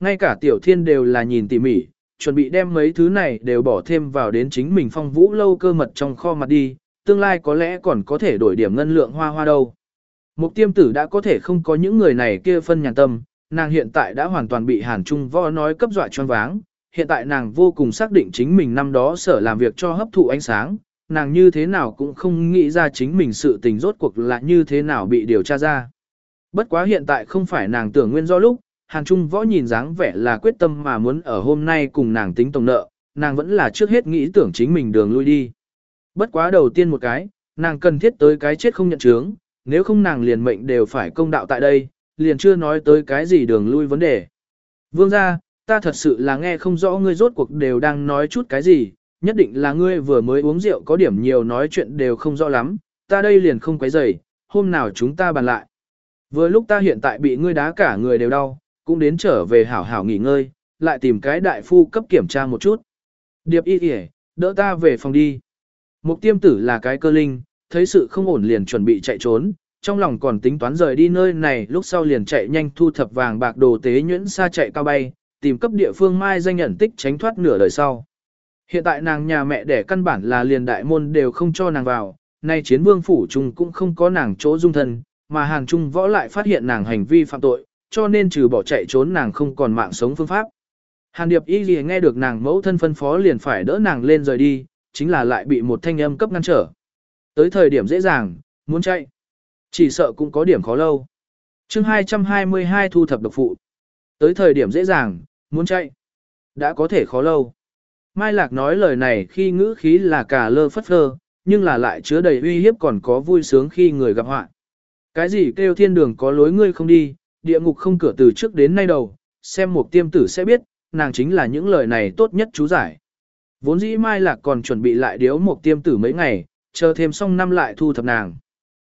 Ngay cả tiểu thiên đều là nhìn tỉ mỉ, chuẩn bị đem mấy thứ này đều bỏ thêm vào đến chính mình phong vũ lâu cơ mật trong kho mặt đi, tương lai có lẽ còn có thể đổi điểm ngân lượng hoa hoa đâu. Mục tiêm tử đã có thể không có những người này kia phân nhàn tâm, nàng hiện tại đã hoàn toàn bị Hàn Trung Võ nói cấp dọa choáng váng, hiện tại nàng vô cùng xác định chính mình năm đó sở làm việc cho hấp thụ ánh sáng, nàng như thế nào cũng không nghĩ ra chính mình sự tình rốt cuộc là như thế nào bị điều tra ra. Bất quá hiện tại không phải nàng tưởng nguyên do lúc, Hàn Trung Võ nhìn dáng vẻ là quyết tâm mà muốn ở hôm nay cùng nàng tính tổng nợ, nàng vẫn là trước hết nghĩ tưởng chính mình đường lui đi. Bất quá đầu tiên một cái, nàng cần thiết tới cái chết không nhận chướng, nếu không nàng liền mệnh đều phải công đạo tại đây, liền chưa nói tới cái gì đường lui vấn đề. Vương gia, ta thật sự là nghe không rõ ngươi rốt cuộc đều đang nói chút cái gì, nhất định là ngươi vừa mới uống rượu có điểm nhiều nói chuyện đều không rõ lắm, ta đây liền không quấy rầy, hôm nào chúng ta bàn lại. Vừa lúc ta hiện tại bị ngươi đá cả người đều đau, cũng đến trở về hảo hảo nghỉ ngơi, lại tìm cái đại phu cấp kiểm tra một chút. Điệp y kìa, đỡ ta về phòng đi. Mục tiêm tử là cái cơ linh, thấy sự không ổn liền chuẩn bị chạy trốn, trong lòng còn tính toán rời đi nơi này lúc sau liền chạy nhanh thu thập vàng bạc đồ tế nhuyễn xa chạy cao bay, tìm cấp địa phương mai danh nhận tích tránh thoát nửa đời sau. Hiện tại nàng nhà mẹ đẻ căn bản là liền đại môn đều không cho nàng vào, nay chiến vương phủ trung cũng không có nàng chỗ dung thân, mà hàng trung võ lại phát hiện nàng hành vi phạm tội, cho nên trừ bỏ chạy trốn nàng không còn mạng sống phương pháp. Hàn Điệp Y Ghi nghe được nàng mẫu thân phân phó liền phải đỡ nàng lên rời đi, chính là lại bị một thanh âm cấp ngăn trở. Tới thời điểm dễ dàng, muốn chạy. Chỉ sợ cũng có điểm khó lâu. chương 222 thu thập độc phụ. Tới thời điểm dễ dàng, muốn chạy. Đã có thể khó lâu. Mai Lạc nói lời này khi ngữ khí là cả lơ phất lơ, nhưng là lại chứa đầy uy hiếp còn có vui sướng khi người gặp họa. Cái gì kêu thiên đường có lối ngươi không đi, địa ngục không cửa từ trước đến nay đầu, xem một tiêm tử sẽ biết, nàng chính là những lời này tốt nhất chú giải. Vốn dĩ Mai Lạc còn chuẩn bị lại điếu một tiêm tử mấy ngày, chờ thêm xong năm lại thu thập nàng.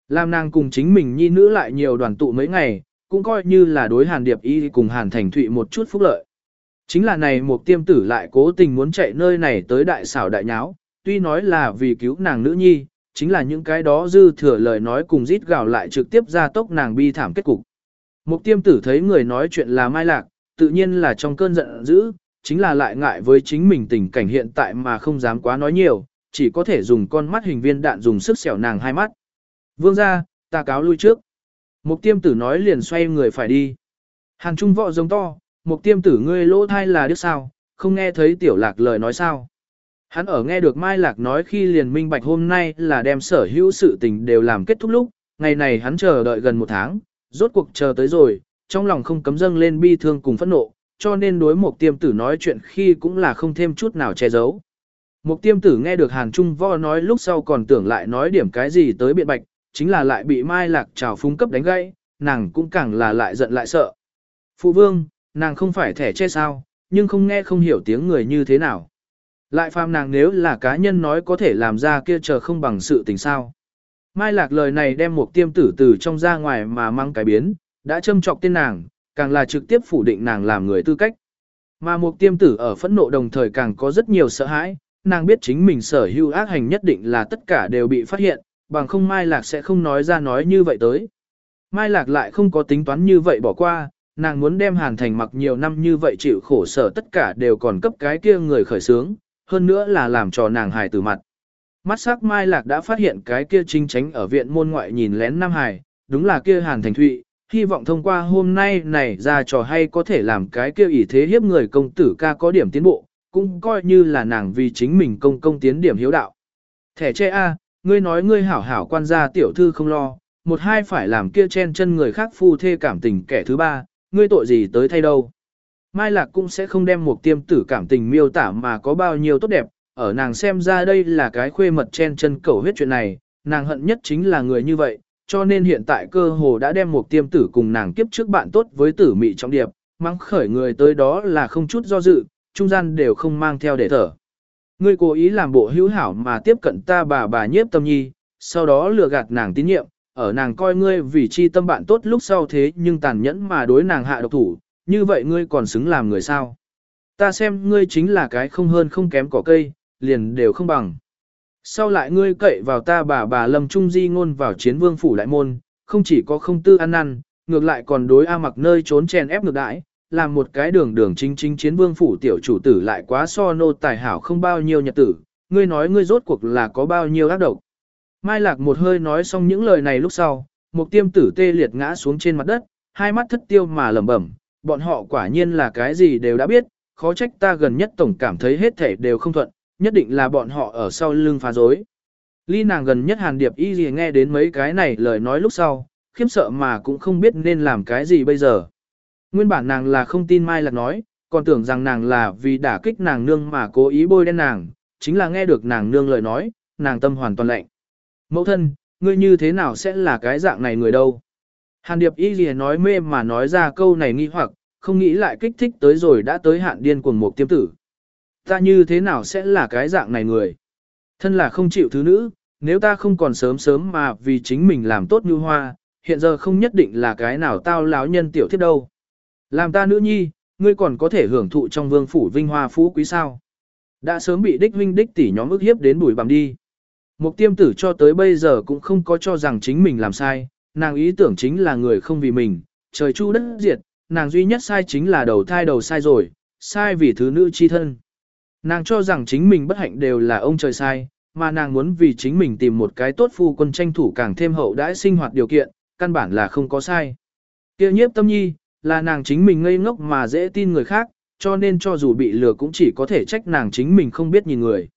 Làm nàng cùng chính mình nhi nữ lại nhiều đoàn tụ mấy ngày, cũng coi như là đối Hàn Điệp Y cùng Hàn Thành Thụy một chút phúc lợi. Chính là này một tiêm tử lại cố tình muốn chạy nơi này tới đại xảo đại nháo, tuy nói là vì cứu nàng nữ nhi, chính là những cái đó dư thừa lời nói cùng rít gào lại trực tiếp ra tốc nàng bi thảm kết cục. Mục tiêm tử thấy người nói chuyện là mai lạc, tự nhiên là trong cơn giận dữ, chính là lại ngại với chính mình tình cảnh hiện tại mà không dám quá nói nhiều, chỉ có thể dùng con mắt hình viên đạn dùng sức xẻo nàng hai mắt. Vương ra, ta cáo lui trước. Mục tiêm tử nói liền xoay người phải đi. Hàn trung võ giống to, mục tiêm tử ngươi lỗ thai là đứa sao, không nghe thấy tiểu lạc lời nói sao. Hắn ở nghe được Mai Lạc nói khi liền minh bạch hôm nay là đem sở hữu sự tình đều làm kết thúc lúc, ngày này hắn chờ đợi gần một tháng, rốt cuộc chờ tới rồi, trong lòng không cấm dâng lên bi thương cùng phẫn nộ, cho nên đối một tiêm tử nói chuyện khi cũng là không thêm chút nào che giấu. Một tiêm tử nghe được Hàn Trung Võ nói lúc sau còn tưởng lại nói điểm cái gì tới biện bạch, chính là lại bị Mai Lạc trào phúng cấp đánh gãy, nàng cũng càng là lại giận lại sợ. Phụ vương, nàng không phải thẻ che sao, nhưng không nghe không hiểu tiếng người như thế nào. Lại phàm nàng nếu là cá nhân nói có thể làm ra kia chờ không bằng sự tình sao. Mai Lạc lời này đem một tiêm tử từ trong ra ngoài mà mang cái biến, đã châm trọc tên nàng, càng là trực tiếp phủ định nàng làm người tư cách. Mà một tiêm tử ở phẫn nộ đồng thời càng có rất nhiều sợ hãi, nàng biết chính mình sở hữu ác hành nhất định là tất cả đều bị phát hiện, bằng không Mai Lạc sẽ không nói ra nói như vậy tới. Mai Lạc lại không có tính toán như vậy bỏ qua, nàng muốn đem Hàn Thành mặc nhiều năm như vậy chịu khổ sở tất cả đều còn cấp cái kia người khởi sướng, hơn nữa là làm cho nàng hài từ mặt. Mắt sắc Mai Lạc đã phát hiện cái kia chính tránh ở viện môn ngoại nhìn lén Nam Hải, đúng là kia Hàn Thành Thụy, hy vọng thông qua hôm nay này ra trò hay có thể làm cái kia ỷ thế hiếp người công tử ca có điểm tiến bộ, cũng coi như là nàng vì chính mình công công tiến điểm hiếu đạo. Thẻ che A, ngươi nói ngươi hảo hảo quan gia tiểu thư không lo, một hai phải làm kia chen chân người khác phu thê cảm tình kẻ thứ ba, ngươi tội gì tới thay đâu. Mai Lạc cũng sẽ không đem một tiêm tử cảm tình miêu tả mà có bao nhiêu tốt đẹp, ở nàng xem ra đây là cái khuê mật chen chân cầu huyết chuyện này, nàng hận nhất chính là người như vậy, cho nên hiện tại cơ hồ đã đem một tiêm tử cùng nàng kiếp trước bạn tốt với tử mị trong điệp, mang khởi người tới đó là không chút do dự, trung gian đều không mang theo để thở. Ngươi cố ý làm bộ hữu hảo mà tiếp cận ta bà bà nhiếp tâm nhi, sau đó lừa gạt nàng tín nhiệm, ở nàng coi ngươi vì chi tâm bạn tốt lúc sau thế nhưng tàn nhẫn mà đối nàng hạ độc thủ, như vậy ngươi còn xứng làm người sao. Ta xem ngươi chính là cái không hơn không kém cỏ cây, liền đều không bằng. Sau lại ngươi cậy vào ta bà bà Lâm Trung Di ngôn vào chiến vương phủ đại môn, không chỉ có không tư ăn năn, ngược lại còn đối A mặc nơi trốn chèn ép ngược đãi, làm một cái đường đường chính chính chiến vương phủ tiểu chủ tử lại quá so nô tài hảo không bao nhiêu nhật tử, ngươi nói ngươi rốt cuộc là có bao nhiêu ác độc. Mai Lạc một hơi nói xong những lời này lúc sau, một tiêm tử tê liệt ngã xuống trên mặt đất, hai mắt thất tiêu mà lẩm bẩm, bọn họ quả nhiên là cái gì đều đã biết, khó trách ta gần nhất tổng cảm thấy hết thể đều không thuận, nhất định là bọn họ ở sau lưng phá dối. Ly nàng gần nhất Hàn Điệp y gì nghe đến mấy cái này lời nói lúc sau, khiếm sợ mà cũng không biết nên làm cái gì bây giờ. Nguyên bản nàng là không tin Mai Lạc nói, còn tưởng rằng nàng là vì đả kích nàng nương mà cố ý bôi đen nàng, chính là nghe được nàng nương lời nói, nàng tâm hoàn toàn lạnh. Mẫu thân, ngươi như thế nào sẽ là cái dạng này người đâu? Hàn Điệp y gì nói mê mà nói ra câu này nghi hoặc, không nghĩ lại kích thích tới rồi đã tới hạn điên cuồng một tiêm tử. Ta như thế nào sẽ là cái dạng này người? Thân là không chịu thứ nữ, nếu ta không còn sớm sớm mà vì chính mình làm tốt như hoa, hiện giờ không nhất định là cái nào tao láo nhân tiểu thiết đâu. Làm ta nữ nhi, ngươi còn có thể hưởng thụ trong vương phủ vinh hoa phú quý sao. Đã sớm bị đích huynh đích tỷ nhóm ức hiếp đến bùi bằng đi. Mục tiêm tử cho tới bây giờ cũng không có cho rằng chính mình làm sai, nàng ý tưởng chính là người không vì mình, trời chu đất diệt, nàng duy nhất sai chính là đầu thai đầu sai rồi, sai vì thứ nữ chi thân. Nàng cho rằng chính mình bất hạnh đều là ông trời sai, mà nàng muốn vì chính mình tìm một cái tốt phu quân tranh thủ càng thêm hậu đãi sinh hoạt điều kiện, căn bản là không có sai. Kia nhiếp tâm nhi, là nàng chính mình ngây ngốc mà dễ tin người khác, cho nên cho dù bị lừa cũng chỉ có thể trách nàng chính mình không biết nhìn người.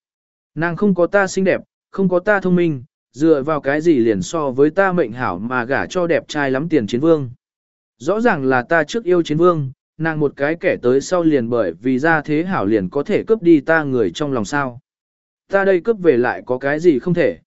Nàng không có ta xinh đẹp, không có ta thông minh, dựa vào cái gì liền so với ta mệnh hảo mà gả cho đẹp trai lắm tiền chiến vương. Rõ ràng là ta trước yêu chiến vương, nàng một cái kẻ tới sau liền bởi vì ra thế hảo liền có thể cướp đi ta người trong lòng sao. Ta đây cướp về lại có cái gì không thể.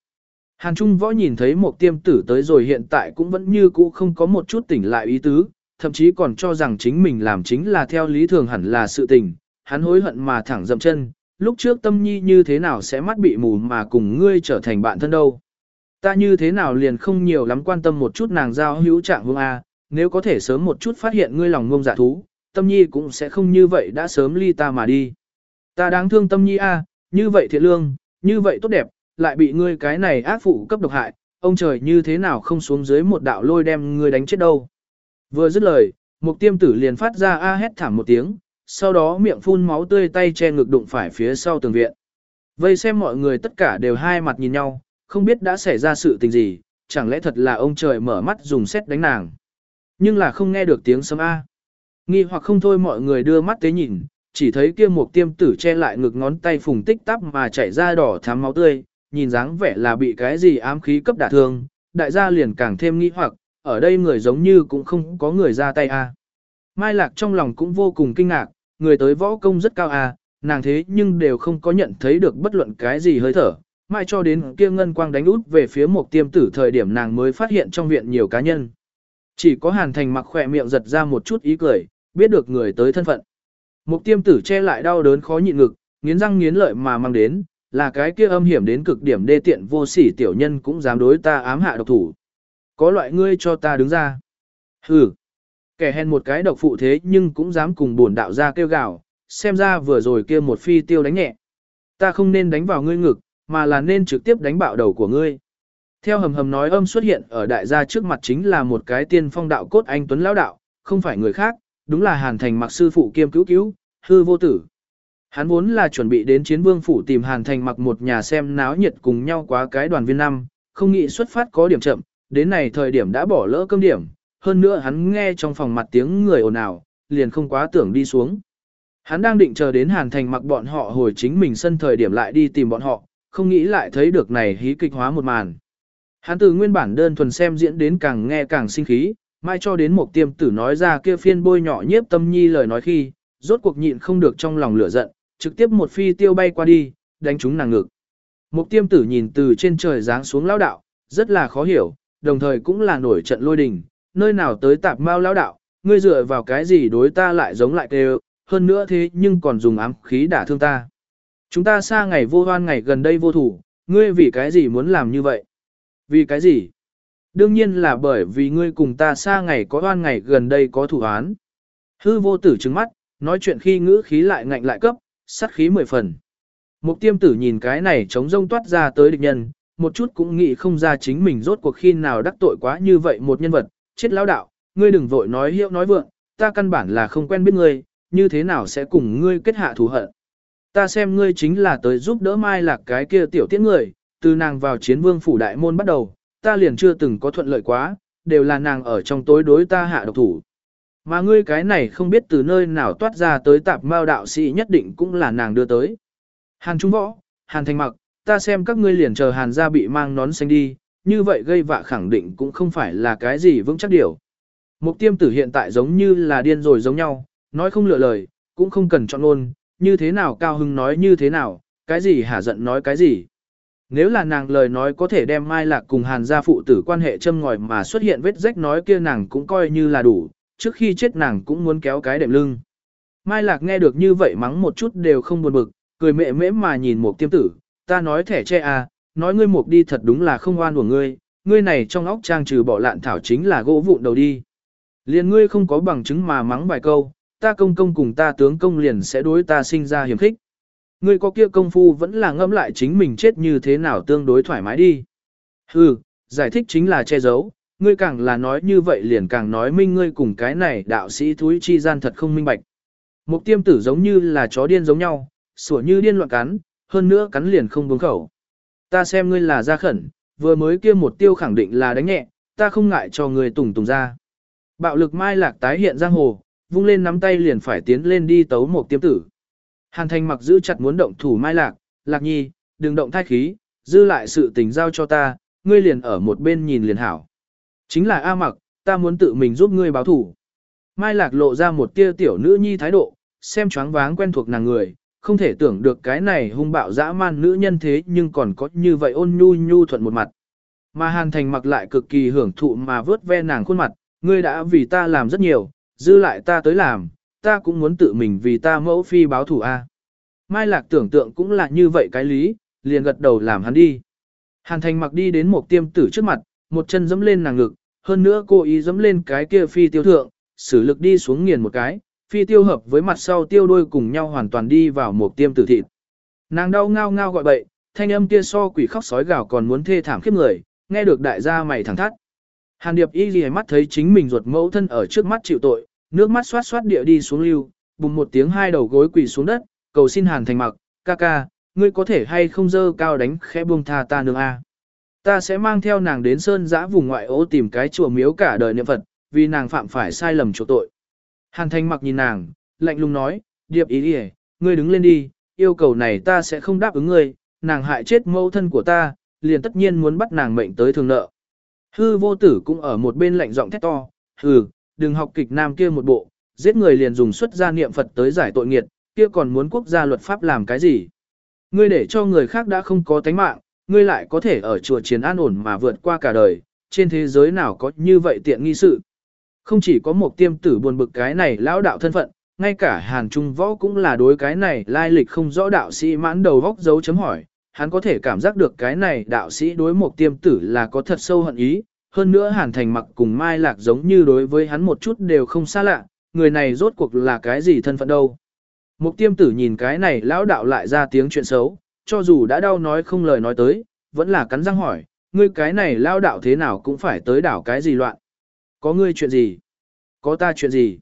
Hàn Trung võ nhìn thấy một tiêm tử tới rồi hiện tại cũng vẫn như cũ không có một chút tỉnh lại ý tứ, thậm chí còn cho rằng chính mình làm chính là theo lý thường hẳn là sự tình, hắn hối hận mà thẳng dậm chân, lúc trước tâm nhi như thế nào sẽ mắt bị mù mà cùng ngươi trở thành bạn thân đâu. Ta như thế nào liền không nhiều lắm quan tâm một chút nàng giao hữu trạng vương A, nếu có thể sớm một chút phát hiện ngươi lòng ngông giả thú, tâm nhi cũng sẽ không như vậy đã sớm ly ta mà đi. Ta đáng thương tâm nhi A, như vậy thiện lương, như vậy tốt đẹp, lại bị ngươi cái này ác phụ cấp độc hại, ông trời như thế nào không xuống dưới một đạo lôi đem ngươi đánh chết đâu. Vừa dứt lời, mục tiêm tử liền phát ra a hét thảm một tiếng, sau đó miệng phun máu tươi tay che ngực đụng phải phía sau tường viện. Vây xem mọi người tất cả đều hai mặt nhìn nhau, không biết đã xảy ra sự tình gì, chẳng lẽ thật là ông trời mở mắt dùng xét đánh nàng. Nhưng là không nghe được tiếng sấm A. Nghi hoặc không thôi mọi người đưa mắt tới nhìn, chỉ thấy kia một tiêm tử che lại ngực ngón tay phùng tích tắp mà chảy ra đỏ thắm máu tươi, nhìn dáng vẻ là bị cái gì ám khí cấp đả thương, đại gia liền càng thêm nghi hoặc, ở đây người giống như cũng không có người ra tay a. Mai Lạc trong lòng cũng vô cùng kinh ngạc, người tới võ công rất cao a, nàng thế nhưng đều không có nhận thấy được bất luận cái gì hơi thở, mai cho đến kia ngân quang đánh út về phía một tiêm tử thời điểm nàng mới phát hiện trong viện nhiều cá nhân. Chỉ có Hàn Thành mặc khỏe miệng giật ra một chút ý cười, biết được người tới thân phận. Một tiêm tử che lại đau đớn khó nhịn ngực, nghiến răng nghiến lợi mà mang đến, là cái kia âm hiểm đến cực điểm đê tiện vô sỉ tiểu nhân cũng dám đối ta ám hạ độc thủ. Có loại ngươi cho ta đứng ra. Hừ. Kẻ hèn một cái độc phụ thế nhưng cũng dám cùng bổn đạo ra kêu gào, xem ra vừa rồi kia một phi tiêu đánh nhẹ. Ta không nên đánh vào ngươi ngực, mà là nên trực tiếp đánh bạo đầu của ngươi. Theo hầm hầm nói âm xuất hiện ở đại gia trước mặt chính là một cái tiên phong đạo cốt anh Tuấn Lão Đạo, không phải người khác, đúng là Hàn Thành mặc sư phụ kiêm cứu cứu, hư vô tử. Hắn vốn là chuẩn bị đến chiến vương phủ tìm Hàn Thành mặc một nhà xem náo nhiệt cùng nhau quá cái đoàn viên năm, không nghĩ xuất phát có điểm chậm, đến này thời điểm đã bỏ lỡ cơm điểm, hơn nữa hắn nghe trong phòng mặt tiếng người ồn ào, liền không quá tưởng đi xuống. Hắn đang định chờ đến Hàn Thành mặc bọn họ hồi chính mình sân thời điểm lại đi tìm bọn họ, không nghĩ lại thấy được này hí kịch hóa một màn. Hắn từ nguyên bản đơn thuần xem diễn đến càng nghe càng sinh khí, mai cho đến một tiêm tử nói ra kia phiên bôi nhỏ nhiếp tâm nhi lời nói khi, rốt cuộc nhịn không được trong lòng lửa giận, trực tiếp một phi tiêu bay qua đi, đánh trúng nàng ngực. Một tiêm tử nhìn từ trên trời giáng xuống lão đạo, rất là khó hiểu, đồng thời cũng là nổi trận lôi đình, nơi nào tới tạp mau lão đạo, ngươi dựa vào cái gì đối ta lại giống lại kêu, hơn nữa thế nhưng còn dùng ám khí đả thương ta. Chúng ta xa ngày vô hoan ngày gần đây vô thủ, ngươi vì cái gì muốn làm như vậy? Vì cái gì? Đương nhiên là bởi vì ngươi cùng ta xa ngày có oan ngày gần đây có thủ án. Hư vô tử trứng mắt, nói chuyện khi ngữ khí lại ngạnh lại cấp, sát khí mười phần. Mục tiêm tử nhìn cái này chống rông toát ra tới địch nhân, một chút cũng nghĩ không ra chính mình rốt cuộc khi nào đắc tội quá như vậy một nhân vật, chết lão đạo, ngươi đừng vội nói hiệu nói vượng, ta căn bản là không quen biết ngươi, như thế nào sẽ cùng ngươi kết hạ thù hận. Ta xem ngươi chính là tới giúp đỡ mai lạc cái kia tiểu tiễn người, từ nàng vào chiến vương phủ đại môn bắt đầu, ta liền chưa từng có thuận lợi quá, đều là nàng ở trong tối đối ta hạ độc thủ. Mà ngươi cái này không biết từ nơi nào toát ra tới tạp mao đạo sĩ nhất định cũng là nàng đưa tới. Hàn Trung Võ, Hàn Thành Mặc, ta xem các ngươi liền chờ Hàn gia bị mang nón xanh đi, như vậy gây vạ khẳng định cũng không phải là cái gì vững chắc điều. Mục tiêm tử hiện tại giống như là điên rồi giống nhau, nói không lựa lời, cũng không cần chọn luôn, như thế nào cao hưng nói như thế nào, cái gì hả giận nói cái gì. Nếu là nàng lời nói có thể đem Mai Lạc cùng Hàn gia phụ tử quan hệ châm ngòi mà xuất hiện vết rách nói kia nàng cũng coi như là đủ, trước khi chết nàng cũng muốn kéo cái đệm lưng. Mai Lạc nghe được như vậy mắng một chút đều không buồn bực, cười mẹ mễ mà nhìn một tiêm tử, ta nói thẻ che à, nói ngươi mục đi thật đúng là không oan của ngươi, ngươi này trong óc trang trừ bỏ lạn thảo chính là gỗ vụn đầu đi. Liền ngươi không có bằng chứng mà mắng vài câu, ta công công cùng ta tướng công liền sẽ đối ta sinh ra hiểm khích. Ngươi có kia công phu vẫn là ngâm lại chính mình chết như thế nào tương đối thoải mái đi. Hừ, giải thích chính là che giấu, ngươi càng là nói như vậy liền càng nói minh ngươi cùng cái này đạo sĩ thúi chi gian thật không minh bạch. Mục tiêm tử giống như là chó điên giống nhau, sủa như điên loạn cắn, hơn nữa cắn liền không buông khẩu. Ta xem ngươi là ra khẩn, vừa mới kia một tiêu khẳng định là đánh nhẹ, ta không ngại cho ngươi tùng tùng ra. Bạo lực mai lạc tái hiện giang hồ, vung lên nắm tay liền phải tiến lên đi tấu một tiêm tử. Hàn thành mặc giữ chặt muốn động thủ mai lạc, lạc nhi, đừng động thai khí, dư lại sự tình giao cho ta, ngươi liền ở một bên nhìn liền hảo. Chính là A mặc, ta muốn tự mình giúp ngươi báo thủ. Mai lạc lộ ra một tia tiểu nữ nhi thái độ, xem choáng váng quen thuộc nàng người, không thể tưởng được cái này hung bạo dã man nữ nhân thế nhưng còn có như vậy ôn nhu nhu thuận một mặt. Mà Hàn Thành mặc lại cực kỳ hưởng thụ mà vớt ve nàng khuôn mặt, ngươi đã vì ta làm rất nhiều, dư lại ta tới làm, ta cũng muốn tự mình vì ta mẫu phi báo thủ a. Mai Lạc tưởng tượng cũng là như vậy cái lý, liền gật đầu làm hắn đi. Hàn Thành mặc đi đến một tiêm tử trước mặt, một chân dẫm lên nàng ngực, hơn nữa cô ý dẫm lên cái kia phi tiêu thượng, sử lực đi xuống nghiền một cái, phi tiêu hợp với mặt sau tiêu đôi cùng nhau hoàn toàn đi vào một tiêm tử thịt. Nàng đau ngao ngao gọi bậy, thanh âm kia so quỷ khóc sói gào còn muốn thê thảm khiếp người, nghe được đại gia mày thẳng thắt. Hàn Điệp y lìa mắt thấy chính mình ruột mẫu thân ở trước mắt chịu tội, nước mắt xoát xoát địa đi xuống lưu, bùng một tiếng hai đầu gối quỳ xuống đất, cầu xin Hàn Thành mặc, ca ca, ngươi có thể hay không dơ cao đánh khẽ buông tha ta nương a. Ta sẽ mang theo nàng đến sơn giã vùng ngoại ô tìm cái chùa miếu cả đời niệm Phật, vì nàng phạm phải sai lầm chỗ tội. Hàn Thành mặc nhìn nàng, lạnh lùng nói, Điệp ý đi ngươi đứng lên đi, yêu cầu này ta sẽ không đáp ứng ngươi, nàng hại chết mẫu thân của ta, liền tất nhiên muốn bắt nàng mệnh tới thường nợ. Hư vô tử cũng ở một bên lạnh giọng thét to, hừ, đừng học kịch nam kia một bộ, giết người liền dùng xuất gia niệm Phật tới giải tội nghiệt, kia còn muốn quốc gia luật pháp làm cái gì. Ngươi để cho người khác đã không có tánh mạng, ngươi lại có thể ở chùa chiến an ổn mà vượt qua cả đời, trên thế giới nào có như vậy tiện nghi sự. Không chỉ có một tiêm tử buồn bực cái này lão đạo thân phận, ngay cả hàn trung võ cũng là đối cái này lai lịch không rõ đạo sĩ mãn đầu vóc dấu chấm hỏi. Hắn có thể cảm giác được cái này đạo sĩ đối một tiêm tử là có thật sâu hận ý, hơn nữa hàn thành mặc cùng mai lạc giống như đối với hắn một chút đều không xa lạ, người này rốt cuộc là cái gì thân phận đâu. Mục tiêm tử nhìn cái này lão đạo lại ra tiếng chuyện xấu, cho dù đã đau nói không lời nói tới, vẫn là cắn răng hỏi, ngươi cái này lão đạo thế nào cũng phải tới đảo cái gì loạn. Có ngươi chuyện gì? Có ta chuyện gì?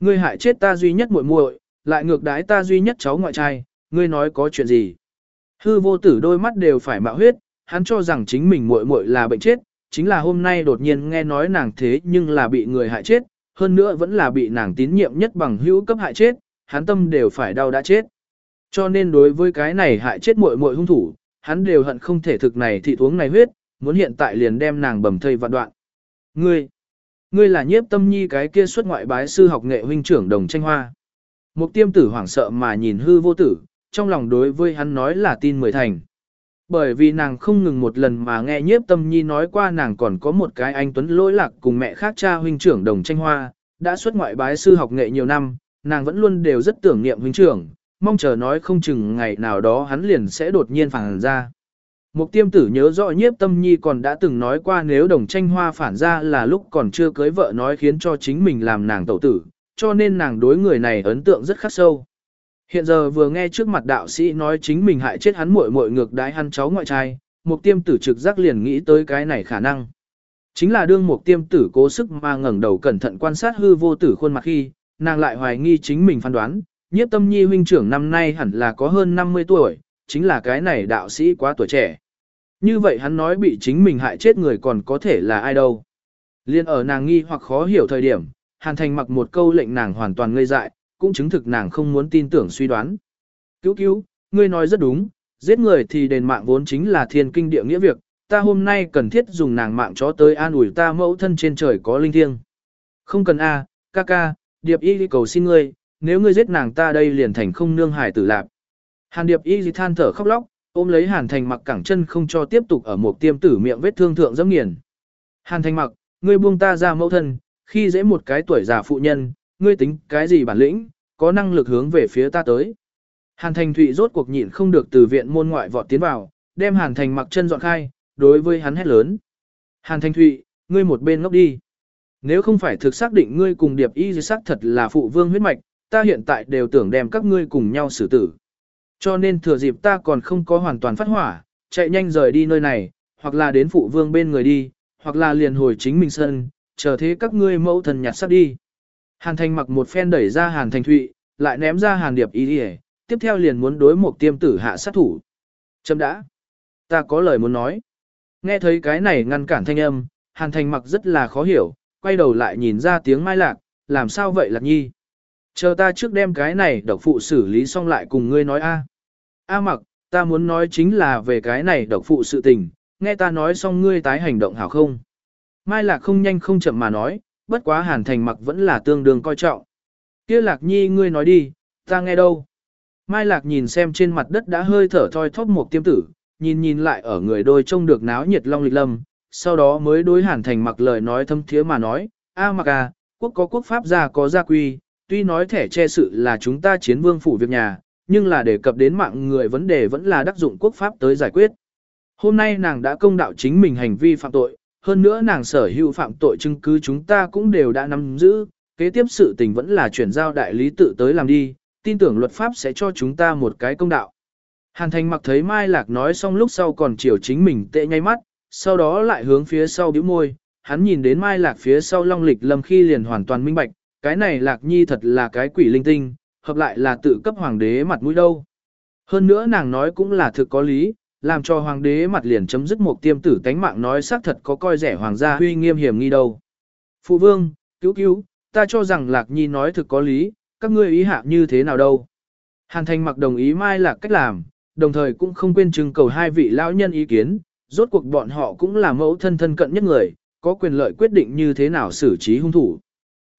Ngươi hại chết ta duy nhất muội muội, lại ngược đái ta duy nhất cháu ngoại trai, ngươi nói có chuyện gì? Hư vô tử đôi mắt đều phải mạo huyết, hắn cho rằng chính mình muội muội là bệnh chết, chính là hôm nay đột nhiên nghe nói nàng thế nhưng là bị người hại chết, hơn nữa vẫn là bị nàng tín nhiệm nhất bằng hữu cấp hại chết, hắn tâm đều phải đau đã chết. Cho nên đối với cái này hại chết muội muội hung thủ, hắn đều hận không thể thực này thị uống này huyết, muốn hiện tại liền đem nàng bầm thây vạn đoạn. Ngươi, ngươi là nhiếp tâm nhi cái kia xuất ngoại bái sư học nghệ huynh trưởng đồng tranh hoa. Mục tiêm tử hoảng sợ mà nhìn hư vô tử, trong lòng đối với hắn nói là tin mười thành. Bởi vì nàng không ngừng một lần mà nghe nhiếp tâm nhi nói qua nàng còn có một cái anh tuấn lỗi lạc cùng mẹ khác cha huynh trưởng đồng tranh hoa, đã xuất ngoại bái sư học nghệ nhiều năm, nàng vẫn luôn đều rất tưởng niệm huynh trưởng, mong chờ nói không chừng ngày nào đó hắn liền sẽ đột nhiên phản ra. Mục tiêm tử nhớ rõ nhiếp tâm nhi còn đã từng nói qua nếu đồng tranh hoa phản ra là lúc còn chưa cưới vợ nói khiến cho chính mình làm nàng tẩu tử, cho nên nàng đối người này ấn tượng rất khắc sâu. Hiện giờ vừa nghe trước mặt đạo sĩ nói chính mình hại chết hắn muội muội ngược đái hắn cháu ngoại trai, mục tiêm tử trực giác liền nghĩ tới cái này khả năng. Chính là đương mục tiêm tử cố sức mà ngẩng đầu cẩn thận quan sát hư vô tử khuôn mặt khi, nàng lại hoài nghi chính mình phán đoán, nhiếp tâm nhi huynh trưởng năm nay hẳn là có hơn 50 tuổi, chính là cái này đạo sĩ quá tuổi trẻ. Như vậy hắn nói bị chính mình hại chết người còn có thể là ai đâu. Liên ở nàng nghi hoặc khó hiểu thời điểm, Hàn Thành mặc một câu lệnh nàng hoàn toàn ngây dại, cũng chứng thực nàng không muốn tin tưởng suy đoán. Cứu cứu, ngươi nói rất đúng, giết người thì đền mạng vốn chính là thiên kinh địa nghĩa việc, ta hôm nay cần thiết dùng nàng mạng chó tới an ủi ta mẫu thân trên trời có linh thiêng. Không cần a, ca ca, điệp y cầu xin ngươi, nếu ngươi giết nàng ta đây liền thành không nương hải tử lạp. Hàn điệp y than thở khóc lóc, ôm lấy hàn thành mặc cẳng chân không cho tiếp tục ở một tiêm tử miệng vết thương thượng dẫm nghiền. Hàn thành mặc, ngươi buông ta ra mẫu thân, khi dễ một cái tuổi già phụ nhân, ngươi tính cái gì bản lĩnh, có năng lực hướng về phía ta tới. Hàn thành thụy rốt cuộc nhịn không được từ viện môn ngoại vọt tiến vào, đem hàn thành mặc chân dọn khai, đối với hắn hét lớn. Hàn thành thụy, ngươi một bên ngốc đi. Nếu không phải thực xác định ngươi cùng điệp y sắc thật là phụ vương huyết mạch, ta hiện tại đều tưởng đem các ngươi cùng nhau xử tử. Cho nên thừa dịp ta còn không có hoàn toàn phát hỏa, chạy nhanh rời đi nơi này, hoặc là đến phụ vương bên người đi, hoặc là liền hồi chính mình sân, chờ thế các ngươi mẫu thần nhặt sắp đi. Hàn thành mặc một phen đẩy ra hàn thành thụy, lại ném ra hàn điệp ý đi tiếp theo liền muốn đối một tiêm tử hạ sát thủ. Chấm đã. Ta có lời muốn nói. Nghe thấy cái này ngăn cản thanh âm, hàn thành mặc rất là khó hiểu, quay đầu lại nhìn ra tiếng mai lạc, làm sao vậy lạc nhi. Chờ ta trước đem cái này độc phụ xử lý xong lại cùng ngươi nói a. A mặc, ta muốn nói chính là về cái này độc phụ sự tình, nghe ta nói xong ngươi tái hành động hảo không. Mai lạc không nhanh không chậm mà nói, bất quá hàn thành mặc vẫn là tương đương coi trọng. kia lạc nhi ngươi nói đi, ta nghe đâu. Mai lạc nhìn xem trên mặt đất đã hơi thở thoi thóp một tiêm tử, nhìn nhìn lại ở người đôi trông được náo nhiệt long lịch lâm, sau đó mới đối hàn thành mặc lời nói thâm thiế mà nói, a mặc à, quốc có quốc pháp gia có gia quy, tuy nói thẻ che sự là chúng ta chiến vương phủ việc nhà, nhưng là đề cập đến mạng người vấn đề vẫn là đắc dụng quốc pháp tới giải quyết. Hôm nay nàng đã công đạo chính mình hành vi phạm tội, hơn nữa nàng sở hữu phạm tội chứng cứ chúng ta cũng đều đã nắm giữ, kế tiếp sự tình vẫn là chuyển giao đại lý tự tới làm đi, tin tưởng luật pháp sẽ cho chúng ta một cái công đạo. Hàn thành mặc thấy Mai Lạc nói xong lúc sau còn chiều chính mình tệ nháy mắt, sau đó lại hướng phía sau biểu môi, hắn nhìn đến Mai Lạc phía sau long lịch lâm khi liền hoàn toàn minh bạch, cái này Lạc Nhi thật là cái quỷ linh tinh, hợp lại là tự cấp hoàng đế mặt mũi đâu. Hơn nữa nàng nói cũng là thực có lý, làm cho hoàng đế mặt liền chấm dứt một tiêm tử tánh mạng nói xác thật có coi rẻ hoàng gia huy nghiêm hiểm nghi đâu. Phụ vương, cứu cứu, ta cho rằng Lạc Nhi nói thực có lý, các ngươi ý hạ như thế nào đâu. Hàn thành mặc đồng ý mai lạc cách làm, đồng thời cũng không quên trưng cầu hai vị lão nhân ý kiến, rốt cuộc bọn họ cũng là mẫu thân thân cận nhất người, có quyền lợi quyết định như thế nào xử trí hung thủ.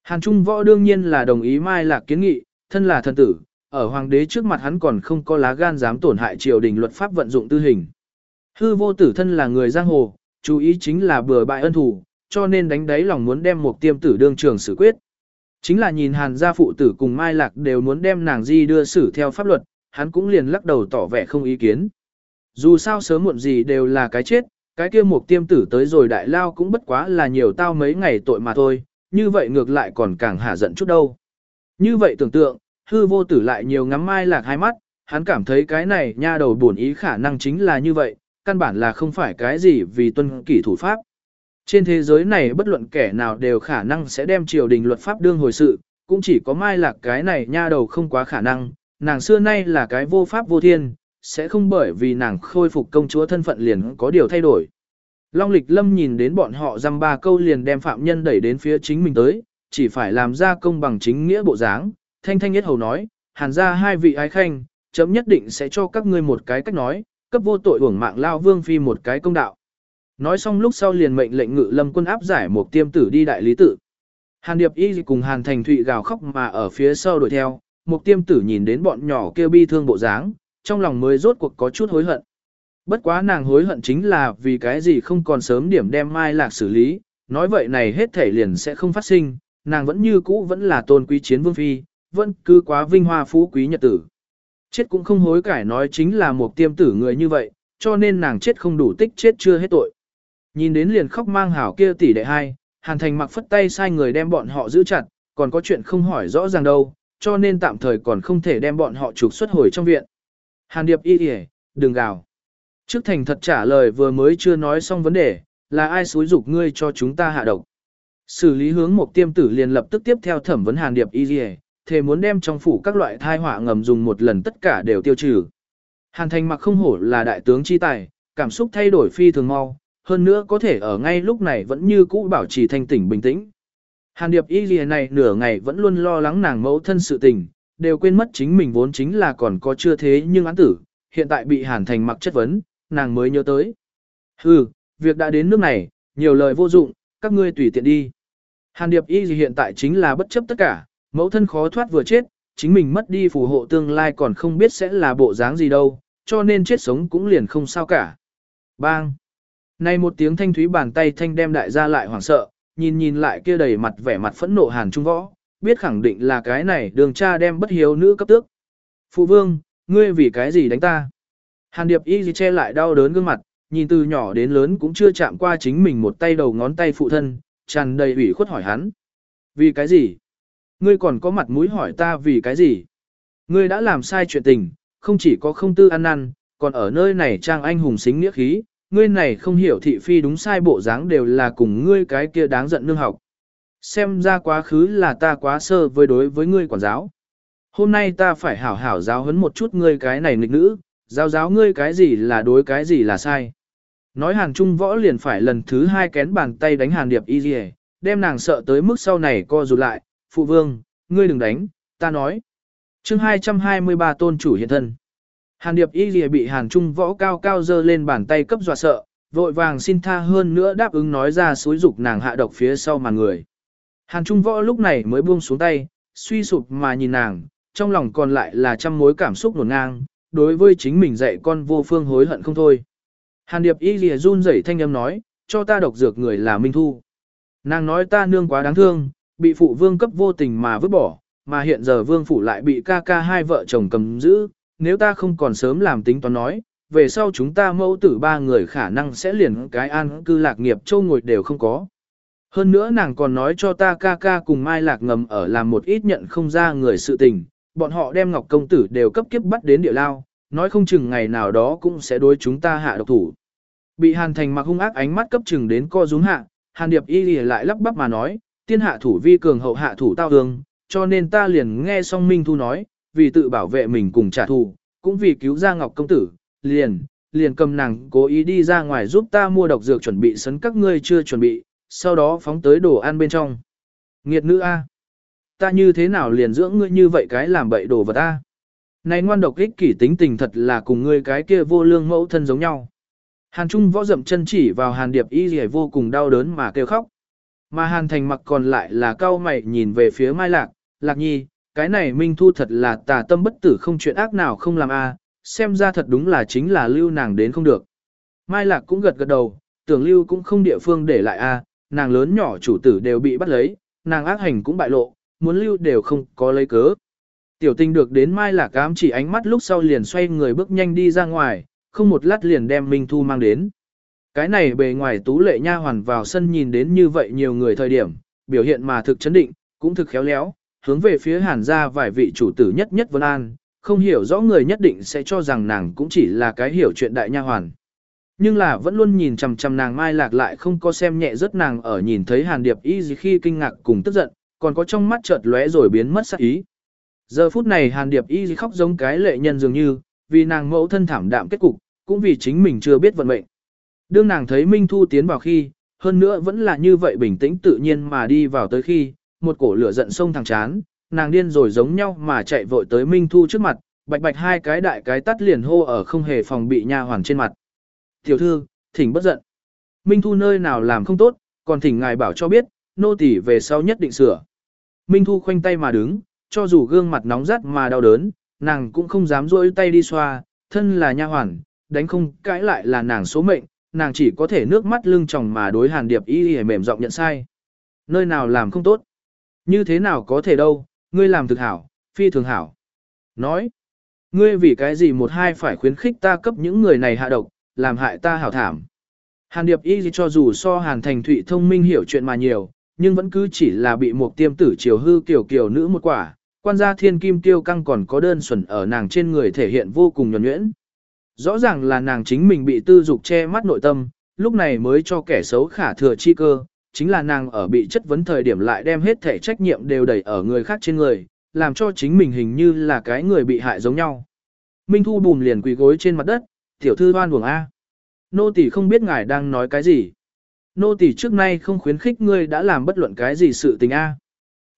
Hàn Trung Võ đương nhiên là đồng ý mai lạc kiến nghị, thân là thần tử, ở hoàng đế trước mặt hắn còn không có lá gan dám tổn hại triều đình luật pháp vận dụng tư hình. Hư vô tử thân là người giang hồ, chú ý chính là bừa bại ân thủ, cho nên đánh đáy lòng muốn đem một tiêm tử đương trường xử quyết. Chính là nhìn hàn gia phụ tử cùng Mai Lạc đều muốn đem nàng di đưa xử theo pháp luật, hắn cũng liền lắc đầu tỏ vẻ không ý kiến. Dù sao sớm muộn gì đều là cái chết, cái kia một tiêm tử tới rồi đại lao cũng bất quá là nhiều tao mấy ngày tội mà thôi, như vậy ngược lại còn càng hả giận chút đâu. Như vậy tưởng tượng, hư vô tử lại nhiều ngắm Mai Lạc hai mắt, hắn cảm thấy cái này nha đầu buồn ý khả năng chính là như vậy, căn bản là không phải cái gì vì tuân kỷ thủ pháp. Trên thế giới này bất luận kẻ nào đều khả năng sẽ đem triều đình luật pháp đương hồi sự, cũng chỉ có mai lạc cái này nha đầu không quá khả năng, nàng xưa nay là cái vô pháp vô thiên, sẽ không bởi vì nàng khôi phục công chúa thân phận liền có điều thay đổi. Long lịch lâm nhìn đến bọn họ dăm ba câu liền đem phạm nhân đẩy đến phía chính mình tới, chỉ phải làm ra công bằng chính nghĩa bộ dáng, thanh thanh nhất hầu nói, hàn ra hai vị ái khanh, chấm nhất định sẽ cho các ngươi một cái cách nói, cấp vô tội uổng mạng lao vương phi một cái công đạo. Nói xong lúc sau liền mệnh lệnh ngự lâm quân áp giải một tiêm tử đi đại lý tự. Hàn Điệp Y cùng Hàn Thành Thụy gào khóc mà ở phía sau đuổi theo, một tiêm tử nhìn đến bọn nhỏ kêu bi thương bộ dáng, trong lòng mới rốt cuộc có chút hối hận. Bất quá nàng hối hận chính là vì cái gì không còn sớm điểm đem Mai Lạc xử lý, nói vậy này hết thể liền sẽ không phát sinh, nàng vẫn như cũ vẫn là tôn quý chiến vương phi, vẫn cứ quá vinh hoa phú quý nhật tử. Chết cũng không hối cải nói chính là một tiêm tử người như vậy, cho nên nàng chết không đủ tích chết chưa hết tội. Nhìn đến liền khóc mang hảo kia tỷ đệ hai, Hàn Thành mặc phất tay sai người đem bọn họ giữ chặt, còn có chuyện không hỏi rõ ràng đâu, cho nên tạm thời còn không thể đem bọn họ trục xuất hồi trong viện. Hàn Điệp y y, đừng gào. Trước thành thật trả lời vừa mới chưa nói xong vấn đề, là ai xúi dục ngươi cho chúng ta hạ độc. Xử lý hướng một tiêm tử liền lập tức tiếp theo thẩm vấn Hàn Điệp y y, thề muốn đem trong phủ các loại thai họa ngầm dùng một lần tất cả đều tiêu trừ. Hàn thành mặc không hổ là đại tướng chi tài, cảm xúc thay đổi phi thường mau, hơn nữa có thể ở ngay lúc này vẫn như cũ bảo trì thanh tỉnh bình tĩnh. Hàn Điệp y lìa này nửa ngày vẫn luôn lo lắng nàng mẫu thân sự tình, đều quên mất chính mình vốn chính là còn có chưa thế nhưng án tử, hiện tại bị Hàn Thành mặc chất vấn, nàng mới nhớ tới. Hừ, việc đã đến nước này, nhiều lời vô dụng, các ngươi tùy tiện đi. Hàn Điệp y gì hiện tại chính là bất chấp tất cả, mẫu thân khó thoát vừa chết, chính mình mất đi phù hộ tương lai còn không biết sẽ là bộ dáng gì đâu, cho nên chết sống cũng liền không sao cả. Bang! Này một tiếng thanh thúy bàn tay thanh đem đại gia lại hoảng sợ, nhìn nhìn lại kia đầy mặt vẻ mặt phẫn nộ hàn trung võ, biết khẳng định là cái này đường cha đem bất hiếu nữ cấp tước. Phụ vương, ngươi vì cái gì đánh ta? Hàn điệp y gì che lại đau đớn gương mặt, nhìn từ nhỏ đến lớn cũng chưa chạm qua chính mình một tay đầu ngón tay phụ thân, tràn đầy ủy khuất hỏi hắn. Vì cái gì? Ngươi còn có mặt mũi hỏi ta vì cái gì? Ngươi đã làm sai chuyện tình, không chỉ có không tư ăn năn, còn ở nơi này trang anh hùng xính nghĩa khí, ngươi này không hiểu thị phi đúng sai bộ dáng đều là cùng ngươi cái kia đáng giận nương học. Xem ra quá khứ là ta quá sơ với đối với ngươi quản giáo. Hôm nay ta phải hảo hảo giáo huấn một chút ngươi cái này nghịch nữ, giáo giáo ngươi cái gì là đối cái gì là sai. Nói hàng trung võ liền phải lần thứ hai kén bàn tay đánh hàn điệp y dì đem nàng sợ tới mức sau này co rụt lại, phụ vương, ngươi đừng đánh, ta nói. chương 223 tôn chủ hiện thân. Hàn điệp y lìa bị hàn trung võ cao cao dơ lên bàn tay cấp dọa sợ, vội vàng xin tha hơn nữa đáp ứng nói ra suối dục nàng hạ độc phía sau màn người. Hàn trung võ lúc này mới buông xuống tay, suy sụp mà nhìn nàng, trong lòng còn lại là trăm mối cảm xúc nổn ngang, đối với chính mình dạy con vô phương hối hận không thôi. Hàn điệp y lìa run rẩy thanh âm nói, cho ta độc dược người là Minh Thu. Nàng nói ta nương quá đáng thương, bị phụ vương cấp vô tình mà vứt bỏ, mà hiện giờ vương phủ lại bị ca ca hai vợ chồng cầm giữ, nếu ta không còn sớm làm tính toán nói, về sau chúng ta mẫu tử ba người khả năng sẽ liền cái an cư lạc nghiệp châu ngồi đều không có. Hơn nữa nàng còn nói cho ta ca ca cùng Mai Lạc ngầm ở làm một ít nhận không ra người sự tình, bọn họ đem Ngọc Công Tử đều cấp kiếp bắt đến địa lao, nói không chừng ngày nào đó cũng sẽ đối chúng ta hạ độc thủ. Bị Hàn Thành mặc hung ác ánh mắt cấp chừng đến co rúm hạ, Hàn Điệp y lại lắp bắp mà nói, tiên hạ thủ vi cường hậu hạ thủ tao hương, cho nên ta liền nghe song Minh Thu nói, vì tự bảo vệ mình cùng trả thù, cũng vì cứu ra Ngọc Công Tử, liền, liền cầm nàng cố ý đi ra ngoài giúp ta mua độc dược chuẩn bị sấn các ngươi chưa chuẩn bị, sau đó phóng tới đồ ăn bên trong. Nghiệt nữ A. Ta như thế nào liền dưỡng ngươi như vậy cái làm bậy đồ vật A. Này ngoan độc ích kỷ tính tình thật là cùng ngươi cái kia vô lương mẫu thân giống nhau. Hàn Trung võ dậm chân chỉ vào Hàn Điệp y gì vô cùng đau đớn mà kêu khóc. Mà Hàn Thành mặc còn lại là cao mày nhìn về phía Mai Lạc, Lạc Nhi, cái này Minh Thu thật là tà tâm bất tử không chuyện ác nào không làm a, xem ra thật đúng là chính là lưu nàng đến không được. Mai Lạc cũng gật gật đầu, tưởng lưu cũng không địa phương để lại a, nàng lớn nhỏ chủ tử đều bị bắt lấy, nàng ác hành cũng bại lộ, muốn lưu đều không có lấy cớ. Tiểu tình được đến Mai Lạc ám chỉ ánh mắt lúc sau liền xoay người bước nhanh đi ra ngoài, không một lát liền đem Minh Thu mang đến. Cái này bề ngoài tú lệ nha hoàn vào sân nhìn đến như vậy nhiều người thời điểm, biểu hiện mà thực chấn định, cũng thực khéo léo, hướng về phía hàn ra vài vị chủ tử nhất nhất vân an, không hiểu rõ người nhất định sẽ cho rằng nàng cũng chỉ là cái hiểu chuyện đại nha hoàn. Nhưng là vẫn luôn nhìn chằm chằm nàng mai lạc lại không có xem nhẹ rất nàng ở nhìn thấy hàn điệp y gì khi kinh ngạc cùng tức giận, còn có trong mắt chợt lóe rồi biến mất sắc ý. Giờ phút này hàn điệp y khóc giống cái lệ nhân dường như, vì nàng mẫu thân thảm đạm kết cục, cũng vì chính mình chưa biết vận mệnh. Đương nàng thấy Minh Thu tiến vào khi, hơn nữa vẫn là như vậy bình tĩnh tự nhiên mà đi vào tới khi, một cổ lửa giận sông thẳng chán, nàng điên rồi giống nhau mà chạy vội tới Minh Thu trước mặt, bạch bạch hai cái đại cái tắt liền hô ở không hề phòng bị nha hoàn trên mặt. Tiểu thư, thỉnh bất giận. Minh Thu nơi nào làm không tốt, còn thỉnh ngài bảo cho biết, nô tỳ về sau nhất định sửa. Minh Thu khoanh tay mà đứng, cho dù gương mặt nóng rát mà đau đớn, nàng cũng không dám rỗi tay đi xoa, thân là nha hoàn, đánh không cãi lại là nàng số mệnh, nàng chỉ có thể nước mắt lưng tròng mà đối hàn điệp y y mềm giọng nhận sai. Nơi nào làm không tốt? Như thế nào có thể đâu, ngươi làm thực hảo, phi thường hảo. Nói, ngươi vì cái gì một hai phải khuyến khích ta cấp những người này hạ độc, làm hại ta hảo thảm. Hàn điệp y cho dù so hàn thành thụy thông minh hiểu chuyện mà nhiều, nhưng vẫn cứ chỉ là bị một tiêm tử chiều hư kiểu kiểu nữ một quả, quan gia thiên kim tiêu căng còn có đơn xuẩn ở nàng trên người thể hiện vô cùng nhuẩn nhuyễn. Rõ ràng là nàng chính mình bị tư dục che mắt nội tâm, lúc này mới cho kẻ xấu khả thừa chi cơ, chính là nàng ở bị chất vấn thời điểm lại đem hết thể trách nhiệm đều đẩy ở người khác trên người, làm cho chính mình hình như là cái người bị hại giống nhau. Minh Thu bùm liền quỳ gối trên mặt đất, tiểu thư đoan buồng A. Nô tỳ không biết ngài đang nói cái gì. Nô tỳ trước nay không khuyến khích ngươi đã làm bất luận cái gì sự tình A.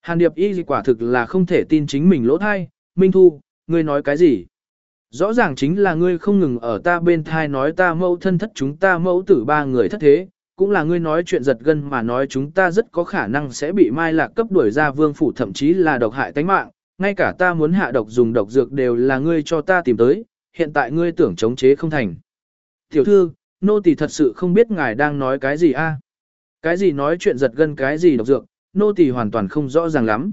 Hàn Điệp y quả thực là không thể tin chính mình lỗ thai, Minh Thu, ngươi nói cái gì? Rõ ràng chính là ngươi không ngừng ở ta bên thai nói ta mẫu thân thất chúng ta mẫu tử ba người thất thế, cũng là ngươi nói chuyện giật gân mà nói chúng ta rất có khả năng sẽ bị mai lạc cấp đuổi ra vương phủ thậm chí là độc hại tánh mạng, ngay cả ta muốn hạ độc dùng độc dược đều là ngươi cho ta tìm tới, hiện tại ngươi tưởng chống chế không thành. Tiểu thư, nô tỳ thật sự không biết ngài đang nói cái gì a? Cái gì nói chuyện giật gân cái gì độc dược, nô tỳ hoàn toàn không rõ ràng lắm.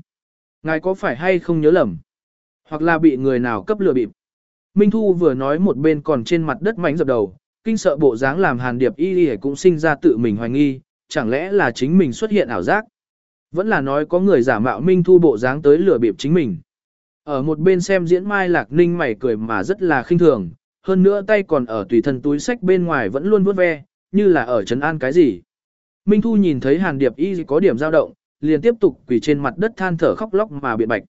Ngài có phải hay không nhớ lầm? Hoặc là bị người nào cấp lừa bịp? Minh Thu vừa nói một bên còn trên mặt đất mảnh dập đầu, kinh sợ bộ dáng làm Hàn Điệp y y cũng sinh ra tự mình hoài nghi, chẳng lẽ là chính mình xuất hiện ảo giác? Vẫn là nói có người giả mạo Minh Thu bộ dáng tới lừa bịp chính mình. Ở một bên xem diễn Mai Lạc Ninh mày cười mà rất là khinh thường, hơn nữa tay còn ở tùy thân túi sách bên ngoài vẫn luôn vuốt ve, như là ở trấn an cái gì. Minh Thu nhìn thấy Hàn Điệp y có điểm dao động, liền tiếp tục quỳ trên mặt đất than thở khóc lóc mà biện bạch.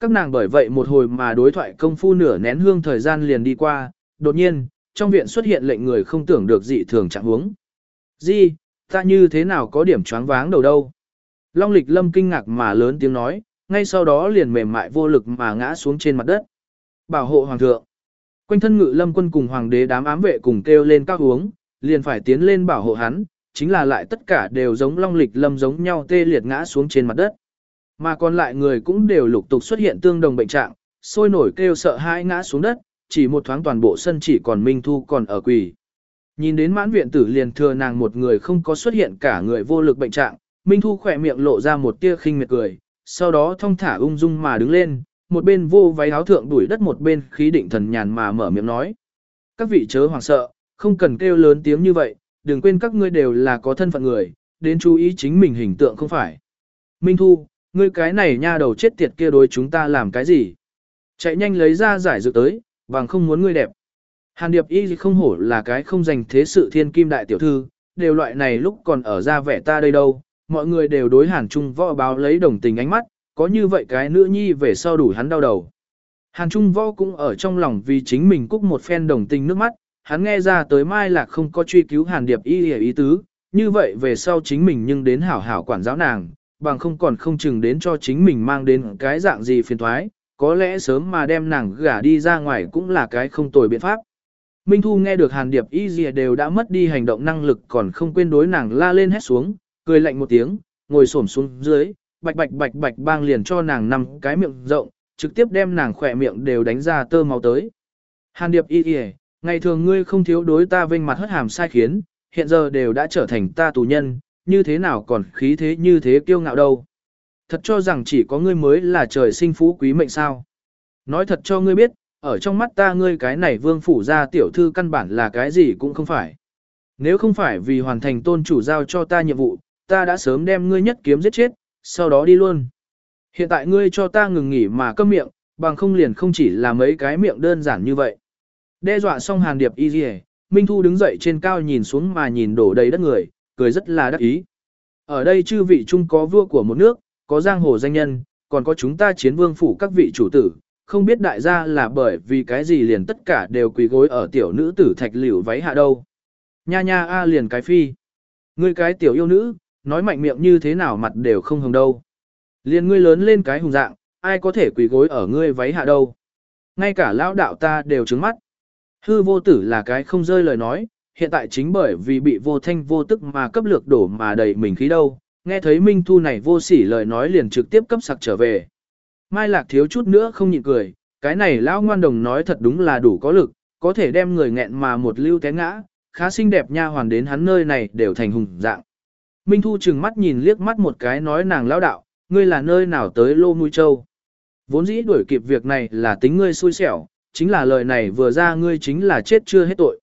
Các nàng bởi vậy một hồi mà đối thoại công phu nửa nén hương thời gian liền đi qua, đột nhiên, trong viện xuất hiện lệnh người không tưởng được dị thường trạng huống. Di, ta như thế nào có điểm choáng váng đầu đâu? Long lịch lâm kinh ngạc mà lớn tiếng nói, ngay sau đó liền mềm mại vô lực mà ngã xuống trên mặt đất. Bảo hộ hoàng thượng. Quanh thân ngự lâm quân cùng hoàng đế đám ám vệ cùng kêu lên các uống, liền phải tiến lên bảo hộ hắn, chính là lại tất cả đều giống long lịch lâm giống nhau tê liệt ngã xuống trên mặt đất. Mà còn lại người cũng đều lục tục xuất hiện tương đồng bệnh trạng, sôi nổi kêu sợ hãi ngã xuống đất, chỉ một thoáng toàn bộ sân chỉ còn Minh Thu còn ở quỳ. Nhìn đến mãn viện tử liền thừa nàng một người không có xuất hiện cả người vô lực bệnh trạng, Minh Thu khỏe miệng lộ ra một tia khinh miệt cười, sau đó thong thả ung dung mà đứng lên, một bên vô váy áo thượng đuổi đất một bên khí định thần nhàn mà mở miệng nói. Các vị chớ hoàng sợ, không cần kêu lớn tiếng như vậy, đừng quên các ngươi đều là có thân phận người, đến chú ý chính mình hình tượng không phải. Minh Thu, ngươi cái này nha đầu chết tiệt kia đối chúng ta làm cái gì? Chạy nhanh lấy ra giải dược tới, bằng không muốn ngươi đẹp. Hàn Điệp Y không hổ là cái không dành thế sự thiên kim đại tiểu thư, đều loại này lúc còn ở ra vẻ ta đây đâu, mọi người đều đối Hàn Trung võ báo lấy đồng tình ánh mắt, có như vậy cái nữ nhi về sau đủ hắn đau đầu. Hàn Trung võ cũng ở trong lòng vì chính mình cúc một phen đồng tình nước mắt, hắn nghe ra tới mai là không có truy cứu Hàn Điệp Y ý tứ, như vậy về sau chính mình nhưng đến hảo hảo quản giáo nàng, bằng không còn không chừng đến cho chính mình mang đến cái dạng gì phiền thoái, có lẽ sớm mà đem nàng gả đi ra ngoài cũng là cái không tồi biện pháp. Minh Thu nghe được Hàn Điệp y gì đều đã mất đi hành động năng lực còn không quên đối nàng la lên hét xuống, cười lạnh một tiếng, ngồi xổm xuống dưới, bạch bạch bạch bạch bang liền cho nàng nằm cái miệng rộng, trực tiếp đem nàng khỏe miệng đều đánh ra tơ máu tới. Hàn Điệp y gì, ngày thường ngươi không thiếu đối ta vinh mặt hất hàm sai khiến, hiện giờ đều đã trở thành ta tù nhân, như thế nào còn khí thế như thế kiêu ngạo đâu. Thật cho rằng chỉ có ngươi mới là trời sinh phú quý mệnh sao. Nói thật cho ngươi biết, ở trong mắt ta ngươi cái này vương phủ ra tiểu thư căn bản là cái gì cũng không phải. Nếu không phải vì hoàn thành tôn chủ giao cho ta nhiệm vụ, ta đã sớm đem ngươi nhất kiếm giết chết, sau đó đi luôn. Hiện tại ngươi cho ta ngừng nghỉ mà câm miệng, bằng không liền không chỉ là mấy cái miệng đơn giản như vậy. Đe dọa xong hàn điệp y Minh Thu đứng dậy trên cao nhìn xuống mà nhìn đổ đầy đất người, cười rất là đắc ý. Ở đây chư vị chung có vua của một nước, có giang hồ danh nhân, còn có chúng ta chiến vương phủ các vị chủ tử, không biết đại gia là bởi vì cái gì liền tất cả đều quỳ gối ở tiểu nữ tử thạch liễu váy hạ đâu. Nha nha a liền cái phi. Ngươi cái tiểu yêu nữ, nói mạnh miệng như thế nào mặt đều không hồng đâu. Liền ngươi lớn lên cái hùng dạng, ai có thể quỳ gối ở ngươi váy hạ đâu. Ngay cả lão đạo ta đều trứng mắt. Hư vô tử là cái không rơi lời nói, hiện tại chính bởi vì bị vô thanh vô tức mà cấp lược đổ mà đầy mình khí đâu, nghe thấy Minh Thu này vô sỉ lời nói liền trực tiếp cấp sặc trở về. Mai Lạc thiếu chút nữa không nhịn cười, cái này lão ngoan đồng nói thật đúng là đủ có lực, có thể đem người nghẹn mà một lưu té ngã, khá xinh đẹp nha hoàn đến hắn nơi này đều thành hùng dạng. Minh Thu chừng mắt nhìn liếc mắt một cái nói nàng lão đạo, ngươi là nơi nào tới lô mũi châu. Vốn dĩ đuổi kịp việc này là tính ngươi xui xẻo, chính là lời này vừa ra ngươi chính là chết chưa hết tội.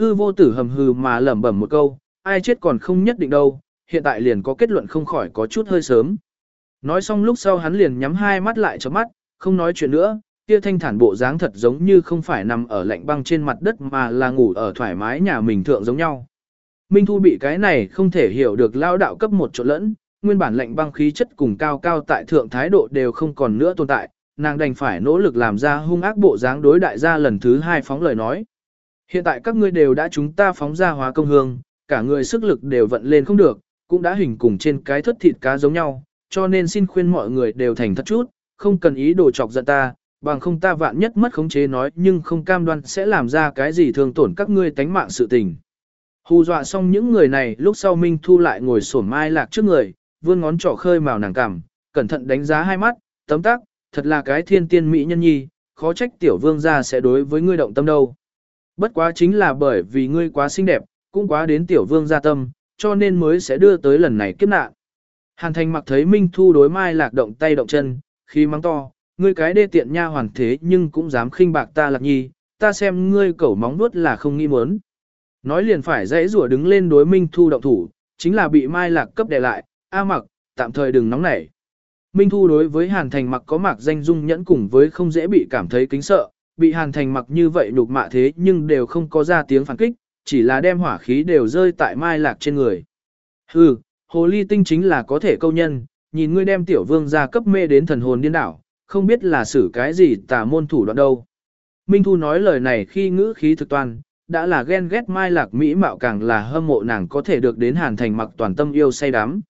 Hư vô tử hầm hừ mà lẩm bẩm một câu, ai chết còn không nhất định đâu, hiện tại liền có kết luận không khỏi có chút hơi sớm. Nói xong lúc sau hắn liền nhắm hai mắt lại cho mắt, không nói chuyện nữa, kia thanh thản bộ dáng thật giống như không phải nằm ở lạnh băng trên mặt đất mà là ngủ ở thoải mái nhà mình thượng giống nhau. Minh Thu bị cái này không thể hiểu được lao đạo cấp một chỗ lẫn, nguyên bản lạnh băng khí chất cùng cao cao tại thượng thái độ đều không còn nữa tồn tại, nàng đành phải nỗ lực làm ra hung ác bộ dáng đối đại gia lần thứ hai phóng lời nói. Hiện tại các ngươi đều đã chúng ta phóng ra hóa công hương, cả người sức lực đều vận lên không được, cũng đã hình cùng trên cái thất thịt cá giống nhau, cho nên xin khuyên mọi người đều thành thật chút, không cần ý đồ chọc giận ta, bằng không ta vạn nhất mất khống chế nói nhưng không cam đoan sẽ làm ra cái gì thương tổn các ngươi tánh mạng sự tình. Hù dọa xong những người này lúc sau Minh Thu lại ngồi sổm mai lạc trước người, vươn ngón trỏ khơi màu nàng cằm, cẩn thận đánh giá hai mắt, tấm tắc, thật là cái thiên tiên mỹ nhân nhi, khó trách tiểu vương gia sẽ đối với ngươi động tâm đâu. Bất quá chính là bởi vì ngươi quá xinh đẹp, cũng quá đến tiểu vương gia tâm, cho nên mới sẽ đưa tới lần này kiếp nạn. Hàn thành mặc thấy Minh Thu đối mai lạc động tay động chân, khi mắng to, ngươi cái đê tiện nha hoàn thế nhưng cũng dám khinh bạc ta lạc nhi, ta xem ngươi cẩu móng nuốt là không nghi muốn. Nói liền phải dãy rủa đứng lên đối Minh Thu động thủ, chính là bị mai lạc cấp đè lại, a mặc, tạm thời đừng nóng nảy. Minh Thu đối với Hàn Thành mặc có mạc danh dung nhẫn cùng với không dễ bị cảm thấy kính sợ, bị Hàn Thành mặc như vậy nhục mạ thế nhưng đều không có ra tiếng phản kích, chỉ là đem hỏa khí đều rơi tại mai lạc trên người. Hừ, hồ ly tinh chính là có thể câu nhân, nhìn ngươi đem tiểu vương ra cấp mê đến thần hồn điên đảo, không biết là xử cái gì tà môn thủ đoạn đâu. Minh Thu nói lời này khi ngữ khí thực toàn, đã là ghen ghét mai lạc mỹ mạo càng là hâm mộ nàng có thể được đến hàn thành mặc toàn tâm yêu say đắm.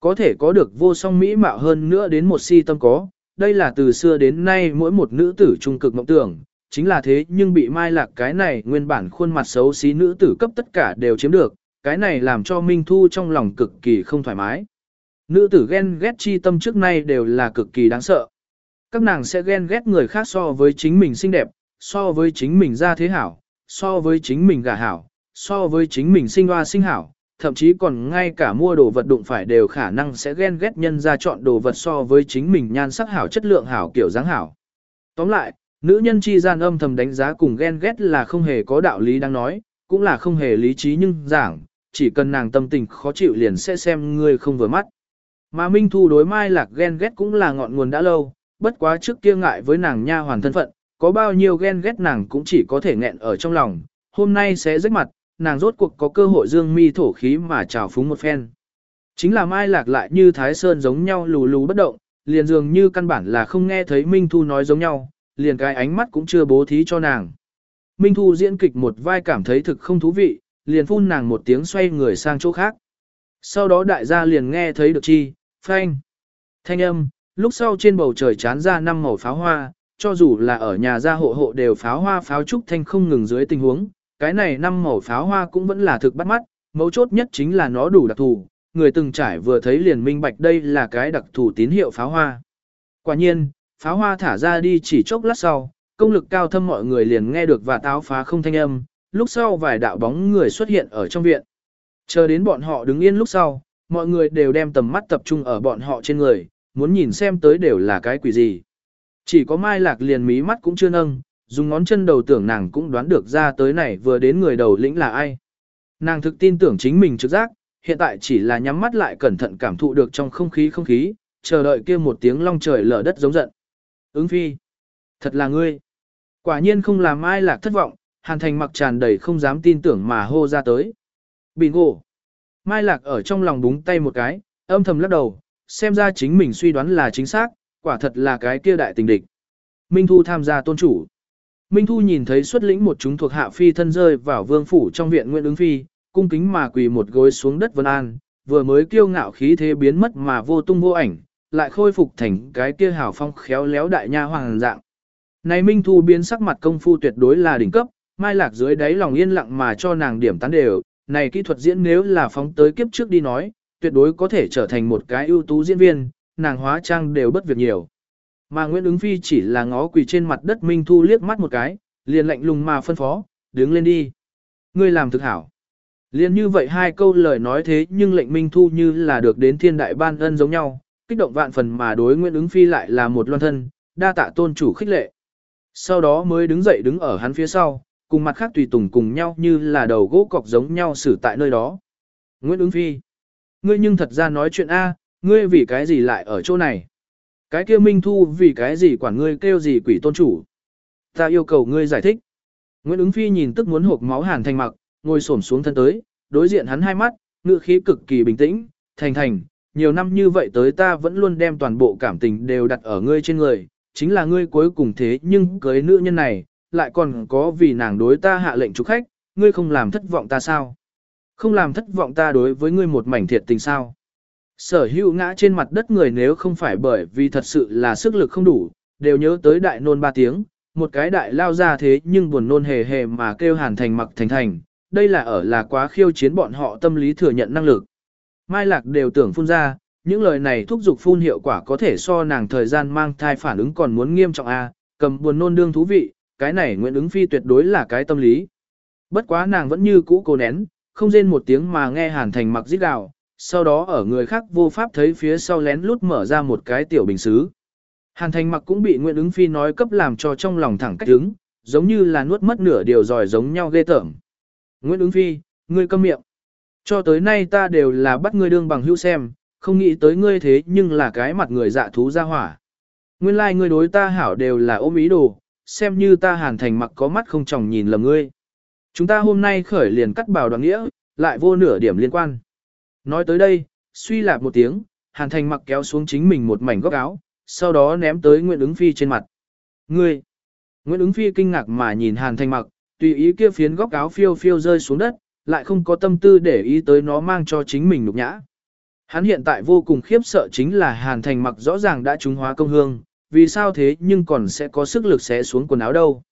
Có thể có được vô song mỹ mạo hơn nữa đến một si tâm có, đây là từ xưa đến nay mỗi một nữ tử trung cực mộng tưởng, chính là thế nhưng bị mai lạc cái này nguyên bản khuôn mặt xấu xí nữ tử cấp tất cả đều chiếm được, cái này làm cho Minh Thu trong lòng cực kỳ không thoải mái. Nữ tử ghen ghét chi tâm trước nay đều là cực kỳ đáng sợ. Các nàng sẽ ghen ghét người khác so với chính mình xinh đẹp, so với chính mình ra thế hảo, so với chính mình gả hảo, so với chính mình sinh hoa sinh hảo, thậm chí còn ngay cả mua đồ vật đụng phải đều khả năng sẽ ghen ghét nhân ra chọn đồ vật so với chính mình nhan sắc hảo chất lượng hảo kiểu dáng hảo. Tóm lại, nữ nhân chi gian âm thầm đánh giá cùng ghen ghét là không hề có đạo lý đang nói, cũng là không hề lý trí nhưng giảng, chỉ cần nàng tâm tình khó chịu liền sẽ xem người không vừa mắt. Mà Minh Thu đối Mai Lạc ghen ghét cũng là ngọn nguồn đã lâu, bất quá trước kia ngại với nàng nha hoàn thân phận, có bao nhiêu ghen ghét nàng cũng chỉ có thể nghẹn ở trong lòng, hôm nay sẽ rách mặt, nàng rốt cuộc có cơ hội dương mi thổ khí mà trào phúng một phen. Chính là Mai Lạc lại như Thái Sơn giống nhau lù lù bất động, liền dường như căn bản là không nghe thấy Minh Thu nói giống nhau, liền cái ánh mắt cũng chưa bố thí cho nàng. Minh Thu diễn kịch một vai cảm thấy thực không thú vị, liền phun nàng một tiếng xoay người sang chỗ khác. Sau đó đại gia liền nghe thấy được chi, phanh, thanh âm, lúc sau trên bầu trời chán ra năm màu pháo hoa, cho dù là ở nhà gia hộ hộ đều pháo hoa pháo trúc thanh không ngừng dưới tình huống, cái này năm màu pháo hoa cũng vẫn là thực bắt mắt, mấu chốt nhất chính là nó đủ đặc thù, người từng trải vừa thấy liền minh bạch đây là cái đặc thù tín hiệu pháo hoa. Quả nhiên, pháo hoa thả ra đi chỉ chốc lát sau, công lực cao thâm mọi người liền nghe được và táo phá không thanh âm, lúc sau vài đạo bóng người xuất hiện ở trong viện. Chờ đến bọn họ đứng yên lúc sau, mọi người đều đem tầm mắt tập trung ở bọn họ trên người, muốn nhìn xem tới đều là cái quỷ gì. Chỉ có Mai Lạc liền mí mắt cũng chưa nâng, dùng ngón chân đầu tưởng nàng cũng đoán được ra tới này vừa đến người đầu lĩnh là ai. Nàng thực tin tưởng chính mình trực giác, hiện tại chỉ là nhắm mắt lại cẩn thận cảm thụ được trong không khí không khí, chờ đợi kia một tiếng long trời lở đất giống giận. Ứng phi, thật là ngươi. Quả nhiên không làm Mai Lạc thất vọng, Hàn Thành mặc tràn đầy không dám tin tưởng mà hô ra tới. Bingo. Mai Lạc ở trong lòng búng tay một cái, âm thầm lắc đầu, xem ra chính mình suy đoán là chính xác, quả thật là cái kia đại tình địch. Minh Thu tham gia tôn chủ. Minh Thu nhìn thấy xuất lĩnh một chúng thuộc hạ phi thân rơi vào vương phủ trong viện Nguyễn ứng phi, cung kính mà quỳ một gối xuống đất vân an, vừa mới kiêu ngạo khí thế biến mất mà vô tung vô ảnh, lại khôi phục thành cái kia hào phong khéo léo đại nha hoàng dạng. Này Minh Thu biến sắc mặt công phu tuyệt đối là đỉnh cấp, mai lạc dưới đáy lòng yên lặng mà cho nàng điểm tán đều, này kỹ thuật diễn nếu là phóng tới kiếp trước đi nói, tuyệt đối có thể trở thành một cái ưu tú diễn viên, nàng hóa trang đều bất việc nhiều. Mà Nguyễn ứng phi chỉ là ngó quỳ trên mặt đất Minh Thu liếc mắt một cái, liền lạnh lùng mà phân phó, đứng lên đi. Ngươi làm thực hảo. liền như vậy hai câu lời nói thế nhưng lệnh Minh Thu như là được đến thiên đại ban ân giống nhau, kích động vạn phần mà đối Nguyễn ứng phi lại là một loan thân, đa tạ tôn chủ khích lệ. Sau đó mới đứng dậy đứng ở hắn phía sau, cùng mặt khác tùy tùng cùng nhau như là đầu gỗ cọc giống nhau xử tại nơi đó. Nguyễn ứng phi. Ngươi nhưng thật ra nói chuyện A, ngươi vì cái gì lại ở chỗ này? Cái kia Minh Thu vì cái gì quản ngươi kêu gì quỷ tôn chủ? Ta yêu cầu ngươi giải thích. Nguyễn ứng phi nhìn tức muốn hộp máu hàn thành mặc, ngồi xổm xuống thân tới, đối diện hắn hai mắt, ngựa khí cực kỳ bình tĩnh, thành thành, nhiều năm như vậy tới ta vẫn luôn đem toàn bộ cảm tình đều đặt ở ngươi trên người, chính là ngươi cuối cùng thế nhưng cưới nữ nhân này, lại còn có vì nàng đối ta hạ lệnh chúc khách, ngươi không làm thất vọng ta sao? Không làm thất vọng ta đối với ngươi một mảnh thiệt tình sao? Sở hữu ngã trên mặt đất người nếu không phải bởi vì thật sự là sức lực không đủ, đều nhớ tới đại nôn ba tiếng, một cái đại lao ra thế nhưng buồn nôn hề hề mà kêu hàn thành mặc thành thành, đây là ở là quá khiêu chiến bọn họ tâm lý thừa nhận năng lực. Mai Lạc đều tưởng phun ra, những lời này thúc giục phun hiệu quả có thể so nàng thời gian mang thai phản ứng còn muốn nghiêm trọng a, cầm buồn nôn đương thú vị, cái này Nguyễn ứng phi tuyệt đối là cái tâm lý. Bất quá nàng vẫn như cũ cố nén, không rên một tiếng mà nghe Hàn Thành mặc giết gào, sau đó ở người khác vô pháp thấy phía sau lén lút mở ra một cái tiểu bình xứ. Hàn Thành mặc cũng bị Nguyễn ứng phi nói cấp làm cho trong lòng thẳng cách đứng, giống như là nuốt mất nửa điều giỏi giống nhau ghê tởm. Nguyễn ứng phi, ngươi câm miệng. Cho tới nay ta đều là bắt ngươi đương bằng hữu xem, không nghĩ tới ngươi thế nhưng là cái mặt người dạ thú ra hỏa. Nguyên lai like ngươi đối ta hảo đều là ôm ý đồ, xem như ta hàn thành mặc có mắt không chồng nhìn lầm ngươi. Chúng ta hôm nay khởi liền cắt bào đoàn nghĩa, lại vô nửa điểm liên quan. Nói tới đây, suy lạp một tiếng, hàn thành mặc kéo xuống chính mình một mảnh góc áo, sau đó ném tới Nguyễn ứng phi trên mặt. Ngươi! Nguyễn ứng phi kinh ngạc mà nhìn hàn thành mặc, tùy ý kia phiến góc áo phiêu phiêu rơi xuống đất, lại không có tâm tư để ý tới nó mang cho chính mình nhục nhã. Hắn hiện tại vô cùng khiếp sợ chính là Hàn Thành mặc rõ ràng đã trúng hóa công hương, vì sao thế nhưng còn sẽ có sức lực xé xuống quần áo đâu.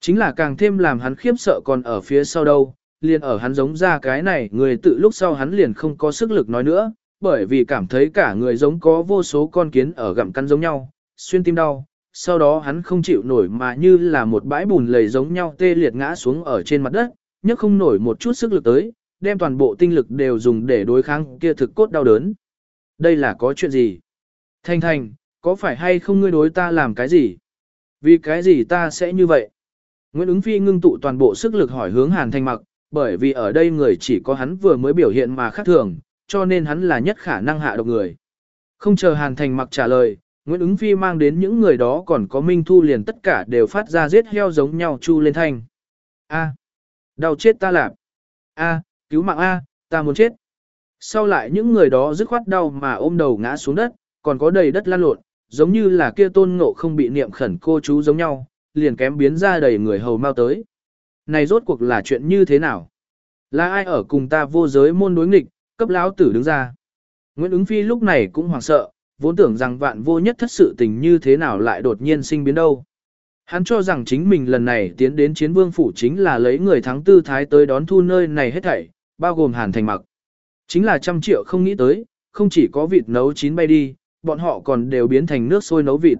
Chính là càng thêm làm hắn khiếp sợ còn ở phía sau đâu, liền ở hắn giống ra cái này người tự lúc sau hắn liền không có sức lực nói nữa, bởi vì cảm thấy cả người giống có vô số con kiến ở gặm cắn giống nhau, xuyên tim đau. Sau đó hắn không chịu nổi mà như là một bãi bùn lầy giống nhau tê liệt ngã xuống ở trên mặt đất, nhấc không nổi một chút sức lực tới, đem toàn bộ tinh lực đều dùng để đối kháng kia thực cốt đau đớn. Đây là có chuyện gì? Thanh Thanh, có phải hay không ngươi đối ta làm cái gì? Vì cái gì ta sẽ như vậy? Nguyễn ứng phi ngưng tụ toàn bộ sức lực hỏi hướng Hàn Thanh mặc, bởi vì ở đây người chỉ có hắn vừa mới biểu hiện mà khác thường, cho nên hắn là nhất khả năng hạ độc người. Không chờ Hàn Thành mặc trả lời, Nguyễn ứng phi mang đến những người đó còn có Minh Thu liền tất cả đều phát ra giết heo giống nhau chu lên thanh. A. Đau chết ta lạp. A, cứu mạng A, ta muốn chết. Sau lại những người đó dứt khoát đau mà ôm đầu ngã xuống đất, còn có đầy đất lan lộn, giống như là kia tôn ngộ không bị niệm khẩn cô chú giống nhau, liền kém biến ra đầy người hầu mau tới. Này rốt cuộc là chuyện như thế nào? Là ai ở cùng ta vô giới môn đối nghịch, cấp lão tử đứng ra? Nguyễn ứng phi lúc này cũng hoảng sợ, vốn tưởng rằng vạn vô nhất thất sự tình như thế nào lại đột nhiên sinh biến đâu. Hắn cho rằng chính mình lần này tiến đến chiến vương phủ chính là lấy người thắng tư thái tới đón thu nơi này hết thảy, bao gồm hàn thành mặc. Chính là trăm triệu không nghĩ tới, không chỉ có vịt nấu chín bay đi, bọn họ còn đều biến thành nước sôi nấu vịt.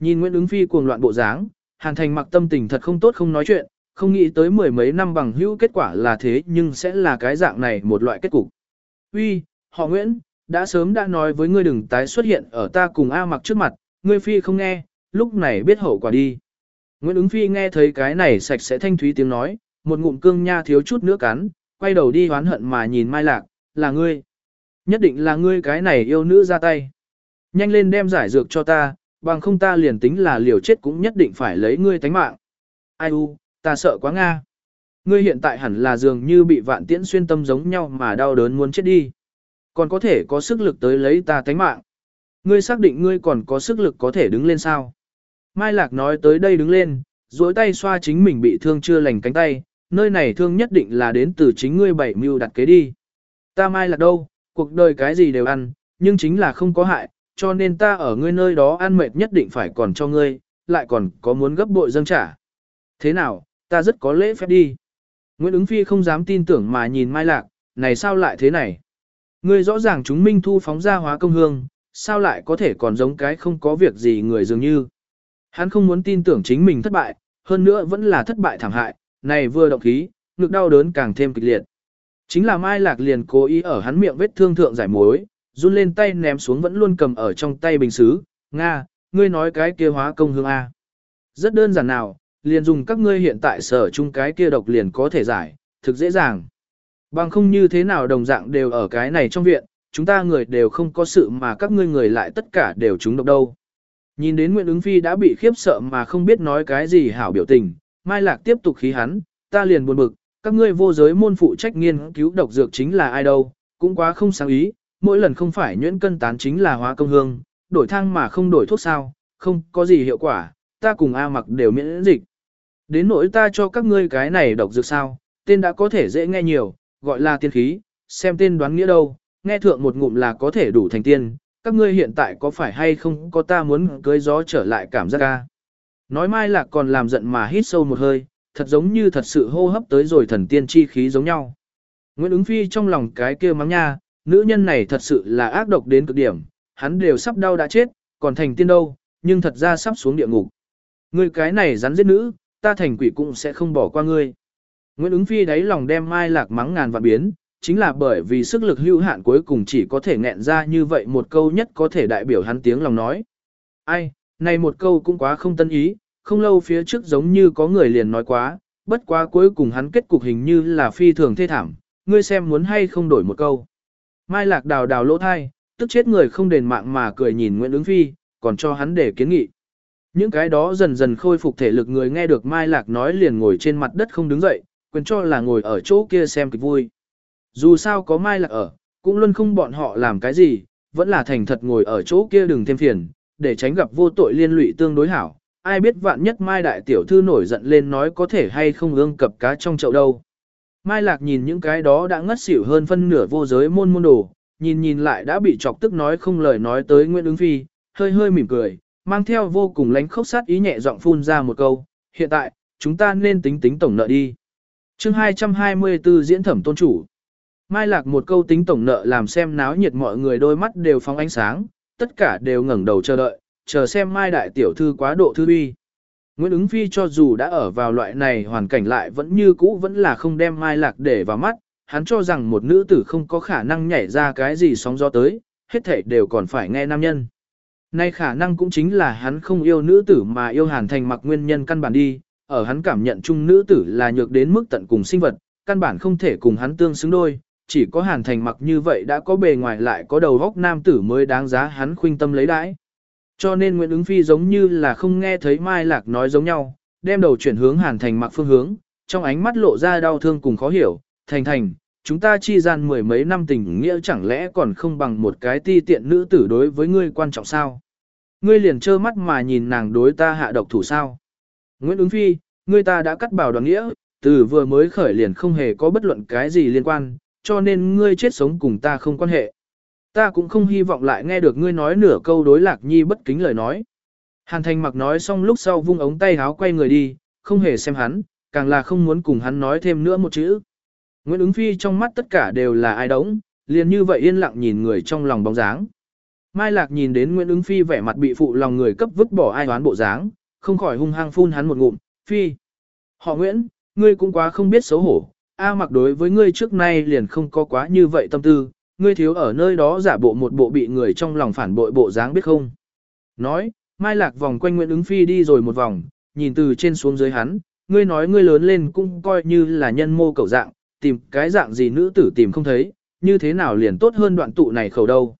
Nhìn Nguyễn ứng phi cuồng loạn bộ dáng, hàn thành mặc tâm tình thật không tốt không nói chuyện, không nghĩ tới mười mấy năm bằng hữu kết quả là thế nhưng sẽ là cái dạng này một loại kết cục. Uy, họ Nguyễn, đã sớm đã nói với ngươi đừng tái xuất hiện ở ta cùng A mặc trước mặt, ngươi phi không nghe, lúc này biết hậu quả đi. Nguyễn ứng phi nghe thấy cái này sạch sẽ thanh thúy tiếng nói, một ngụm cương nha thiếu chút nữa cắn, quay đầu đi hoán hận mà nhìn Mai Lạc, là ngươi. Nhất định là ngươi cái này yêu nữ ra tay. Nhanh lên đem giải dược cho ta, bằng không ta liền tính là liều chết cũng nhất định phải lấy ngươi tánh mạng. Ai u, ta sợ quá Nga. Ngươi hiện tại hẳn là dường như bị vạn tiễn xuyên tâm giống nhau mà đau đớn muốn chết đi. Còn có thể có sức lực tới lấy ta tánh mạng. Ngươi xác định ngươi còn có sức lực có thể đứng lên sao? Mai Lạc nói tới đây đứng lên, duỗi tay xoa chính mình bị thương chưa lành cánh tay, nơi này thương nhất định là đến từ chính ngươi bảy mưu đặt kế đi. Ta Mai Lạc đâu, cuộc đời cái gì đều ăn, nhưng chính là không có hại, cho nên ta ở ngươi nơi đó ăn mệt nhất định phải còn cho ngươi, lại còn có muốn gấp bội dâng trả. Thế nào, ta rất có lễ phép đi. Nguyễn ứng phi không dám tin tưởng mà nhìn Mai Lạc, này sao lại thế này? Ngươi rõ ràng chúng minh thu phóng ra hóa công hương, sao lại có thể còn giống cái không có việc gì người dường như. Hắn không muốn tin tưởng chính mình thất bại, hơn nữa vẫn là thất bại thảm hại, này vừa động khí, ngực đau đớn càng thêm kịch liệt. Chính là Mai Lạc liền cố ý ở hắn miệng vết thương thượng giải mối, run lên tay ném xuống vẫn luôn cầm ở trong tay bình xứ, Nga, ngươi nói cái kia hóa công hương A. Rất đơn giản nào, liền dùng các ngươi hiện tại sở chung cái kia độc liền có thể giải, thực dễ dàng. Bằng không như thế nào đồng dạng đều ở cái này trong viện, chúng ta người đều không có sự mà các ngươi người lại tất cả đều chúng độc đâu. Nhìn đến Nguyễn ứng Phi đã bị khiếp sợ mà không biết nói cái gì hảo biểu tình, Mai Lạc tiếp tục khí hắn, ta liền buồn bực, các ngươi vô giới môn phụ trách nghiên cứu độc dược chính là ai đâu, cũng quá không sáng ý, mỗi lần không phải nhuyễn cân tán chính là hóa công hương, đổi thang mà không đổi thuốc sao, không có gì hiệu quả, ta cùng A mặc đều miễn dịch. Đến nỗi ta cho các ngươi cái này độc dược sao, tên đã có thể dễ nghe nhiều, gọi là tiên khí, xem tên đoán nghĩa đâu, nghe thượng một ngụm là có thể đủ thành tiên, các ngươi hiện tại có phải hay không có ta muốn cưới gió trở lại cảm giác ca. Nói mai là còn làm giận mà hít sâu một hơi, thật giống như thật sự hô hấp tới rồi thần tiên chi khí giống nhau. Nguyễn ứng phi trong lòng cái kia mắng nha, nữ nhân này thật sự là ác độc đến cực điểm, hắn đều sắp đau đã chết, còn thành tiên đâu, nhưng thật ra sắp xuống địa ngục. Ngươi cái này rắn giết nữ, ta thành quỷ cũng sẽ không bỏ qua ngươi. Nguyễn ứng phi đáy lòng đem mai lạc mắng ngàn và biến, chính là bởi vì sức lực hữu hạn cuối cùng chỉ có thể nghẹn ra như vậy một câu nhất có thể đại biểu hắn tiếng lòng nói. Ai, này một câu cũng quá không tân ý, không lâu phía trước giống như có người liền nói quá, bất quá cuối cùng hắn kết cục hình như là phi thường thê thảm, ngươi xem muốn hay không đổi một câu. Mai lạc đào đào lỗ thai, tức chết người không đền mạng mà cười nhìn Nguyễn ứng phi, còn cho hắn để kiến nghị. Những cái đó dần dần khôi phục thể lực người nghe được Mai Lạc nói liền ngồi trên mặt đất không đứng dậy, quyền cho là ngồi ở chỗ kia xem kịch vui. Dù sao có Mai Lạc ở, cũng luôn không bọn họ làm cái gì, vẫn là thành thật ngồi ở chỗ kia đừng thêm phiền, để tránh gặp vô tội liên lụy tương đối hảo. Ai biết vạn nhất Mai Đại Tiểu Thư nổi giận lên nói có thể hay không ương cập cá trong chậu đâu. Mai Lạc nhìn những cái đó đã ngất xỉu hơn phân nửa vô giới môn môn đồ, nhìn nhìn lại đã bị chọc tức nói không lời nói tới Nguyễn ứng phi, hơi hơi mỉm cười, mang theo vô cùng lánh khốc sát ý nhẹ giọng phun ra một câu, hiện tại, chúng ta nên tính tính tổng nợ đi. chương 224 diễn thẩm tôn chủ. Mai lạc một câu tính tổng nợ làm xem náo nhiệt mọi người đôi mắt đều phóng ánh sáng, tất cả đều ngẩng đầu chờ đợi, chờ xem Mai đại tiểu thư quá độ thư bi. Nguyễn ứng phi cho dù đã ở vào loại này hoàn cảnh lại vẫn như cũ vẫn là không đem Mai lạc để vào mắt, hắn cho rằng một nữ tử không có khả năng nhảy ra cái gì sóng gió tới, hết thảy đều còn phải nghe nam nhân. Nay khả năng cũng chính là hắn không yêu nữ tử mà yêu hàn thành mặc nguyên nhân căn bản đi, ở hắn cảm nhận chung nữ tử là nhược đến mức tận cùng sinh vật, căn bản không thể cùng hắn tương xứng đôi, chỉ có hàn thành mặc như vậy đã có bề ngoài lại có đầu góc nam tử mới đáng giá hắn khuynh tâm lấy đãi. Cho nên Nguyễn ứng phi giống như là không nghe thấy Mai Lạc nói giống nhau, đem đầu chuyển hướng hàn thành mặc phương hướng, trong ánh mắt lộ ra đau thương cùng khó hiểu, thành thành, chúng ta chi gian mười mấy năm tình nghĩa chẳng lẽ còn không bằng một cái ti tiện nữ tử đối với ngươi quan trọng sao? Ngươi liền trơ mắt mà nhìn nàng đối ta hạ độc thủ sao? Nguyễn ứng phi, ngươi ta đã cắt bảo đoàn nghĩa, từ vừa mới khởi liền không hề có bất luận cái gì liên quan, cho nên ngươi chết sống cùng ta không quan hệ. Ta cũng không hy vọng lại nghe được ngươi nói nửa câu đối lạc nhi bất kính lời nói. Hàn thành mặc nói xong lúc sau vung ống tay háo quay người đi, không hề xem hắn, càng là không muốn cùng hắn nói thêm nữa một chữ. Nguyễn ứng phi trong mắt tất cả đều là ai đống, liền như vậy yên lặng nhìn người trong lòng bóng dáng. Mai Lạc nhìn đến Nguyễn ứng phi vẻ mặt bị phụ lòng người cấp vứt bỏ ai đoán bộ dáng, không khỏi hung hăng phun hắn một ngụm, phi. Họ Nguyễn, ngươi cũng quá không biết xấu hổ, A mặc đối với ngươi trước nay liền không có quá như vậy tâm tư, ngươi thiếu ở nơi đó giả bộ một bộ bị người trong lòng phản bội bộ dáng biết không. Nói, Mai Lạc vòng quanh Nguyễn ứng phi đi rồi một vòng, nhìn từ trên xuống dưới hắn, ngươi nói ngươi lớn lên cũng coi như là nhân mô cầu dạng, tìm cái dạng gì nữ tử tìm không thấy, như thế nào liền tốt hơn đoạn tụ này khẩu đâu.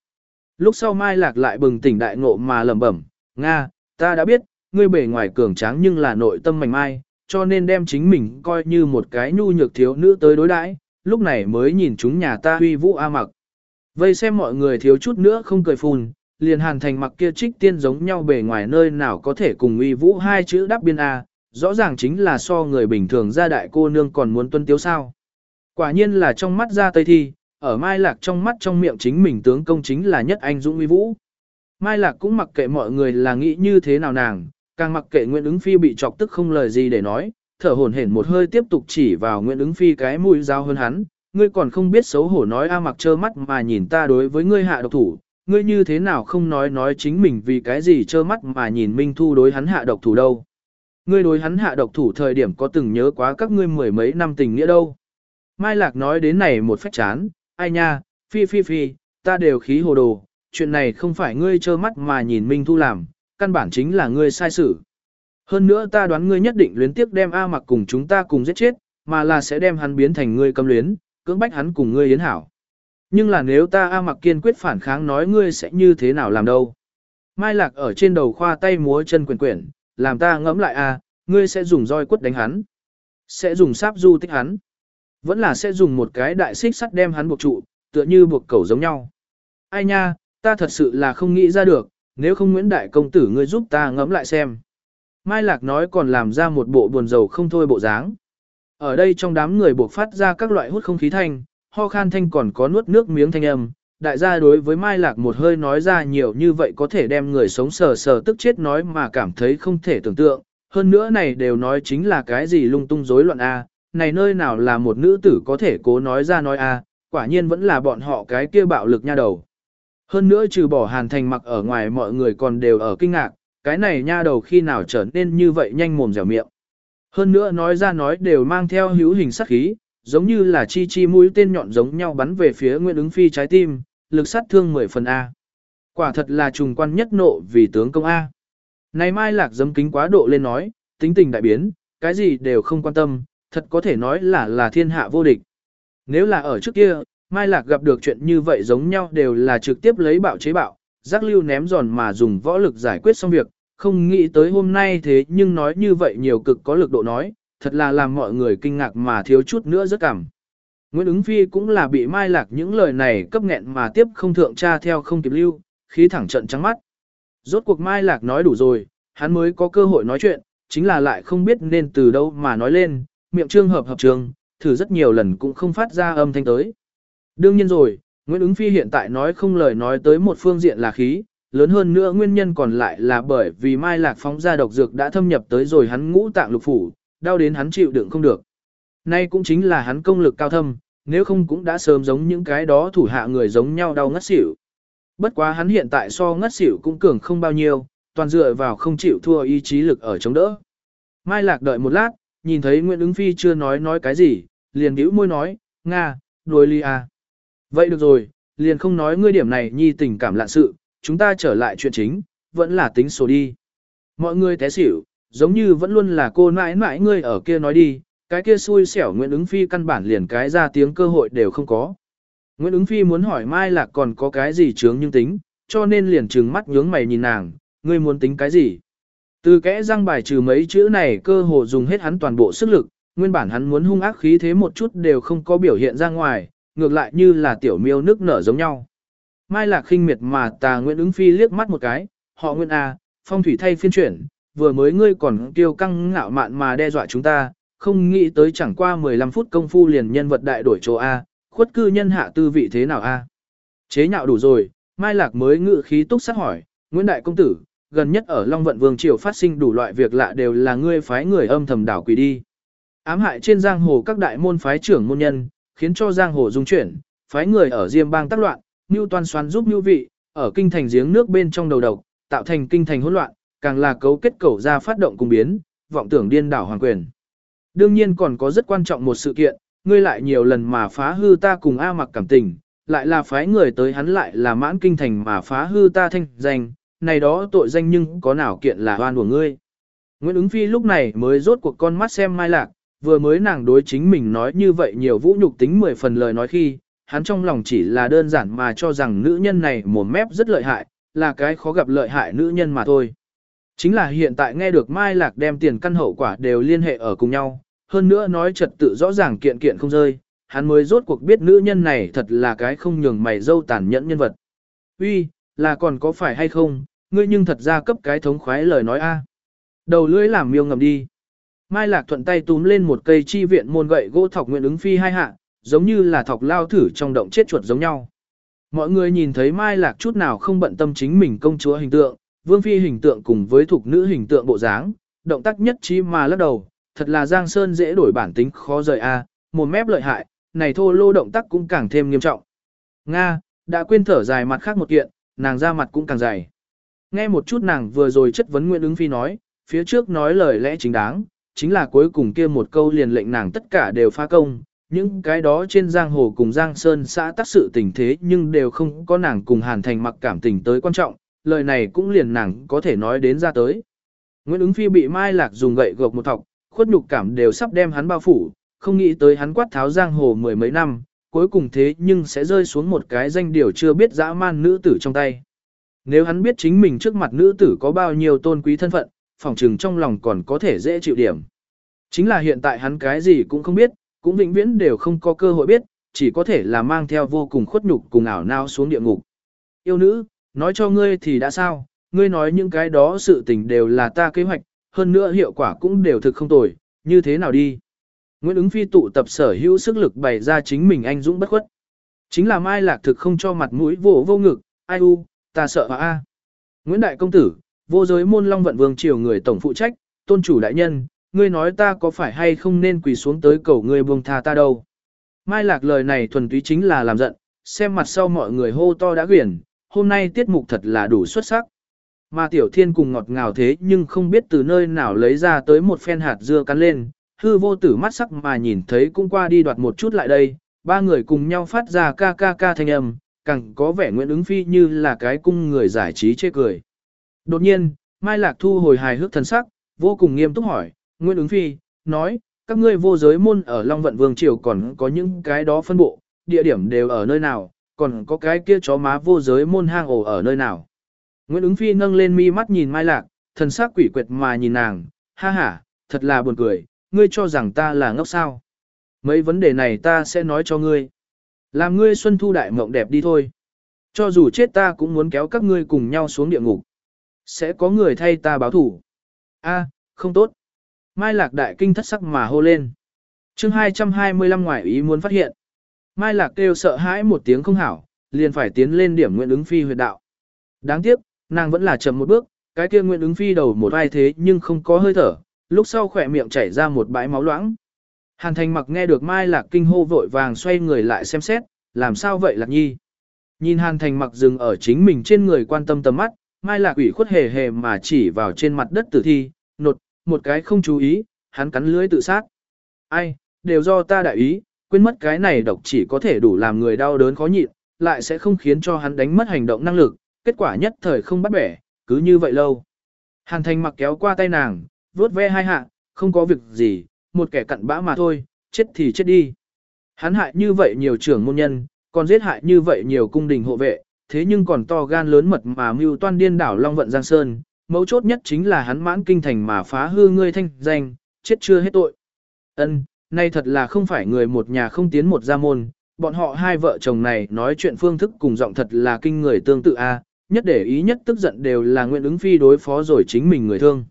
Lúc sau Mai Lạc lại bừng tỉnh đại ngộ mà lẩm bẩm, Nga, ta đã biết, ngươi bề ngoài cường tráng nhưng là nội tâm mảnh mai, cho nên đem chính mình coi như một cái nhu nhược thiếu nữ tới đối đãi, lúc này mới nhìn chúng nhà ta huy vũ A mặc. Vây xem mọi người thiếu chút nữa không cười phun, liền hàn thành mặc kia trích tiên giống nhau bề ngoài nơi nào có thể cùng uy vũ hai chữ đáp biên A, rõ ràng chính là so người bình thường ra đại cô nương còn muốn tuân tiếu sao. Quả nhiên là trong mắt ra tây thi, ở Mai Lạc trong mắt trong miệng chính mình tướng công chính là nhất anh dũng uy vũ. Mai Lạc cũng mặc kệ mọi người là nghĩ như thế nào nàng, càng mặc kệ Nguyễn ứng phi bị chọc tức không lời gì để nói, thở hổn hển một hơi tiếp tục chỉ vào Nguyễn ứng phi cái mũi dao hơn hắn, ngươi còn không biết xấu hổ nói a mặc trơ mắt mà nhìn ta đối với ngươi hạ độc thủ, ngươi như thế nào không nói nói chính mình vì cái gì trơ mắt mà nhìn Minh Thu đối hắn hạ độc thủ đâu. Ngươi đối hắn hạ độc thủ thời điểm có từng nhớ quá các ngươi mười mấy năm tình nghĩa đâu. Mai Lạc nói đến này một phách chán, ai nha, phi phi phi, ta đều khí hồ đồ, chuyện này không phải ngươi trơ mắt mà nhìn Minh Thu làm, căn bản chính là ngươi sai xử. Hơn nữa ta đoán ngươi nhất định luyến tiếp đem A mặc cùng chúng ta cùng giết chết, mà là sẽ đem hắn biến thành ngươi cấm luyến, cưỡng bách hắn cùng ngươi yến hảo. Nhưng là nếu ta A mặc kiên quyết phản kháng nói ngươi sẽ như thế nào làm đâu. Mai lạc ở trên đầu khoa tay múa chân quyền quyển, làm ta ngẫm lại A, ngươi sẽ dùng roi quất đánh hắn. Sẽ dùng sáp du tích hắn. Vẫn là sẽ dùng một cái đại xích sắt đem hắn buộc trụ, tựa như buộc cầu giống nhau. Ai nha, ta thật sự là không nghĩ ra được, nếu không Nguyễn Đại Công Tử ngươi giúp ta ngẫm lại xem. Mai Lạc nói còn làm ra một bộ buồn rầu không thôi bộ dáng. Ở đây trong đám người buộc phát ra các loại hút không khí thanh, ho khan thanh còn có nuốt nước miếng thanh âm. Đại gia đối với Mai Lạc một hơi nói ra nhiều như vậy có thể đem người sống sờ sờ tức chết nói mà cảm thấy không thể tưởng tượng. Hơn nữa này đều nói chính là cái gì lung tung rối loạn A, này nơi nào là một nữ tử có thể cố nói ra nói A, quả nhiên vẫn là bọn họ cái kia bạo lực nha đầu. Hơn nữa trừ bỏ hàn thành mặc ở ngoài mọi người còn đều ở kinh ngạc, cái này nha đầu khi nào trở nên như vậy nhanh mồm dẻo miệng. Hơn nữa nói ra nói đều mang theo hữu hình sắc khí, giống như là chi chi mũi tên nhọn giống nhau bắn về phía Nguyễn ứng phi trái tim, lực sát thương 10 phần A. Quả thật là trùng quan nhất nộ vì tướng công A. Này mai lạc dấm kính quá độ lên nói, tính tình đại biến, cái gì đều không quan tâm, thật có thể nói là là thiên hạ vô địch. Nếu là ở trước kia, Mai Lạc gặp được chuyện như vậy giống nhau đều là trực tiếp lấy bạo chế bạo, giác lưu ném giòn mà dùng võ lực giải quyết xong việc, không nghĩ tới hôm nay thế nhưng nói như vậy nhiều cực có lực độ nói, thật là làm mọi người kinh ngạc mà thiếu chút nữa rất cảm. Nguyễn ứng phi cũng là bị Mai Lạc những lời này cấp nghẹn mà tiếp không thượng tra theo không kịp lưu, khí thẳng trận trắng mắt. Rốt cuộc Mai Lạc nói đủ rồi, hắn mới có cơ hội nói chuyện, chính là lại không biết nên từ đâu mà nói lên, miệng trương hợp hợp trường, thử rất nhiều lần cũng không phát ra âm thanh tới. Đương nhiên rồi, Nguyễn ứng phi hiện tại nói không lời nói tới một phương diện là khí, lớn hơn nữa nguyên nhân còn lại là bởi vì Mai Lạc phóng ra độc dược đã thâm nhập tới rồi hắn ngũ tạng lục phủ, đau đến hắn chịu đựng không được. Nay cũng chính là hắn công lực cao thâm, nếu không cũng đã sớm giống những cái đó thủ hạ người giống nhau đau ngất xỉu. Bất quá hắn hiện tại so ngất xỉu cũng cường không bao nhiêu, toàn dựa vào không chịu thua ý chí lực ở chống đỡ. Mai Lạc đợi một lát, nhìn thấy Nguyễn ứng phi chưa nói nói cái gì, liền bĩu môi nói, Nga, đuôi ly à. Vậy được rồi, liền không nói ngươi điểm này nhi tình cảm lạ sự, chúng ta trở lại chuyện chính, vẫn là tính số đi. Mọi người té xỉu, giống như vẫn luôn là cô mãi mãi ngươi ở kia nói đi, cái kia xui xẻo Nguyễn ứng phi căn bản liền cái ra tiếng cơ hội đều không có. Nguyễn ứng phi muốn hỏi Mai Lạc còn có cái gì chướng nhưng tính, cho nên liền trừng mắt nhướng mày nhìn nàng, ngươi muốn tính cái gì. Từ kẽ răng bài trừ mấy chữ này cơ hồ dùng hết hắn toàn bộ sức lực, nguyên bản hắn muốn hung ác khí thế một chút đều không có biểu hiện ra ngoài, ngược lại như là tiểu miêu nước nở giống nhau. Mai Lạc khinh miệt mà tà Nguyễn ứng phi liếc mắt một cái, họ Nguyễn A, phong thủy thay phiên chuyển, vừa mới ngươi còn kiêu căng ngạo mạn mà đe dọa chúng ta, không nghĩ tới chẳng qua 15 phút công phu liền nhân vật đại đổi chỗ A, khuất cư nhân hạ tư vị thế nào A. Chế nhạo đủ rồi, Mai Lạc mới ngự khí túc sắc hỏi, Nguyễn Đại Công Tử, gần nhất ở Long Vận Vương Triều phát sinh đủ loại việc lạ đều là ngươi phái người âm thầm đảo quỷ đi. Ám hại trên giang hồ các đại môn phái trưởng môn nhân, khiến cho giang hồ dung chuyển, phái người ở Diêm Bang tác loạn, Nưu Toan xoắn giúp Nưu Vị, ở kinh thành giếng nước bên trong đầu độc, tạo thành kinh thành hỗn loạn, càng là cấu kết cầu ra phát động cùng biến, vọng tưởng điên đảo hoàng quyền. Đương nhiên còn có rất quan trọng một sự kiện, ngươi lại nhiều lần mà phá hư ta cùng A mặc cảm tình, lại là phái người tới hắn lại là mãn kinh thành mà phá hư ta thanh danh, này đó tội danh nhưng có nào kiện là oan của ngươi. Nguyễn ứng phi lúc này mới rốt cuộc con mắt xem mai lạc, vừa mới nàng đối chính mình nói như vậy nhiều vũ nhục tính mười phần lời nói khi, hắn trong lòng chỉ là đơn giản mà cho rằng nữ nhân này mồm mép rất lợi hại, là cái khó gặp lợi hại nữ nhân mà thôi. Chính là hiện tại nghe được Mai Lạc đem tiền căn hậu quả đều liên hệ ở cùng nhau, hơn nữa nói trật tự rõ ràng kiện kiện không rơi, hắn mới rốt cuộc biết nữ nhân này thật là cái không nhường mày dâu tàn nhẫn nhân vật. Uy, là còn có phải hay không, ngươi nhưng thật ra cấp cái thống khoái lời nói a. Đầu lưỡi làm miêu ngầm đi. Mai Lạc thuận tay túm lên một cây chi viện môn gậy gỗ thọc nguyện ứng phi hai hạ, giống như là thọc lao thử trong động chết chuột giống nhau. Mọi người nhìn thấy Mai Lạc chút nào không bận tâm chính mình công chúa hình tượng, vương phi hình tượng cùng với thuộc nữ hình tượng bộ dáng, động tác nhất trí mà lắc đầu, thật là Giang Sơn dễ đổi bản tính khó rời a, một mép lợi hại, này thô lô động tác cũng càng thêm nghiêm trọng. Nga, đã quên thở dài mặt khác một kiện, nàng ra mặt cũng càng dày. Nghe một chút nàng vừa rồi chất vấn Nguyễn ứng phi nói, phía trước nói lời lẽ chính đáng, chính là cuối cùng kia một câu liền lệnh nàng tất cả đều phá công, những cái đó trên giang hồ cùng giang sơn xã tác sự tình thế nhưng đều không có nàng cùng hàn thành mặc cảm tình tới quan trọng, lời này cũng liền nàng có thể nói đến ra tới. Nguyễn ứng phi bị Mai Lạc dùng gậy gộc một thọc, khuất nhục cảm đều sắp đem hắn bao phủ, không nghĩ tới hắn quát tháo giang hồ mười mấy năm, cuối cùng thế nhưng sẽ rơi xuống một cái danh điều chưa biết dã man nữ tử trong tay. Nếu hắn biết chính mình trước mặt nữ tử có bao nhiêu tôn quý thân phận, phòng trừng trong lòng còn có thể dễ chịu điểm. Chính là hiện tại hắn cái gì cũng không biết, cũng vĩnh viễn đều không có cơ hội biết, chỉ có thể là mang theo vô cùng khuất nhục cùng ảo nao xuống địa ngục. Yêu nữ, nói cho ngươi thì đã sao, ngươi nói những cái đó sự tình đều là ta kế hoạch, hơn nữa hiệu quả cũng đều thực không tồi, như thế nào đi. Nguyễn ứng phi tụ tập sở hữu sức lực bày ra chính mình anh dũng bất khuất. Chính là Mai Lạc thực không cho mặt mũi vô vô ngực, ai u, ta sợ hả a. Nguyễn Đại Công Tử, vô giới môn long vận vương triều người tổng phụ trách, tôn chủ đại nhân, ngươi nói ta có phải hay không nên quỳ xuống tới cầu ngươi buông tha ta đâu. Mai Lạc lời này thuần túy chính là làm giận, xem mặt sau mọi người hô to đã quyển, hôm nay tiết mục thật là đủ xuất sắc. Mà Tiểu Thiên cùng ngọt ngào thế nhưng không biết từ nơi nào lấy ra tới một phen hạt dưa cắn lên, hư vô tử mắt sắc mà nhìn thấy cũng qua đi đoạt một chút lại đây, ba người cùng nhau phát ra ca ca ca thanh âm, càng có vẻ Nguyễn ứng phi như là cái cung người giải trí chê cười. Đột nhiên, Mai Lạc thu hồi hài hước thần sắc, vô cùng nghiêm túc hỏi, Nguyễn ứng phi, nói, các ngươi vô giới môn ở Long Vận Vương Triều còn có những cái đó phân bộ, địa điểm đều ở nơi nào, còn có cái kia chó má vô giới môn hang ổ ở nơi nào. Nguyễn ứng phi nâng lên mi mắt nhìn Mai Lạc, thần sắc quỷ quyệt mà nhìn nàng, ha ha, thật là buồn cười, ngươi cho rằng ta là ngốc sao. Mấy vấn đề này ta sẽ nói cho ngươi. Làm ngươi xuân thu đại mộng đẹp đi thôi. Cho dù chết ta cũng muốn kéo các ngươi cùng nhau xuống địa ngục. Sẽ có người thay ta báo thủ. A, không tốt. Mai Lạc đại kinh thất sắc mà hô lên. chương 225 ngoại ý muốn phát hiện. Mai Lạc kêu sợ hãi một tiếng không hảo, liền phải tiến lên điểm nguyện ứng phi huyệt đạo. Đáng tiếc, nàng vẫn là chậm một bước, cái kia nguyện ứng phi đầu một vai thế nhưng không có hơi thở, lúc sau khỏe miệng chảy ra một bãi máu loãng. Hàn thành mặc nghe được Mai Lạc kinh hô vội vàng xoay người lại xem xét, làm sao vậy Lạc Nhi. Nhìn Hàn thành mặc dừng ở chính mình trên người quan tâm tầm mắt, Mai Lạc ủy khuất hề hề mà chỉ vào trên mặt đất tử thi, nột, một cái không chú ý, hắn cắn lưỡi tự sát. Ai, đều do ta đại ý, quên mất cái này độc chỉ có thể đủ làm người đau đớn khó nhịn, lại sẽ không khiến cho hắn đánh mất hành động năng lực, kết quả nhất thời không bắt bẻ, cứ như vậy lâu. Hàn thành mặc kéo qua tay nàng, vuốt ve hai hạ, không có việc gì, một kẻ cặn bã mà thôi, chết thì chết đi. Hắn hại như vậy nhiều trưởng môn nhân, còn giết hại như vậy nhiều cung đình hộ vệ, thế nhưng còn to gan lớn mật mà mưu toan điên đảo Long Vận Giang Sơn, mấu chốt nhất chính là hắn mãn kinh thành mà phá hư ngươi thanh danh, chết chưa hết tội. Ân, nay thật là không phải người một nhà không tiến một gia môn, bọn họ hai vợ chồng này nói chuyện phương thức cùng giọng thật là kinh người tương tự a, nhất để ý nhất tức giận đều là nguyện ứng phi đối phó rồi chính mình người thương.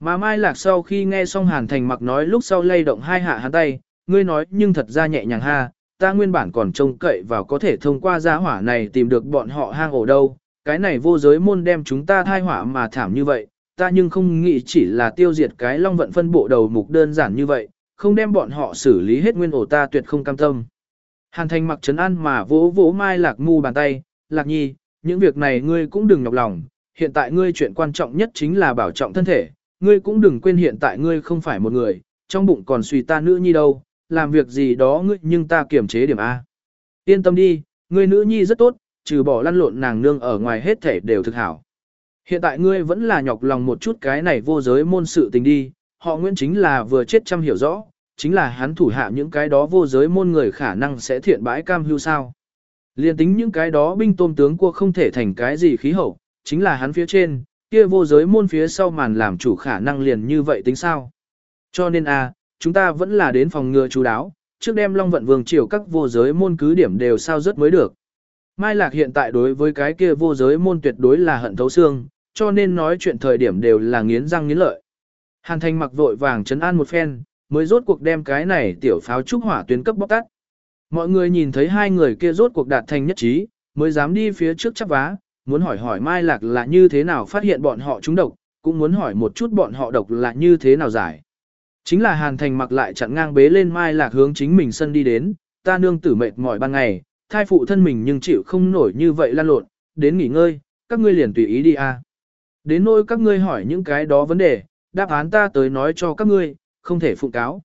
Mà Mai Lạc sau khi nghe xong Hàn Thành mặc nói lúc sau lay động hai hạ hắn tay, ngươi nói nhưng thật ra nhẹ nhàng ha, ta nguyên bản còn trông cậy vào có thể thông qua gia hỏa này tìm được bọn họ hang ổ đâu, cái này vô giới môn đem chúng ta thai hỏa mà thảm như vậy, ta nhưng không nghĩ chỉ là tiêu diệt cái long vận phân bộ đầu mục đơn giản như vậy, không đem bọn họ xử lý hết nguyên ổ ta tuyệt không cam tâm. Hàn thành mặc trấn an mà vỗ vỗ mai lạc mu bàn tay, lạc nhi, những việc này ngươi cũng đừng nhọc lòng, hiện tại ngươi chuyện quan trọng nhất chính là bảo trọng thân thể, ngươi cũng đừng quên hiện tại ngươi không phải một người, trong bụng còn suy ta nữ nhi đâu, làm việc gì đó ngươi nhưng ta kiểm chế điểm A. Yên tâm đi, ngươi nữ nhi rất tốt, trừ bỏ lăn lộn nàng nương ở ngoài hết thể đều thực hảo. Hiện tại ngươi vẫn là nhọc lòng một chút cái này vô giới môn sự tình đi, họ Nguyễn chính là vừa chết chăm hiểu rõ, chính là hắn thủ hạ những cái đó vô giới môn người khả năng sẽ thiện bãi cam hưu sao. Liên tính những cái đó binh tôm tướng cua không thể thành cái gì khí hậu, chính là hắn phía trên, kia vô giới môn phía sau màn làm chủ khả năng liền như vậy tính sao. Cho nên a, chúng ta vẫn là đến phòng ngừa chú đáo, trước đem Long Vận Vương triều các vô giới môn cứ điểm đều sao rất mới được. Mai Lạc hiện tại đối với cái kia vô giới môn tuyệt đối là hận thấu xương, cho nên nói chuyện thời điểm đều là nghiến răng nghiến lợi. Hàn Thành mặc vội vàng chấn an một phen, mới rốt cuộc đem cái này tiểu pháo trúc hỏa tuyến cấp bóc tắt. Mọi người nhìn thấy hai người kia rốt cuộc đạt thành nhất trí, mới dám đi phía trước chắp vá, muốn hỏi hỏi Mai Lạc là như thế nào phát hiện bọn họ trúng độc, cũng muốn hỏi một chút bọn họ độc là như thế nào giải. Chính là Hàn Thành mặc lại chặn ngang bế lên Mai Lạc hướng chính mình sân đi đến, ta nương tử mệt mỏi ban ngày, thai phụ thân mình nhưng chịu không nổi như vậy lan lộn, đến nghỉ ngơi, các ngươi liền tùy ý đi a. Đến nỗi các ngươi hỏi những cái đó vấn đề, đáp án ta tới nói cho các ngươi, không thể phụ cáo.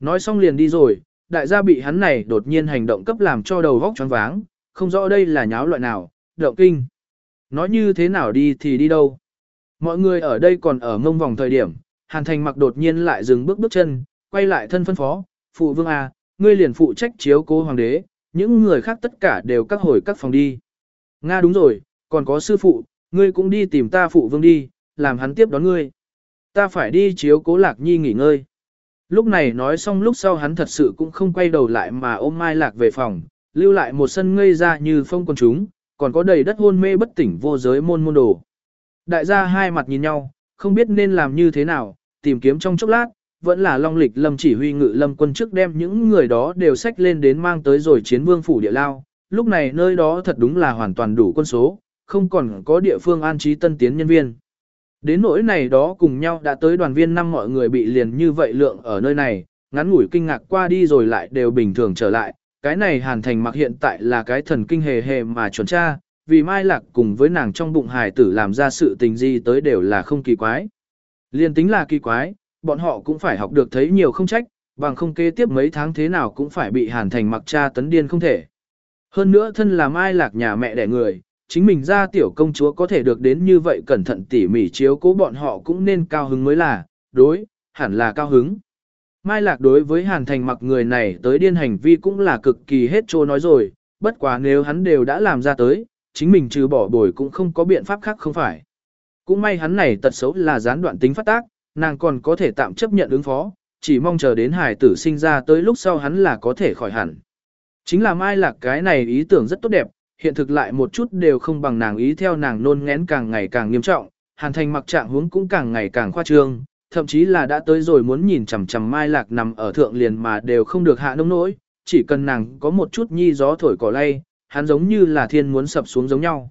Nói xong liền đi rồi, đại gia bị hắn này đột nhiên hành động cấp làm cho đầu vóc choáng váng, không rõ đây là nháo loại nào, động kinh. Nói như thế nào đi thì đi đâu. Mọi người ở đây còn ở ngông vòng thời điểm, Hàn Thành mặc đột nhiên lại dừng bước bước chân, quay lại thân phân phó, phụ vương à, ngươi liền phụ trách chiếu cố hoàng đế, những người khác tất cả đều các hồi các phòng đi. Nga đúng rồi, còn có sư phụ, ngươi cũng đi tìm ta phụ vương đi, làm hắn tiếp đón ngươi. Ta phải đi chiếu cố lạc nhi nghỉ ngơi. Lúc này nói xong lúc sau hắn thật sự cũng không quay đầu lại mà ôm Mai Lạc về phòng, lưu lại một sân ngây ra như phong quần chúng, còn có đầy đất hôn mê bất tỉnh vô giới môn môn đồ. Đại gia hai mặt nhìn nhau, không biết nên làm như thế nào, tìm kiếm trong chốc lát, vẫn là Long Lịch Lâm chỉ huy ngự lâm quân trước đem những người đó đều xách lên đến mang tới rồi chiến vương phủ địa lao. Lúc này nơi đó thật đúng là hoàn toàn đủ quân số, không còn có địa phương an trí tân tiến nhân viên. Đến nỗi này đó cùng nhau đã tới đoàn viên năm mọi người bị liền như vậy lượng ở nơi này, ngắn ngủi kinh ngạc qua đi rồi lại đều bình thường trở lại. Cái này hàn thành mặc hiện tại là cái thần kinh hề hề mà chuẩn tra, vì Mai Lạc cùng với nàng trong bụng hài tử làm ra sự tình gì tới đều là không kỳ quái. Liên tính là kỳ quái, bọn họ cũng phải học được thấy nhiều không trách, bằng không kế tiếp mấy tháng thế nào cũng phải bị hàn thành mặc cha tấn điên không thể. Hơn nữa thân là Mai Lạc nhà mẹ đẻ người, chính mình ra tiểu công chúa có thể được đến như vậy cẩn thận tỉ mỉ chiếu cố bọn họ cũng nên cao hứng mới là, đối, hẳn là cao hứng. Mai Lạc đối với Hàn Thành mặc người này tới điên hành vi cũng là cực kỳ hết trô nói rồi, bất quá nếu hắn đều đã làm ra tới, chính mình trừ bỏ bồi cũng không có biện pháp khác không phải. Cũng may hắn này tật xấu là gián đoạn tính phát tác, nàng còn có thể tạm chấp nhận ứng phó, chỉ mong chờ đến hải tử sinh ra tới lúc sau hắn là có thể khỏi hẳn. Chính là Mai Lạc cái này ý tưởng rất tốt đẹp, hiện thực lại một chút đều không bằng nàng ý theo nàng nôn ngén càng ngày càng nghiêm trọng, hàn thành mặc trạng huống cũng càng ngày càng khoa trương, thậm chí là đã tới rồi muốn nhìn chằm chằm Mai Lạc nằm ở thượng liền mà đều không được hạ nông nỗi, chỉ cần nàng có một chút nhi gió thổi cỏ lay, hắn giống như là thiên muốn sập xuống giống nhau.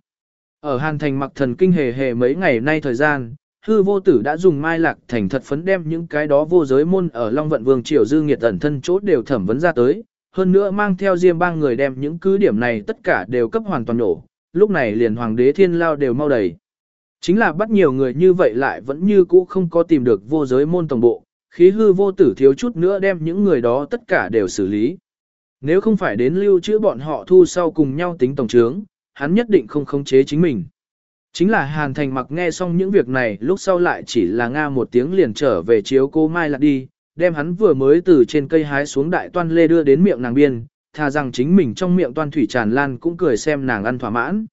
Ở Hàn Thành mặc thần kinh hề hề mấy ngày nay thời gian, hư vô tử đã dùng mai lạc thành thật phấn đem những cái đó vô giới môn ở Long Vận Vương Triều Dư Nghiệt ẩn thân chốt đều thẩm vấn ra tới, hơn nữa mang theo riêng bang người đem những cứ điểm này tất cả đều cấp hoàn toàn nổ, lúc này liền hoàng đế thiên lao đều mau đầy. Chính là bắt nhiều người như vậy lại vẫn như cũ không có tìm được vô giới môn tổng bộ, khí hư vô tử thiếu chút nữa đem những người đó tất cả đều xử lý. Nếu không phải đến lưu trữ bọn họ thu sau cùng nhau tính tổng trướng, hắn nhất định không khống chế chính mình. Chính là Hàn Thành mặc nghe xong những việc này lúc sau lại chỉ là nga một tiếng liền trở về chiếu cô Mai Lạc đi, đem hắn vừa mới từ trên cây hái xuống đại toan lê đưa đến miệng nàng biên, thà rằng chính mình trong miệng toan thủy tràn lan cũng cười xem nàng ăn thỏa mãn.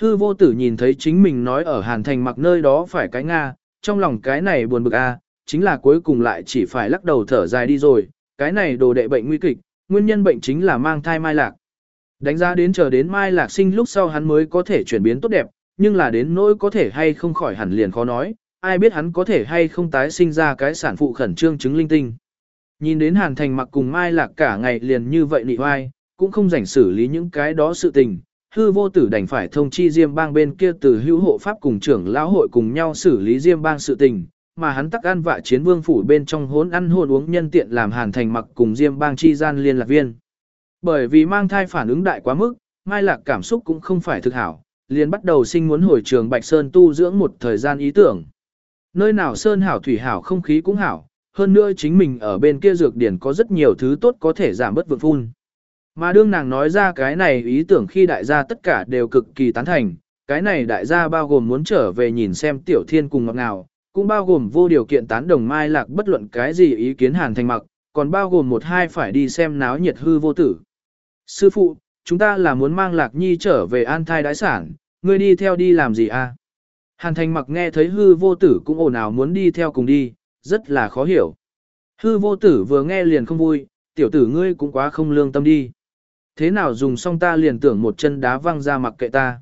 Hư vô tử nhìn thấy chính mình nói ở Hàn Thành mặc nơi đó phải cái Nga, trong lòng cái này buồn bực a, à, chính là cuối cùng lại chỉ phải lắc đầu thở dài đi rồi, cái này đồ đệ bệnh nguy kịch, nguyên nhân bệnh chính là mang thai mai lạc. Đánh giá đến chờ đến mai lạc sinh lúc sau hắn mới có thể chuyển biến tốt đẹp, nhưng là đến nỗi có thể hay không khỏi hẳn liền khó nói, ai biết hắn có thể hay không tái sinh ra cái sản phụ khẩn trương chứng linh tinh. Nhìn đến hàn thành mặc cùng mai lạc cả ngày liền như vậy nị hoai, cũng không rảnh xử lý những cái đó sự tình. Hư vô tử đành phải thông chi Diêm bang bên kia từ hữu hộ pháp cùng trưởng lão hội cùng nhau xử lý Diêm bang sự tình, mà hắn tắc ăn vạ chiến vương phủ bên trong hốn ăn hôn uống nhân tiện làm hàn thành mặc cùng Diêm bang chi gian liên lạc viên. Bởi vì mang thai phản ứng đại quá mức, Mai Lạc cảm xúc cũng không phải thực hảo, liền bắt đầu sinh muốn hồi trường Bạch Sơn tu dưỡng một thời gian ý tưởng. Nơi nào Sơn hảo thủy hảo không khí cũng hảo, hơn nữa chính mình ở bên kia dược điển có rất nhiều thứ tốt có thể giảm bớt vượng phun. Mà đương nàng nói ra cái này ý tưởng khi đại gia tất cả đều cực kỳ tán thành, cái này đại gia bao gồm muốn trở về nhìn xem tiểu thiên cùng ngọt ngào, cũng bao gồm vô điều kiện tán đồng mai lạc bất luận cái gì ý kiến hàn thành mặc, còn bao gồm một hai phải đi xem náo nhiệt hư vô tử. Sư phụ, chúng ta là muốn mang lạc nhi trở về an thai đái sản, ngươi đi theo đi làm gì à? Hàn thành mặc nghe thấy hư vô tử cũng ồn ào muốn đi theo cùng đi, rất là khó hiểu. Hư vô tử vừa nghe liền không vui, tiểu tử ngươi cũng quá không lương tâm đi. Thế nào dùng xong ta liền tưởng một chân đá văng ra mặc kệ ta.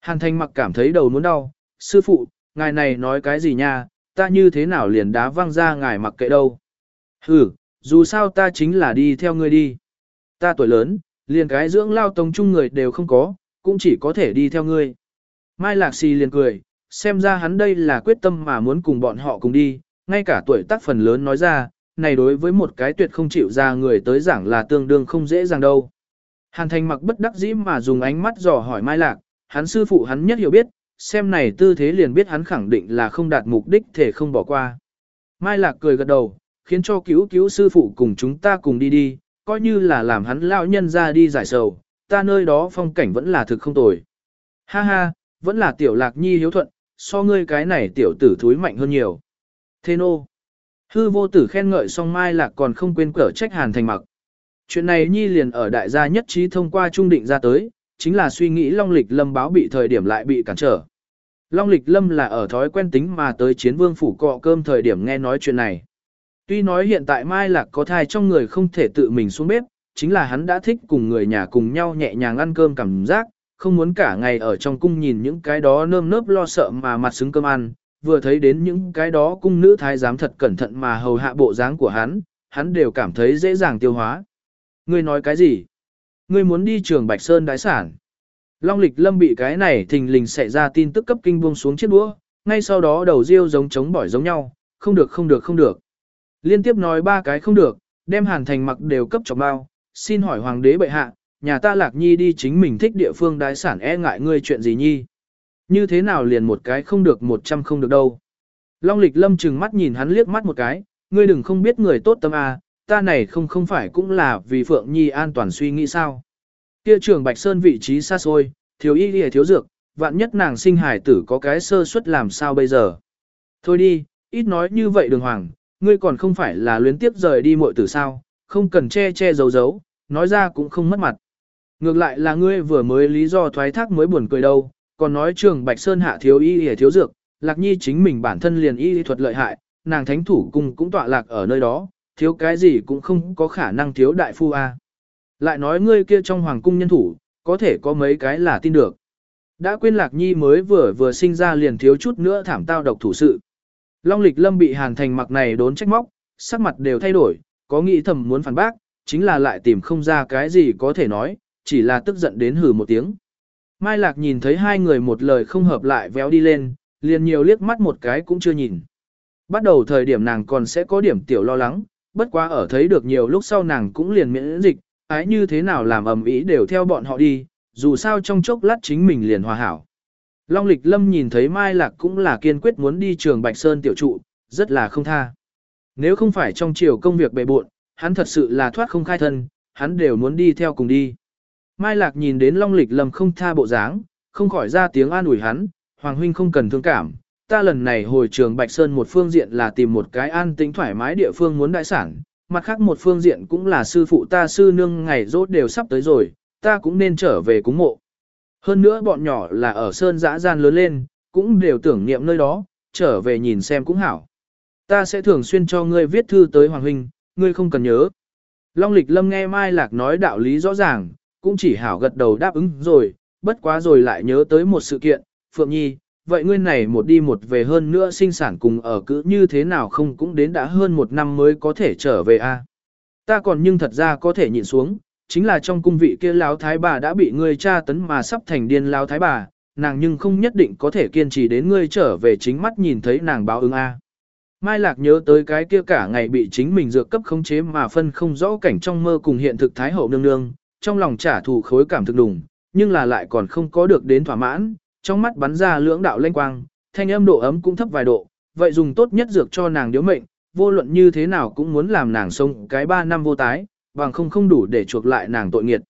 Hàn Thanh mặc cảm thấy đầu muốn đau, sư phụ, ngài này nói cái gì nha, ta như thế nào liền đá văng ra ngài mặc kệ đâu. Hừ, dù sao ta chính là đi theo ngươi đi. Ta tuổi lớn, liền cái dưỡng lao tông chung người đều không có, cũng chỉ có thể đi theo ngươi. Mai Lạc Xì liền cười, xem ra hắn đây là quyết tâm mà muốn cùng bọn họ cùng đi, ngay cả tuổi tác phần lớn nói ra, này đối với một cái tuyệt không chịu ra người tới giảng là tương đương không dễ dàng đâu. Hàn thành mặc bất đắc dĩ mà dùng ánh mắt dò hỏi Mai Lạc, hắn sư phụ hắn nhất hiểu biết, xem này tư thế liền biết hắn khẳng định là không đạt mục đích thể không bỏ qua. Mai Lạc cười gật đầu, khiến cho cứu cứu sư phụ cùng chúng ta cùng đi đi, coi như là làm hắn lão nhân ra đi giải sầu, ta nơi đó phong cảnh vẫn là thực không tồi. Ha ha, vẫn là tiểu lạc nhi hiếu thuận, so ngươi cái này tiểu tử thúi mạnh hơn nhiều. Thế nô. Hư vô tử khen ngợi song mai lạc còn không quên cở trách hàn thành mặc. Chuyện này nhi liền ở đại gia nhất trí thông qua trung định ra tới, chính là suy nghĩ Long Lịch Lâm báo bị thời điểm lại bị cản trở. Long Lịch Lâm là ở thói quen tính mà tới chiến vương phủ cọ cơm thời điểm nghe nói chuyện này. Tuy nói hiện tại Mai Lạc có thai trong người không thể tự mình xuống bếp, chính là hắn đã thích cùng người nhà cùng nhau nhẹ nhàng ăn cơm cảm giác, không muốn cả ngày ở trong cung nhìn những cái đó nơm nớp lo sợ mà mặt xứng cơm ăn, vừa thấy đến những cái đó cung nữ thái giám thật cẩn thận mà hầu hạ bộ dáng của hắn, hắn đều cảm thấy dễ dàng tiêu hóa. Ngươi nói cái gì? Ngươi muốn đi trường Bạch Sơn đái sản. Long lịch lâm bị cái này thình lình xảy ra tin tức cấp kinh buông xuống chiếc đũa, ngay sau đó đầu riêu giống chống bỏi giống nhau, không được không được không được. Liên tiếp nói ba cái không được, đem hàn thành mặc đều cấp cho bao, xin hỏi hoàng đế bệ hạ, nhà ta lạc nhi đi chính mình thích địa phương đái sản e ngại ngươi chuyện gì nhi. Như thế nào liền một cái không được một trăm không được đâu. Long lịch lâm chừng mắt nhìn hắn liếc mắt một cái, ngươi đừng không biết người tốt tâm à, ta này không không phải cũng là vì Phượng Nhi an toàn suy nghĩ sao. Kia trường Bạch Sơn vị trí xa xôi, thiếu y lìa thiếu dược, vạn nhất nàng sinh hải tử có cái sơ suất làm sao bây giờ. Thôi đi, ít nói như vậy đường hoàng, ngươi còn không phải là luyến tiếp rời đi muội tử sao, không cần che che giấu giấu, nói ra cũng không mất mặt. Ngược lại là ngươi vừa mới lý do thoái thác mới buồn cười đâu, còn nói trường Bạch Sơn hạ thiếu y lìa thiếu dược, Lạc Nhi chính mình bản thân liền y thuật lợi hại, nàng thánh thủ cung cũng tọa lạc ở nơi đó, thiếu cái gì cũng không có khả năng thiếu đại phu a. Lại nói ngươi kia trong hoàng cung nhân thủ, có thể có mấy cái là tin được. Đã quên Lạc Nhi mới vừa vừa sinh ra liền thiếu chút nữa thảm tao độc thủ sự. Long lịch lâm bị hàn thành mặc này đốn trách móc, sắc mặt đều thay đổi, có nghĩ thầm muốn phản bác, chính là lại tìm không ra cái gì có thể nói, chỉ là tức giận đến hừ một tiếng. Mai Lạc nhìn thấy hai người một lời không hợp lại véo đi lên, liền nhiều liếc mắt một cái cũng chưa nhìn. Bắt đầu thời điểm nàng còn sẽ có điểm tiểu lo lắng, bất quá ở thấy được nhiều lúc sau nàng cũng liền miễn dịch, ái như thế nào làm ầm ĩ đều theo bọn họ đi, dù sao trong chốc lát chính mình liền hòa hảo. Long lịch lâm nhìn thấy Mai Lạc cũng là kiên quyết muốn đi trường Bạch Sơn tiểu trụ, rất là không tha. Nếu không phải trong chiều công việc bề bộn, hắn thật sự là thoát không khai thân, hắn đều muốn đi theo cùng đi. Mai Lạc nhìn đến Long lịch lâm không tha bộ dáng, không khỏi ra tiếng an ủi hắn, Hoàng huynh không cần thương cảm, ta lần này hồi trường Bạch Sơn một phương diện là tìm một cái an tĩnh thoải mái địa phương muốn đại sản, mặt khác một phương diện cũng là sư phụ ta sư nương ngày rốt đều sắp tới rồi, ta cũng nên trở về cúng mộ. Hơn nữa bọn nhỏ là ở Sơn dã gian lớn lên, cũng đều tưởng niệm nơi đó, trở về nhìn xem cũng hảo. Ta sẽ thường xuyên cho ngươi viết thư tới Hoàng huynh, ngươi không cần nhớ. Long lịch lâm nghe Mai Lạc nói đạo lý rõ ràng, cũng chỉ hảo gật đầu đáp ứng rồi, bất quá rồi lại nhớ tới một sự kiện, Phượng Nhi, vậy ngươi này một đi một về hơn nữa sinh sản cùng ở cữ như thế nào không cũng đến đã hơn một năm mới có thể trở về a Ta còn nhưng thật ra có thể nhịn xuống, chính là trong cung vị kia lão thái bà đã bị ngươi tra tấn mà sắp thành điên lão thái bà, nàng nhưng không nhất định có thể kiên trì đến ngươi trở về chính mắt nhìn thấy nàng báo ứng a. Mai Lạc nhớ tới cái kia cả ngày bị chính mình dược cấp khống chế mà phân không rõ cảnh trong mơ cùng hiện thực thái hậu nương nương, trong lòng trả thù khối cảm thực đùng, nhưng là lại còn không có được đến thỏa mãn, trong mắt bắn ra lưỡng đạo lanh quang, thanh âm độ ấm cũng thấp vài độ, vậy dùng tốt nhất dược cho nàng điếu mệnh, vô luận như thế nào cũng muốn làm nàng sống cái ba năm vô tái, bằng không không đủ để chuộc lại nàng tội nghiệt.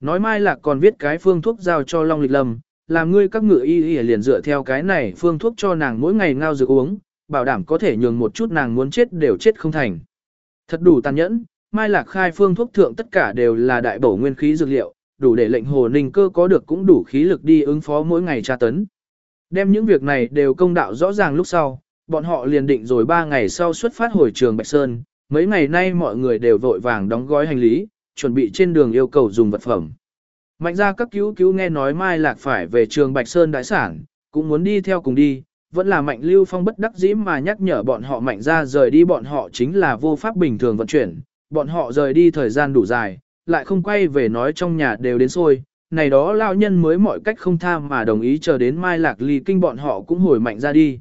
Nói mai lạc còn viết cái phương thuốc giao cho Long Lịch Lâm, làm ngươi các ngựa y y liền dựa theo cái này phương thuốc cho nàng mỗi ngày ngao dược uống, bảo đảm có thể nhường một chút nàng muốn chết đều chết không thành. Thật đủ tàn nhẫn, mai lạc khai phương thuốc thượng tất cả đều là đại bổ nguyên khí dược liệu, đủ để lệnh hồ ninh cơ có được cũng đủ khí lực đi ứng phó mỗi ngày tra tấn. Đem những việc này đều công đạo rõ ràng lúc sau, bọn họ liền định rồi 3 ngày sau xuất phát hồi trường Bạch Sơn, mấy ngày nay mọi người đều vội vàng đóng gói hành lý, chuẩn bị trên đường yêu cầu dùng vật phẩm. Mạnh ra các cứu cứu nghe nói Mai Lạc phải về trường Bạch Sơn đại sản, cũng muốn đi theo cùng đi, vẫn là Mạnh Lưu Phong bất đắc dĩ mà nhắc nhở bọn họ Mạnh ra rời đi bọn họ chính là vô pháp bình thường vận chuyển, bọn họ rời đi thời gian đủ dài, lại không quay về nói trong nhà đều đến xôi, này đó lao nhân mới mọi cách không tham mà đồng ý chờ đến Mai Lạc ly kinh bọn họ cũng hồi mạnh ra đi.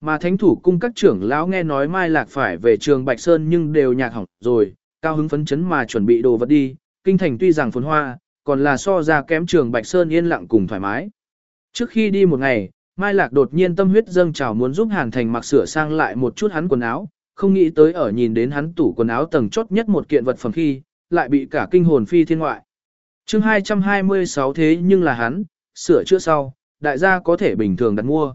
Mà thánh thủ cung các trưởng lão nghe nói Mai Lạc phải về trường Bạch Sơn nhưng đều nhạc hỏng rồi, cao hứng phấn chấn mà chuẩn bị đồ vật đi, kinh thành tuy rằng phồn hoa, còn là so ra kém trường Bạch Sơn yên lặng cùng thoải mái. Trước khi đi một ngày, Mai Lạc đột nhiên tâm huyết dâng trào muốn giúp Hàn Thành mặc sửa sang lại một chút hắn quần áo, không nghĩ tới ở nhìn đến hắn tủ quần áo tầng chốt nhất một kiện vật phẩm khi, lại bị cả kinh hồn phi thiên ngoại. chương 226 thế nhưng là hắn, sửa chữa sau, đại gia có thể bình thường đặt mua.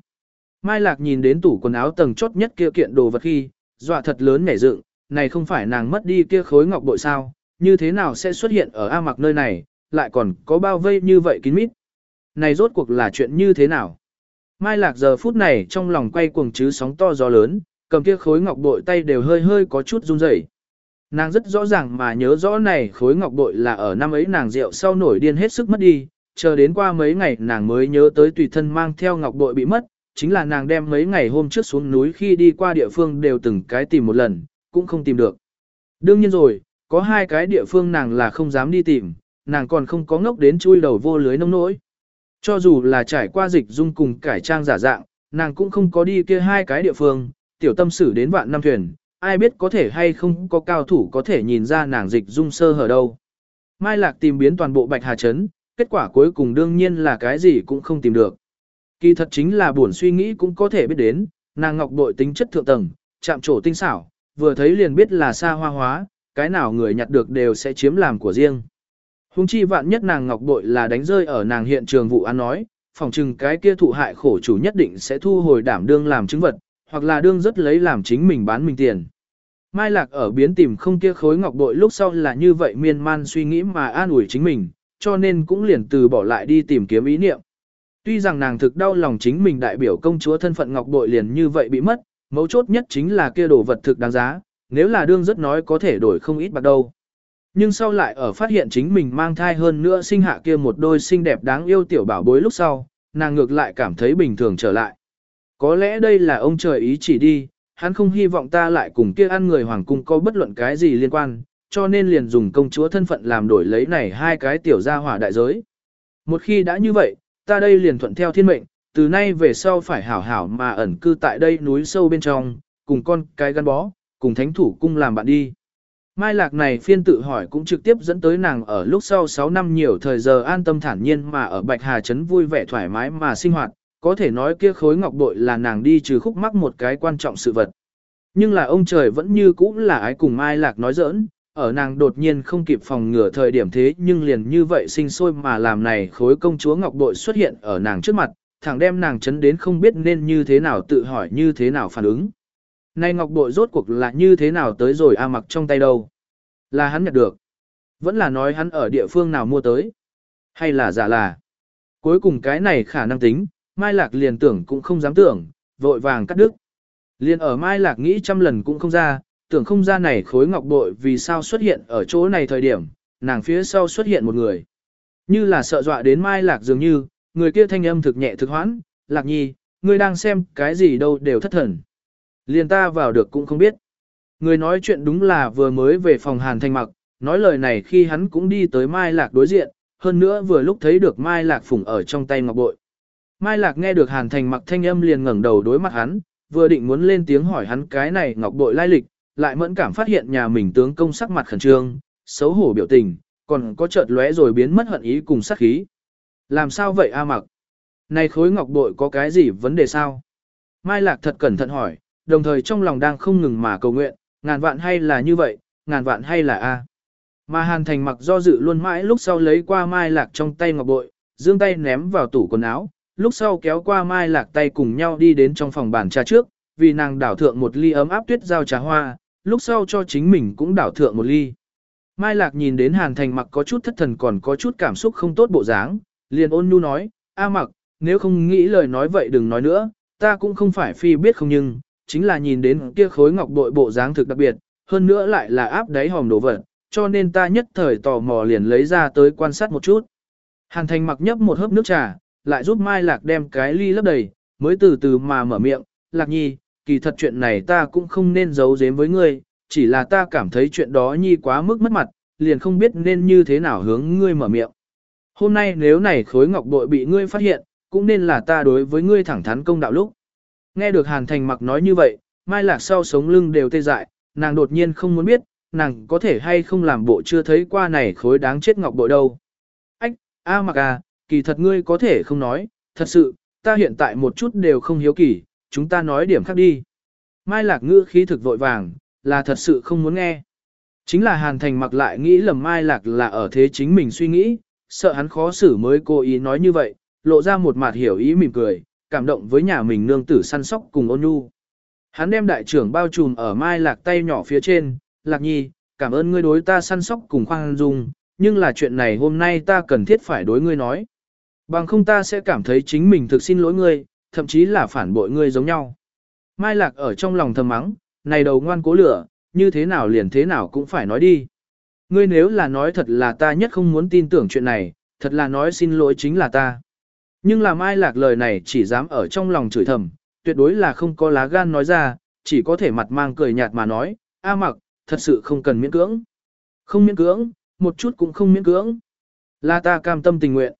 Mai Lạc nhìn đến tủ quần áo tầng chốt nhất kia kiện đồ vật khi, dọa thật lớn nhảy dựng, này không phải nàng mất đi kia khối ngọc bội sao, như thế nào sẽ xuất hiện ở A mặc nơi này, lại còn có bao vây như vậy kín mít. Này rốt cuộc là chuyện như thế nào? Mai Lạc giờ phút này trong lòng quay cuồng chứ sóng to gió lớn, Cầm kia khối ngọc bội tay đều hơi hơi có chút run rẩy. Nàng rất rõ ràng mà nhớ rõ này khối ngọc bội là ở năm ấy nàng rượu sau nổi điên hết sức mất đi, chờ đến qua mấy ngày nàng mới nhớ tới tùy thân mang theo ngọc bội bị mất, chính là nàng đem mấy ngày hôm trước xuống núi khi đi qua địa phương đều từng cái tìm một lần, cũng không tìm được. Đương nhiên rồi, có hai cái địa phương nàng là không dám đi tìm, nàng còn không có ngốc đến chui đầu vô lưới nông nỗi. Cho dù là trải qua dịch dung cùng cải trang giả dạng, nàng cũng không có đi kia hai cái địa phương, tiểu tâm sử đến vạn năm thuyền, ai biết có thể hay không có cao thủ có thể nhìn ra nàng dịch dung sơ hở đâu. Mai Lạc tìm biến toàn bộ Bạch Hà Trấn, kết quả cuối cùng đương nhiên là cái gì cũng không tìm được. Kỳ thật chính là buồn suy nghĩ cũng có thể biết đến, nàng ngọc bội tính chất thượng tầng, chạm trổ tinh xảo, vừa thấy liền biết là xa hoa hóa, cái nào người nhặt được đều sẽ chiếm làm của riêng. Hùng chi vạn nhất nàng ngọc bội là đánh rơi ở nàng hiện trường vụ án nói, phòng trừng cái kia thụ hại khổ chủ nhất định sẽ thu hồi đảm đương làm chứng vật, hoặc là đương rất lấy làm chính mình bán mình tiền. Mai Lạc ở biến tìm không kia khối ngọc bội lúc sau là như vậy miên man suy nghĩ mà an ủi chính mình, cho nên cũng liền từ bỏ lại đi tìm kiếm ý niệm. Tuy rằng nàng thực đau lòng chính mình đại biểu công chúa thân phận ngọc bội liền như vậy bị mất, mấu chốt nhất chính là kia đồ vật thực đáng giá, nếu là đương rất nói có thể đổi không ít bạc đâu. Nhưng sau lại ở phát hiện chính mình mang thai hơn nữa sinh hạ kia một đôi xinh đẹp đáng yêu tiểu bảo bối lúc sau, nàng ngược lại cảm thấy bình thường trở lại. Có lẽ đây là ông trời ý chỉ đi, hắn không hy vọng ta lại cùng kia ăn người hoàng cung có bất luận cái gì liên quan, cho nên liền dùng công chúa thân phận làm đổi lấy này hai cái tiểu gia hỏa đại giới. Một khi đã như vậy, ta đây liền thuận theo thiên mệnh, từ nay về sau phải hảo hảo mà ẩn cư tại đây núi sâu bên trong, cùng con cái gắn bó, cùng thánh thủ cung làm bạn đi. Mai lạc này phiên tự hỏi cũng trực tiếp dẫn tới nàng ở lúc sau 6 năm nhiều thời giờ an tâm thản nhiên mà ở Bạch Hà Trấn vui vẻ thoải mái mà sinh hoạt, có thể nói kia khối ngọc bội là nàng đi trừ khúc mắc một cái quan trọng sự vật. Nhưng là ông trời vẫn như cũ là ái cùng Mai Lạc nói giỡn, ở nàng đột nhiên không kịp phòng ngừa thời điểm thế nhưng liền như vậy sinh sôi mà làm này khối công chúa ngọc bội xuất hiện ở nàng trước mặt, thẳng đem nàng chấn đến không biết nên như thế nào tự hỏi như thế nào phản ứng. Này ngọc bội rốt cuộc là như thế nào tới rồi A mặc trong tay đâu? Là hắn nhặt được. Vẫn là nói hắn ở địa phương nào mua tới. Hay là giả là. Cuối cùng cái này khả năng tính, Mai Lạc liền tưởng cũng không dám tưởng, vội vàng cắt đứt. Liền ở Mai Lạc nghĩ trăm lần cũng không ra, tưởng không ra này khối ngọc bội vì sao xuất hiện ở chỗ này thời điểm, nàng phía sau xuất hiện một người. Như là sợ dọa đến Mai Lạc dường như, người kia thanh âm thực nhẹ thực hoãn, Lạc Nhi, ngươi đang xem cái gì đâu đều thất thần. Liền ta vào được cũng không biết. Người nói chuyện đúng là vừa mới về phòng Hàn Thanh Mặc, nói lời này khi hắn cũng đi tới Mai Lạc đối diện, hơn nữa vừa lúc thấy được Mai Lạc phủng ở trong tay ngọc bội. Mai Lạc nghe được Hàn Thành Mặc thanh âm liền ngẩng đầu đối mặt hắn, vừa định muốn lên tiếng hỏi hắn cái này ngọc bội lai lịch, lại mẫn cảm phát hiện nhà mình tướng công sắc mặt khẩn trương, xấu hổ biểu tình, còn có chợt lóe rồi biến mất hận ý cùng sát khí. Làm sao vậy A Mặc? Này khối ngọc bội có cái gì vấn đề sao? Mai Lạc thật cẩn thận hỏi, đồng thời trong lòng đang không ngừng mà cầu nguyện, ngàn vạn hay là như vậy, ngàn vạn hay là A. Mà Hàn Thành mặc do dự luôn mãi lúc sau lấy qua Mai Lạc trong tay ngọc bội, dương tay ném vào tủ quần áo, lúc sau kéo qua Mai Lạc tay cùng nhau đi đến trong phòng bàn trà trước, vì nàng đảo thượng một ly ấm áp tuyết giao trà hoa, lúc sau cho chính mình cũng đảo thượng một ly. Mai Lạc nhìn đến Hàn Thành mặc có chút thất thần còn có chút cảm xúc không tốt bộ dáng, liền ôn nhu nói, A mặc, nếu không nghĩ lời nói vậy đừng nói nữa, ta cũng không phải phi biết không nhưng, chính là nhìn đến kia khối ngọc bội bộ dáng thực đặc biệt, hơn nữa lại là áp đáy hòm đồ vật, cho nên ta nhất thời tò mò liền lấy ra tới quan sát một chút. Hàn Thành mặc nhấp một hớp nước trà, lại giúp Mai Lạc đem cái ly lấp đầy, mới từ từ mà mở miệng, Lạc Nhi, kỳ thật chuyện này ta cũng không nên giấu giếm với ngươi, chỉ là ta cảm thấy chuyện đó Nhi quá mức mất mặt, liền không biết nên như thế nào hướng ngươi mở miệng. Hôm nay nếu này khối ngọc bội bị ngươi phát hiện, cũng nên là ta đối với ngươi thẳng thắn công đạo lúc. Nghe được Hàn Thành mặc nói như vậy, Mai Lạc sau sống lưng đều tê dại, nàng đột nhiên không muốn biết, nàng có thể hay không làm bộ chưa thấy qua này khối đáng chết ngọc bội đâu. Ách, A mặc à, kỳ thật ngươi có thể không nói, thật sự, ta hiện tại một chút đều không hiếu kỳ, chúng ta nói điểm khác đi. Mai lạc ngữ khí thực vội vàng, là thật sự không muốn nghe. Chính là Hàn Thành mặc lại nghĩ lầm Mai lạc là ở thế chính mình suy nghĩ, sợ hắn khó xử mới cố ý nói như vậy, lộ ra một mặt hiểu ý mỉm cười, cảm động với nhà mình nương tử săn sóc cùng ôn nhu. Hắn đem đại trưởng bao trùm ở Mai lạc tay nhỏ phía trên, lạc nhi, cảm ơn ngươi đối ta săn sóc cùng khoan dung, nhưng là chuyện này hôm nay ta cần thiết phải đối ngươi nói. Bằng không ta sẽ cảm thấy chính mình thực xin lỗi ngươi, thậm chí là phản bội ngươi giống nhau. Mai Lạc ở trong lòng thầm mắng, này đầu ngoan cố lửa, như thế nào liền thế nào cũng phải nói đi. Ngươi nếu là nói thật là ta nhất không muốn tin tưởng chuyện này, thật là nói xin lỗi chính là ta. Nhưng là Mai Lạc lời này chỉ dám ở trong lòng chửi thầm, tuyệt đối là không có lá gan nói ra, chỉ có thể mặt mang cười nhạt mà nói, A mặc, thật sự không cần miễn cưỡng. Không miễn cưỡng, một chút cũng không miễn cưỡng. Là ta cam tâm tình nguyện.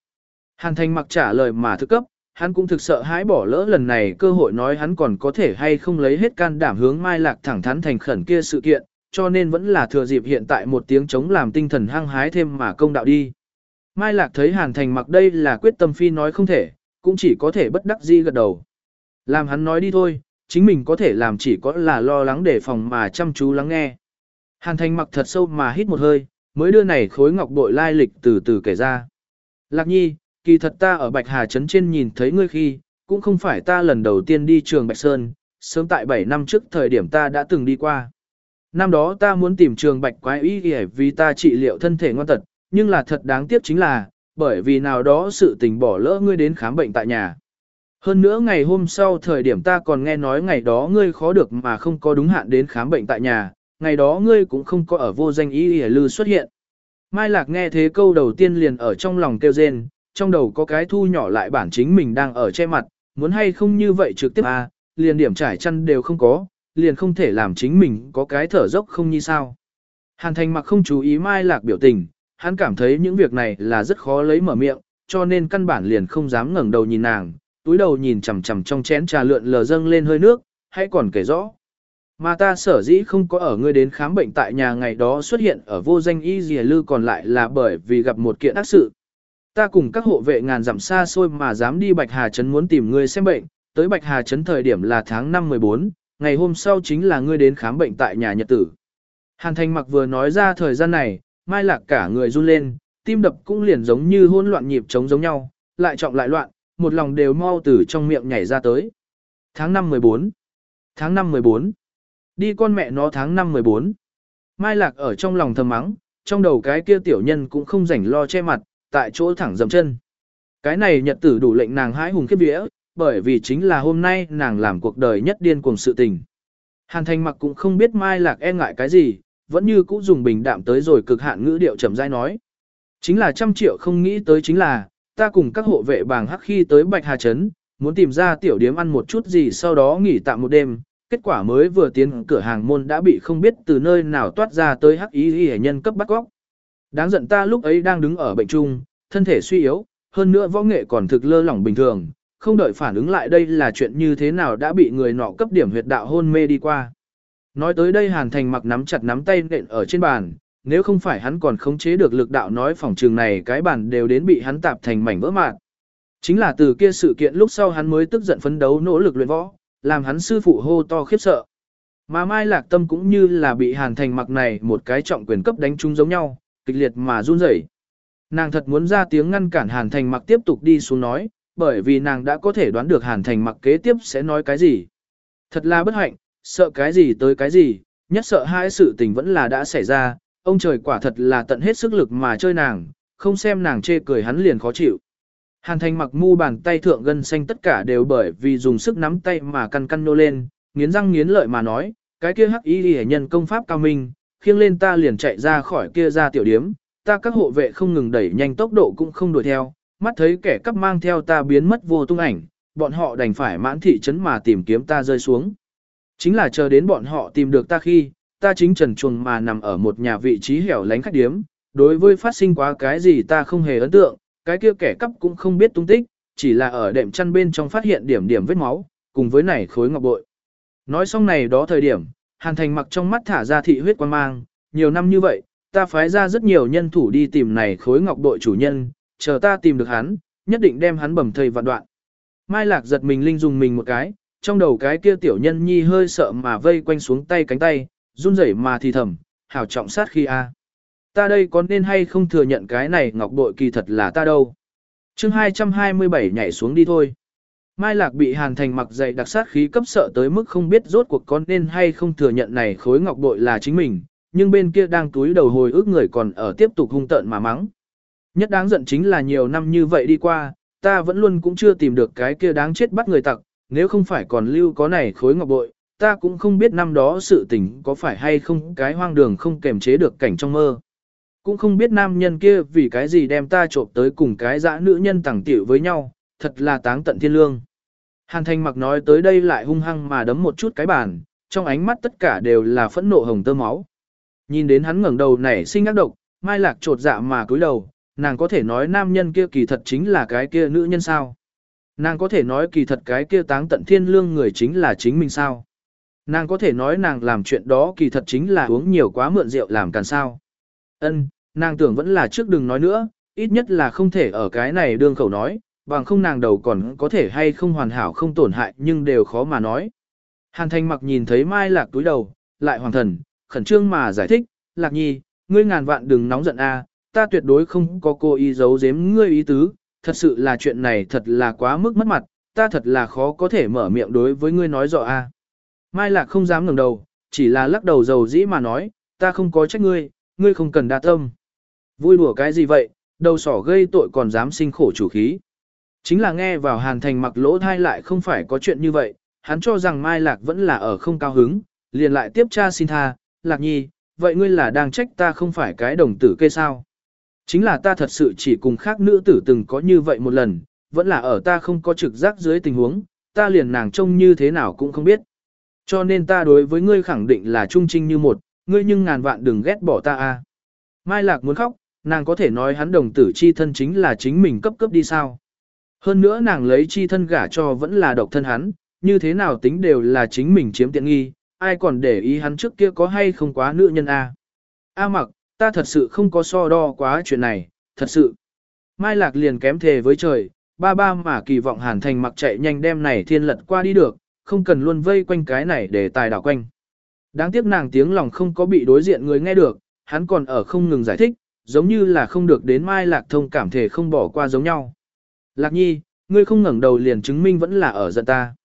Hàn thành mặc trả lời mà thức cấp, hắn cũng thực sợ hãi bỏ lỡ lần này cơ hội nói hắn còn có thể hay không lấy hết can đảm hướng Mai Lạc thẳng thắn thành khẩn kia sự kiện, cho nên vẫn là thừa dịp hiện tại một tiếng chống làm tinh thần hăng hái thêm mà công đạo đi. Mai Lạc thấy Hàn Thành mặc đây là quyết tâm phi nói không thể, cũng chỉ có thể bất đắc dĩ gật đầu. Làm hắn nói đi thôi, chính mình có thể làm chỉ có là lo lắng để phòng mà chăm chú lắng nghe. Hàn Thành mặc thật sâu mà hít một hơi, mới đưa này khối ngọc bội lai lịch từ từ kể ra. Lạc nhi, kỳ thật ta ở Bạch Hà Trấn trên nhìn thấy ngươi khi, cũng không phải ta lần đầu tiên đi trường Bạch Sơn, sớm tại 7 năm trước thời điểm ta đã từng đi qua. Năm đó ta muốn tìm trường Bạch Quái Y vì ta trị liệu thân thể ngoan tật, nhưng là thật đáng tiếc chính là, bởi vì nào đó sự tình bỏ lỡ ngươi đến khám bệnh tại nhà. Hơn nữa ngày hôm sau thời điểm ta còn nghe nói ngày đó ngươi khó được mà không có đúng hạn đến khám bệnh tại nhà, ngày đó ngươi cũng không có ở vô danh Y y lư xuất hiện. Mai Lạc nghe thế câu đầu tiên liền ở trong lòng kêu rên, trong đầu có cái thu nhỏ lại bản chính mình đang ở che mặt, muốn hay không như vậy trực tiếp à, liền điểm trải chăn đều không có, liền không thể làm chính mình có cái thở dốc không như sao. Hàn thành mặc không chú ý Mai Lạc biểu tình, hắn cảm thấy những việc này là rất khó lấy mở miệng, cho nên căn bản liền không dám ngẩng đầu nhìn nàng, túi đầu nhìn chằm chằm trong chén trà lượn lờ dâng lên hơi nước, hãy còn kể rõ. Mà ta sở dĩ không có ở ngươi đến khám bệnh tại nhà ngày đó xuất hiện ở vô danh y dìa lư còn lại là bởi vì gặp một kiện ác sự. Ta cùng các hộ vệ ngàn dặm xa xôi mà dám đi Bạch Hà Trấn muốn tìm ngươi xem bệnh, tới Bạch Hà Trấn thời điểm là tháng 5 14, ngày hôm sau chính là ngươi đến khám bệnh tại nhà nhật tử. Hàn Thành mặc vừa nói ra thời gian này, mai lạc cả người run lên, tim đập cũng liền giống như hỗn loạn nhịp trống giống nhau, lại trọng lại loạn, một lòng đều mau từ trong miệng nhảy ra tới. Tháng 5 14 Tháng 5 14 Đi con mẹ nó tháng 5 14 Mai lạc ở trong lòng thầm mắng, trong đầu cái kia tiểu nhân cũng không rảnh lo che mặt, tại chỗ thẳng dầm chân. Cái này nhật tử đủ lệnh nàng hãi hùng khiếp vía, bởi vì chính là hôm nay nàng làm cuộc đời nhất điên cuồng sự tình. Hàn thành mặc cũng không biết Mai Lạc e ngại cái gì, vẫn như cũ dùng bình đạm tới rồi cực hạn ngữ điệu chậm rãi nói. Chính là trăm triệu không nghĩ tới chính là, ta cùng các hộ vệ bàng hắc khi tới Bạch Hà Trấn, muốn tìm ra tiểu điếm ăn một chút gì sau đó nghỉ tạm một đêm, kết quả mới vừa tiến cửa hàng môn đã bị không biết từ nơi nào toát ra tới hắc ý y nhân cấp bắt góc. Đáng giận ta lúc ấy đang đứng ở bệnh trung, thân thể suy yếu, hơn nữa võ nghệ còn thực lơ lỏng bình thường, không đợi phản ứng lại đây là chuyện như thế nào đã bị người nọ cấp điểm huyệt đạo hôn mê đi qua. Nói tới đây Hàn Thành mặc nắm chặt nắm tay nện ở trên bàn, nếu không phải hắn còn khống chế được lực đạo nói phòng trường này cái bàn đều đến bị hắn tạp thành mảnh vỡ mạn. Chính là từ kia sự kiện lúc sau hắn mới tức giận phấn đấu nỗ lực luyện võ, làm hắn sư phụ hô to khiếp sợ. Mà Mai Lạc Tâm cũng như là bị Hàn Thành mặc này một cái trọng quyền cấp đánh trúng giống nhau, kịch liệt mà run rẩy. Nàng thật muốn ra tiếng ngăn cản Hàn Thành mặc tiếp tục đi xuống nói, bởi vì nàng đã có thể đoán được Hàn Thành mặc kế tiếp sẽ nói cái gì. Thật là bất hạnh, sợ cái gì tới cái gì, nhất sợ hai sự tình vẫn là đã xảy ra, ông trời quả thật là tận hết sức lực mà chơi nàng, không xem nàng chê cười hắn liền khó chịu. Hàn thành mặc mu bàn tay thượng gân xanh tất cả đều bởi vì dùng sức nắm tay mà căn căn nô lên, nghiến răng nghiến lợi mà nói, cái kia hắc y hệ nhân công pháp cao minh, khiêng lên ta liền chạy ra khỏi kia ra tiểu điếm, ta các hộ vệ không ngừng đẩy nhanh tốc độ cũng không đuổi theo, mắt thấy kẻ cắp mang theo ta biến mất vô tung ảnh, bọn họ đành phải mãn thị trấn mà tìm kiếm ta rơi xuống. Chính là chờ đến bọn họ tìm được ta khi, ta chính trần chuồng mà nằm ở một nhà vị trí hẻo lánh khách điếm, đối với phát sinh quá cái gì ta không hề ấn tượng, cái kia kẻ cắp cũng không biết tung tích, chỉ là ở đệm chăn bên trong phát hiện điểm điểm vết máu, cùng với này khối ngọc bội. Nói xong này đó thời điểm, Hàn Thành mặc trong mắt thả ra thị huyết quan mang, nhiều năm như vậy, ta phái ra rất nhiều nhân thủ đi tìm này khối ngọc bội chủ nhân, chờ ta tìm được hắn, nhất định đem hắn bầm thây vạn đoạn. Mai Lạc giật mình linh dùng mình một cái, trong đầu cái kia tiểu nhân nhi hơi sợ mà vây quanh xuống tay cánh tay, run rẩy mà thì thầm, hảo trọng sát khi a. Ta đây có nên hay không thừa nhận cái này ngọc bội kỳ thật là ta đâu. chương 227 nhảy xuống đi thôi. Mai Lạc bị Hàn Thành mặc dày đặc sát khí cấp sợ tới mức không biết rốt cuộc con nên hay không thừa nhận này khối ngọc bội là chính mình, nhưng bên kia đang túi đầu hồi ức người còn ở tiếp tục hung tợn mà mắng. Nhất đáng giận chính là nhiều năm như vậy đi qua, ta vẫn luôn cũng chưa tìm được cái kia đáng chết bắt người tặc, nếu không phải còn lưu có này khối ngọc bội, ta cũng không biết năm đó sự tình có phải hay không cái hoang đường không kềm chế được cảnh trong mơ. Cũng không biết nam nhân kia vì cái gì đem ta trộm tới cùng cái dã nữ nhân tẳng tiểu với nhau, thật là táng tận thiên lương. Hàn Thanh mặc nói tới đây lại hung hăng mà đấm một chút cái bàn, trong ánh mắt tất cả đều là phẫn nộ hồng tơ máu. Nhìn đến hắn ngẩng đầu nảy sinh ác độc, Mai Lạc trột dạ mà cúi đầu, nàng có thể nói nam nhân kia kỳ thật chính là cái kia nữ nhân sao. Nàng có thể nói kỳ thật cái kia táng tận thiên lương người chính là chính mình sao. Nàng có thể nói nàng làm chuyện đó kỳ thật chính là uống nhiều quá mượn rượu làm càn sao. Ân, nàng tưởng vẫn là trước đừng nói nữa, ít nhất là không thể ở cái này đương khẩu nói, bằng không nàng đầu còn có thể hay không hoàn hảo không tổn hại nhưng đều khó mà nói. Hàn Thanh mặc nhìn thấy Mai Lạc túi đầu, lại hoàng thần, khẩn trương mà giải thích, Lạc Nhi, ngươi ngàn vạn đừng nóng giận a, ta tuyệt đối không có cô ý giấu giếm ngươi ý tứ, thật sự là chuyện này thật là quá mức mất mặt, ta thật là khó có thể mở miệng đối với ngươi nói rõ a. Mai Lạc không dám ngẩng đầu, chỉ là lắc đầu dầu dĩ mà nói, ta không có trách ngươi, ngươi không cần đa tâm. Vui đùa cái gì vậy, đầu sỏ gây tội còn dám sinh khổ chủ khí. Chính là nghe vào hàn thành mặc lỗ thai lại không phải có chuyện như vậy, hắn cho rằng Mai Lạc vẫn là ở không cao hứng, liền lại tiếp tra xin tha, Lạc Nhi, vậy ngươi là đang trách ta không phải cái đồng tử kê sao? Chính là ta thật sự chỉ cùng khác nữ tử từng có như vậy một lần, vẫn là ở ta không có trực giác dưới tình huống, ta liền nàng trông như thế nào cũng không biết. Cho nên ta đối với ngươi khẳng định là trung trinh như một, ngươi nhưng ngàn vạn đừng ghét bỏ ta a. Mai Lạc muốn khóc, nàng có thể nói hắn đồng tử chi thân chính là chính mình cấp cấp đi sao. Hơn nữa nàng lấy chi thân gả cho vẫn là độc thân hắn, như thế nào tính đều là chính mình chiếm tiện nghi, ai còn để ý hắn trước kia có hay không quá nữ nhân A. A mặc, ta thật sự không có so đo quá chuyện này, thật sự. Mai Lạc liền kém thề với trời, ba ba mà kỳ vọng Hàn Thành mặc chạy nhanh đem này thiên lật qua đi được, không cần luôn vây quanh cái này để tài đảo quanh. Đáng tiếc nàng tiếng lòng không có bị đối diện người nghe được, hắn còn ở không ngừng giải thích, giống như là không được đến Mai Lạc thông cảm thể không bỏ qua giống nhau. Lạc nhi, ngươi không ngẩng đầu liền chứng minh vẫn là ở giận ta.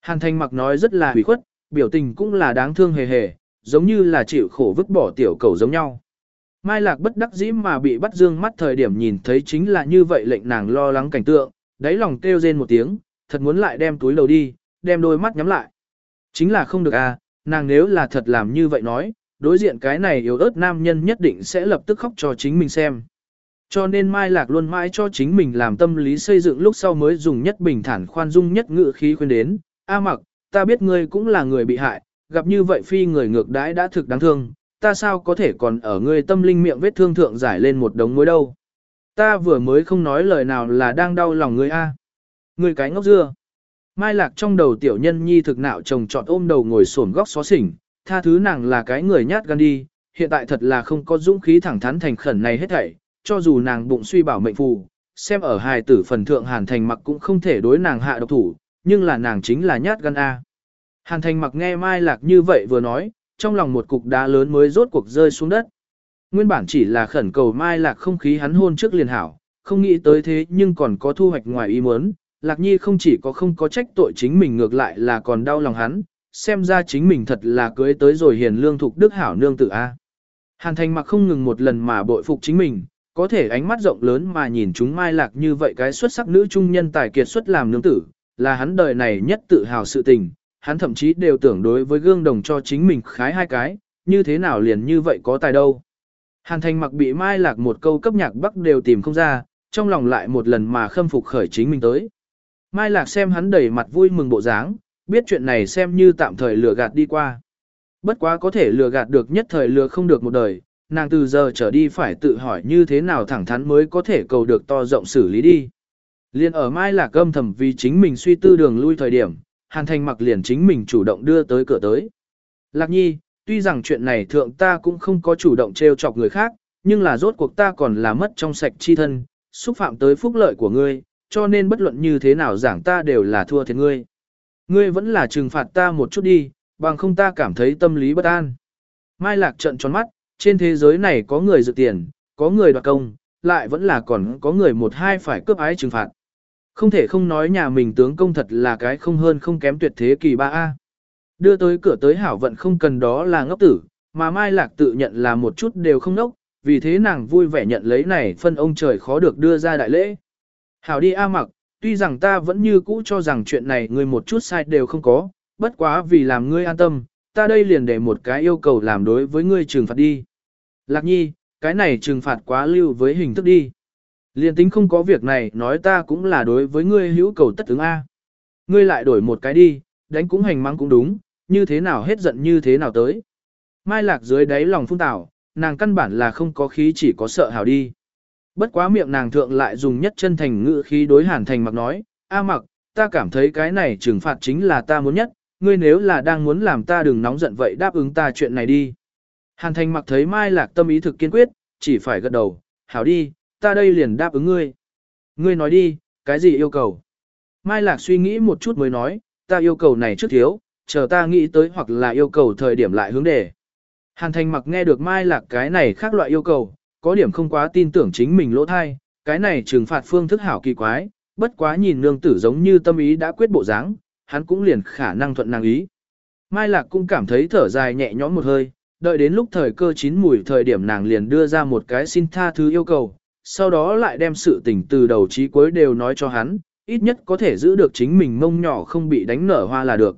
Hàn Thanh mặc nói rất là hủy khuất, biểu tình cũng là đáng thương hề hề, giống như là chịu khổ vứt bỏ tiểu cầu giống nhau. Mai Lạc bất đắc dĩ mà bị bắt dương mắt thời điểm nhìn thấy chính là như vậy lệnh nàng lo lắng cảnh tượng, đáy lòng kêu rên một tiếng, thật muốn lại đem túi đầu đi, đem đôi mắt nhắm lại. Chính là không được à, nàng nếu là thật làm như vậy nói, đối diện cái này yếu ớt nam nhân nhất định sẽ lập tức khóc cho chính mình xem. Cho nên Mai Lạc luôn mãi cho chính mình làm tâm lý xây dựng lúc sau mới dùng nhất bình thản khoan dung nhất ngự khí khuyên đến. A mặc, ta biết ngươi cũng là người bị hại, gặp như vậy phi người ngược đãi đã thực đáng thương, ta sao có thể còn ở ngươi tâm linh miệng vết thương thượng giải lên một đống mối đâu. Ta vừa mới không nói lời nào là đang đau lòng ngươi a. Ngươi cái ngốc dưa. Mai Lạc trong đầu tiểu nhân nhi thực nạo chồng trọt ôm đầu ngồi xổm góc xó xỉnh, tha thứ nàng là cái người nhát gan đi, hiện tại thật là không có dũng khí thẳng thắn thành khẩn này hết thảy, cho dù nàng bụng suy bảo mệnh phù, xem ở hài tử phần thượng Hàn Thành mặc cũng không thể đối nàng hạ độc thủ, nhưng là nàng chính là nhát gan A. Hàn Thành mặc nghe Mai Lạc như vậy vừa nói, trong lòng một cục đá lớn mới rốt cuộc rơi xuống đất. Nguyên bản chỉ là khẩn cầu Mai Lạc không khí hắn hôn trước liền hảo, không nghĩ tới thế nhưng còn có thu hoạch ngoài ý muốn. Lạc Nhi không chỉ có không có trách tội chính mình ngược lại là còn đau lòng hắn, xem ra chính mình thật là cưới tới rồi hiền lương thục đức hảo nương tử A. Hàn Thành mặc không ngừng một lần mà bội phục chính mình, có thể ánh mắt rộng lớn mà nhìn chúng mai lạc như vậy cái xuất sắc nữ trung nhân tài kiệt xuất làm nương tử, là hắn đời này nhất tự hào sự tình, hắn thậm chí đều tưởng đối với gương đồng cho chính mình khái hai cái, như thế nào liền như vậy có tài đâu. Hàn thành mặc bị mai lạc một câu cấp nhạc bắc đều tìm không ra, trong lòng lại một lần mà khâm phục khởi chính mình tới. Mai lạc xem hắn đầy mặt vui mừng bộ dáng, biết chuyện này xem như tạm thời lừa gạt đi qua. Bất quá có thể lừa gạt được nhất thời lừa không được một đời, nàng từ giờ trở đi phải tự hỏi như thế nào thẳng thắn mới có thể cầu được to rộng xử lý đi. Liên ở Mai Lạc âm thầm vì chính mình suy tư đường lui thời điểm, Hàn Thành mặc liền chính mình chủ động đưa tới cửa tới. Lạc nhi, tuy rằng chuyện này thượng ta cũng không có chủ động trêu chọc người khác, nhưng là rốt cuộc ta còn là mất trong sạch chi thân, xúc phạm tới phúc lợi của ngươi, cho nên bất luận như thế nào giảng ta đều là thua thiệt ngươi. Ngươi vẫn là trừng phạt ta một chút đi, bằng không ta cảm thấy tâm lý bất an. Mai Lạc trận tròn mắt, trên thế giới này có người dự tiền, có người đoạt công, lại vẫn là còn có người một hai phải cướp ái trừng phạt. Không thể không nói nhà mình tướng công thật là cái không hơn không kém tuyệt thế kỳ ba a Đưa tới cửa tới hảo vận không cần đó là ngốc tử, mà Mai Lạc tự nhận là một chút đều không ngốc, vì thế nàng vui vẻ nhận lấy này phân ông trời khó được đưa ra đại lễ. Hảo đi A mặc, Tuy rằng ta vẫn như cũ cho rằng chuyện này ngươi một chút sai đều không có, bất quá vì làm ngươi an tâm, ta đây liền để một cái yêu cầu làm đối với ngươi trừng phạt đi. Lạc nhi, cái này trừng phạt quá lưu với hình thức đi. Liền tính không có việc này nói ta cũng là đối với ngươi hữu cầu tất ứng A. Ngươi lại đổi một cái đi, đánh cũng hành mang cũng đúng, như thế nào hết giận như thế nào tới. Mai lạc dưới đáy lòng phung tảo, nàng căn bản là không có khí chỉ có sợ hào đi. Bất quá miệng nàng thượng lại dùng nhất chân thành ngữ khí đối hàn thành mặc nói, A mặc, ta cảm thấy cái này trừng phạt chính là ta muốn nhất, ngươi nếu là đang muốn làm ta đừng nóng giận vậy đáp ứng ta chuyện này đi. Hàn thành mặc thấy Mai lạc tâm ý thực kiên quyết, chỉ phải gật đầu, hảo đi, ta đây liền đáp ứng ngươi. Ngươi nói đi, cái gì yêu cầu? Mai lạc suy nghĩ một chút mới nói, ta yêu cầu này trước thiếu, chờ ta nghĩ tới hoặc là yêu cầu thời điểm lại hướng đề. Hàn thành mặc nghe được Mai lạc cái này khác loại yêu cầu, có điểm không quá tin tưởng chính mình lỗ thai, cái này trừng phạt phương thức hảo kỳ quái, bất quá nhìn nương tử giống như tâm ý đã quyết bộ dáng, hắn cũng liền khả năng thuận nàng ý. Mai Lạc cũng cảm thấy thở dài nhẹ nhõm một hơi, đợi đến lúc thời cơ chín mùi thời điểm nàng liền đưa ra một cái xin tha thứ yêu cầu, sau đó lại đem sự tình từ đầu chí cuối đều nói cho hắn, ít nhất có thể giữ được chính mình mông nhỏ không bị đánh nở hoa là được.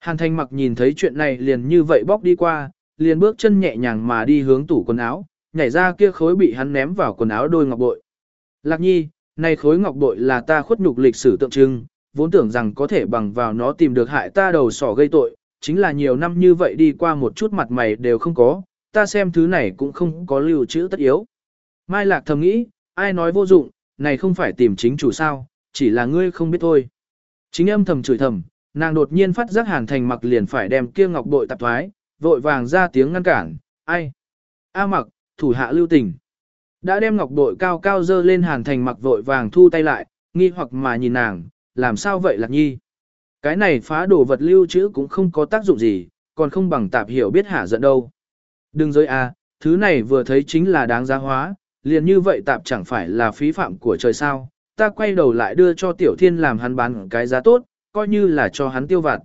Hàn Thanh mặc nhìn thấy chuyện này liền như vậy bóc đi qua, liền bước chân nhẹ nhàng mà đi hướng tủ quần áo, nhảy ra kia khối bị hắn ném vào quần áo đôi ngọc bội. Lạc nhi, này khối ngọc bội là ta khuất nhục lịch sử tượng trưng, vốn tưởng rằng có thể bằng vào nó tìm được hại ta đầu sỏ gây tội, chính là nhiều năm như vậy đi qua một chút mặt mày đều không có, ta xem thứ này cũng không có lưu trữ tất yếu. Mai Lạc thầm nghĩ, ai nói vô dụng, này không phải tìm chính chủ sao, chỉ là ngươi không biết thôi. Chính âm thầm chửi thầm, nàng đột nhiên phát giác hàn thành mặc liền phải đem kia ngọc bội tạp thoái, vội vàng ra tiếng ngăn cản, ai? A mặc, thủ hạ lưu tình. Đã đem ngọc bội cao cao dơ lên hàn thành mặc vội vàng thu tay lại, nghi hoặc mà nhìn nàng, làm sao vậy lạc nhi? Cái này phá đồ vật lưu trữ cũng không có tác dụng gì, còn không bằng tạp hiểu biết hả giận đâu. Đừng dối a, thứ này vừa thấy chính là đáng giá hóa, liền như vậy tạp chẳng phải là phí phạm của trời sao. Ta quay đầu lại đưa cho tiểu thiên làm hắn bán cái giá tốt, coi như là cho hắn tiêu vặt.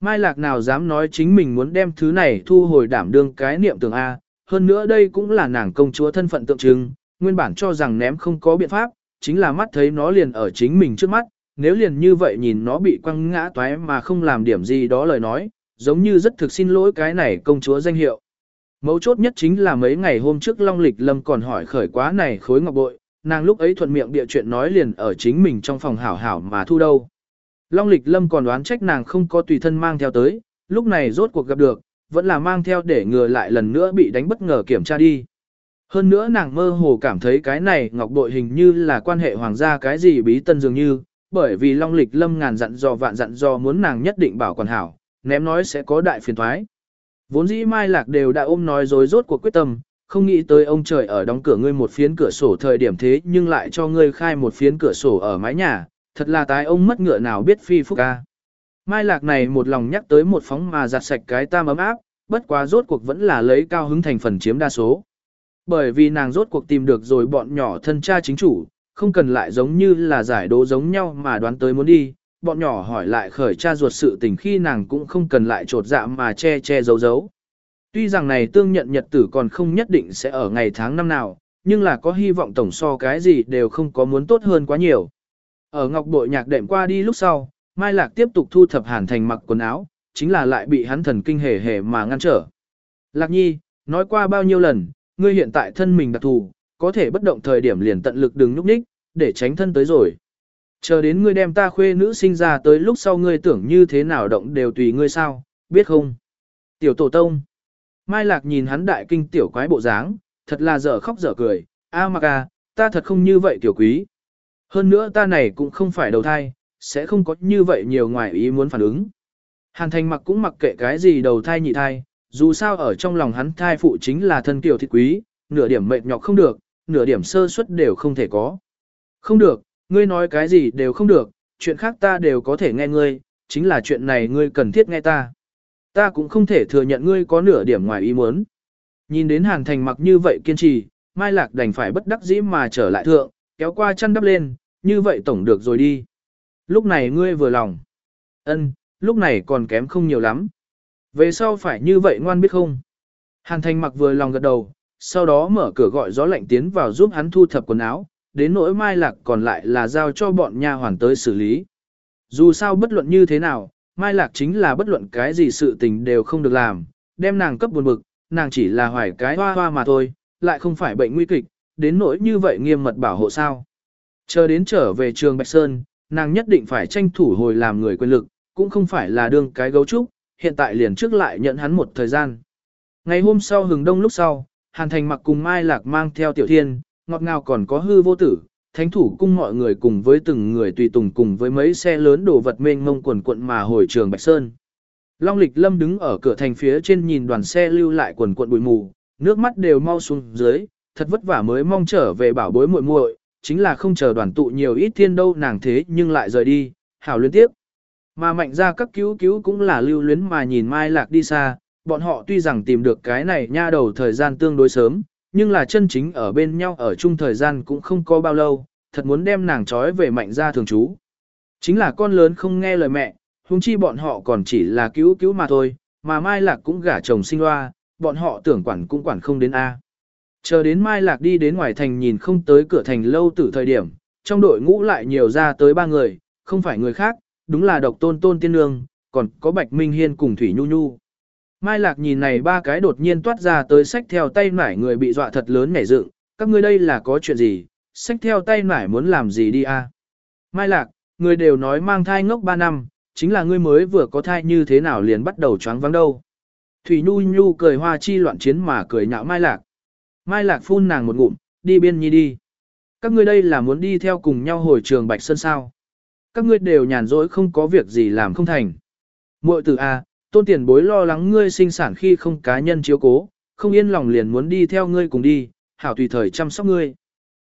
Mai lạc nào dám nói chính mình muốn đem thứ này thu hồi đảm đương cái niệm tưởng A, hơn nữa đây cũng là nàng công chúa thân phận tượng trưng, nguyên bản cho rằng ném không có biện pháp, chính là mắt thấy nó liền ở chính mình trước mắt, nếu liền như vậy nhìn nó bị quăng ngã toái mà không làm điểm gì đó lời nói, giống như rất thực xin lỗi cái này công chúa danh hiệu. Mấu chốt nhất chính là mấy ngày hôm trước Long Lịch Lâm còn hỏi khởi quá này khối ngọc bội, nàng lúc ấy thuận miệng địa chuyện nói liền ở chính mình trong phòng hảo hảo mà thu đâu. Long Lịch Lâm còn đoán trách nàng không có tùy thân mang theo tới, lúc này rốt cuộc gặp được, vẫn là mang theo để ngừa lại lần nữa bị đánh bất ngờ kiểm tra đi. Hơn nữa nàng mơ hồ cảm thấy cái này ngọc bội hình như là quan hệ hoàng gia cái gì bí tân dường như, bởi vì Long Lịch Lâm ngàn dặn dò vạn dặn dò muốn nàng nhất định bảo quản hảo, ném nói sẽ có đại phiền thoái. Vốn dĩ Mai Lạc đều đã ôm nói dối rốt cuộc quyết tâm, không nghĩ tới ông trời ở đóng cửa ngươi một phiến cửa sổ thời điểm thế nhưng lại cho ngươi khai một phiến cửa sổ ở mái nhà, thật là tái ông mất ngựa nào biết phi phúc ca. Mai Lạc này một lòng nhắc tới một phóng mà giặt sạch cái tam ấm áp, bất quá rốt cuộc vẫn là lấy cao hứng thành phần chiếm đa số. Bởi vì nàng rốt cuộc tìm được rồi bọn nhỏ thân cha chính chủ, không cần lại giống như là giải đố giống nhau mà đoán tới muốn đi, bọn nhỏ hỏi lại khởi cha ruột sự tình khi nàng cũng không cần lại trột dạ mà che che giấu giấu. Tuy rằng này tương nhận nhật tử còn không nhất định sẽ ở ngày tháng năm nào, nhưng là có hy vọng tổng so cái gì đều không có muốn tốt hơn quá nhiều. Ở ngọc bội nhạc đệm qua đi lúc sau, Mai Lạc tiếp tục thu thập hàn thành mặc quần áo, chính là lại bị hắn thần kinh hề hề mà ngăn trở. Lạc nhi, nói qua bao nhiêu lần, ngươi hiện tại thân mình đặc thù, có thể bất động thời điểm liền tận lực đừng nhúc nhích, để tránh thân tới rồi. Chờ đến ngươi đem ta khuê nữ sinh ra tới lúc sau ngươi tưởng như thế nào động đều tùy ngươi sao, biết không? Tiểu tổ tông. Mai Lạc nhìn hắn đại kinh tiểu quái bộ dáng, thật là dở khóc dở cười, a mặc à, ta thật không như vậy tiểu quý. Hơn nữa ta này cũng không phải đầu thai, sẽ không có như vậy nhiều ngoài ý muốn phản ứng. Hàn thành mặc cũng mặc kệ cái gì đầu thai nhị thai, dù sao ở trong lòng hắn thai phụ chính là thân tiểu thịt quý, nửa điểm mệt nhọc không được, nửa điểm sơ suất đều không thể có. Không được, ngươi nói cái gì đều không được, chuyện khác ta đều có thể nghe ngươi, chính là chuyện này ngươi cần thiết nghe ta. Ta cũng không thể thừa nhận ngươi có nửa điểm ngoài ý muốn. Nhìn đến hàn thành mặc như vậy kiên trì, Mai Lạc đành phải bất đắc dĩ mà trở lại thượng, kéo qua chăn đắp lên, như vậy tổng được rồi đi. Lúc này ngươi vừa lòng. Ân, lúc này còn kém không nhiều lắm. Về sau phải như vậy ngoan biết không? Hàn thành mặc vừa lòng gật đầu, sau đó mở cửa gọi gió lạnh tiến vào giúp hắn thu thập quần áo, đến nỗi Mai Lạc còn lại là giao cho bọn nha hoàn tới xử lý. Dù sao bất luận như thế nào, Mai Lạc chính là bất luận cái gì sự tình đều không được làm, đem nàng cấp buồn bực, nàng chỉ là hoài cái hoa hoa mà thôi, lại không phải bệnh nguy kịch, đến nỗi như vậy nghiêm mật bảo hộ sao. Chờ đến trở về trường Bạch Sơn, nàng nhất định phải tranh thủ hồi làm người quyền lực, cũng không phải là đương cái gấu trúc, hiện tại liền trước lại nhận hắn một thời gian. Ngày hôm sau hừng đông lúc sau, Hàn Thành mặc cùng Mai Lạc mang theo Tiểu Thiên, ngọt ngào còn có hư vô tử, thánh thủ cung mọi người cùng với từng người tùy tùng cùng với mấy xe lớn đồ vật mênh mông quần quận mà hồi trường Bạch Sơn. Long lịch lâm đứng ở cửa thành phía trên nhìn đoàn xe lưu lại quần quận bụi mù, nước mắt đều mau xuống dưới, thật vất vả mới mong trở về bảo bối muội muội, chính là không chờ đoàn tụ nhiều ít thiên đâu nàng thế nhưng lại rời đi, hảo liên tiếp. Mà mạnh ra các cứu cứu cũng là lưu luyến mà nhìn Mai Lạc đi xa, bọn họ tuy rằng tìm được cái này nha đầu thời gian tương đối sớm, nhưng là chân chính ở bên nhau ở chung thời gian cũng không có bao lâu, thật muốn đem nàng trói về mạnh gia thường trú. Chính là con lớn không nghe lời mẹ, huống chi bọn họ còn chỉ là cứu cứu mà thôi, mà Mai Lạc cũng gả chồng sinh loa, bọn họ tưởng quản cũng quản không đến A. Chờ đến Mai Lạc đi đến ngoài thành nhìn không tới cửa thành lâu từ thời điểm, trong đội ngũ lại nhiều ra tới ba người, không phải người khác, đúng là độc tôn tôn tiên nương, còn có Bạch Minh Hiên cùng Thủy Nhu Nhu. Mai Lạc nhìn này ba cái đột nhiên toát ra tới sách theo tay nải người bị dọa thật lớn nhảy dựng, các ngươi đây là có chuyện gì, sách theo tay nải muốn làm gì đi a? Mai Lạc, người đều nói mang thai ngốc ba năm, chính là ngươi mới vừa có thai như thế nào liền bắt đầu choáng vắng đâu. Thủy Nhu Nhu cười hoa chi loạn chiến mà cười nhạo Mai Lạc. Mai Lạc phun nàng một ngụm, đi biên nhi đi. Các ngươi đây là muốn đi theo cùng nhau hồi trường Bạch Sơn sao. Các ngươi đều nhàn rỗi không có việc gì làm không thành. Muội tử A, tôn tiền bối lo lắng ngươi sinh sản khi không cá nhân chiếu cố, không yên lòng liền muốn đi theo ngươi cùng đi, hảo tùy thời chăm sóc ngươi.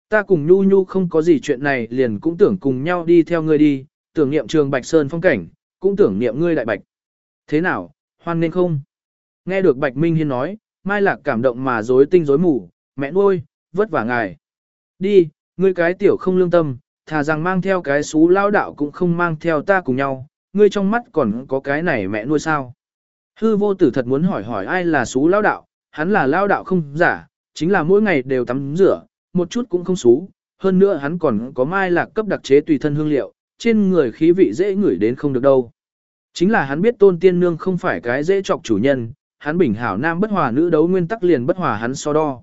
Ta cùng Nhu Nhu không có gì chuyện này liền cũng tưởng cùng nhau đi theo ngươi đi, tưởng niệm trường Bạch Sơn phong cảnh, cũng tưởng niệm ngươi đại bạch. Thế nào, hoan nên không? Nghe được Bạch Minh Hiên nói, Mai Lạc cảm động mà rối tinh rối mù, mẹ nuôi, vất vả ngài. Đi, ngươi cái tiểu không lương tâm, thà rằng mang theo cái xú lao đạo cũng không mang theo ta cùng nhau, ngươi trong mắt còn có cái này mẹ nuôi sao. Hư vô tử thật muốn hỏi hỏi ai là xú lao đạo, hắn là lao đạo không giả, chính là mỗi ngày đều tắm rửa, một chút cũng không xú, hơn nữa hắn còn có mai lạc cấp đặc chế tùy thân hương liệu, trên người khí vị dễ ngửi đến không được đâu. Chính là hắn biết tôn tiên nương không phải cái dễ chọc chủ nhân, hắn bình hảo nam bất hòa nữ đấu nguyên tắc liền bất hòa hắn so đo.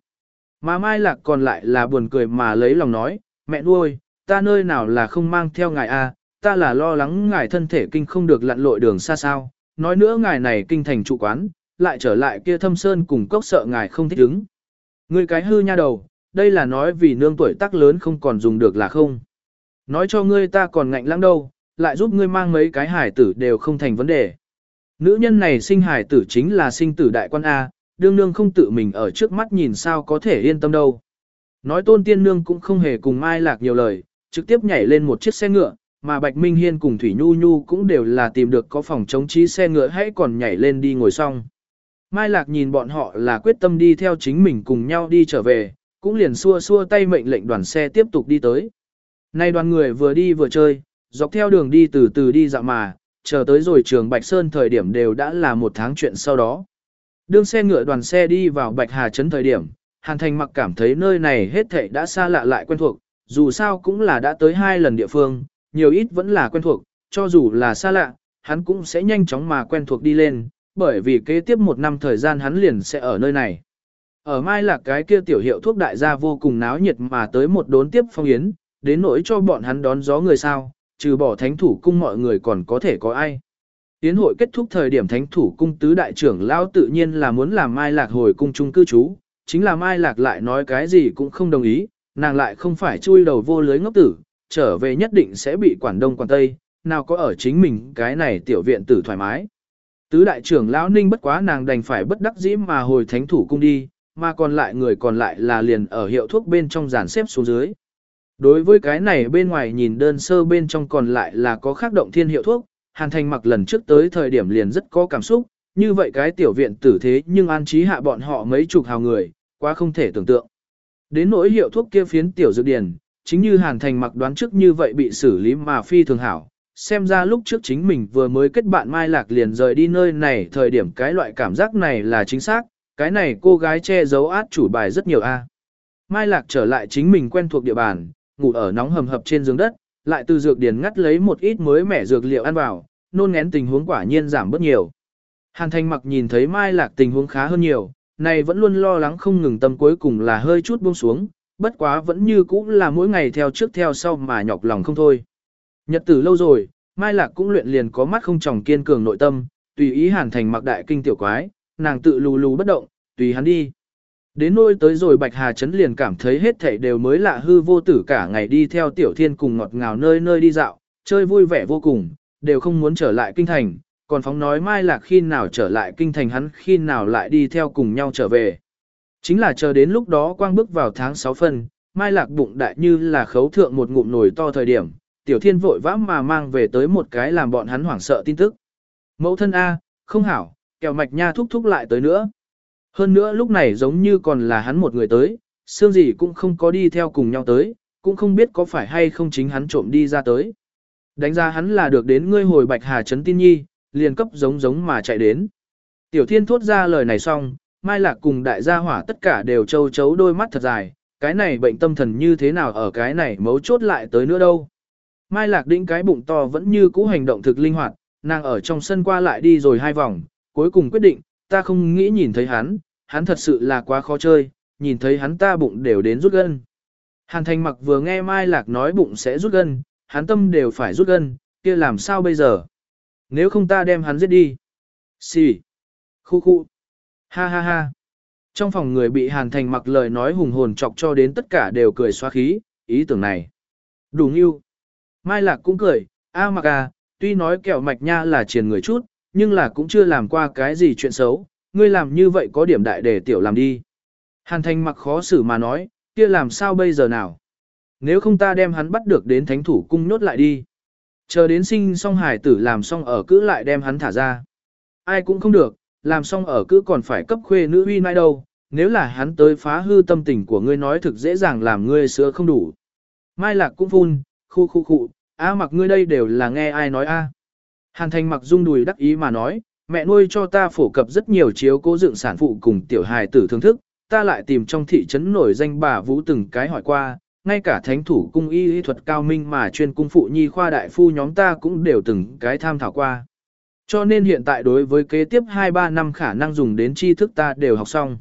Mà mai lạc còn lại là buồn cười mà lấy lòng nói, mẹ nuôi, ta nơi nào là không mang theo ngài a, ta là lo lắng ngài thân thể kinh không được lặn lội đường xa sao, nói nữa ngài này kinh thành trụ quán, lại trở lại kia thâm sơn cùng cốc sợ ngài không thích ứng. Ngươi cái hư nha đầu, đây là nói vì nương tuổi tác lớn không còn dùng được là không. Nói cho ngươi ta còn ngạnh lãng đâu, lại giúp ngươi mang mấy cái hải tử đều không thành vấn đề. Nữ nhân này sinh hải tử chính là sinh tử đại quan A, đương nương không tự mình ở trước mắt nhìn sao có thể yên tâm đâu. Nói tôn tiên nương cũng không hề cùng Mai Lạc nhiều lời, trực tiếp nhảy lên một chiếc xe ngựa, mà Bạch Minh Hiên cùng Thủy Nhu Nhu cũng đều là tìm được có phòng chống trí xe ngựa hãy còn nhảy lên đi ngồi xong. Mai Lạc nhìn bọn họ là quyết tâm đi theo chính mình cùng nhau đi trở về, cũng liền xua xua tay mệnh lệnh đoàn xe tiếp tục đi tới. Nay đoàn người vừa đi vừa chơi, dọc theo đường đi từ từ đi dạo mà, chờ tới rồi trường Bạch Sơn thời điểm đều đã là một tháng chuyện sau đó. Đương xe ngựa đoàn xe đi vào Bạch Hà Trấn thời điểm, Hàn Thành mặc cảm thấy nơi này hết thảy đã xa lạ lại quen thuộc, dù sao cũng là đã tới hai lần địa phương, nhiều ít vẫn là quen thuộc, cho dù là xa lạ, hắn cũng sẽ nhanh chóng mà quen thuộc đi lên, bởi vì kế tiếp một năm thời gian hắn liền sẽ ở nơi này. Ở Mai Lạc cái kia tiểu hiệu thuốc đại gia vô cùng náo nhiệt mà tới một đốn tiếp phong yến, đến nỗi cho bọn hắn đón gió người sao, trừ bỏ thánh thủ cung mọi người còn có thể có ai. Yến hội kết thúc thời điểm thánh thủ cung tứ đại trưởng lao tự nhiên là muốn làm Mai Lạc hồi cung trung cư trú, chính là Mai Lạc lại nói cái gì cũng không đồng ý, nàng lại không phải chui đầu vô lưới ngốc tử, trở về nhất định sẽ bị quản đông quản tây, nào có ở chính mình cái này tiểu viện tử thoải mái. Tứ đại trưởng lão ninh bất quá nàng đành phải bất đắc dĩ mà hồi thánh thủ cung đi, mà còn lại người còn lại là liền ở hiệu thuốc bên trong giàn xếp xuống dưới. Đối với cái này bên ngoài nhìn đơn sơ bên trong còn lại là có khác động thiên hiệu thuốc, Hàn Thành mặc lần trước tới thời điểm liền rất có cảm xúc, như vậy cái tiểu viện tử thế nhưng an trí hạ bọn họ mấy chục hào người, quá không thể tưởng tượng. Đến nỗi hiệu thuốc kia phiến tiểu dược điển, chính như Hàn Thành mặc đoán trước như vậy bị xử lý mà phi thường hảo. Xem ra lúc trước chính mình vừa mới kết bạn Mai Lạc liền rời đi nơi này thời điểm cái loại cảm giác này là chính xác, cái này cô gái che giấu át chủ bài rất nhiều a. Mai Lạc trở lại chính mình quen thuộc địa bàn, ngủ ở nóng hầm hập trên giường đất, lại từ dược điển ngắt lấy một ít mới mẻ dược liệu ăn vào, nôn ngén tình huống quả nhiên giảm bớt nhiều. Hàn Thành mặc nhìn thấy Mai Lạc tình huống khá hơn nhiều, này vẫn luôn lo lắng không ngừng tâm cuối cùng là hơi chút buông xuống, bất quá vẫn như cũ là mỗi ngày theo trước theo sau mà nhọc lòng không thôi. Nhật tử lâu rồi, Mai Lạc cũng luyện liền có mắt không tròng kiên cường nội tâm, tùy ý Hàn Thành mặc đại kinh tiểu quái, nàng tự lù lù bất động, tùy hắn đi. Đến nôi tới rồi Bạch Hà Trấn liền cảm thấy hết thảy đều mới lạ hư vô tử cả ngày đi theo Tiểu Thiên cùng ngọt ngào nơi nơi đi dạo, chơi vui vẻ vô cùng, đều không muốn trở lại kinh thành, còn phóng nói Mai Lạc khi nào trở lại kinh thành hắn khi nào lại đi theo cùng nhau trở về. Chính là chờ đến lúc đó quang bước vào tháng 6 phân, Mai Lạc bụng đại như là khấu thượng một ngụm nồi to thời điểm, Tiểu Thiên vội vã mà mang về tới một cái làm bọn hắn hoảng sợ tin tức. Mẫu thân A, không hảo, kẹo mạch nha thúc thúc lại tới nữa. Hơn nữa lúc này giống như còn là hắn một người tới, xương gì cũng không có đi theo cùng nhau tới, cũng không biết có phải hay không chính hắn trộm đi ra tới. Đánh ra hắn là được đến ngươi hồi bạch hà trấn tin nhi, liền cấp giống giống mà chạy đến. Tiểu thiên thốt ra lời này xong, mai lạc cùng đại gia hỏa tất cả đều trâu chấu đôi mắt thật dài, cái này bệnh tâm thần như thế nào ở cái này mấu chốt lại tới nữa đâu. Mai lạc đĩnh cái bụng to vẫn như cũ hành động thực linh hoạt, nàng ở trong sân qua lại đi rồi hai vòng, cuối cùng quyết định, ta không nghĩ nhìn thấy hắn, hắn thật sự là quá khó chơi, nhìn thấy hắn ta bụng đều đến rút gân. Hàn thành mặc vừa nghe Mai Lạc nói bụng sẽ rút gân, hắn tâm đều phải rút gân, kia làm sao bây giờ? Nếu không ta đem hắn giết đi. Xì. Khu khu. Ha ha ha. Trong phòng người bị Hàn Thành mặc lời nói hùng hồn chọc cho đến tất cả đều cười xoa khí, ý tưởng này. Đủ nghiêu. Mai Lạc cũng cười, a mặc à, tuy nói kẹo mạch nha là triền người chút, nhưng là cũng chưa làm qua cái gì chuyện xấu, ngươi làm như vậy có điểm đại để tiểu làm đi. Hàn thành mặc khó xử mà nói, kia làm sao bây giờ nào? Nếu không ta đem hắn bắt được đến thánh thủ cung nốt lại đi. Chờ đến sinh xong hải tử làm xong ở cữ lại đem hắn thả ra. Ai cũng không được, làm xong ở cữ còn phải cấp khuê nữ uy nai đâu, nếu là hắn tới phá hư tâm tình của ngươi nói thực dễ dàng làm ngươi sữa không đủ. Mai lạc cũng phun, khu khu khu, a mặc ngươi đây đều là nghe ai nói a. Hàn thành mặc dung đùi đắc ý mà nói, mẹ nuôi cho ta phổ cập rất nhiều chiếu cố dựng sản phụ cùng tiểu hài tử thưởng thức, ta lại tìm trong thị trấn nổi danh bà vũ từng cái hỏi qua, ngay cả thánh thủ cung y y thuật cao minh mà chuyên cung phụ nhi khoa đại phu nhóm ta cũng đều từng cái tham thảo qua. Cho nên hiện tại đối với kế tiếp 2-3 năm khả năng dùng đến tri thức ta đều học xong.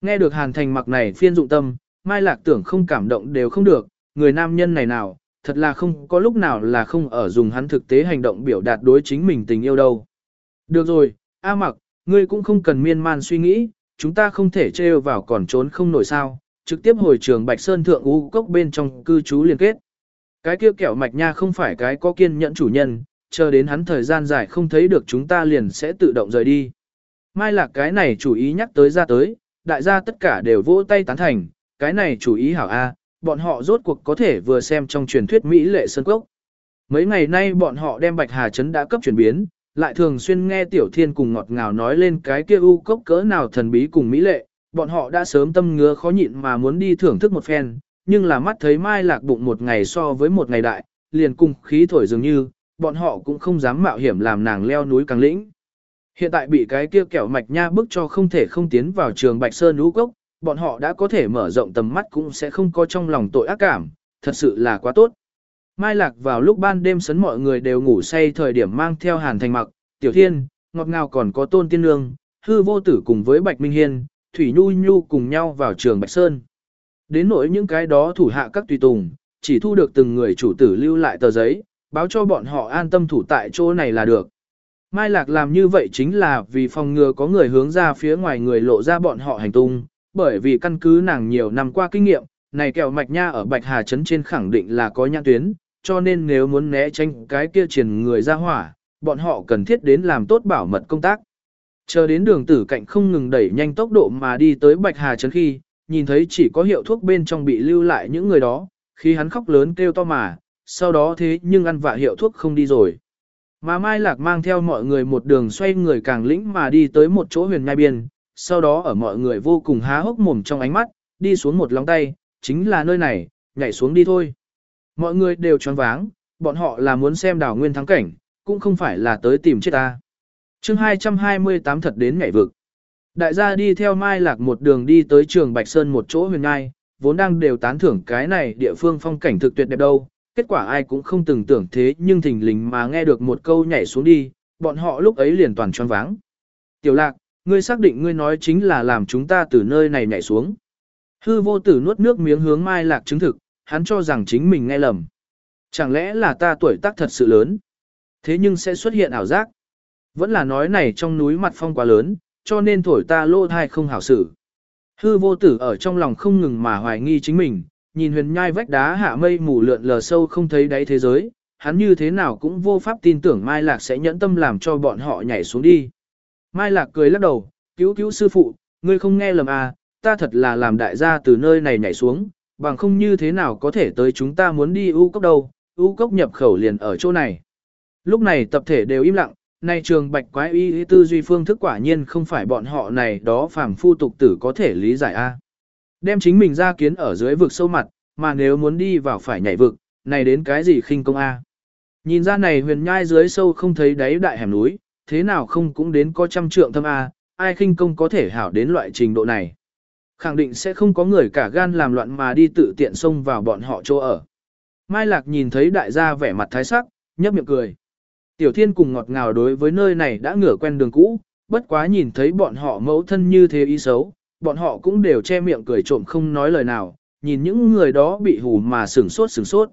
Nghe được hàn thành mặc này phiên dụng tâm, mai lạc tưởng không cảm động đều không được, người nam nhân này nào, thật là không có lúc nào là không ở dùng hắn thực tế hành động biểu đạt đối chính mình tình yêu đâu. Được rồi, A mặc, ngươi cũng không cần miên man suy nghĩ, chúng ta không thể trêu vào còn trốn không nổi sao, trực tiếp hồi trường Bạch Sơn Thượng U Cốc bên trong cư trú liên kết. Cái kia kẹo mạch nha không phải cái có kiên nhẫn chủ nhân, chờ đến hắn thời gian dài không thấy được chúng ta liền sẽ tự động rời đi. Mai lạc cái này chủ ý nhắc tới ra tới, đại gia tất cả đều vỗ tay tán thành, cái này chủ ý hảo A, bọn họ rốt cuộc có thể vừa xem trong truyền thuyết Mỹ lệ Sơn Cốc. Mấy ngày nay bọn họ đem Bạch Hà Trấn đã cấp chuyển biến, lại thường xuyên nghe Tiểu Thiên cùng ngọt ngào nói lên cái kia u cốc cỡ nào thần bí cùng mỹ lệ, bọn họ đã sớm tâm ngứa khó nhịn mà muốn đi thưởng thức một phen, nhưng là mắt thấy Mai Lạc bụng một ngày so với một ngày đại, liền cùng khí thổi dường như, bọn họ cũng không dám mạo hiểm làm nàng leo núi càng lĩnh. Hiện tại bị cái kia kẹo mạch nha bức cho không thể không tiến vào trường Bạch Sơn lũ cốc, bọn họ đã có thể mở rộng tầm mắt cũng sẽ không có trong lòng tội ác cảm, thật sự là quá tốt. Mai Lạc vào lúc ban đêm sấn mọi người đều ngủ say thời điểm mang theo Hàn Thành Mặc, Tiểu Thiên, ngọt ngào còn có Tôn Tiên Nương, Hư Vô Tử cùng với Bạch Minh Hiên, Thủy Nhu Nhu cùng nhau vào trường Bạch Sơn. Đến nỗi những cái đó thủ hạ các tùy tùng, chỉ thu được từng người chủ tử lưu lại tờ giấy, báo cho bọn họ an tâm thủ tại chỗ này là được. Mai Lạc làm như vậy chính là vì phòng ngừa có người hướng ra phía ngoài người lộ ra bọn họ hành tung, bởi vì căn cứ nàng nhiều năm qua kinh nghiệm, này kẹo mạch nha ở Bạch Hà Trấn trên khẳng định là có nhãn tuyến, cho nên nếu muốn né tránh cái kia truyền người ra hỏa, bọn họ cần thiết đến làm tốt bảo mật công tác. Chờ đến đường tử cạnh không ngừng đẩy nhanh tốc độ mà đi tới Bạch Hà Trấn khi, nhìn thấy chỉ có hiệu thuốc bên trong bị lưu lại những người đó, khi hắn khóc lớn kêu to mà, sau đó thế nhưng ăn vạ hiệu thuốc không đi rồi. Mà Mai Lạc mang theo mọi người một đường xoay người càng lĩnh mà đi tới một chỗ huyền nhai biên, sau đó ở mọi người vô cùng há hốc mồm trong ánh mắt, đi xuống một lóng tay, chính là nơi này, nhảy xuống đi thôi. Mọi người đều choáng váng, bọn họ là muốn xem đảo nguyên thắng cảnh, cũng không phải là tới tìm chết ta. chương 228 thật đến nhảy vực. Đại gia đi theo Mai Lạc một đường đi tới trường Bạch Sơn một chỗ huyền ngai, vốn đang đều tán thưởng cái này địa phương phong cảnh thực tuyệt đẹp đâu, kết quả ai cũng không từng tưởng thế nhưng thình lình mà nghe được một câu nhảy xuống đi, bọn họ lúc ấy liền toàn choáng váng. Tiểu lạc, ngươi xác định ngươi nói chính là làm chúng ta từ nơi này nhảy xuống. Hư vô tử nuốt nước miếng hướng mai lạc chứng thực, hắn cho rằng chính mình nghe lầm. Chẳng lẽ là ta tuổi tác thật sự lớn? Thế nhưng sẽ xuất hiện ảo giác. Vẫn là nói này trong núi mặt phong quá lớn, cho nên thổi ta lô thai không hảo xử. Hư vô tử ở trong lòng không ngừng mà hoài nghi chính mình, nhìn huyền nhai vách đá hạ mây mù lượn lờ sâu không thấy đáy thế giới, hắn như thế nào cũng vô pháp tin tưởng Mai Lạc sẽ nhẫn tâm làm cho bọn họ nhảy xuống đi. Mai Lạc cười lắc đầu, cứu cứu sư phụ, ngươi không nghe lầm à, ta thật là làm đại gia từ nơi này nhảy xuống, bằng không như thế nào có thể tới chúng ta muốn đi u cốc đâu, u cốc nhập khẩu liền ở chỗ này. Lúc này tập thể đều im lặng, nay trường bạch quái y tư duy phương thức quả nhiên không phải bọn họ này đó phàm phu tục tử có thể lý giải a. Đem chính mình ra kiến ở dưới vực sâu mặt, mà nếu muốn đi vào phải nhảy vực, này đến cái gì khinh công a. Nhìn ra này huyền nhai dưới sâu không thấy đáy đại hẻm núi, thế nào không cũng đến có trăm trượng thâm a, ai khinh công có thể hảo đến loại trình độ này. Khẳng định sẽ không có người cả gan làm loạn mà đi tự tiện xông vào bọn họ chỗ ở. Mai Lạc nhìn thấy đại gia vẻ mặt thái sắc, nhấp miệng cười. Tiểu Thiên cùng ngọt ngào đối với nơi này đã ngửa quen đường cũ, bất quá nhìn thấy bọn họ mẫu thân như thế ý xấu, bọn họ cũng đều che miệng cười trộm không nói lời nào, nhìn những người đó bị hù mà sửng sốt sửng sốt.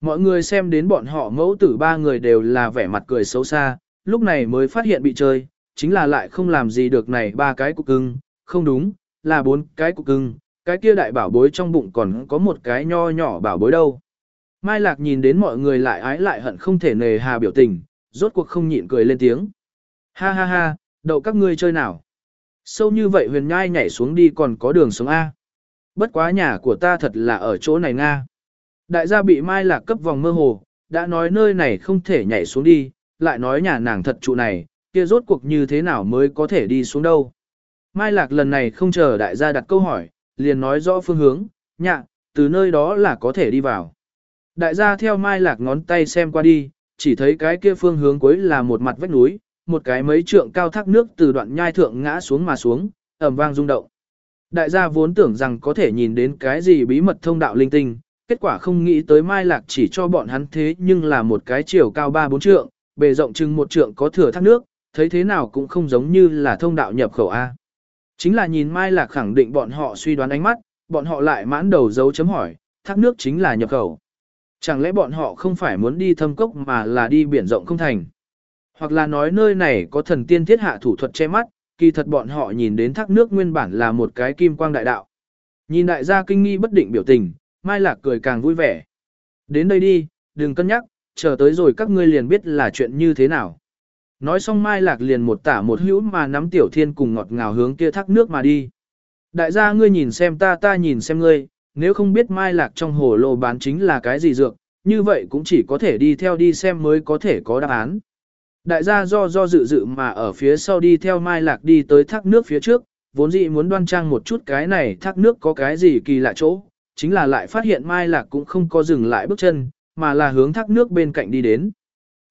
Mọi người xem đến bọn họ mẫu tử ba người đều là vẻ mặt cười xấu xa, lúc này mới phát hiện bị chơi, chính là lại không làm gì được này ba cái cục cưng, không đúng, là bốn cái cục cưng, cái kia đại bảo bối trong bụng còn có một cái nho nhỏ bảo bối đâu. Mai Lạc nhìn đến mọi người lại ái lại hận không thể nề hà biểu tình, rốt cuộc không nhịn cười lên tiếng. Ha ha ha, đậu các ngươi chơi nào. Sâu như vậy huyền nhai nhảy xuống đi còn có đường sống A. Bất quá nhà của ta thật là ở chỗ này Nga. Đại gia bị Mai Lạc cấp vòng mơ hồ, đã nói nơi này không thể nhảy xuống đi, lại nói nhà nàng thật trụ này, kia rốt cuộc như thế nào mới có thể đi xuống đâu. Mai Lạc lần này không chờ đại gia đặt câu hỏi, liền nói rõ phương hướng, nhạ, từ nơi đó là có thể đi vào. Đại gia theo Mai Lạc ngón tay xem qua đi, chỉ thấy cái kia phương hướng cuối là một mặt vách núi, một cái mấy trượng cao thác nước từ đoạn nhai thượng ngã xuống mà xuống, ầm vang rung động. Đại gia vốn tưởng rằng có thể nhìn đến cái gì bí mật thông đạo linh tinh, kết quả không nghĩ tới Mai Lạc chỉ cho bọn hắn thế nhưng là một cái chiều cao 3-4 trượng, bề rộng chừng một trượng có thừa thác nước, thấy thế nào cũng không giống như là thông đạo nhập khẩu A. Chính là nhìn Mai Lạc khẳng định bọn họ suy đoán ánh mắt, bọn họ lại mãn đầu dấu chấm hỏi, thác nước chính là nhập khẩu. Chẳng lẽ bọn họ không phải muốn đi thâm cốc mà là đi biển rộng không thành? Hoặc là nói nơi này có thần tiên thiết hạ thủ thuật che mắt, kỳ thật bọn họ nhìn đến thác nước nguyên bản là một cái kim quang đại đạo. Nhìn đại gia kinh nghi bất định biểu tình, Mai Lạc cười càng vui vẻ. Đến đây đi, đừng cân nhắc, chờ tới rồi các ngươi liền biết là chuyện như thế nào. Nói xong Mai Lạc liền một tả một hữu mà nắm Tiểu Thiên cùng ngọt ngào hướng kia thác nước mà đi. Đại gia ngươi nhìn xem ta ta nhìn xem ngươi, nếu không biết Mai Lạc trong hồ lô bán chính là cái gì dược, như vậy cũng chỉ có thể đi theo đi xem mới có thể có đáp án. Đại gia do do dự dự mà ở phía sau đi theo Mai Lạc đi tới thác nước phía trước, vốn dĩ muốn đoan trang một chút cái này thác nước có cái gì kỳ lạ chỗ, chính là lại phát hiện Mai Lạc cũng không có dừng lại bước chân, mà là hướng thác nước bên cạnh đi đến.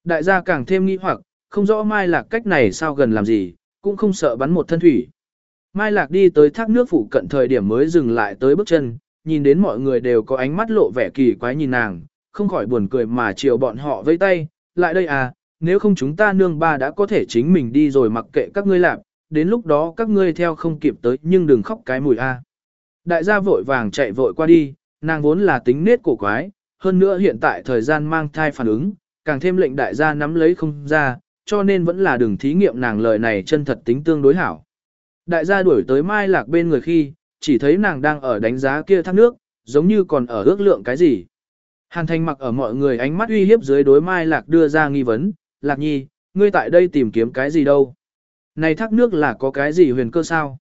Đại gia càng thêm nghi hoặc, không rõ Mai Lạc cách này sao gần làm gì, cũng không sợ bắn một thân thủy. Mai Lạc đi tới thác nước phụ cận thời điểm mới dừng lại tới bước chân, nhìn đến mọi người đều có ánh mắt lộ vẻ kỳ quái nhìn nàng, không khỏi buồn cười mà chiều bọn họ vây tay, lại đây à, nếu không chúng ta nương ba đã có thể chính mình đi rồi mặc kệ các ngươi làm, đến lúc đó các ngươi theo không kịp tới nhưng đừng khóc cái mùi a. Đại gia vội vàng chạy vội qua đi, nàng vốn là tính nết cổ quái, hơn nữa hiện tại thời gian mang thai phản ứng, càng thêm lệnh đại gia nắm lấy không ra, cho nên vẫn là đừng thí nghiệm nàng lời này chân thật tính tương đối hảo. Đại gia đuổi tới Mai Lạc bên người khi, chỉ thấy nàng đang ở đánh giá kia thác nước, giống như còn ở ước lượng cái gì. Hàn Thành mặc ở mọi người ánh mắt uy hiếp dưới đối Mai Lạc đưa ra nghi vấn, Lạc Nhi, ngươi tại đây tìm kiếm cái gì đâu? Này thác nước là có cái gì huyền cơ sao?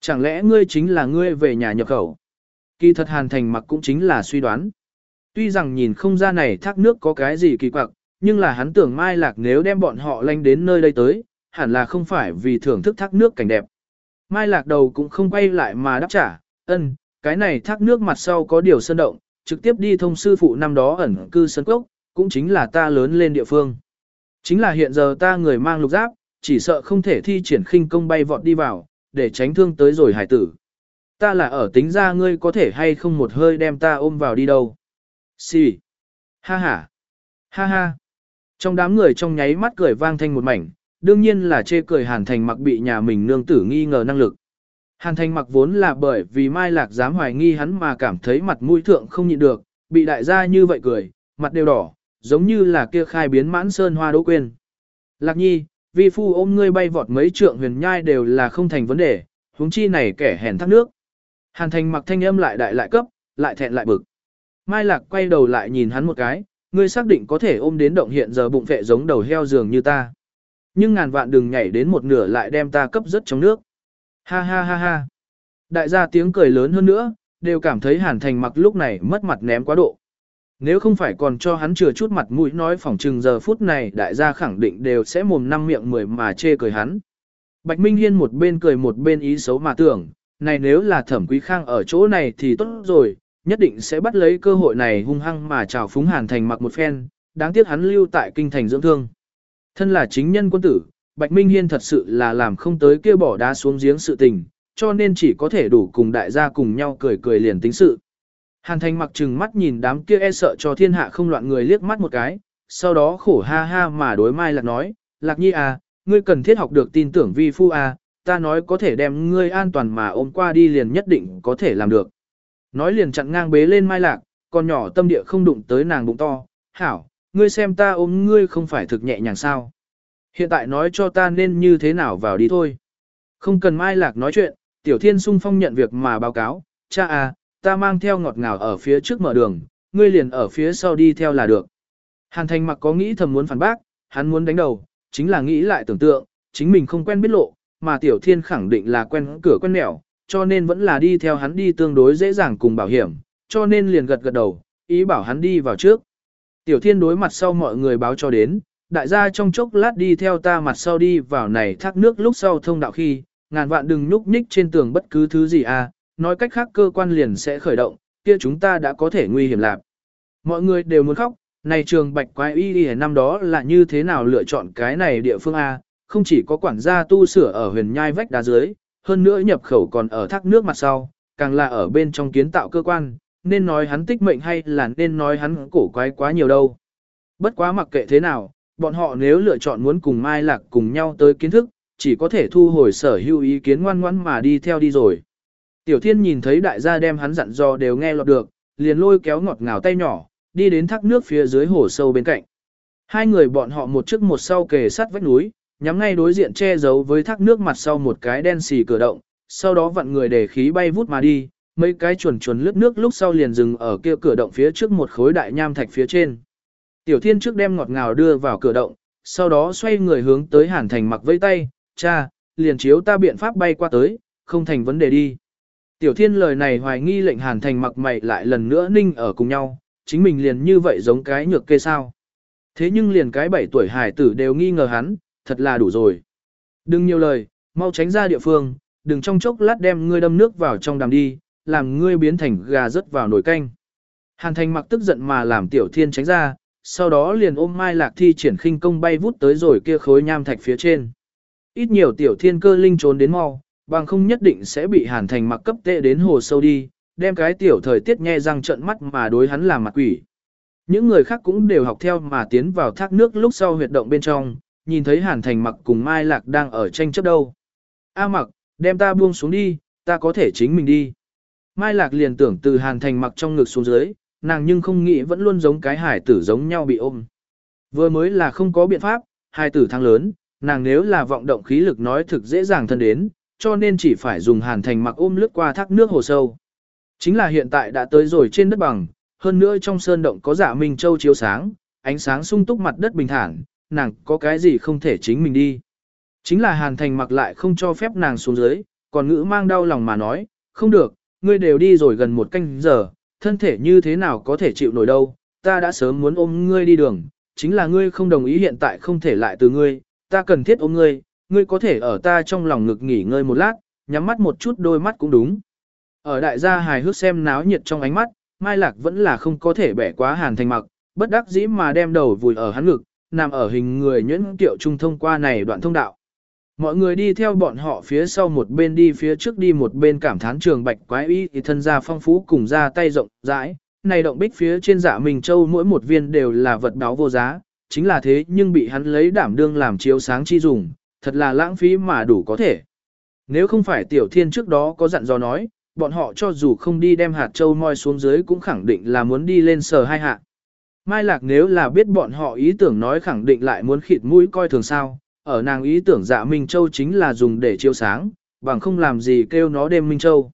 Chẳng lẽ ngươi chính là ngươi về nhà nhập khẩu? Kỳ thật Hàn Thành mặc cũng chính là suy đoán. Tuy rằng nhìn không ra này thác nước có cái gì kỳ quặc, nhưng là hắn tưởng Mai Lạc nếu đem bọn họ lanh đến nơi đây tới, hẳn là không phải vì thưởng thức thác nước cảnh đẹp. Mai Lạc đầu cũng không quay lại mà đáp trả, ân, cái này thác nước mặt sau có điều sơn động, trực tiếp đi thông sư phụ năm đó ẩn cư sân cốc, cũng chính là ta lớn lên địa phương. Chính là hiện giờ ta người mang lục giáp, chỉ sợ không thể thi triển khinh công bay vọt đi vào, để tránh thương tới rồi hải tử. Ta là ở tính ra ngươi có thể hay không một hơi đem ta ôm vào đi đâu. Xì. Ha ha. Ha ha. Trong đám người trong nháy mắt cười vang thanh một mảnh, đương nhiên là chê cười Hàn Thành mặc bị nhà mình nương tử nghi ngờ năng lực. Hàn Thành mặc vốn là bởi vì Mai Lạc dám hoài nghi hắn mà cảm thấy mặt mũi thượng không nhịn được, bị đại gia như vậy cười, mặt đều đỏ, giống như là kia khai biến mãn sơn hoa đỗ quên. Lạc nhi, vi phu ôm ngươi bay vọt mấy trượng huyền nhai đều là không thành vấn đề, huống chi này kẻ hèn thác nước. Hàn thành mặc thanh âm lại đại lại cấp, lại thẹn lại bực. Mai lạc quay đầu lại nhìn hắn một cái, ngươi xác định có thể ôm đến động hiện giờ bụng vệ giống đầu heo giường như ta. Nhưng ngàn vạn đừng nhảy đến một nửa lại đem ta cấp rất trong nước. Ha ha ha ha. Đại gia tiếng cười lớn hơn nữa, đều cảm thấy hàn thành mặc lúc này mất mặt ném quá độ. Nếu không phải còn cho hắn chừa chút mặt mũi nói phỏng chừng giờ phút này đại gia khẳng định đều sẽ mồm năm miệng mười mà chê cười hắn. Bạch Minh Hiên một bên cười một bên ý xấu mà tưởng, này nếu là thẩm quý khang ở chỗ này thì tốt rồi, nhất định sẽ bắt lấy cơ hội này hung hăng mà chào phúng hàn thành mặc một phen, đáng tiếc hắn lưu tại kinh thành dưỡng thương. Thân là chính nhân quân tử, Bạch Minh Hiên thật sự là làm không tới kia bỏ đá xuống giếng sự tình, cho nên chỉ có thể đủ cùng đại gia cùng nhau cười cười liền tính sự. Hàn thành mặc trừng mắt nhìn đám kia e sợ cho thiên hạ không loạn người liếc mắt một cái, sau đó khổ ha ha mà đối Mai Lạc nói, Lạc Nhi à, ngươi cần thiết học được tin tưởng vi phu à, ta nói có thể đem ngươi an toàn mà ôm qua đi liền nhất định có thể làm được. Nói liền chặn ngang bế lên Mai Lạc, con nhỏ tâm địa không đụng tới nàng bụng to, hảo, ngươi xem ta ôm ngươi không phải thực nhẹ nhàng sao. Hiện tại nói cho ta nên như thế nào vào đi thôi. Không cần Mai Lạc nói chuyện, Tiểu Thiên sung phong nhận việc mà báo cáo, cha à, ta mang theo ngọt ngào ở phía trước mở đường, ngươi liền ở phía sau đi theo là được. Hàn thành mặc có nghĩ thầm muốn phản bác, hắn muốn đánh đầu, chính là nghĩ lại tưởng tượng, chính mình không quen biết lộ, mà tiểu thiên khẳng định là quen cửa quen nẻo, cho nên vẫn là đi theo hắn đi tương đối dễ dàng cùng bảo hiểm, cho nên liền gật gật đầu, ý bảo hắn đi vào trước. Tiểu thiên đối mặt sau mọi người báo cho đến, đại gia trong chốc lát đi theo ta mặt sau đi vào này thác nước lúc sau thông đạo khi, ngàn vạn đừng nhúc nhích trên tường bất cứ thứ gì à, nói cách khác cơ quan liền sẽ khởi động, kia chúng ta đã có thể nguy hiểm lạc. Mọi người đều muốn khóc, này trường bạch quái y đi năm đó là như thế nào lựa chọn cái này địa phương A, không chỉ có quản gia tu sửa ở huyền nhai vách đá dưới, hơn nữa nhập khẩu còn ở thác nước mặt sau, càng là ở bên trong kiến tạo cơ quan, nên nói hắn tích mệnh hay là nên nói hắn cổ quái quá nhiều đâu. Bất quá mặc kệ thế nào, bọn họ nếu lựa chọn muốn cùng Mai Lạc cùng nhau tới kiến thức, chỉ có thể thu hồi sở hữu ý kiến ngoan ngoãn mà đi theo đi rồi. Tiểu thiên nhìn thấy đại gia đem hắn dặn dò đều nghe lọt được, liền lôi kéo ngọt ngào tay nhỏ, đi đến thác nước phía dưới hồ sâu bên cạnh. Hai người bọn họ một trước một sau kề sát vách núi, nhắm ngay đối diện che giấu với thác nước mặt sau một cái đen xì cửa động, sau đó vặn người để khí bay vút mà đi, mấy cái chuồn chuồn lướt nước lúc sau liền dừng ở kia cửa động phía trước một khối đại nham thạch phía trên. Tiểu thiên trước đem ngọt ngào đưa vào cửa động, sau đó xoay người hướng tới hàn thành mặc vây tay, cha, liền chiếu ta biện pháp bay qua tới, không thành vấn đề đi. Tiểu thiên lời này hoài nghi lệnh hàn thành mặc mày lại lần nữa ninh ở cùng nhau, chính mình liền như vậy giống cái nhược kê sao. Thế nhưng liền cái bảy tuổi hải tử đều nghi ngờ hắn, thật là đủ rồi. Đừng nhiều lời, mau tránh ra địa phương, đừng trong chốc lát đem ngươi đâm nước vào trong đàm đi, làm ngươi biến thành gà rớt vào nồi canh. Hàn thành mặc tức giận mà làm tiểu thiên tránh ra, sau đó liền ôm mai lạc thi triển khinh công bay vút tới rồi kia khối nham thạch phía trên. Ít nhiều tiểu thiên cơ linh trốn đến mau, bằng không nhất định sẽ bị hàn thành mặc cấp tệ đến hồ sâu đi, đem cái tiểu thời tiết nghe răng trận mắt mà đối hắn làm mặt quỷ. Những người khác cũng đều học theo mà tiến vào thác nước lúc sau huyệt động bên trong, nhìn thấy hàn thành mặc cùng Mai Lạc đang ở tranh chấp đâu. A mặc, đem ta buông xuống đi, ta có thể chính mình đi. Mai Lạc liền tưởng từ hàn thành mặc trong ngực xuống dưới, nàng nhưng không nghĩ vẫn luôn giống cái hải tử giống nhau bị ôm. Vừa mới là không có biện pháp, hải tử thăng lớn, nàng nếu là vọng động khí lực nói thực dễ dàng thân đến, cho nên chỉ phải dùng hàn thành mặc ôm lướt qua thác nước hồ sâu. Chính là hiện tại đã tới rồi trên đất bằng, hơn nữa trong sơn động có dạ minh châu chiếu sáng, ánh sáng sung túc mặt đất bình thản, nàng có cái gì không thể chính mình đi. Chính là hàn thành mặc lại không cho phép nàng xuống dưới, còn ngữ mang đau lòng mà nói, không được, ngươi đều đi rồi gần một canh giờ, thân thể như thế nào có thể chịu nổi đâu, ta đã sớm muốn ôm ngươi đi đường, chính là ngươi không đồng ý hiện tại không thể lại từ ngươi, ta cần thiết ôm ngươi, ngươi có thể ở ta trong lòng ngực nghỉ ngơi một lát, nhắm mắt một chút đôi mắt cũng đúng. Ở đại gia hài hước xem náo nhiệt trong ánh mắt, Mai Lạc vẫn là không có thể bẻ quá hàn thành mặc, bất đắc dĩ mà đem đầu vùi ở hắn ngực, nằm ở hình người nhuyễn tiệu trung thông qua này đoạn thông đạo. Mọi người đi theo bọn họ phía sau một bên đi phía trước đi một bên cảm thán trường bạch quái y thì thân gia phong phú cùng ra tay rộng rãi. Này động bích phía trên dạ Minh Châu mỗi một viên đều là vật báo vô giá, chính là thế nhưng bị hắn lấy đảm đương làm chiếu sáng chi dùng, thật là lãng phí mà đủ có thể. Nếu không phải tiểu thiên trước đó có dặn dò nói, bọn họ cho dù không đi đem hạt châu moi xuống dưới cũng khẳng định là muốn đi lên sờ hai hạ. Mai Lạc nếu là biết bọn họ ý tưởng nói khẳng định lại muốn khịt mũi coi thường sao, ở nàng ý tưởng dạ Minh Châu chính là dùng để chiếu sáng, bằng không làm gì kêu nó đêm Minh Châu.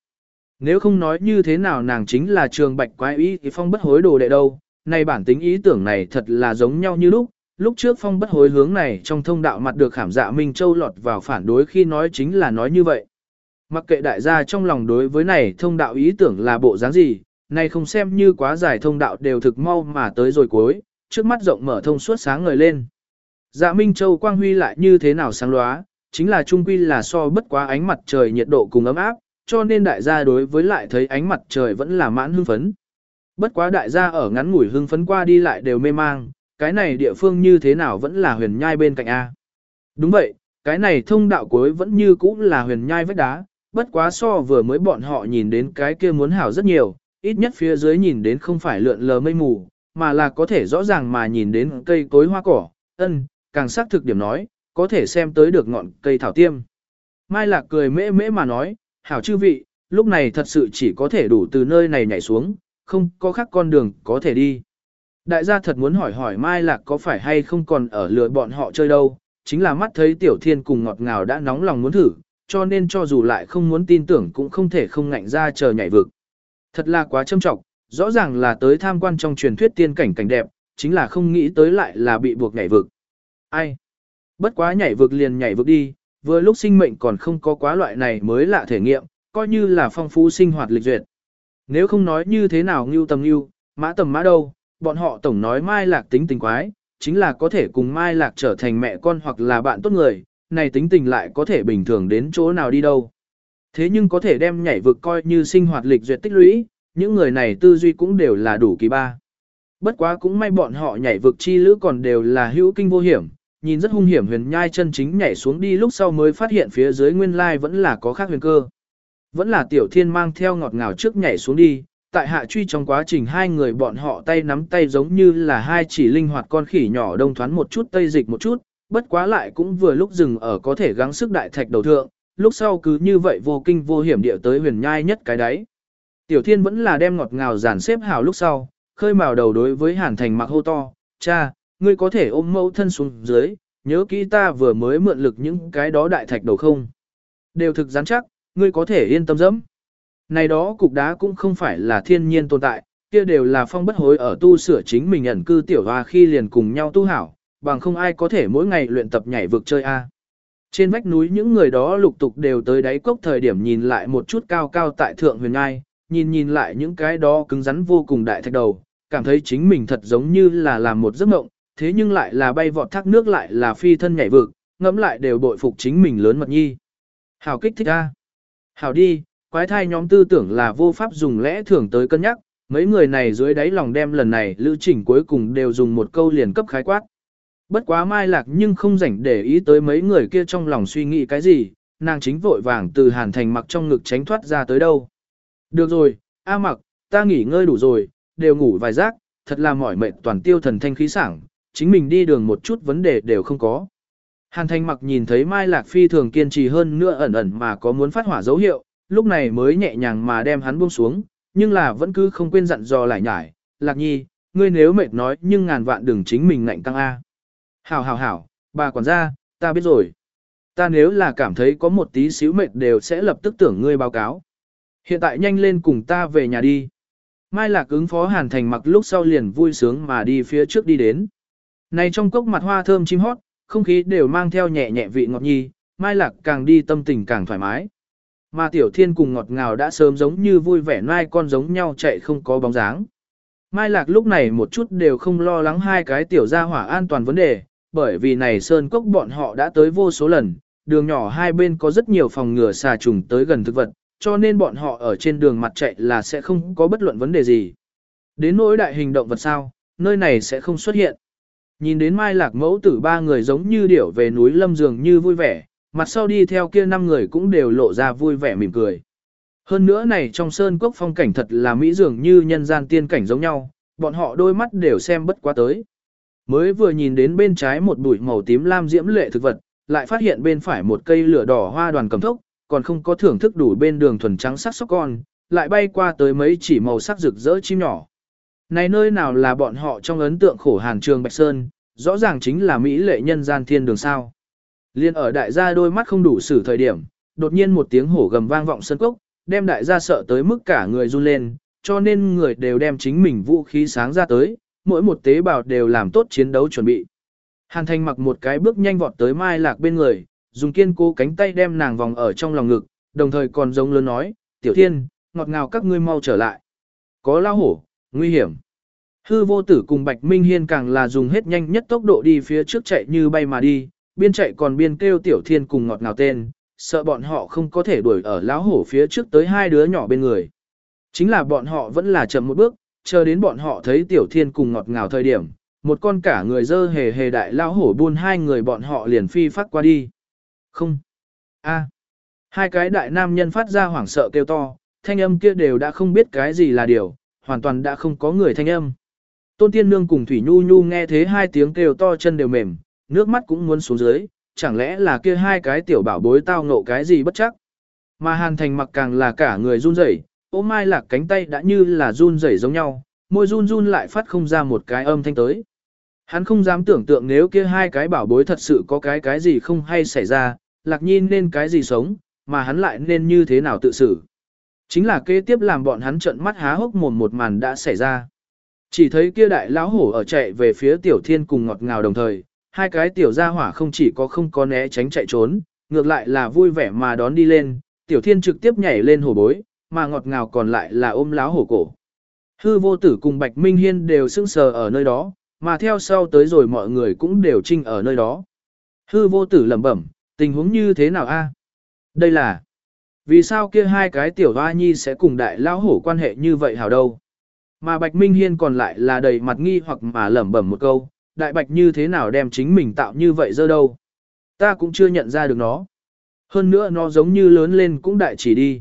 Nếu không nói như thế nào nàng chính là trường bạch quái ý thì phong bất hối đồ đệ đâu, này bản tính ý tưởng này thật là giống nhau như lúc, lúc trước phong bất hối hướng này trong thông đạo mặt được khảm dạ Minh Châu lọt vào phản đối khi nói chính là nói như vậy. Mặc kệ đại gia trong lòng đối với này thông đạo ý tưởng là bộ dáng gì, này không xem như quá dài thông đạo đều thực mau mà tới rồi cuối, trước mắt rộng mở thông suốt sáng ngời lên. Dạ Minh Châu quang huy lại như thế nào sáng lóa, chính là trung quy là so bất quá ánh mặt trời nhiệt độ cùng ấm áp, cho nên đại gia đối với lại thấy ánh mặt trời vẫn là mãn hưng phấn. Bất quá đại gia ở ngắn ngủi hưng phấn qua đi lại đều mê mang, cái này địa phương như thế nào vẫn là huyền nhai bên cạnh A. Đúng vậy, cái này thông đạo cuối vẫn như cũ là huyền nhai vách đá, bất quá so vừa mới bọn họ nhìn đến cái kia muốn hảo rất nhiều, ít nhất phía dưới nhìn đến không phải lượn lờ mây mù, mà là có thể rõ ràng mà nhìn đến cây cối hoa cỏ, ân, càng xác thực điểm nói, có thể xem tới được ngọn cây thảo tiêm. Mai Lạc cười mễ mễ mà nói, hảo chư vị, lúc này thật sự chỉ có thể đủ từ nơi này nhảy xuống, không có khác con đường có thể đi. Đại gia thật muốn hỏi hỏi Mai Lạc có phải hay không còn ở lừa bọn họ chơi đâu, chính là mắt thấy Tiểu Thiên cùng ngọt ngào đã nóng lòng muốn thử, cho nên cho dù lại không muốn tin tưởng cũng không thể không ngạnh ra chờ nhảy vực. Thật là quá châm trọng, rõ ràng là tới tham quan trong truyền thuyết tiên cảnh cảnh đẹp, chính là không nghĩ tới lại là bị buộc nhảy vực. Ai? Bất quá nhảy vực liền nhảy vực đi, vừa lúc sinh mệnh còn không có quá loại này mới lạ thể nghiệm, coi như là phong phú sinh hoạt lịch duyệt. Nếu không nói như thế nào ngưu tầm ngưu, mã tầm mã đâu, bọn họ tổng nói mai lạc tính tình quái, chính là có thể cùng mai lạc trở thành mẹ con hoặc là bạn tốt người, này tính tình lại có thể bình thường đến chỗ nào đi đâu. Thế nhưng có thể đem nhảy vực coi như sinh hoạt lịch duyệt tích lũy, những người này tư duy cũng đều là đủ kỳ ba. Bất quá cũng may bọn họ nhảy vực chi lữ còn đều là hữu kinh vô hiểm, nhìn rất hung hiểm huyền nhai chân chính nhảy xuống đi lúc sau mới phát hiện phía dưới nguyên lai vẫn là có khác huyền cơ. Vẫn là tiểu thiên mang theo ngọt ngào trước nhảy xuống đi, tại hạ truy trong quá trình hai người bọn họ tay nắm tay giống như là hai chỉ linh hoạt con khỉ nhỏ đông thoán một chút tây dịch một chút, bất quá lại cũng vừa lúc dừng ở có thể gắng sức đại thạch đầu thượng, lúc sau cứ như vậy vô kinh vô hiểm địa tới huyền nhai nhất cái đấy. Tiểu thiên vẫn là đem ngọt ngào giản xếp hào lúc sau, khơi mào đầu đối với hàn thành mặc hô to, cha, ngươi có thể ôm mẫu thân xuống dưới, nhớ kỹ ta vừa mới mượn lực những cái đó đại thạch đầu không. Đều thực rắn chắc, ngươi có thể yên tâm dẫm. Này đó cục đá cũng không phải là thiên nhiên tồn tại, kia đều là phong bất hối ở tu sửa chính mình ẩn cư tiểu hoa khi liền cùng nhau tu hảo, bằng không ai có thể mỗi ngày luyện tập nhảy vực chơi a. Trên vách núi những người đó lục tục đều tới đáy cốc thời điểm nhìn lại một chút cao cao tại thượng huyền ngai, nhìn nhìn lại những cái đó cứng rắn vô cùng đại thạch đầu, cảm thấy chính mình thật giống như là làm một giấc mộng, thế nhưng lại là bay vọt thác nước lại là phi thân nhảy vực, ngẫm lại đều bội phục chính mình lớn mật nhi. hào kích thích a. hào đi, quái thai nhóm tư tưởng là vô pháp dùng lẽ thường tới cân nhắc, mấy người này dưới đáy lòng đem lần này lưu trình cuối cùng đều dùng một câu liền cấp khái quát. Bất quá mai lạc nhưng không rảnh để ý tới mấy người kia trong lòng suy nghĩ cái gì, nàng chính vội vàng từ hàn thành mặc trong ngực tránh thoát ra tới đâu. Được rồi, A mặc, ta nghỉ ngơi đủ rồi, đều ngủ vài giấc, thật là mỏi mệt toàn tiêu thần thanh khí sảng, chính mình đi đường một chút vấn đề đều không có. Hàn Thanh mặc nhìn thấy Mai Lạc Phi thường kiên trì hơn nữa ẩn ẩn mà có muốn phát hỏa dấu hiệu, lúc này mới nhẹ nhàng mà đem hắn buông xuống, nhưng là vẫn cứ không quên dặn dò lại nhải, Lạc Nhi, ngươi nếu mệt nói nhưng ngàn vạn đừng chính mình ngạnh căng A. Hảo hảo hảo, bà quản gia, ta biết rồi. Ta nếu là cảm thấy có một tí xíu mệt đều sẽ lập tức tưởng ngươi báo cáo. Hiện tại nhanh lên cùng ta về nhà đi. Mai Lạc ứng phó Hàn Thành mặc lúc sau liền vui sướng mà đi phía trước đi đến. Này trong cốc mặt hoa thơm chim hót, không khí đều mang theo nhẹ nhẹ vị ngọt nhi, Mai Lạc càng đi tâm tình càng thoải mái. Mà Tiểu Thiên cùng ngọt ngào đã sớm giống như vui vẻ nai con giống nhau chạy không có bóng dáng. Mai Lạc lúc này một chút đều không lo lắng hai cái tiểu gia hỏa an toàn vấn đề, bởi vì này sơn cốc bọn họ đã tới vô số lần, đường nhỏ hai bên có rất nhiều phòng ngừa xà trùng tới gần thực vật, cho nên bọn họ ở trên đường mặt chạy là sẽ không có bất luận vấn đề gì. Đến nỗi đại hình động vật sao, nơi này sẽ không xuất hiện. Nhìn đến Mai Lạc mẫu tử ba người giống như điểu về núi lâm dường như vui vẻ, Mặt sau đi theo kia năm người cũng đều lộ ra vui vẻ mỉm cười. Hơn nữa này trong sơn cốc phong cảnh thật là mỹ dường như nhân gian tiên cảnh giống nhau, bọn họ đôi mắt đều xem bất quá tới. Mới vừa nhìn đến bên trái một bụi màu tím lam diễm lệ thực vật, lại phát hiện bên phải một cây lửa đỏ hoa đoàn cầm thốc, còn không có thưởng thức đủ bên đường thuần trắng sắc sóc con, lại bay qua tới mấy chỉ màu sắc rực rỡ chim nhỏ. Này nơi nào là bọn họ trong ấn tượng khổ hàn trường Bạch Sơn, rõ ràng chính là Mỹ lệ nhân gian thiên đường sao. Liên ở đại gia đôi mắt không đủ xử thời điểm, đột nhiên một tiếng hổ gầm vang vọng sân cốc, đem đại gia sợ tới mức cả người run lên, cho nên người đều đem chính mình vũ khí sáng ra tới, mỗi một tế bào đều làm tốt chiến đấu chuẩn bị. Hàn Thành mặc một cái bước nhanh vọt tới Mai Lạc bên người, dùng kiên cố cánh tay đem nàng vòng ở trong lòng ngực, đồng thời còn giống lớn nói, tiểu thiên, ngọt ngào các ngươi mau trở lại. Có lao hổ, nguy hiểm. Hư vô tử cùng Bạch Minh Hiên càng là dùng hết nhanh nhất tốc độ đi phía trước chạy như bay mà đi, biên chạy còn biên kêu tiểu thiên cùng ngọt ngào tên, sợ bọn họ không có thể đuổi ở lão hổ phía trước tới hai đứa nhỏ bên người. Chính là bọn họ vẫn là chậm một bước, chờ đến bọn họ thấy tiểu thiên cùng ngọt ngào thời điểm, một con cả người dơ hề hề đại lão hổ buôn hai người bọn họ liền phi phát qua đi. Không. a Hai cái đại nam nhân phát ra hoảng sợ kêu to, thanh âm kia đều đã không biết cái gì là điều, hoàn toàn đã không có người thanh âm. Tôn Tiên Nương cùng Thủy Nhu Nhu nghe thế hai tiếng kêu to chân đều mềm, nước mắt cũng muốn xuống dưới, chẳng lẽ là kia hai cái tiểu bảo bối tao ngộ cái gì bất chắc. Mà Hàn Thành mặc càng là cả người run rẩy, ôm mai lạc cánh tay đã như là run rẩy giống nhau, môi run run lại phát không ra một cái âm thanh tới. Hắn không dám tưởng tượng nếu kia hai cái bảo bối thật sự có cái cái gì không hay xảy ra, lạc nhi nên cái gì sống, mà hắn lại nên như thế nào tự xử. Chính là kế tiếp làm bọn hắn trợn mắt há hốc mồm một màn đã xảy ra. Chỉ thấy kia đại lão hổ ở chạy về phía tiểu thiên cùng ngọt ngào đồng thời, hai cái tiểu gia hỏa không chỉ có không có né tránh chạy trốn, ngược lại là vui vẻ mà đón đi lên, tiểu thiên trực tiếp nhảy lên hổ bối, mà ngọt ngào còn lại là ôm láo hổ cổ. Hư vô tử cùng Bạch Minh Hiên đều sững sờ ở nơi đó, mà theo sau tới rồi mọi người cũng đều trinh ở nơi đó. Hư vô tử lẩm bẩm, tình huống như thế nào a? Đây là, vì sao kia hai cái tiểu hoa nhi sẽ cùng đại lão hổ quan hệ như vậy hảo đâu? Mà Bạch Minh Hiên còn lại là đầy mặt nghi hoặc mà lẩm bẩm một câu, đại bạch như thế nào đem chính mình tạo như vậy dơ đâu. Ta cũng chưa nhận ra được nó. Hơn nữa nó giống như lớn lên cũng đại chỉ đi.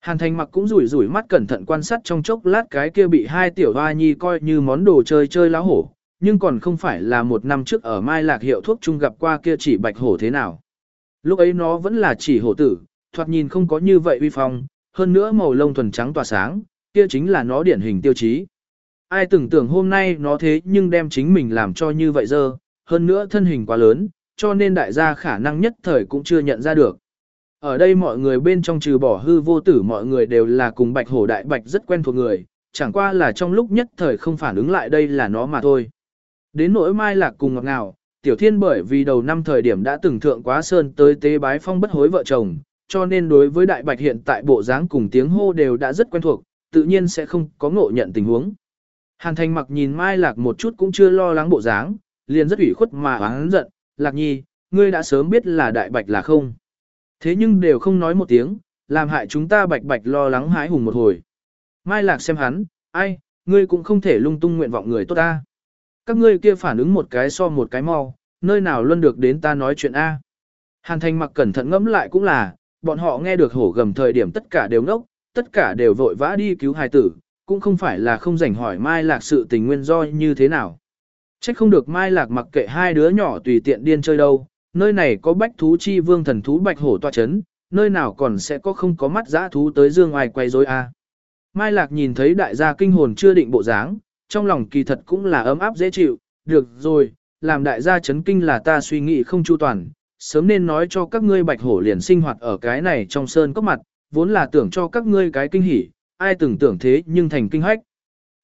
Hàn thành mặc cũng rủi rủi mắt cẩn thận quan sát trong chốc lát cái kia bị hai tiểu hoa nhi coi như món đồ chơi chơi lá hổ, nhưng còn không phải là một năm trước ở Mai Lạc hiệu thuốc chung gặp qua kia chỉ bạch hổ thế nào. Lúc ấy nó vẫn là chỉ hổ tử, thoạt nhìn không có như vậy uy phong, hơn nữa màu lông thuần trắng tỏa sáng, kia chính là nó điển hình tiêu chí. Ai tưởng tưởng hôm nay nó thế nhưng đem chính mình làm cho như vậy dơ, hơn nữa thân hình quá lớn, cho nên đại gia khả năng nhất thời cũng chưa nhận ra được. Ở đây mọi người bên trong trừ bỏ hư vô tử mọi người đều là cùng bạch hổ đại bạch rất quen thuộc người, chẳng qua là trong lúc nhất thời không phản ứng lại đây là nó mà thôi. Đến nỗi mai lạc cùng ngọt ngào, tiểu thiên bởi vì đầu năm thời điểm đã từng thượng quá sơn tới tế bái phong bất hối vợ chồng, cho nên đối với đại bạch hiện tại bộ dáng cùng tiếng hô đều đã rất quen thuộc, tự nhiên sẽ không có ngộ nhận tình huống. Hàn thành mặc nhìn mai lạc một chút cũng chưa lo lắng bộ dáng, liền rất ủy khuất mà hắn giận, lạc nhi, ngươi đã sớm biết là đại bạch là không. Thế nhưng đều không nói một tiếng, làm hại chúng ta bạch bạch lo lắng hái hùng một hồi. Mai lạc xem hắn, ai, ngươi cũng không thể lung tung nguyện vọng người tốt ta. Các ngươi kia phản ứng một cái so một cái mau, nơi nào luôn được đến ta nói chuyện A. Hàn thành mặc cẩn thận ngẫm lại cũng là, bọn họ nghe được hổ gầm thời điểm tất cả đều ngốc, tất cả đều vội vã đi cứu hài tử, cũng không phải là không rảnh hỏi Mai Lạc sự tình nguyên do như thế nào. Trách không được Mai Lạc mặc kệ hai đứa nhỏ tùy tiện điên chơi đâu, nơi này có bách thú chi vương thần thú bạch hổ tòa chấn, nơi nào còn sẽ có không có mắt dã thú tới dương ai quay rối a. Mai Lạc nhìn thấy đại gia kinh hồn chưa định bộ dáng, trong lòng kỳ thật cũng là ấm áp dễ chịu, được rồi, làm đại gia chấn kinh là ta suy nghĩ không chu toàn, sớm nên nói cho các ngươi bạch hổ liền sinh hoạt ở cái này trong sơn cốc mặt, vốn là tưởng cho các ngươi cái kinh hỉ, ai từng tưởng thế nhưng thành kinh hách.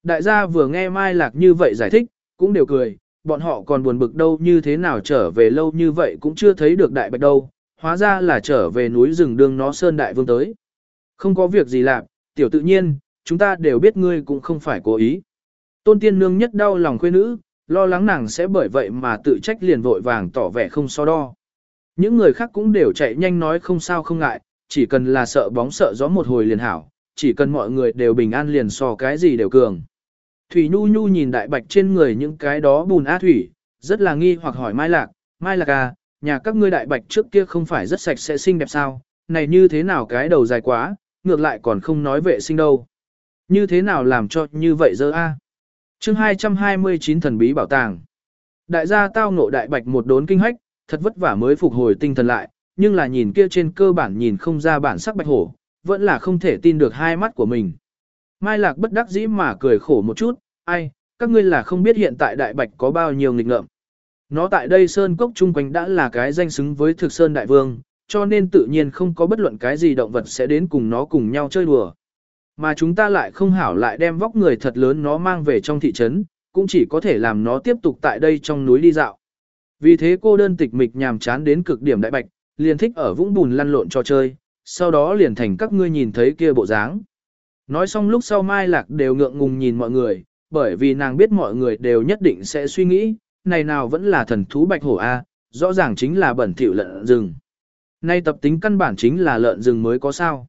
Đại gia vừa nghe Mai Lạc như vậy giải thích, cũng đều cười, bọn họ còn buồn bực đâu như thế nào trở về lâu như vậy cũng chưa thấy được đại bạch đâu, hóa ra là trở về núi rừng đương nó sơn đại vương tới. Không có việc gì làm, tiểu tự nhiên, chúng ta đều biết ngươi cũng không phải cố ý. Tôn tiên nương nhất đau lòng khuê nữ, lo lắng nàng sẽ bởi vậy mà tự trách liền vội vàng tỏ vẻ không so đo. Những người khác cũng đều chạy nhanh nói không sao không ngại, chỉ cần là sợ bóng sợ gió một hồi liền hảo, chỉ cần mọi người đều bình an liền so cái gì đều cường. Thủy Nhu Nhu nhìn đại bạch trên người những cái đó bùn á thủy, rất là nghi hoặc hỏi Mai Lạc, Mai Lạc à, nhà các ngươi đại bạch trước kia không phải rất sạch sẽ xinh đẹp sao, này như thế nào cái đầu dài quá, ngược lại còn không nói vệ sinh đâu. Như thế nào làm cho như vậy dơ a? À? Chương 229 thần bí bảo tàng. Đại gia tao ngộ đại bạch một đốn kinh hách, thật vất vả mới phục hồi tinh thần lại, nhưng là nhìn kia trên cơ bản nhìn không ra bản sắc bạch hổ, vẫn là không thể tin được hai mắt của mình. Mai Lạc bất đắc dĩ mà cười khổ một chút, ai, các ngươi là không biết hiện tại đại bạch có bao nhiêu nghịch ngợm. Nó tại đây sơn cốc chung quanh đã là cái danh xứng với thực sơn đại vương, cho nên tự nhiên không có bất luận cái gì động vật sẽ đến cùng nó cùng nhau chơi đùa. Mà chúng ta lại không hảo lại đem vóc người thật lớn nó mang về trong thị trấn, cũng chỉ có thể làm nó tiếp tục tại đây trong núi đi dạo. Vì thế cô đơn tịch mịch nhàm chán đến cực điểm đại bạch, liền thích ở vũng bùn lăn lộn cho chơi, sau đó liền thành các ngươi nhìn thấy kia bộ dáng. Nói xong lúc sau Mai Lạc đều ngượng ngùng nhìn mọi người, bởi vì nàng biết mọi người đều nhất định sẽ suy nghĩ, này nào vẫn là thần thú bạch hổ A, rõ ràng chính là bẩn thỉu lợn rừng. Nay tập tính căn bản chính là lợn rừng mới có sao.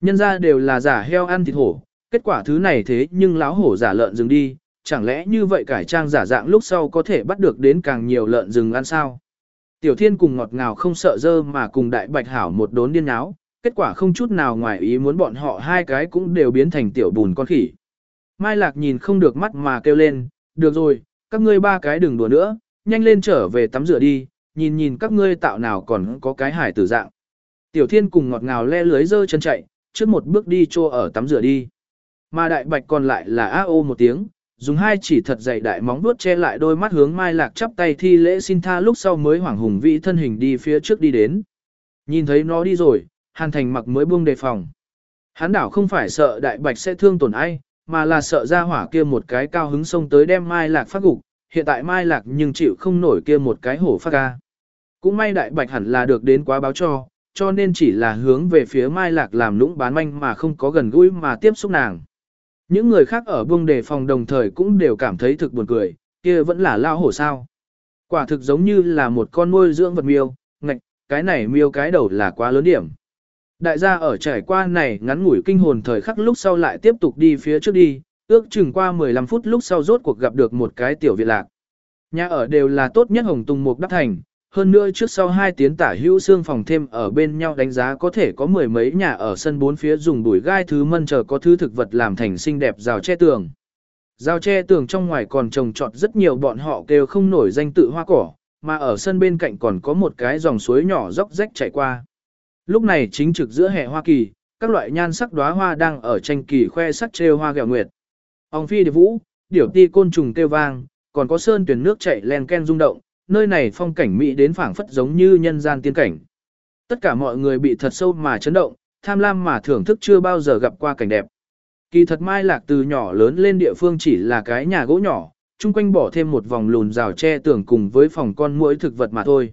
Nhân ra đều là giả heo ăn thịt hổ, kết quả thứ này thế nhưng láo hổ giả lợn rừng đi, chẳng lẽ như vậy cải trang giả dạng lúc sau có thể bắt được đến càng nhiều lợn rừng ăn sao? Tiểu thiên cùng ngọt ngào không sợ dơ mà cùng đại bạch hảo một đốn điên áo, kết quả không chút nào ngoài ý muốn bọn họ hai cái cũng đều biến thành tiểu bùn con khỉ. Mai Lạc nhìn không được mắt mà kêu lên, được rồi, các ngươi ba cái đừng đùa nữa, nhanh lên trở về tắm rửa đi, nhìn nhìn các ngươi tạo nào còn có cái hải tử dạng. Tiểu thiên cùng ngọt ngào le lưới dơ chân chạy, trước một bước đi chô ở tắm rửa đi. Mà đại bạch còn lại là a ô một tiếng, dùng hai chỉ thật dày đại móng vuốt che lại đôi mắt hướng Mai Lạc chắp tay thi lễ xin tha lúc sau mới hoảng hùng vĩ thân hình đi phía trước đi đến. Nhìn thấy nó đi rồi, Hàn Thành mặc mới buông đề phòng. Hắn đảo không phải sợ đại bạch sẽ thương tổn ai, mà là sợ ra hỏa kia một cái cao hứng sông tới đem Mai Lạc phát gục, hiện tại Mai Lạc nhưng chịu không nổi kia một cái hổ phát ca. Cũng may đại bạch hẳn là được đến quá báo cho, cho nên chỉ là hướng về phía Mai Lạc làm lũng bán manh mà không có gần gũi mà tiếp xúc nàng. Những người khác ở buông đề phòng đồng thời cũng đều cảm thấy thực buồn cười, kia vẫn là lao hổ sao. Quả thực giống như là một con nuôi dưỡng vật miêu, ngạch, cái này miêu cái đầu là quá lớn điểm. Đại gia ở trải qua này ngắn ngủi kinh hồn thời khắc lúc sau lại tiếp tục đi phía trước đi, ước chừng qua 15 phút lúc sau rốt cuộc gặp được một cái tiểu viện lạc. Nhà ở đều là tốt nhất hồng tùng mục đắp thành, hơn nữa trước sau hai tiếng tả hữu xương phòng thêm ở bên nhau đánh giá có thể có mười mấy nhà ở sân bốn phía dùng bùi gai thứ mân chờ có thứ thực vật làm thành xinh đẹp rào che tường. Rào che tường trong ngoài còn trồng trọt rất nhiều bọn họ kêu không nổi danh tự hoa cỏ, mà ở sân bên cạnh còn có một cái dòng suối nhỏ dốc rách chảy qua. Lúc này chính trực giữa hè hoa kỳ, các loại nhan sắc đóa hoa đang ở tranh kỳ khoe sắc trêu hoa gẹo nguyệt. Ông phi điệp vũ, điểu ti côn trùng kêu vang, còn có sơn tuyển nước chảy len ken rung động, nơi này phong cảnh mỹ đến phảng phất giống như nhân gian tiên cảnh. Tất cả mọi người bị thật sâu mà chấn động, tham lam mà thưởng thức chưa bao giờ gặp qua cảnh đẹp. Kỳ thật Mai Lạc từ nhỏ lớn lên địa phương chỉ là cái nhà gỗ nhỏ, chung quanh bỏ thêm một vòng lùn rào tre tường cùng với phòng con muỗi thực vật mà thôi.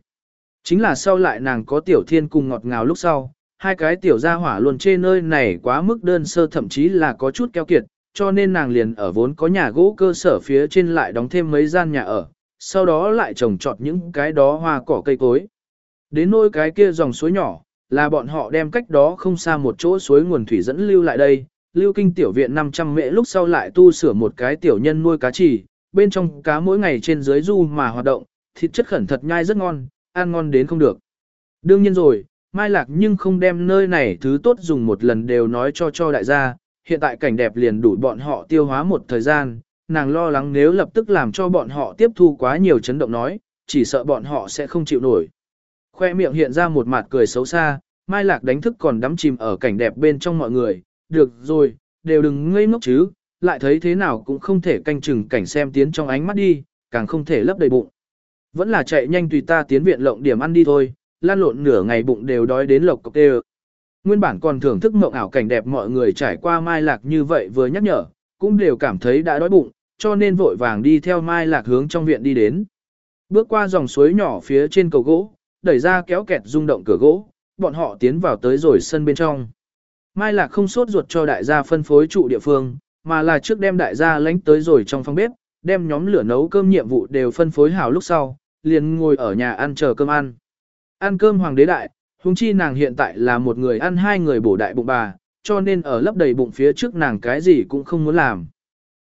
Chính là sau lại nàng có tiểu thiên cùng ngọt ngào lúc sau, hai cái tiểu gia hỏa luôn chê nơi này quá mức đơn sơ thậm chí là có chút keo kiệt, cho nên nàng liền ở vốn có nhà gỗ cơ sở phía trên lại đóng thêm mấy gian nhà ở, sau đó lại trồng trọt những cái đó hoa cỏ cây cối. Đến nôi cái kia dòng suối nhỏ, là bọn họ đem cách đó không xa một chỗ suối nguồn thủy dẫn lưu lại đây, lưu kinh tiểu viện 500 mễ lúc sau lại tu sửa một cái tiểu nhân nuôi cá trì, bên trong cá mỗi ngày trên dưới du mà hoạt động, thịt chất khẩn thật nhai rất ngon, ăn ngon đến không được. Đương nhiên rồi, Mai Lạc nhưng không đem nơi này thứ tốt dùng một lần đều nói cho cho đại gia, hiện tại cảnh đẹp liền đủ bọn họ tiêu hóa một thời gian, nàng lo lắng nếu lập tức làm cho bọn họ tiếp thu quá nhiều chấn động nói, chỉ sợ bọn họ sẽ không chịu nổi. Khoe miệng hiện ra một mặt cười xấu xa, Mai Lạc đánh thức còn đắm chìm ở cảnh đẹp bên trong mọi người, được rồi, đều đừng ngây ngốc chứ, lại thấy thế nào cũng không thể canh chừng cảnh xem tiến trong ánh mắt đi, càng không thể lấp đầy bụng. Vẫn là chạy nhanh tùy ta tiến viện lộng điểm ăn đi thôi, lan lộn nửa ngày bụng đều đói đến lộc cốc tê Nguyên bản còn thưởng thức mộng ảo cảnh đẹp mọi người trải qua Mai Lạc như vậy vừa nhắc nhở, cũng đều cảm thấy đã đói bụng, cho nên vội vàng đi theo Mai Lạc hướng trong viện đi đến. Bước qua dòng suối nhỏ phía trên cầu gỗ, đẩy ra kéo kẹt rung động cửa gỗ, bọn họ tiến vào tới rồi sân bên trong. Mai Lạc không sốt ruột cho đại gia phân phối trụ địa phương, mà là trước đem đại gia lánh tới rồi trong phòng bếp, đem nhóm lửa nấu cơm nhiệm vụ đều phân phối hảo lúc sau, liền ngồi ở nhà ăn chờ cơm ăn. Ăn cơm hoàng đế đại, huống chi nàng hiện tại là một người ăn hai người bổ đại bụng bà, cho nên ở lấp đầy bụng phía trước nàng cái gì cũng không muốn làm.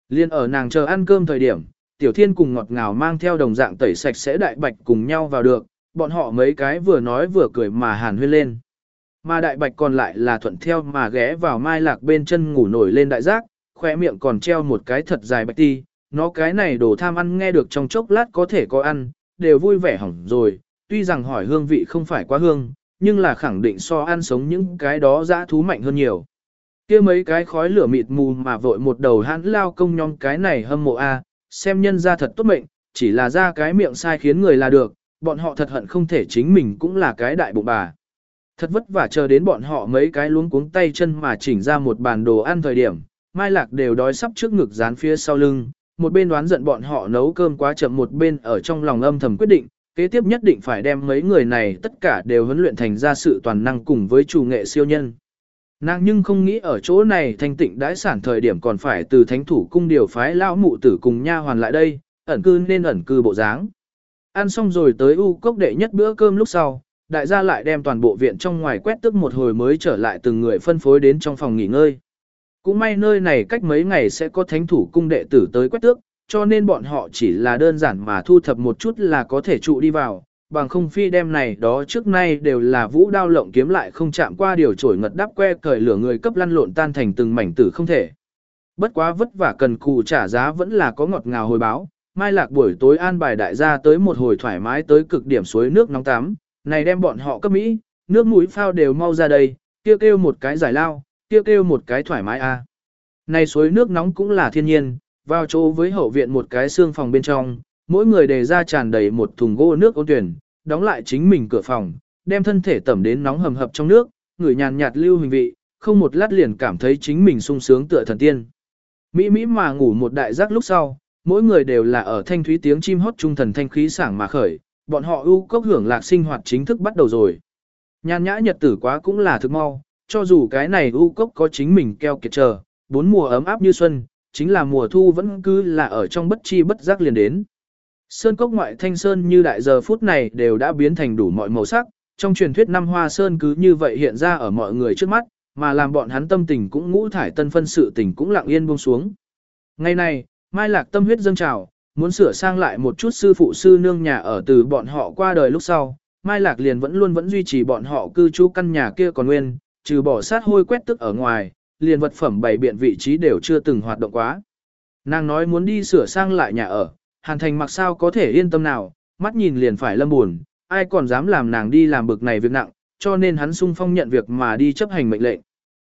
Liên ở nàng chờ ăn cơm thời điểm, Tiểu Thiên cùng ngọt ngào mang theo đồng dạng tẩy sạch sẽ đại bạch cùng nhau vào được, bọn họ mấy cái vừa nói vừa cười mà hàn huyên lên. Mà đại bạch còn lại là thuận theo mà ghé vào mai lạc bên chân ngủ nổi lên đại giác, khỏe miệng còn treo một cái thật dài bạch ti, nó cái này đồ tham ăn nghe được trong chốc lát có thể có ăn, đều vui vẻ hỏng rồi, tuy rằng hỏi hương vị không phải quá hương, nhưng là khẳng định so ăn sống những cái đó dã thú mạnh hơn nhiều. kia mấy cái khói lửa mịt mù mà vội một đầu hắn lao công nhóm cái này hâm mộ a xem nhân ra thật tốt mệnh, chỉ là ra cái miệng sai khiến người là được, bọn họ thật hận không thể chính mình cũng là cái đại bụng bà. Thật vất vả chờ đến bọn họ mấy cái luống cuống tay chân mà chỉnh ra một bàn đồ ăn thời điểm, Mai Lạc đều đói sắp trước ngực dán phía sau lưng, một bên đoán giận bọn họ nấu cơm quá chậm một bên ở trong lòng âm thầm quyết định, kế tiếp nhất định phải đem mấy người này tất cả đều huấn luyện thành ra sự toàn năng cùng với chủ nghệ siêu nhân. Nàng nhưng không nghĩ ở chỗ này thanh tịnh đãi sản thời điểm còn phải từ thánh thủ cung điều phái lão mụ tử cùng nha hoàn lại đây, ẩn cư nên ẩn cư bộ dáng. Ăn xong rồi tới u cốc đệ nhất bữa cơm lúc sau, đại gia lại đem toàn bộ viện trong ngoài quét tức một hồi mới trở lại từng người phân phối đến trong phòng nghỉ ngơi. Cũng may nơi này cách mấy ngày sẽ có thánh thủ cung đệ tử tới quét tước, cho nên bọn họ chỉ là đơn giản mà thu thập một chút là có thể trụ đi vào, bằng không phi đem này đó trước nay đều là vũ đao lộng kiếm lại không chạm qua điều trổi ngật đắp que cởi lửa người cấp lăn lộn tan thành từng mảnh tử không thể. Bất quá vất vả cần cù trả giá vẫn là có ngọt ngào hồi báo, mai lạc buổi tối an bài đại gia tới một hồi thoải mái tới cực điểm suối nước nóng tắm, này đem bọn họ cấp Mỹ, nước mũi phao đều mau ra đây, kêu kêu một cái giải lao, kêu kêu một cái thoải mái a. Này suối nước nóng cũng là thiên nhiên, vào chỗ với hậu viện một cái xương phòng bên trong, mỗi người đề ra tràn đầy một thùng gỗ nước ôn tuyển, đóng lại chính mình cửa phòng, đem thân thể tẩm đến nóng hầm hập trong nước, người nhàn nhạt lưu hình vị, không một lát liền cảm thấy chính mình sung sướng tựa thần tiên. Mỹ Mỹ mà ngủ một đại giấc lúc sau, mỗi người đều là ở thanh thúy tiếng chim hót trung thần thanh khí sảng mà khởi, bọn họ ưu cốc hưởng lạc sinh hoạt chính thức bắt đầu rồi. Nhàn nhã nhật tử quá cũng là thực mau, cho dù cái này u cốc có chính mình keo kiệt chờ, bốn mùa ấm áp như xuân, chính là mùa thu vẫn cứ là ở trong bất chi bất giác liền đến. Sơn cốc ngoại thanh sơn như đại giờ phút này đều đã biến thành đủ mọi màu sắc, trong truyền thuyết năm hoa sơn cứ như vậy hiện ra ở mọi người trước mắt, mà làm bọn hắn tâm tình cũng ngũ thải tân phân sự tình cũng lặng yên buông xuống. Ngày này, Mai Lạc tâm huyết dâng trào, muốn sửa sang lại một chút sư phụ sư nương nhà ở từ bọn họ qua đời lúc sau, Mai Lạc liền vẫn luôn vẫn duy trì bọn họ cư trú căn nhà kia còn nguyên, trừ bỏ sát hôi quét tức ở ngoài, liền vật phẩm bày biện vị trí đều chưa từng hoạt động quá. Nàng nói muốn đi sửa sang lại nhà ở, Hàn Thành mặc sao có thể yên tâm nào, mắt nhìn liền phải lâm buồn, ai còn dám làm nàng đi làm bực này việc nặng, cho nên hắn sung phong nhận việc mà đi chấp hành mệnh lệnh.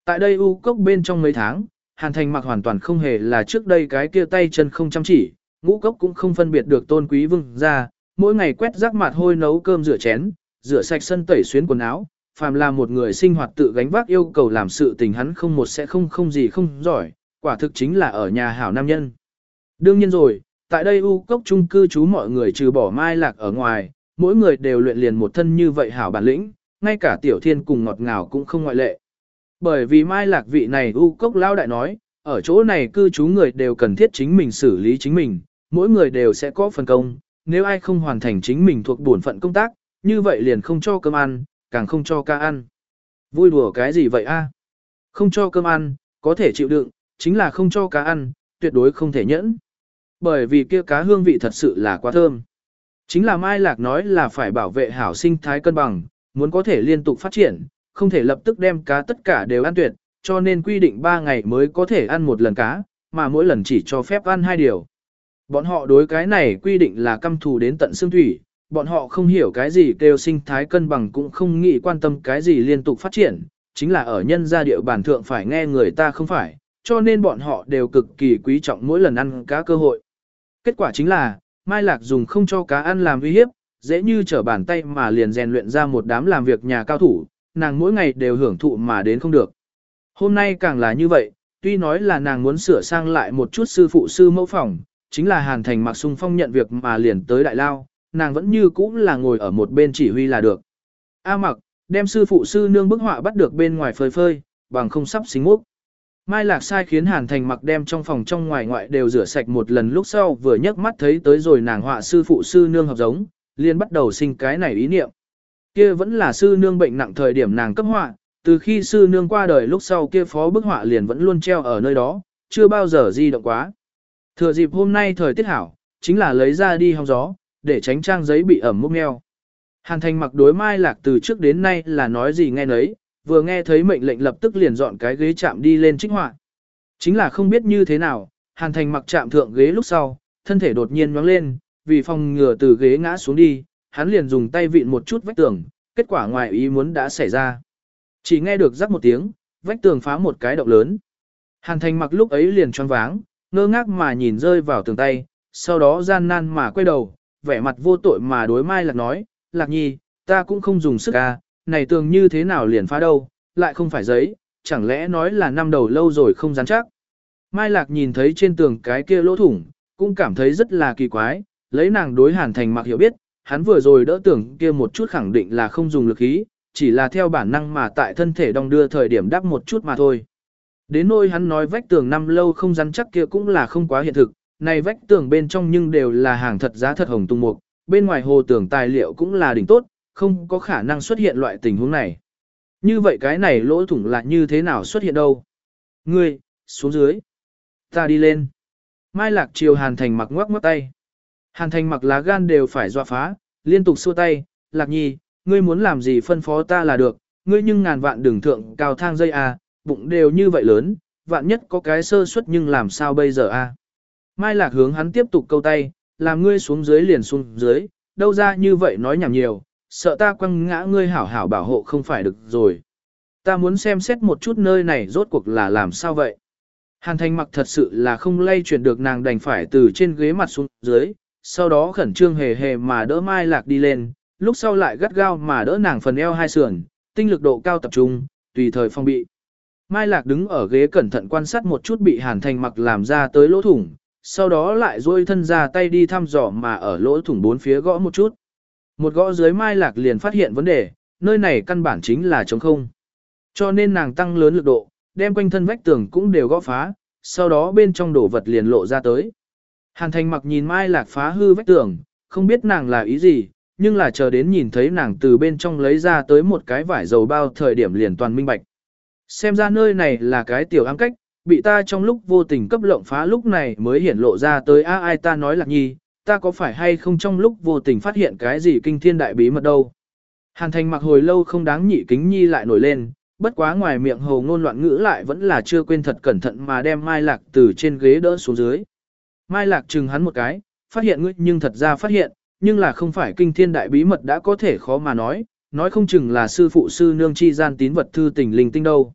Tại đây u cốc bên trong mấy tháng, Hàn Thành mặc hoàn toàn không hề là trước đây cái kia tay chân không chăm chỉ, ngũ cốc cũng không phân biệt được tôn quý vương ra, mỗi ngày quét rác mặt hôi nấu cơm rửa chén, rửa sạch sân tẩy xuyến quần áo, phàm là một người sinh hoạt tự gánh vác yêu cầu làm sự tình hắn không một sẽ không không gì không giỏi, quả thực chính là ở nhà hảo nam nhân. Đương nhiên rồi, tại đây u cốc trung cư chú mọi người trừ bỏ mai lạc ở ngoài, mỗi người đều luyện liền một thân như vậy hảo bản lĩnh, ngay cả tiểu thiên cùng ngọt ngào cũng không ngoại lệ. Bởi vì mai lạc vị này u cốc lao đại nói, ở chỗ này cư chú người đều cần thiết chính mình xử lý chính mình, mỗi người đều sẽ có phần công, nếu ai không hoàn thành chính mình thuộc bổn phận công tác, như vậy liền không cho cơm ăn, càng không cho ca ăn. Vui đùa cái gì vậy a? Không cho cơm ăn, có thể chịu đựng, chính là không cho cá ăn, tuyệt đối không thể nhẫn. Bởi vì kia cá hương vị thật sự là quá thơm. Chính là Mai Lạc nói là phải bảo vệ hảo sinh thái cân bằng, muốn có thể liên tục phát triển, không thể lập tức đem cá tất cả đều ăn tuyệt, cho nên quy định 3 ngày mới có thể ăn một lần cá, mà mỗi lần chỉ cho phép ăn hai điều. Bọn họ đối cái này quy định là căm thù đến tận xương thủy, bọn họ không hiểu cái gì kêu sinh thái cân bằng cũng không nghĩ quan tâm cái gì liên tục phát triển, chính là ở nhân gia địa bản thượng phải nghe người ta không phải, cho nên bọn họ đều cực kỳ quý trọng mỗi lần ăn cá cơ hội. Kết quả chính là, Mai Lạc dùng không cho cá ăn làm uy hiếp, dễ như trở bàn tay mà liền rèn luyện ra một đám làm việc nhà cao thủ, nàng mỗi ngày đều hưởng thụ mà đến không được. Hôm nay càng là như vậy, tuy nói là nàng muốn sửa sang lại một chút sư phụ sư mẫu phòng, chính là Hàn Thành mặc sung phong nhận việc mà liền tới đại lao, nàng vẫn như cũ là ngồi ở một bên chỉ huy là được. A mặc, đem sư phụ sư nương bức họa bắt được bên ngoài phơi phơi, bằng không sắp xính múc. Mai Lạc sai khiến Hàn Thành mặc đem trong phòng trong ngoài ngoại đều rửa sạch một lần lúc sau vừa nhấc mắt thấy tới rồi nàng họa sư phụ sư nương hợp giống, liền bắt đầu sinh cái này ý niệm. Kia vẫn là sư nương bệnh nặng thời điểm nàng cấp họa, từ khi sư nương qua đời lúc sau kia phó bức họa liền vẫn luôn treo ở nơi đó, chưa bao giờ di động quá. Thừa dịp hôm nay thời tiết hảo, chính là lấy ra đi hong gió, để tránh trang giấy bị ẩm mốc neo. Hàn thành mặc đối mai lạc từ trước đến nay là nói gì nghe nấy, vừa nghe thấy mệnh lệnh lập tức liền dọn cái ghế chạm đi lên trích họa. Chính là không biết như thế nào, hàn thành mặc chạm thượng ghế lúc sau, thân thể đột nhiên nhoáng lên, vì phòng ngừa từ ghế ngã xuống đi, hắn liền dùng tay vịn một chút vách tường, kết quả ngoài ý muốn đã xảy ra. Chỉ nghe được rắc một tiếng, vách tường phá một cái động lớn. Hàn thành mặc lúc ấy liền choáng váng, ngơ ngác mà nhìn rơi vào tường tay, sau đó gian nan mà quay đầu, vẻ mặt vô tội mà đối Mai Lạc nói, Lạc nhi, ta cũng không dùng sức à, này tường như thế nào liền phá đâu, lại không phải giấy, chẳng lẽ nói là năm đầu lâu rồi không dán chắc. Mai Lạc nhìn thấy trên tường cái kia lỗ thủng, cũng cảm thấy rất là kỳ quái, lấy nàng đối Hàn Thành mặc hiểu biết, hắn vừa rồi đỡ tưởng kia một chút khẳng định là không dùng lực khí, chỉ là theo bản năng mà tại thân thể đong đưa thời điểm đắp một chút mà thôi. Đến nỗi hắn nói vách tường năm lâu không rắn chắc kia cũng là không quá hiện thực, này vách tường bên trong nhưng đều là hàng thật giá thật hồng tung mục, bên ngoài hồ tường tài liệu cũng là đỉnh tốt, không có khả năng xuất hiện loại tình huống này. Như vậy cái này lỗ thủng là như thế nào xuất hiện đâu? Ngươi, xuống dưới. Ta đi lên. Mai lạc chiều hàn thành mặc ngoắc ngoắc tay. Hàn thành mặc lá gan đều phải dọa phá, liên tục xua tay. Lạc nhi, ngươi muốn làm gì phân phó ta là được, ngươi nhưng ngàn vạn đường thượng cao thang dây à, bụng đều như vậy lớn, vạn nhất có cái sơ suất nhưng làm sao bây giờ a? À? Mai lạc hướng hắn tiếp tục câu tay, làm ngươi xuống dưới liền xuống dưới, đâu ra như vậy nói nhảm nhiều, sợ ta quăng ngã ngươi hảo hảo bảo hộ không phải được rồi. Ta muốn xem xét một chút nơi này rốt cuộc là làm sao vậy. Hàn thành mặc thật sự là không lay chuyển được nàng đành phải từ trên ghế mặt xuống dưới, sau đó khẩn trương hề hề mà đỡ mai lạc đi lên, lúc sau lại gắt gao mà đỡ nàng phần eo hai sườn, tinh lực độ cao tập trung, tùy thời phong bị. Mai lạc đứng ở ghế cẩn thận quan sát một chút bị hàn thành mặc làm ra tới lỗ thủng, sau đó lại duỗi thân ra tay đi thăm dò mà ở lỗ thủng bốn phía gõ một chút. Một gõ dưới mai lạc liền phát hiện vấn đề, nơi này căn bản chính là trống không. Cho nên nàng tăng lớn lực độ, đem quanh thân vách tường cũng đều gõ phá, sau đó bên trong đổ vật liền lộ ra tới. Hàn thành mặc nhìn mai lạc phá hư vách tường, không biết nàng là ý gì, nhưng là chờ đến nhìn thấy nàng từ bên trong lấy ra tới một cái vải dầu bao thời điểm liền toàn minh bạch. Xem ra nơi này là cái tiểu ám cách, bị ta trong lúc vô tình cấp lộng phá lúc này mới hiển lộ ra tới a ai ta nói lạc nhi, ta có phải hay không trong lúc vô tình phát hiện cái gì kinh thiên đại bí mật đâu. Hàn thành mặc hồi lâu không đáng nhị kính nhi lại nổi lên, bất quá ngoài miệng hồ ngôn loạn ngữ lại vẫn là chưa quên thật cẩn thận mà đem Mai Lạc từ trên ghế đỡ xuống dưới. Mai Lạc chừng hắn một cái, phát hiện ngươi nhưng thật ra phát hiện, nhưng là không phải kinh thiên đại bí mật đã có thể khó mà nói, nói không chừng là sư phụ sư nương chi gian tín vật thư tình linh tinh đâu.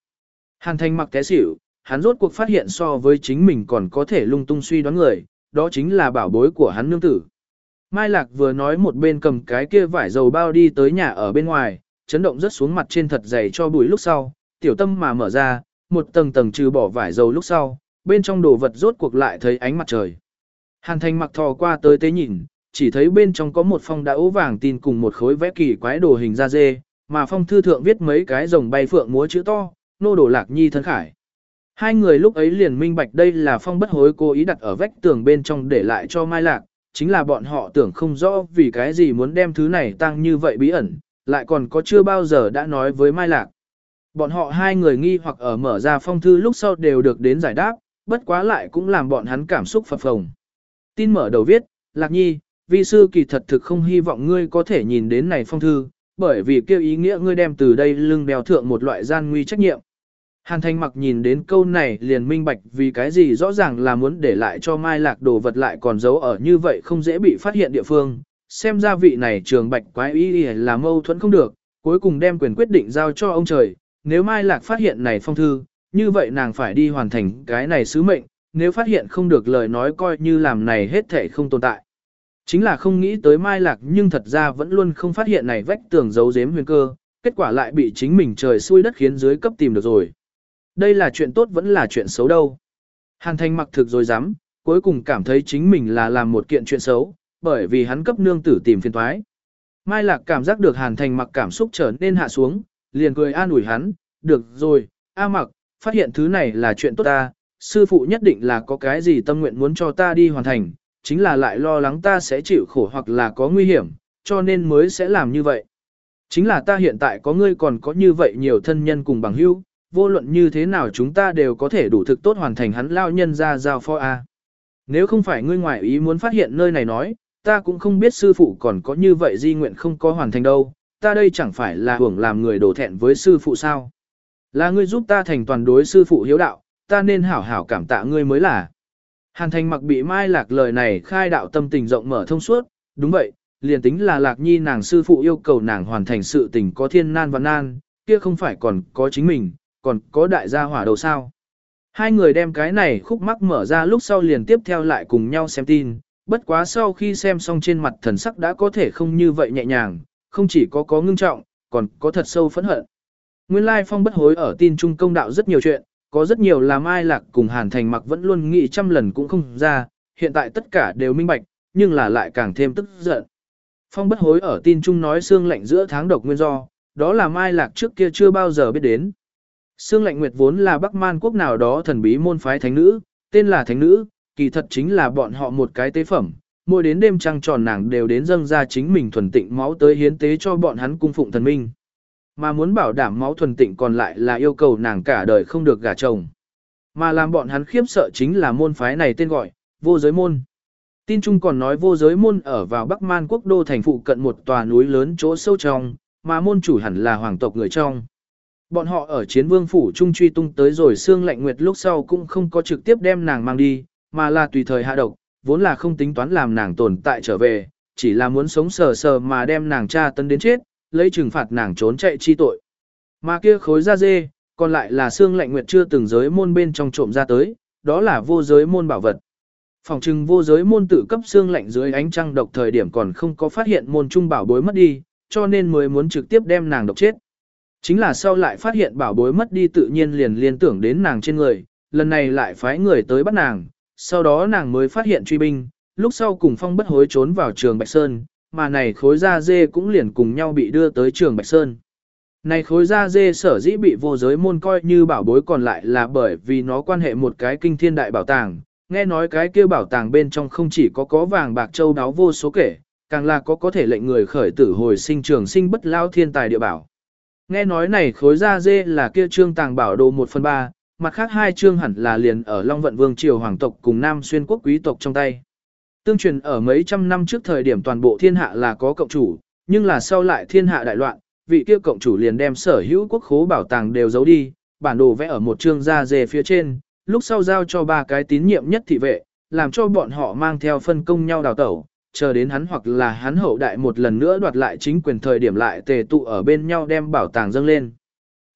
Hàn thành mặc té xỉu, hắn rốt cuộc phát hiện so với chính mình còn có thể lung tung suy đoán người, đó chính là bảo bối của hắn nương tử. Mai Lạc vừa nói một bên cầm cái kia vải dầu bao đi tới nhà ở bên ngoài, chấn động rất xuống mặt trên thật dày cho bụi lúc sau, tiểu tâm mà mở ra, một tầng tầng trừ bỏ vải dầu lúc sau, bên trong đồ vật rốt cuộc lại thấy ánh mặt trời. Hàn thành mặc thò qua tới tế nhìn, chỉ thấy bên trong có một phong đã ố vàng tin cùng một khối vẽ kỳ quái đồ hình da dê, mà phong thư thượng viết mấy cái rồng bay phượng múa chữ to, nô đồ lạc nhi thân khải. Hai người lúc ấy liền minh bạch đây là phong bất hối cố ý đặt ở vách tường bên trong để lại cho mai lạc, chính là bọn họ tưởng không rõ vì cái gì muốn đem thứ này tăng như vậy bí ẩn, lại còn có chưa bao giờ đã nói với mai lạc. Bọn họ hai người nghi hoặc ở mở ra phong thư lúc sau đều được đến giải đáp, bất quá lại cũng làm bọn hắn cảm xúc phập phồng. Tin mở đầu viết, Lạc Nhi, vi sư kỳ thật thực không hy vọng ngươi có thể nhìn đến này phong thư, bởi vì kêu ý nghĩa ngươi đem từ đây lưng bèo thượng một loại gian nguy trách nhiệm. Hàn Thanh mặc nhìn đến câu này liền minh bạch vì cái gì rõ ràng là muốn để lại cho Mai Lạc đồ vật lại còn giấu ở như vậy không dễ bị phát hiện địa phương. Xem ra vị này trường bạch quái ý là mâu thuẫn không được, cuối cùng đem quyền quyết định giao cho ông trời. Nếu Mai Lạc phát hiện này phong thư, như vậy nàng phải đi hoàn thành cái này sứ mệnh, nếu phát hiện không được lời nói coi như làm này hết thể không tồn tại. Chính là không nghĩ tới Mai Lạc nhưng thật ra vẫn luôn không phát hiện này vách tường giấu giếm huyền cơ, kết quả lại bị chính mình trời xui đất khiến dưới cấp tìm được rồi. Đây là chuyện tốt vẫn là chuyện xấu đâu. Hàn Thanh mặc thực rồi dám, cuối cùng cảm thấy chính mình là làm một kiện chuyện xấu, bởi vì hắn cấp nương tử tìm phiền toái. Mai Lạc cảm giác được Hàn Thành mặc cảm xúc trở nên hạ xuống, liền cười an ủi hắn, được rồi, A mặc, phát hiện thứ này là chuyện tốt ta, sư phụ nhất định là có cái gì tâm nguyện muốn cho ta đi hoàn thành, chính là lại lo lắng ta sẽ chịu khổ hoặc là có nguy hiểm, cho nên mới sẽ làm như vậy. Chính là ta hiện tại có ngươi còn có như vậy nhiều thân nhân cùng bằng hữu, vô luận như thế nào chúng ta đều có thể đủ thực tốt hoàn thành hắn lao nhân ra giao pho A. Nếu không phải ngươi ngoại ý muốn phát hiện nơi này nói, ta cũng không biết sư phụ còn có như vậy di nguyện không có hoàn thành đâu, ta đây chẳng phải là hưởng làm người đổ thẹn với sư phụ sao. Là ngươi giúp ta thành toàn đối sư phụ hiếu đạo, ta nên hảo hảo cảm tạ ngươi mới là. Hàn thành mặc bị mai lạc lời này khai đạo tâm tình rộng mở thông suốt, đúng vậy, liền tính là lạc nhi nàng sư phụ yêu cầu nàng hoàn thành sự tình có thiên nan và nan, kia không phải còn có chính mình, còn có đại gia hỏa đầu sao. Hai người đem cái này khúc mắc mở ra lúc sau liền tiếp theo lại cùng nhau xem tin, bất quá sau khi xem xong trên mặt thần sắc đã có thể không như vậy nhẹ nhàng, không chỉ có có ngưng trọng, còn có thật sâu phẫn hận. Nguyên lai phong bất hối ở tin trung công đạo rất nhiều chuyện, có rất nhiều làm ai lạc cùng hàn thành mặc vẫn luôn nghĩ trăm lần cũng không ra, hiện tại tất cả đều minh bạch, nhưng là lại càng thêm tức giận. Phong bất hối ở tin trung nói xương lạnh giữa tháng độc nguyên do, đó là mai lạc trước kia chưa bao giờ biết đến. Sương lạnh nguyệt vốn là Bắc Man quốc nào đó thần bí môn phái thánh nữ, tên là thánh nữ, kỳ thật chính là bọn họ một cái tế phẩm. Mỗi đến đêm trăng tròn nàng đều đến dâng ra chính mình thuần tịnh máu tới hiến tế cho bọn hắn cung phụng thần minh. Mà muốn bảo đảm máu thuần tịnh còn lại là yêu cầu nàng cả đời không được gả chồng. Mà làm bọn hắn khiếp sợ chính là môn phái này tên gọi, vô giới môn. Tin Trung còn nói vô giới môn ở vào Bắc Man quốc đô thành phụ cận một tòa núi lớn chỗ sâu trong, mà môn chủ hẳn là hoàng tộc người trong. Bọn họ ở chiến vương phủ trung truy tung tới rồi xương lạnh nguyệt lúc sau cũng không có trực tiếp đem nàng mang đi, mà là tùy thời hạ độc, vốn là không tính toán làm nàng tồn tại trở về, chỉ là muốn sống sờ sờ mà đem nàng tra tấn đến chết, lấy trừng phạt nàng trốn chạy chi tội. Mà kia khối da dê, còn lại là xương lạnh nguyệt chưa từng giới môn bên trong trộm ra tới, đó là vô giới môn bảo vật. Phòng trừng vô giới môn tự cấp xương lạnh dưới ánh trăng độc thời điểm còn không có phát hiện môn trung bảo bối mất đi, cho nên mới muốn trực tiếp đem nàng độc chết. Chính là sau lại phát hiện bảo bối mất đi tự nhiên liền liên tưởng đến nàng trên người, lần này lại phái người tới bắt nàng, sau đó nàng mới phát hiện truy binh, lúc sau cùng phong bất hối trốn vào trường Bạch Sơn, mà này khối da dê cũng liền cùng nhau bị đưa tới trường Bạch Sơn. Này khối da dê sở dĩ bị vô giới môn coi như bảo bối còn lại là bởi vì nó quan hệ một cái kinh thiên đại bảo tàng, nghe nói cái kia bảo tàng bên trong không chỉ có có vàng bạc châu đáo vô số kể, càng là có có thể lệnh người khởi tử hồi sinh trường sinh bất lao thiên tài địa bảo. Nghe nói này khối da dê là kia trương tàng bảo đồ 1 phần 3, mặt khác hai trương hẳn là liền ở Long Vận Vương Triều Hoàng tộc cùng Nam Xuyên Quốc quý tộc trong tay. Tương truyền ở mấy trăm năm trước thời điểm toàn bộ thiên hạ là có cộng chủ, nhưng là sau lại thiên hạ đại loạn, vị kia cộng chủ liền đem sở hữu quốc khố bảo tàng đều giấu đi, bản đồ vẽ ở một trương da dê phía trên, lúc sau giao cho ba cái tín nhiệm nhất thị vệ, làm cho bọn họ mang theo phân công nhau đào tẩu, chờ đến hắn hoặc là hắn hậu đại một lần nữa đoạt lại chính quyền thời điểm lại tề tụ ở bên nhau đem bảo tàng dâng lên.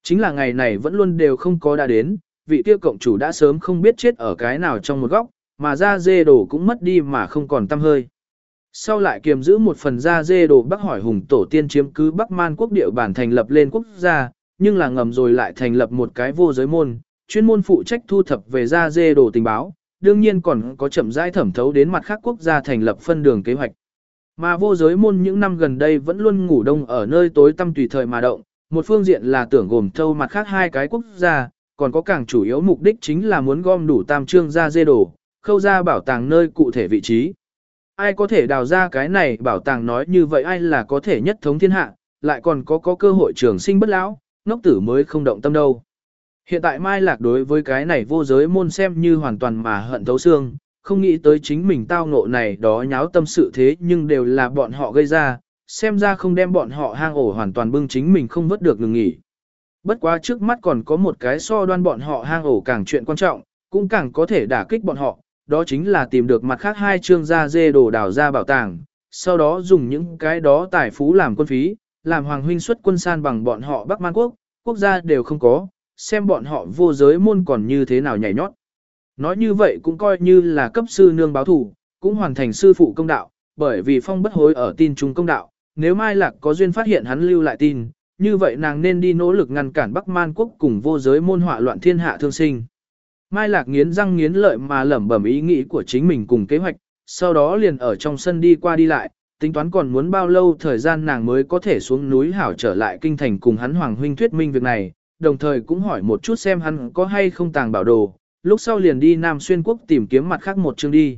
Chính là ngày này vẫn luôn đều không có đã đến, vị kia cộng chủ đã sớm không biết chết ở cái nào trong một góc, mà da dê đồ cũng mất đi mà không còn tâm hơi. Sau lại kiềm giữ một phần da dê đồ Bắc hỏi hùng tổ tiên chiếm cứ Bắc Man quốc địa bản thành lập lên quốc gia, nhưng là ngầm rồi lại thành lập một cái vô giới môn, chuyên môn phụ trách thu thập về da dê đồ tình báo, đương nhiên còn có chậm rãi thẩm thấu đến mặt khác quốc gia thành lập phân đường kế hoạch. Mà vô giới môn những năm gần đây vẫn luôn ngủ đông ở nơi tối tăm tùy thời mà động, một phương diện là tưởng gồm thâu mặt khác hai cái quốc gia, còn có càng chủ yếu mục đích chính là muốn gom đủ tam trương ra dê đồ, khâu ra bảo tàng nơi cụ thể vị trí. Ai có thể đào ra cái này bảo tàng nói như vậy ai là có thể nhất thống thiên hạ, lại còn có có cơ hội trường sinh bất lão, ngốc tử mới không động tâm đâu. Hiện tại Mai Lạc đối với cái này vô giới môn xem như hoàn toàn mà hận thấu xương, không nghĩ tới chính mình tao ngộ này đó nháo tâm sự thế nhưng đều là bọn họ gây ra, xem ra không đem bọn họ hang ổ hoàn toàn bưng chính mình không vớt được ngừng nghỉ. Bất quá trước mắt còn có một cái so đoan bọn họ hang ổ càng chuyện quan trọng, cũng càng có thể đả kích bọn họ, đó chính là tìm được mặt khác hai chương gia dê đồ đào ra bảo tàng, sau đó dùng những cái đó tài phú làm quân phí, làm hoàng huynh xuất quân san bằng bọn họ Bắc Man Quốc, quốc gia đều không có, xem bọn họ vô giới môn còn như thế nào nhảy nhót. Nói như vậy cũng coi như là cấp sư nương báo thủ, cũng hoàn thành sư phụ công đạo, bởi vì phong bất hối ở tin trung công đạo, nếu Mai Lạc có duyên phát hiện hắn lưu lại tin, như vậy nàng nên đi nỗ lực ngăn cản Bắc Man quốc cùng vô giới môn họa loạn thiên hạ thương sinh. Mai Lạc nghiến răng nghiến lợi mà lẩm bẩm ý nghĩ của chính mình cùng kế hoạch, sau đó liền ở trong sân đi qua đi lại, tính toán còn muốn bao lâu thời gian nàng mới có thể xuống núi hảo trở lại kinh thành cùng hắn Hoàng huynh thuyết minh việc này, đồng thời cũng hỏi một chút xem hắn có hay không tàng bảo đồ, lúc sau liền đi Nam Xuyên Quốc tìm kiếm mặt khác một chương đi.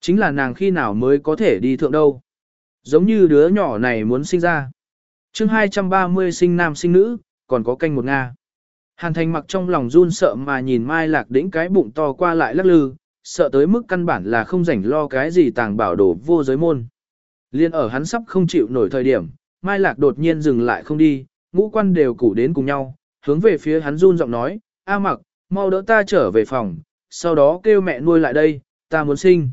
Chính là nàng khi nào mới có thể đi thượng đâu. Giống như đứa nhỏ này muốn sinh ra. chương 230 sinh nam sinh nữ, còn có canh một Nga. Hàn thành mặc trong lòng run sợ mà nhìn Mai Lạc đĩnh cái bụng to qua lại lắc lư, sợ tới mức căn bản là không rảnh lo cái gì tàng bảo đồ vô giới môn. Liên ở hắn sắp không chịu nổi thời điểm, Mai Lạc đột nhiên dừng lại không đi, ngũ quan đều củ đến cùng nhau, hướng về phía hắn run giọng nói, A mặc, mau đỡ ta trở về phòng, sau đó kêu mẹ nuôi lại đây, ta muốn sinh.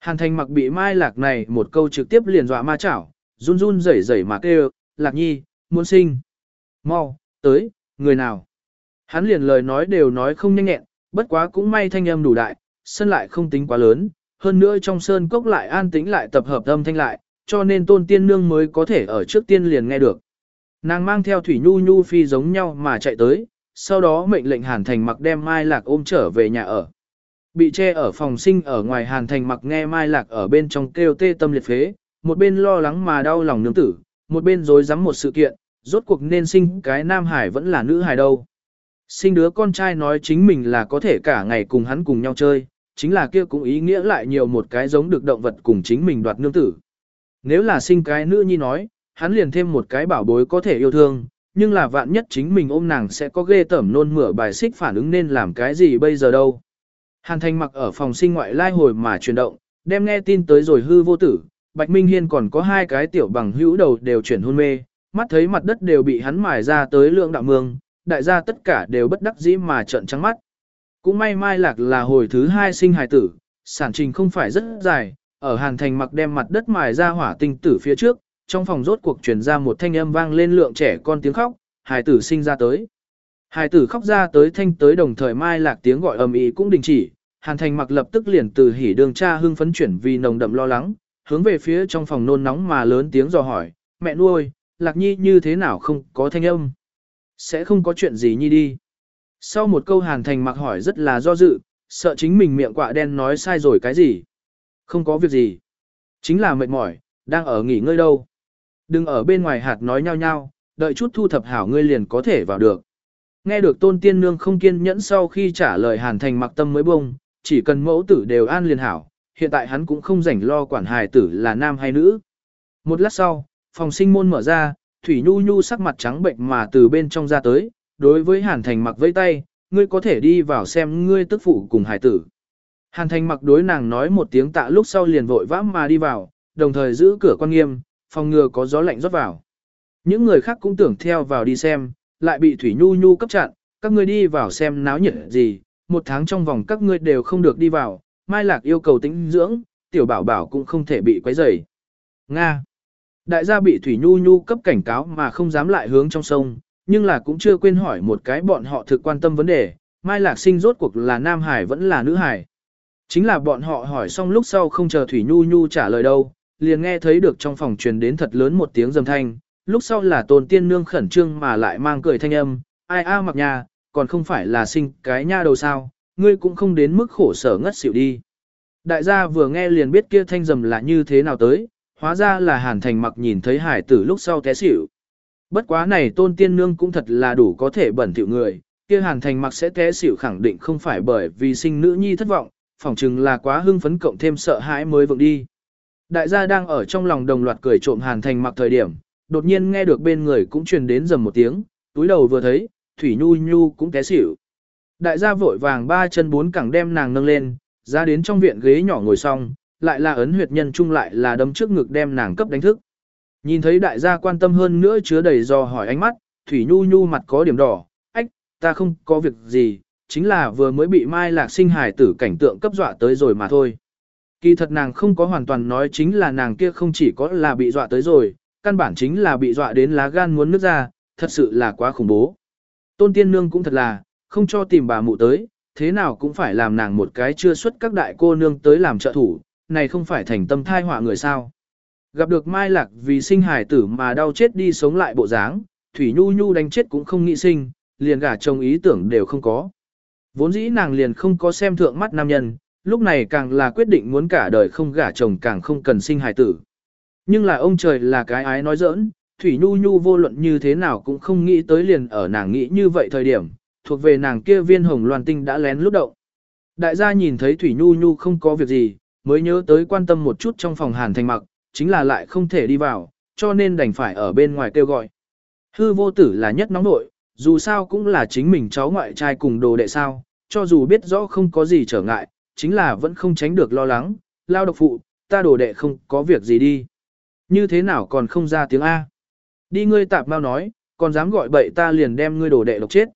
Hàn thành mặc bị Mai Lạc này một câu trực tiếp liền dọa ma chảo, run run rẩy rẩy mà kêu, Lạc nhi, muốn sinh. Mau, tới, người nào. Hắn liền lời nói đều nói không nhanh nhẹn, bất quá cũng may thanh âm đủ đại, sân lại không tính quá lớn, hơn nữa trong sơn cốc lại an tĩnh lại tập hợp âm thanh lại, cho nên tôn tiên nương mới có thể ở trước tiên liền nghe được. Nàng mang theo thủy nhu nhu phi giống nhau mà chạy tới, sau đó mệnh lệnh hàn thành mặc đem mai lạc ôm trở về nhà ở. Bị che ở phòng sinh ở ngoài hàn thành mặc nghe mai lạc ở bên trong kêu tê tâm liệt phế, một bên lo lắng mà đau lòng nương tử, một bên dối rắm một sự kiện, rốt cuộc nên sinh cái nam hải vẫn là nữ hải đâu. Sinh đứa con trai nói chính mình là có thể cả ngày cùng hắn cùng nhau chơi, chính là kia cũng ý nghĩa lại nhiều một cái giống được động vật cùng chính mình đoạt nương tử. Nếu là sinh cái nữ nhi nói, hắn liền thêm một cái bảo bối có thể yêu thương, nhưng là vạn nhất chính mình ôm nàng sẽ có ghê tẩm nôn mửa bài xích phản ứng nên làm cái gì bây giờ đâu. Hàn Thành mặc ở phòng sinh ngoại lai hồi mà chuyển động, đem nghe tin tới rồi hư vô tử, Bạch Minh Hiên còn có hai cái tiểu bằng hữu đầu đều chuyển hôn mê, mắt thấy mặt đất đều bị hắn mài ra tới lượng đạo mương, đại gia tất cả đều bất đắc dĩ mà trợn trắng mắt. Cũng may mai lạc là hồi thứ hai sinh hài tử, sản trình không phải rất dài, ở Hàn Thành mặc đem mặt đất mài ra hỏa tinh tử phía trước, trong phòng rốt cuộc truyền ra một thanh âm vang lên lượng trẻ con tiếng khóc, hài tử sinh ra tới. Hài tử khóc ra tới thanh tới đồng thời mai lạc tiếng gọi ầm ĩ cũng đình chỉ, Hàn Thành mặc lập tức liền từ hỉ đường cha hưng phấn chuyển vì nồng đậm lo lắng, hướng về phía trong phòng nôn nóng mà lớn tiếng dò hỏi, mẹ nuôi, lạc nhi như thế nào không có thanh âm. Sẽ không có chuyện gì nhi đi. Sau một câu Hàn Thành mặc hỏi rất là do dự, sợ chính mình miệng quạ đen nói sai rồi cái gì. Không có việc gì. Chính là mệt mỏi, đang ở nghỉ ngơi đâu. Đừng ở bên ngoài hạt nói nhau nhau, đợi chút thu thập hảo ngươi liền có thể vào được. Nghe được tôn tiên nương không kiên nhẫn sau khi trả lời Hàn Thành mặc tâm mới bông, chỉ cần mẫu tử đều an liền hảo, hiện tại hắn cũng không rảnh lo quản hài tử là nam hay nữ. Một lát sau, phòng sinh môn mở ra, Thủy Nhu Nhu sắc mặt trắng bệnh mà từ bên trong ra tới, đối với Hàn Thành mặc vây tay, ngươi có thể đi vào xem ngươi tức phụ cùng hài tử. Hàn Thành mặc đối nàng nói một tiếng tạ lúc sau liền vội vã mà đi vào, đồng thời giữ cửa quan nghiêm, phòng ngừa có gió lạnh rót vào. Những người khác cũng tưởng theo vào đi xem, lại bị Thủy Nhu Nhu cấp chặn, các ngươi đi vào xem náo nhiệt gì, một tháng trong vòng các ngươi đều không được đi vào, Mai Lạc yêu cầu tĩnh dưỡng, tiểu bảo bảo cũng không thể bị quấy rầy. Nga. Đại gia bị Thủy Nhu Nhu cấp cảnh cáo mà không dám lại hướng trong sông, nhưng là cũng chưa quên hỏi một cái bọn họ thực quan tâm vấn đề, Mai Lạc sinh rốt cuộc là nam hải vẫn là nữ hải. Chính là bọn họ hỏi xong lúc sau không chờ Thủy Nhu Nhu trả lời đâu, liền nghe thấy được trong phòng truyền đến thật lớn một tiếng rầm thanh, lúc sau là tôn tiên nương khẩn trương mà lại mang cười thanh âm, ai a mặc nhà, còn không phải là sinh cái nha đầu sao, ngươi cũng không đến mức khổ sở ngất xỉu đi. Đại gia vừa nghe liền biết kia thanh rầm là như thế nào tới, hóa ra là hàn thành mặc nhìn thấy hải tử lúc sau té xỉu. Bất quá này tôn tiên nương cũng thật là đủ có thể bẩn thỉu người, kia hàn thành mặc sẽ té xỉu khẳng định không phải bởi vì sinh nữ nhi thất vọng, phỏng chừng là quá hưng phấn cộng thêm sợ hãi mới vượng đi. Đại gia đang ở trong lòng đồng loạt cười trộm hàn thành mặc thời điểm, đột nhiên nghe được bên người cũng truyền đến dầm một tiếng, túi đầu vừa thấy, thủy nhu nhu cũng té xỉu. Đại gia vội vàng ba chân bốn cẳng đem nàng nâng lên, ra đến trong viện ghế nhỏ ngồi xong, lại là ấn huyệt nhân chung lại là đấm trước ngực đem nàng cấp đánh thức. Nhìn thấy đại gia quan tâm hơn nữa chứa đầy do hỏi ánh mắt, Thủy Nhu Nhu mặt có điểm đỏ, ách, ta không có việc gì, chính là vừa mới bị Mai Lạc sinh hài tử cảnh tượng cấp dọa tới rồi mà thôi. Kỳ thật nàng không có hoàn toàn nói chính là nàng kia không chỉ có là bị dọa tới rồi, căn bản chính là bị dọa đến lá gan muốn nứt ra, thật sự là quá khủng bố. Tôn Tiên Nương cũng thật là, không cho tìm bà mụ tới, thế nào cũng phải làm nàng một cái chưa xuất các đại cô nương tới làm trợ thủ, này không phải thành tâm thai họa người sao. Gặp được Mai Lạc vì sinh hài tử mà đau chết đi sống lại bộ dáng, Thủy Nhu Nhu đánh chết cũng không nghĩ sinh, liền gả chồng ý tưởng đều không có. Vốn dĩ nàng liền không có xem thượng mắt nam nhân, lúc này càng là quyết định muốn cả đời không gả chồng càng không cần sinh hài tử. Nhưng là ông trời là cái ái nói giỡn, Thủy Nhu Nhu vô luận như thế nào cũng không nghĩ tới liền ở nàng nghĩ như vậy thời điểm, thuộc về nàng kia viên hồng loan tinh đã lén lút động. Đại gia nhìn thấy Thủy Nhu Nhu không có việc gì, mới nhớ tới quan tâm một chút trong phòng hàn thành mặc, chính là lại không thể đi vào, cho nên đành phải ở bên ngoài kêu gọi. Hư vô tử là nhất nóng nội, dù sao cũng là chính mình cháu ngoại trai cùng đồ đệ sao, cho dù biết rõ không có gì trở ngại, chính là vẫn không tránh được lo lắng, lao độc phụ, ta đồ đệ không có việc gì đi. Như thế nào còn không ra tiếng A? Đi ngươi tạp mau nói, còn dám gọi bậy ta liền đem ngươi đổ đệ độc chết.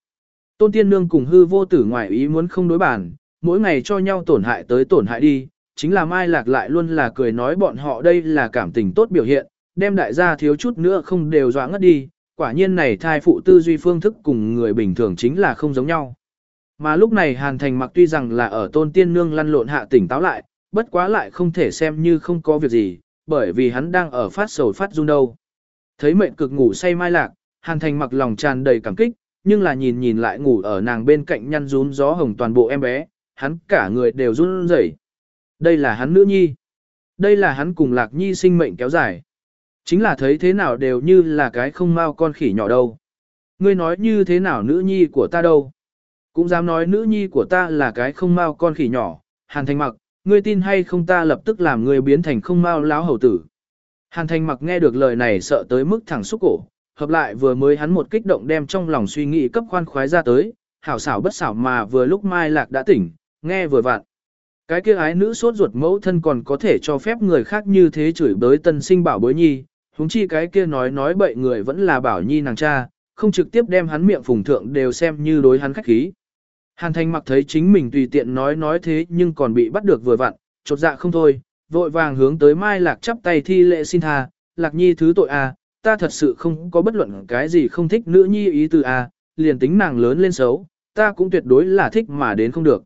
Tôn tiên nương cùng hư vô tử ngoài ý muốn không đối bản, mỗi ngày cho nhau tổn hại tới tổn hại đi, chính là Mai Lạc lại luôn là cười nói bọn họ đây là cảm tình tốt biểu hiện, đem đại gia thiếu chút nữa không đều dọa ngất đi, quả nhiên này thai phụ tư duy phương thức cùng người bình thường chính là không giống nhau. Mà lúc này Hàn Thành mặc tuy rằng là ở tôn tiên nương lăn lộn hạ tỉnh táo lại, bất quá lại không thể xem như không có việc gì, bởi vì hắn đang ở phát sầu phát run đâu. Thấy mệnh cực ngủ say Mai Lạc, Hàn Thành mặc lòng tràn đầy cảm kích, nhưng là nhìn nhìn lại ngủ ở nàng bên cạnh nhăn rún gió hồng toàn bộ em bé, hắn cả người đều run rẩy. Đây là hắn nữ nhi. Đây là hắn cùng lạc nhi sinh mệnh kéo dài. Chính là thấy thế nào đều như là cái không mau con khỉ nhỏ đâu. Ngươi nói như thế nào nữ nhi của ta đâu. Cũng dám nói nữ nhi của ta là cái không mau con khỉ nhỏ. Hàn thành mặc, ngươi tin hay không ta lập tức làm ngươi biến thành không mau láo hầu tử. Hàn thành mặc nghe được lời này sợ tới mức thẳng xúc cổ, hợp lại vừa mới hắn một kích động đem trong lòng suy nghĩ cấp khoan khoái ra tới, hảo xảo bất xảo mà vừa lúc Mai Lạc đã tỉnh, nghe vừa vặn. Cái kia ái nữ sốt ruột mẫu thân còn có thể cho phép người khác như thế chửi bới tân sinh bảo bối nhi, huống chi cái kia nói nói bậy người vẫn là bảo nhi nàng cha, không trực tiếp đem hắn miệng phùng thượng đều xem như đối hắn khách khí. Hàn Thành mặc thấy chính mình tùy tiện nói nói thế nhưng còn bị bắt được vừa vặn, chột dạ không thôi, vội vàng hướng tới Mai Lạc chắp tay thi lệ xin tha, Lạc Nhi thứ tội à, ta thật sự không có bất luận cái gì không thích nữ nhi ý từ à, liền tính nàng lớn lên xấu, ta cũng tuyệt đối là thích mà đến không được.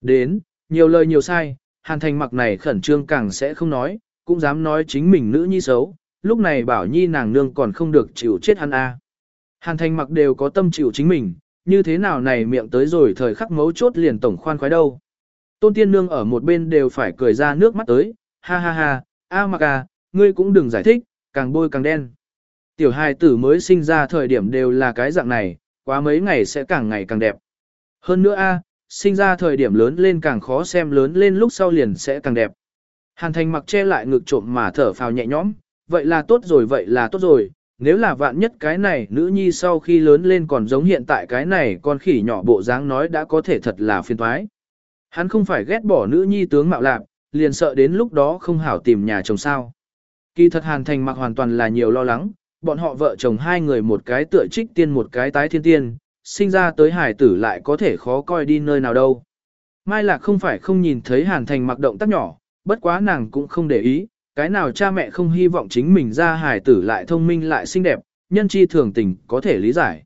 Đến, nhiều lời nhiều sai, Hàn Thành mặc này khẩn trương càng sẽ không nói, cũng dám nói chính mình nữ nhi xấu, lúc này bảo nhi nàng nương còn không được chịu chết hắn a. Hàn Thành mặc đều có tâm chịu chính mình, như thế nào này miệng tới rồi thời khắc mấu chốt liền tổng khoan khoái đâu. Tôn Tiên Nương ở một bên đều phải cười ra nước mắt tới, ha ha ha, a mặc à, ngươi cũng đừng giải thích, càng bôi càng đen. Tiểu hài tử mới sinh ra thời điểm đều là cái dạng này, quá mấy ngày sẽ càng ngày càng đẹp. Hơn nữa a, sinh ra thời điểm lớn lên càng khó xem lớn lên lúc sau liền sẽ càng đẹp. Hàn thành mặc che lại ngực trộm mà thở phào nhẹ nhõm, vậy là tốt rồi vậy là tốt rồi, nếu là vạn nhất cái này nữ nhi sau khi lớn lên còn giống hiện tại cái này con khỉ nhỏ bộ dáng nói đã có thể thật là phiền thoái. Hắn không phải ghét bỏ nữ nhi tướng mạo lạc, liền sợ đến lúc đó không hảo tìm nhà chồng sao. Kỳ thật hàn thành mặc hoàn toàn là nhiều lo lắng, bọn họ vợ chồng hai người một cái tựa trích tiên một cái tái thiên tiên, sinh ra tới hải tử lại có thể khó coi đi nơi nào đâu. Mai Lạc không phải không nhìn thấy Hàn Thành mặc động tác nhỏ, bất quá nàng cũng không để ý, cái nào cha mẹ không hy vọng chính mình ra hài tử lại thông minh lại xinh đẹp, nhân chi thường tình có thể lý giải.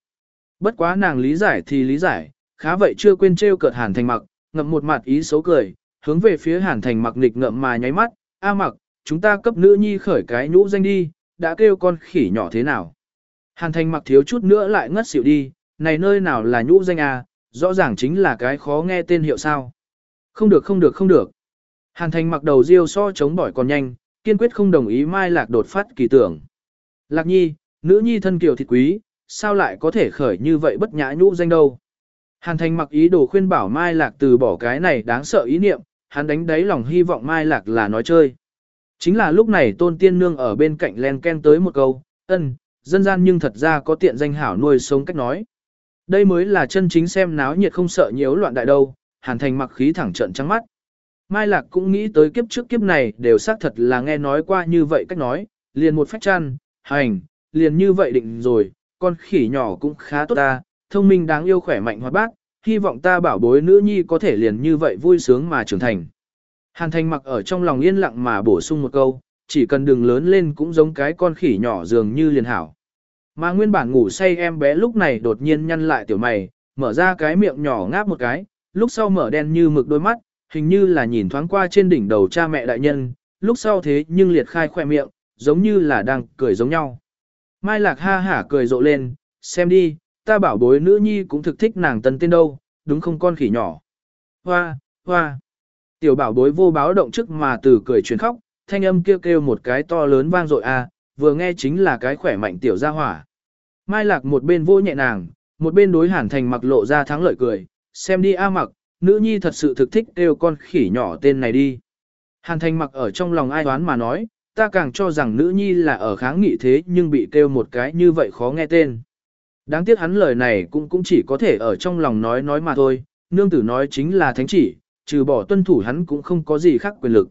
Bất quá nàng lý giải thì lý giải, khá vậy chưa quên trêu cợt Hàn Thành mặc, ngậm một mặt ý xấu cười, hướng về phía Hàn Thành mặc nghịch ngậm mà nháy mắt, a mặc, chúng ta cấp nữ nhi khởi cái nhũ danh đi, đã kêu con khỉ nhỏ thế nào. Hàn Thành mặc thiếu chút nữa lại ngất xỉu đi, này nơi nào là nhũ danh à, rõ ràng chính là cái khó nghe tên hiệu sao. Không được không được không được. Hàn thành mặc đầu riêu so chống bỏi còn nhanh, kiên quyết không đồng ý Mai Lạc đột phát kỳ tưởng. Lạc nhi, nữ nhi thân kiều thịt quý, sao lại có thể khởi như vậy bất nhã nhũ danh đâu. Hàn thành mặc ý đồ khuyên bảo Mai Lạc từ bỏ cái này đáng sợ ý niệm, hắn đánh đáy lòng hy vọng Mai Lạc là nói chơi. Chính là lúc này tôn tiên nương ở bên cạnh len ken tới một câu, ân, dân gian nhưng thật ra có tiện danh hảo nuôi sống cách nói. Đây mới là chân chính xem náo nhiệt không sợ nhiễu loạn đại đâu, hàn thành mặc khí thẳng trận trắng mắt. Mai Lạc cũng nghĩ tới kiếp trước kiếp này đều xác thật là nghe nói qua như vậy cách nói, liền một phách chăn, hành, liền như vậy định rồi, con khỉ nhỏ cũng khá tốt ta, thông minh đáng yêu khỏe mạnh hoạt bát, hy vọng ta bảo bối nữ nhi có thể liền như vậy vui sướng mà trưởng thành. Hàn thành mặc ở trong lòng yên lặng mà bổ sung một câu, chỉ cần đừng lớn lên cũng giống cái con khỉ nhỏ dường như liền hảo. Mà nguyên bản ngủ say em bé lúc này đột nhiên nhăn lại tiểu mày, mở ra cái miệng nhỏ ngáp một cái, lúc sau mở đen như mực đôi mắt, hình như là nhìn thoáng qua trên đỉnh đầu cha mẹ đại nhân, lúc sau thế nhưng liệt khai khoe miệng, giống như là đang cười giống nhau. Mai Lạc ha hả cười rộ lên, xem đi, ta bảo bối nữ nhi cũng thực thích nàng tân tên đâu, đúng không con khỉ nhỏ. Hoa, hoa. Tiểu bảo bối vô báo động trước mà từ cười chuyển khóc, thanh âm kêu kêu một cái to lớn vang dội a, à, vừa nghe chính là cái khỏe mạnh tiểu gia hỏa. Mai Lạc một bên vô nhẹ nàng, một bên đối Hàn Thành mặc lộ ra thắng lợi cười, xem đi A mặc, nữ nhi thật sự thực thích kêu con khỉ nhỏ tên này đi. Hàn Thành mặc ở trong lòng ai đoán mà nói, ta càng cho rằng nữ nhi là ở kháng nghị thế nhưng bị kêu một cái như vậy khó nghe tên. Đáng tiếc hắn lời này cũng cũng chỉ có thể ở trong lòng nói nói mà thôi, nương tử nói chính là thánh chỉ, trừ bỏ tuân thủ hắn cũng không có gì khác quyền lực.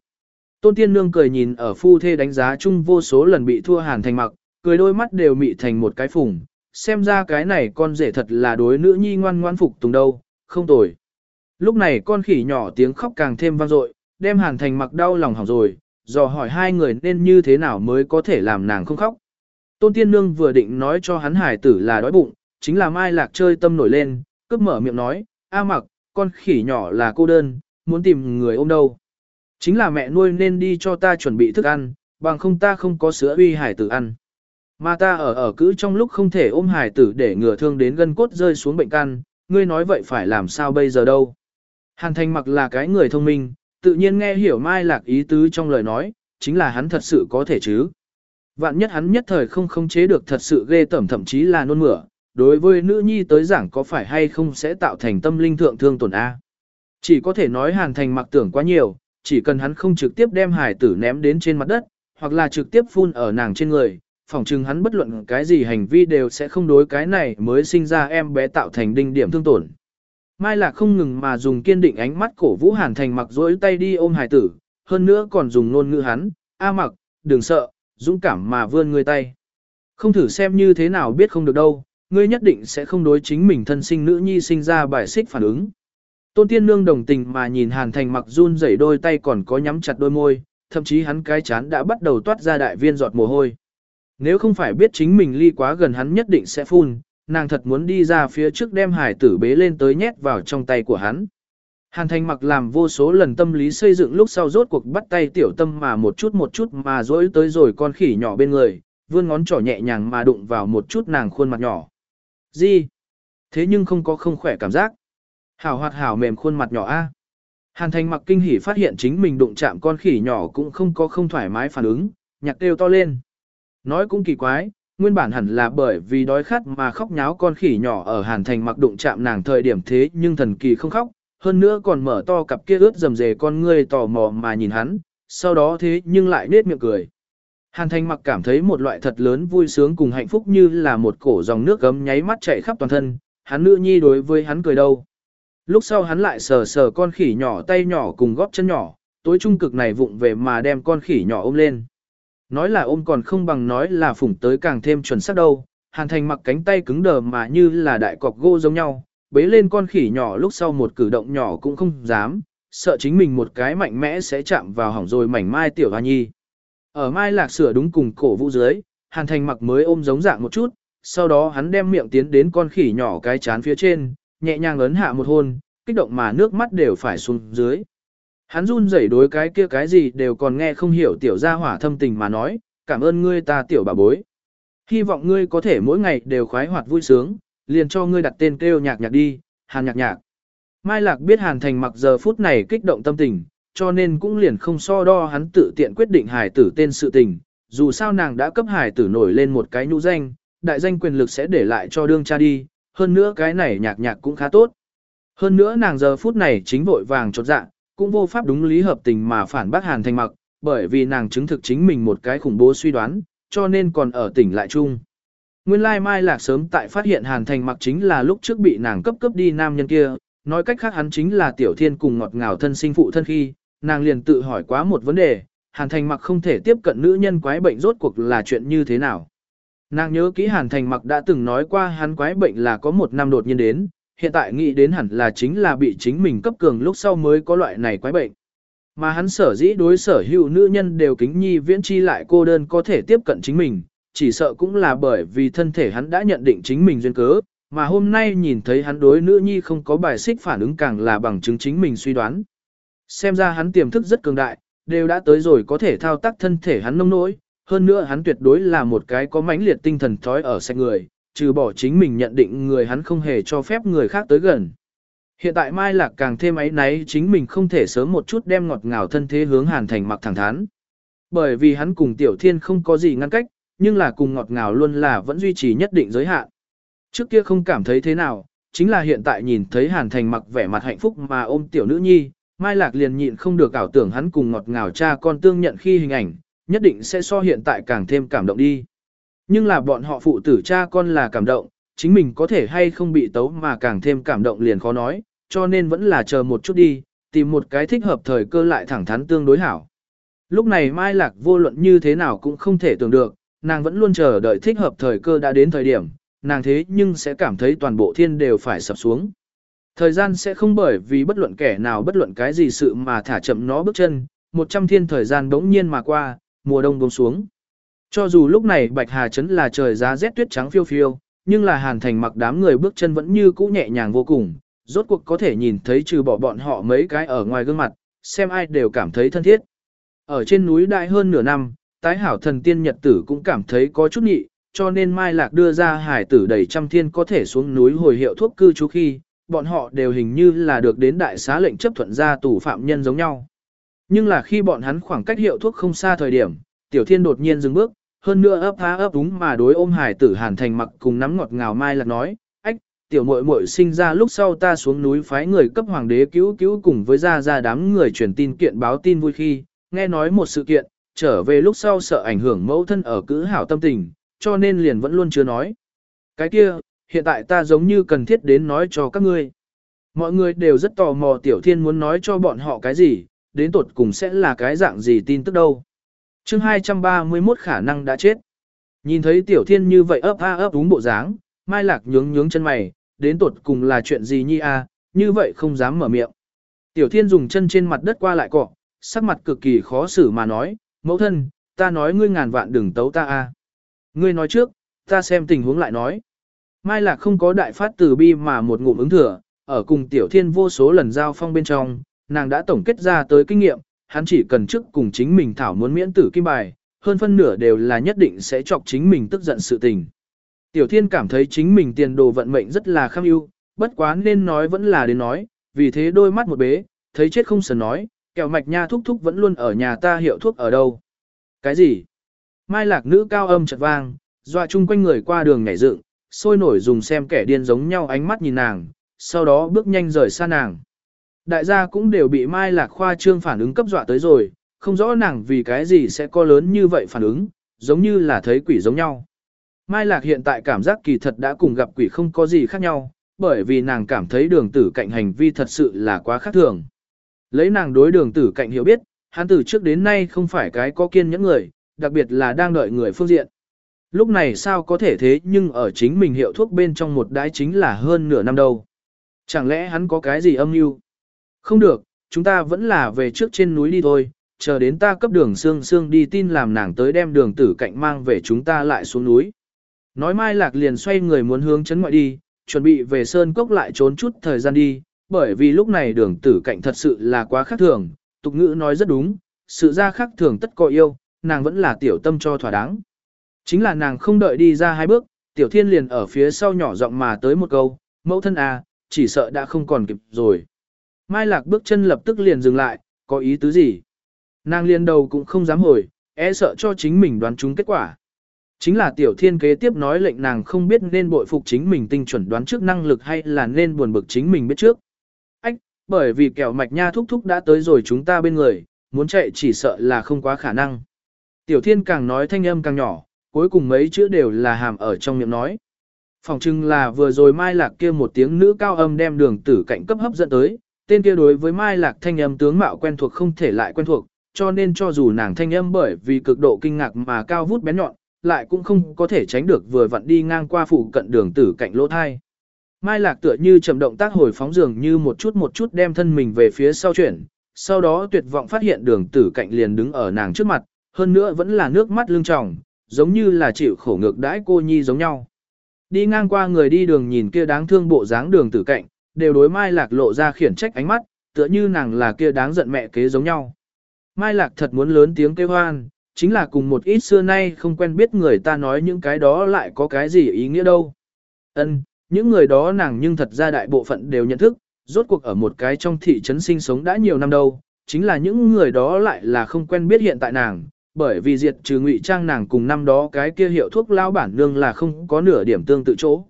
Tôn Tiên Nương cười nhìn ở phu thê đánh giá chung vô số lần bị thua Hàn Thành mặc, cười đôi mắt đều mị thành một cái phùng, xem ra cái này con rể thật là đối nữ nhi ngoan ngoan phục tùng đâu, không tồi. Lúc này con khỉ nhỏ tiếng khóc càng thêm vang dội, đem Hàn Thành mặc đau lòng hỏng rồi, dò hỏi hai người nên như thế nào mới có thể làm nàng không khóc. Tôn Tiên Nương vừa định nói cho hắn hải tử là đói bụng, chính là Mai Lạc chơi tâm nổi lên, cướp mở miệng nói, A mặc, con khỉ nhỏ là cô đơn, muốn tìm người ôm đâu. Chính là mẹ nuôi nên đi cho ta chuẩn bị thức ăn, bằng không ta không có sữa uy hải tử ăn. Mà ta ở ở cữ trong lúc không thể ôm hải tử để ngừa thương đến gân cốt rơi xuống bệnh căn, ngươi nói vậy phải làm sao bây giờ đâu. Hàn thành mặc là cái người thông minh, tự nhiên nghe hiểu Mai Lạc ý tứ trong lời nói, chính là hắn thật sự có thể chứ. Vạn nhất hắn nhất thời không khống chế được thật sự ghê tẩm thậm chí là nôn mửa, đối với nữ nhi tới giảng có phải hay không sẽ tạo thành tâm linh thượng thương tổn A. Chỉ có thể nói hàn thành mặc tưởng quá nhiều, chỉ cần hắn không trực tiếp đem hải tử ném đến trên mặt đất, hoặc là trực tiếp phun ở nàng trên người, phỏng chừng hắn bất luận cái gì hành vi đều sẽ không đối cái này mới sinh ra em bé tạo thành đinh điểm thương tổn. Mai Lạc không ngừng mà dùng kiên định ánh mắt cổ vũ hàn thành mặc dối tay đi ôm hải tử, hơn nữa còn dùng ngôn ngữ hắn, A mặc, đừng sợ, dũng cảm mà vươn người tay. Không thử xem như thế nào biết không được đâu, ngươi nhất định sẽ không đối chính mình thân sinh nữ nhi sinh ra bài xích phản ứng. Tôn Tiên Nương đồng tình mà nhìn Hàn Thành mặc run rẩy đôi tay còn có nhắm chặt đôi môi, thậm chí hắn cái chán đã bắt đầu toát ra đại viên giọt mồ hôi. Nếu không phải biết chính mình ly quá gần hắn nhất định sẽ phun, nàng thật muốn đi ra phía trước đem hải tử bế lên tới nhét vào trong tay của hắn. Hàn Thành mặc làm vô số lần tâm lý xây dựng lúc sau rốt cuộc bắt tay tiểu tâm mà một chút một chút mà dỗi tới rồi con khỉ nhỏ bên người, vươn ngón trỏ nhẹ nhàng mà đụng vào một chút nàng khuôn mặt nhỏ. Gì? Thế nhưng không có không khỏe cảm giác. Hảo hoạt hảo mềm khuôn mặt nhỏ a. Hàn Thành mặc kinh hỉ phát hiện chính mình đụng chạm con khỉ nhỏ cũng không có không thoải mái phản ứng, nhạc kêu to lên. Nói cũng kỳ quái, nguyên bản hẳn là bởi vì đói khát mà khóc nháo con khỉ nhỏ ở Hàn Thành mặc đụng chạm nàng thời điểm thế nhưng thần kỳ không khóc, hơn nữa còn mở to cặp kia ướt rầm rề con ngươi tò mò mà nhìn hắn, sau đó thế nhưng lại nết miệng cười. Hàn Thành mặc cảm thấy một loại thật lớn vui sướng cùng hạnh phúc như là một cổ dòng nước gấm nháy mắt chạy khắp toàn thân, hắn nữ nhi đối với hắn cười đâu. Lúc sau hắn lại sờ sờ con khỉ nhỏ tay nhỏ cùng góp chân nhỏ, tối trung cực này vụng về mà đem con khỉ nhỏ ôm lên. Nói là ôm còn không bằng nói là phủng tới càng thêm chuẩn xác đâu, Hàn Thành mặc cánh tay cứng đờ mà như là đại cọc gỗ giống nhau, bế lên con khỉ nhỏ lúc sau một cử động nhỏ cũng không dám, sợ chính mình một cái mạnh mẽ sẽ chạm vào hỏng rồi mảnh mai tiểu hoa nhi. Ở mai lạc sửa đúng cùng cổ vũ dưới, Hàn Thành mặc mới ôm giống dạng một chút, sau đó hắn đem miệng tiến đến con khỉ nhỏ cái chán phía trên, nhẹ nhàng ấn hạ một hôn, kích động mà nước mắt đều phải xuống dưới. Hắn run rẩy đối cái kia cái gì đều còn nghe không hiểu tiểu gia hỏa thâm tình mà nói, cảm ơn ngươi ta tiểu bà bối. Hy vọng ngươi có thể mỗi ngày đều khoái hoạt vui sướng, liền cho ngươi đặt tên kêu nhạc nhạc đi, hàn nhạc nhạc. Mai Lạc biết hàn thành mặc giờ phút này kích động tâm tình, cho nên cũng liền không so đo hắn tự tiện quyết định hài tử tên sự tình, dù sao nàng đã cấp hài tử nổi lên một cái nhũ danh, đại danh quyền lực sẽ để lại cho đương cha đi, hơn nữa cái này nhạc nhạc cũng khá tốt. Hơn nữa nàng giờ phút này chính vội vàng chột dạ, cũng vô pháp đúng lý hợp tình mà phản bác Hàn Thành Mặc, bởi vì nàng chứng thực chính mình một cái khủng bố suy đoán, cho nên còn ở tỉnh lại chung. Nguyên lai Mai Lạc sớm tại phát hiện Hàn Thành Mặc chính là lúc trước bị nàng cấp cấp đi nam nhân kia, nói cách khác hắn chính là Tiểu Thiên cùng ngọt ngào thân sinh phụ thân khi, nàng liền tự hỏi quá một vấn đề, Hàn Thành Mặc không thể tiếp cận nữ nhân quái bệnh rốt cuộc là chuyện như thế nào. Nàng nhớ kỹ Hàn Thành Mặc đã từng nói qua hắn quái bệnh là có một năm đột nhiên đến, hiện tại nghĩ đến hẳn là chính là bị chính mình cấp cường lúc sau mới có loại này quái bệnh. Mà hắn sở dĩ đối sở hữu nữ nhân đều kính nhi viễn chi lại cô đơn có thể tiếp cận chính mình, chỉ sợ cũng là bởi vì thân thể hắn đã nhận định chính mình duyên cớ, mà hôm nay nhìn thấy hắn đối nữ nhi không có bài xích phản ứng càng là bằng chứng chính mình suy đoán. Xem ra hắn tiềm thức rất cường đại, đều đã tới rồi có thể thao tác thân thể hắn nông nỗi, hơn nữa hắn tuyệt đối là một cái có mãnh liệt tinh thần thói ở sạch người, trừ bỏ chính mình nhận định người hắn không hề cho phép người khác tới gần. Hiện tại Mai Lạc càng thêm ấy náy chính mình không thể sớm một chút đem ngọt ngào thân thế hướng Hàn Thành mặc thẳng thắn. Bởi vì hắn cùng Tiểu Thiên không có gì ngăn cách, nhưng là cùng ngọt ngào luôn là vẫn duy trì nhất định giới hạn. Trước kia không cảm thấy thế nào, chính là hiện tại nhìn thấy Hàn Thành mặc vẻ mặt hạnh phúc mà ôm Tiểu Nữ Nhi, Mai Lạc liền nhịn không được ảo tưởng hắn cùng ngọt ngào cha con tương nhận khi hình ảnh, nhất định sẽ so hiện tại càng thêm cảm động đi. Nhưng là bọn họ phụ tử cha con là cảm động, chính mình có thể hay không bị tấu mà càng thêm cảm động liền khó nói, cho nên vẫn là chờ một chút đi, tìm một cái thích hợp thời cơ lại thẳng thắn tương đối hảo. Lúc này Mai Lạc vô luận như thế nào cũng không thể tưởng được, nàng vẫn luôn chờ đợi thích hợp thời cơ đã đến thời điểm, nàng thế nhưng sẽ cảm thấy toàn bộ thiên đều phải sập xuống. Thời gian sẽ không bởi vì bất luận kẻ nào bất luận cái gì sự mà thả chậm nó bước chân, một trăm thiên thời gian bỗng nhiên mà qua, mùa đông buông xuống. Cho dù lúc này Bạch Hà Trấn là trời giá rét tuyết trắng phiêu phiêu, nhưng là Hàn Thành mặc đám người bước chân vẫn như cũ nhẹ nhàng vô cùng, rốt cuộc có thể nhìn thấy trừ bỏ bọn họ mấy cái ở ngoài gương mặt, xem ai đều cảm thấy thân thiết. Ở trên núi đại hơn nửa năm, tái hảo thần tiên nhật tử cũng cảm thấy có chút nhị, cho nên Mai Lạc đưa ra hải tử đầy trăm thiên có thể xuống núi hồi hiệu thuốc cư trú khi, bọn họ đều hình như là được đến đại xá lệnh chấp thuận ra tù phạm nhân giống nhau. Nhưng là khi bọn hắn khoảng cách hiệu thuốc không xa thời điểm, Tiểu Thiên đột nhiên dừng bước, hơn nữa ấp há ấp đúng mà đối ôm hải tử Hàn Thành mặc cùng nắm ngọt ngào Mai Lạc nói, ách, tiểu muội muội sinh ra lúc sau ta xuống núi phái người cấp hoàng đế cứu cứu cùng với ra ra đám người truyền tin kiện báo tin vui khi, nghe nói một sự kiện, trở về lúc sau sợ ảnh hưởng mẫu thân ở cữ hảo tâm tình, cho nên liền vẫn luôn chưa nói. Cái kia, hiện tại ta giống như cần thiết đến nói cho các ngươi. Mọi người đều rất tò mò Tiểu Thiên muốn nói cho bọn họ cái gì, đến tột cùng sẽ là cái dạng gì tin tức đâu chương 231 khả năng đã chết. Nhìn thấy Tiểu Thiên như vậy ấp a ấp đúng bộ dáng, Mai Lạc nhướng nhướng chân mày, đến tột cùng là chuyện gì nhi a, như vậy không dám mở miệng. Tiểu Thiên dùng chân trên mặt đất qua lại cọ, sắc mặt cực kỳ khó xử mà nói, mẫu thân, ta nói ngươi ngàn vạn đừng tấu ta a. Ngươi nói trước, ta xem tình huống lại nói. Mai Lạc không có đại phát từ bi mà một ngụm ứng thừa, ở cùng Tiểu Thiên vô số lần giao phong bên trong, nàng đã tổng kết ra tới kinh nghiệm, hắn chỉ cần trước cùng chính mình thảo muốn miễn tử kim bài, hơn phân nửa đều là nhất định sẽ chọc chính mình tức giận sự tình. Tiểu Thiên cảm thấy chính mình tiền đồ vận mệnh rất là kham ưu, bất quá nên nói vẫn là đến nói, vì thế đôi mắt một bế, thấy chết không sờn nói, kẹo mạch nha thúc thúc vẫn luôn ở nhà ta hiệu thuốc ở đâu. Cái gì? Mai lạc nữ cao âm chợt vang, dọa chung quanh người qua đường nhảy dựng, sôi nổi dùng xem kẻ điên giống nhau ánh mắt nhìn nàng, sau đó bước nhanh rời xa nàng. Đại gia cũng đều bị Mai Lạc Khoa trương phản ứng cấp dọa tới rồi, không rõ nàng vì cái gì sẽ có lớn như vậy phản ứng, giống như là thấy quỷ giống nhau. Mai Lạc hiện tại cảm giác kỳ thật đã cùng gặp quỷ không có gì khác nhau, bởi vì nàng cảm thấy đường tử cạnh hành vi thật sự là quá khác thường. Lấy nàng đối đường tử cạnh hiểu biết, hắn từ trước đến nay không phải cái có kiên nhẫn người, đặc biệt là đang đợi người phương diện. Lúc này sao có thể thế nhưng ở chính mình hiệu thuốc bên trong một đái chính là hơn nửa năm đâu. Chẳng lẽ hắn có cái gì âm mưu? Không được, chúng ta vẫn là về trước trên núi đi thôi, chờ đến ta cấp đường xương xương đi tin làm nàng tới đem đường tử cạnh mang về chúng ta lại xuống núi. Nói Mai Lạc liền xoay người muốn hướng chấn ngoại đi, chuẩn bị về sơn cốc lại trốn chút thời gian đi, bởi vì lúc này đường tử cạnh thật sự là quá khác thường, tục ngữ nói rất đúng, sự ra khác thường tất có yêu, nàng vẫn là tiểu tâm cho thỏa đáng. Chính là nàng không đợi đi ra hai bước, tiểu thiên liền ở phía sau nhỏ giọng mà tới một câu, mẫu thân à, chỉ sợ đã không còn kịp rồi. Mai lạc bước chân lập tức liền dừng lại, có ý tứ gì? Nàng liền đầu cũng không dám hồi, e sợ cho chính mình đoán trúng kết quả. Chính là tiểu thiên kế tiếp nói lệnh nàng không biết nên bội phục chính mình tinh chuẩn đoán trước năng lực hay là nên buồn bực chính mình biết trước. Ách, bởi vì kẹo mạch nha thúc thúc đã tới rồi chúng ta bên người, muốn chạy chỉ sợ là không quá khả năng. Tiểu thiên càng nói thanh âm càng nhỏ, cuối cùng mấy chữ đều là hàm ở trong miệng nói. Phòng chừng là vừa rồi Mai Lạc kia một tiếng nữ cao âm đem đường tử cạnh cấp hấp dẫn tới, tên kia đối với Mai Lạc thanh âm tướng mạo quen thuộc không thể lại quen thuộc, cho nên cho dù nàng thanh âm bởi vì cực độ kinh ngạc mà cao vút bén nhọn, lại cũng không có thể tránh được vừa vặn đi ngang qua phủ cận đường tử cạnh lỗ thai. Mai Lạc tựa như chậm động tác hồi phóng dường như một chút một chút đem thân mình về phía sau chuyển, sau đó tuyệt vọng phát hiện đường tử cạnh liền đứng ở nàng trước mặt, hơn nữa vẫn là nước mắt lưng tròng, giống như là chịu khổ ngược đãi cô nhi giống nhau. Đi ngang qua người đi đường nhìn kia đáng thương bộ dáng đường tử cạnh, đều đối Mai Lạc lộ ra khiển trách ánh mắt, tựa như nàng là kia đáng giận mẹ kế giống nhau. Mai Lạc thật muốn lớn tiếng kêu hoan, chính là cùng một ít xưa nay không quen biết người ta nói những cái đó lại có cái gì ý nghĩa đâu. Ân, những người đó nàng nhưng thật ra đại bộ phận đều nhận thức, rốt cuộc ở một cái trong thị trấn sinh sống đã nhiều năm đâu, chính là những người đó lại là không quen biết hiện tại nàng, bởi vì diệt trừ ngụy trang nàng cùng năm đó cái kia hiệu thuốc lao bản nương là không có nửa điểm tương tự chỗ.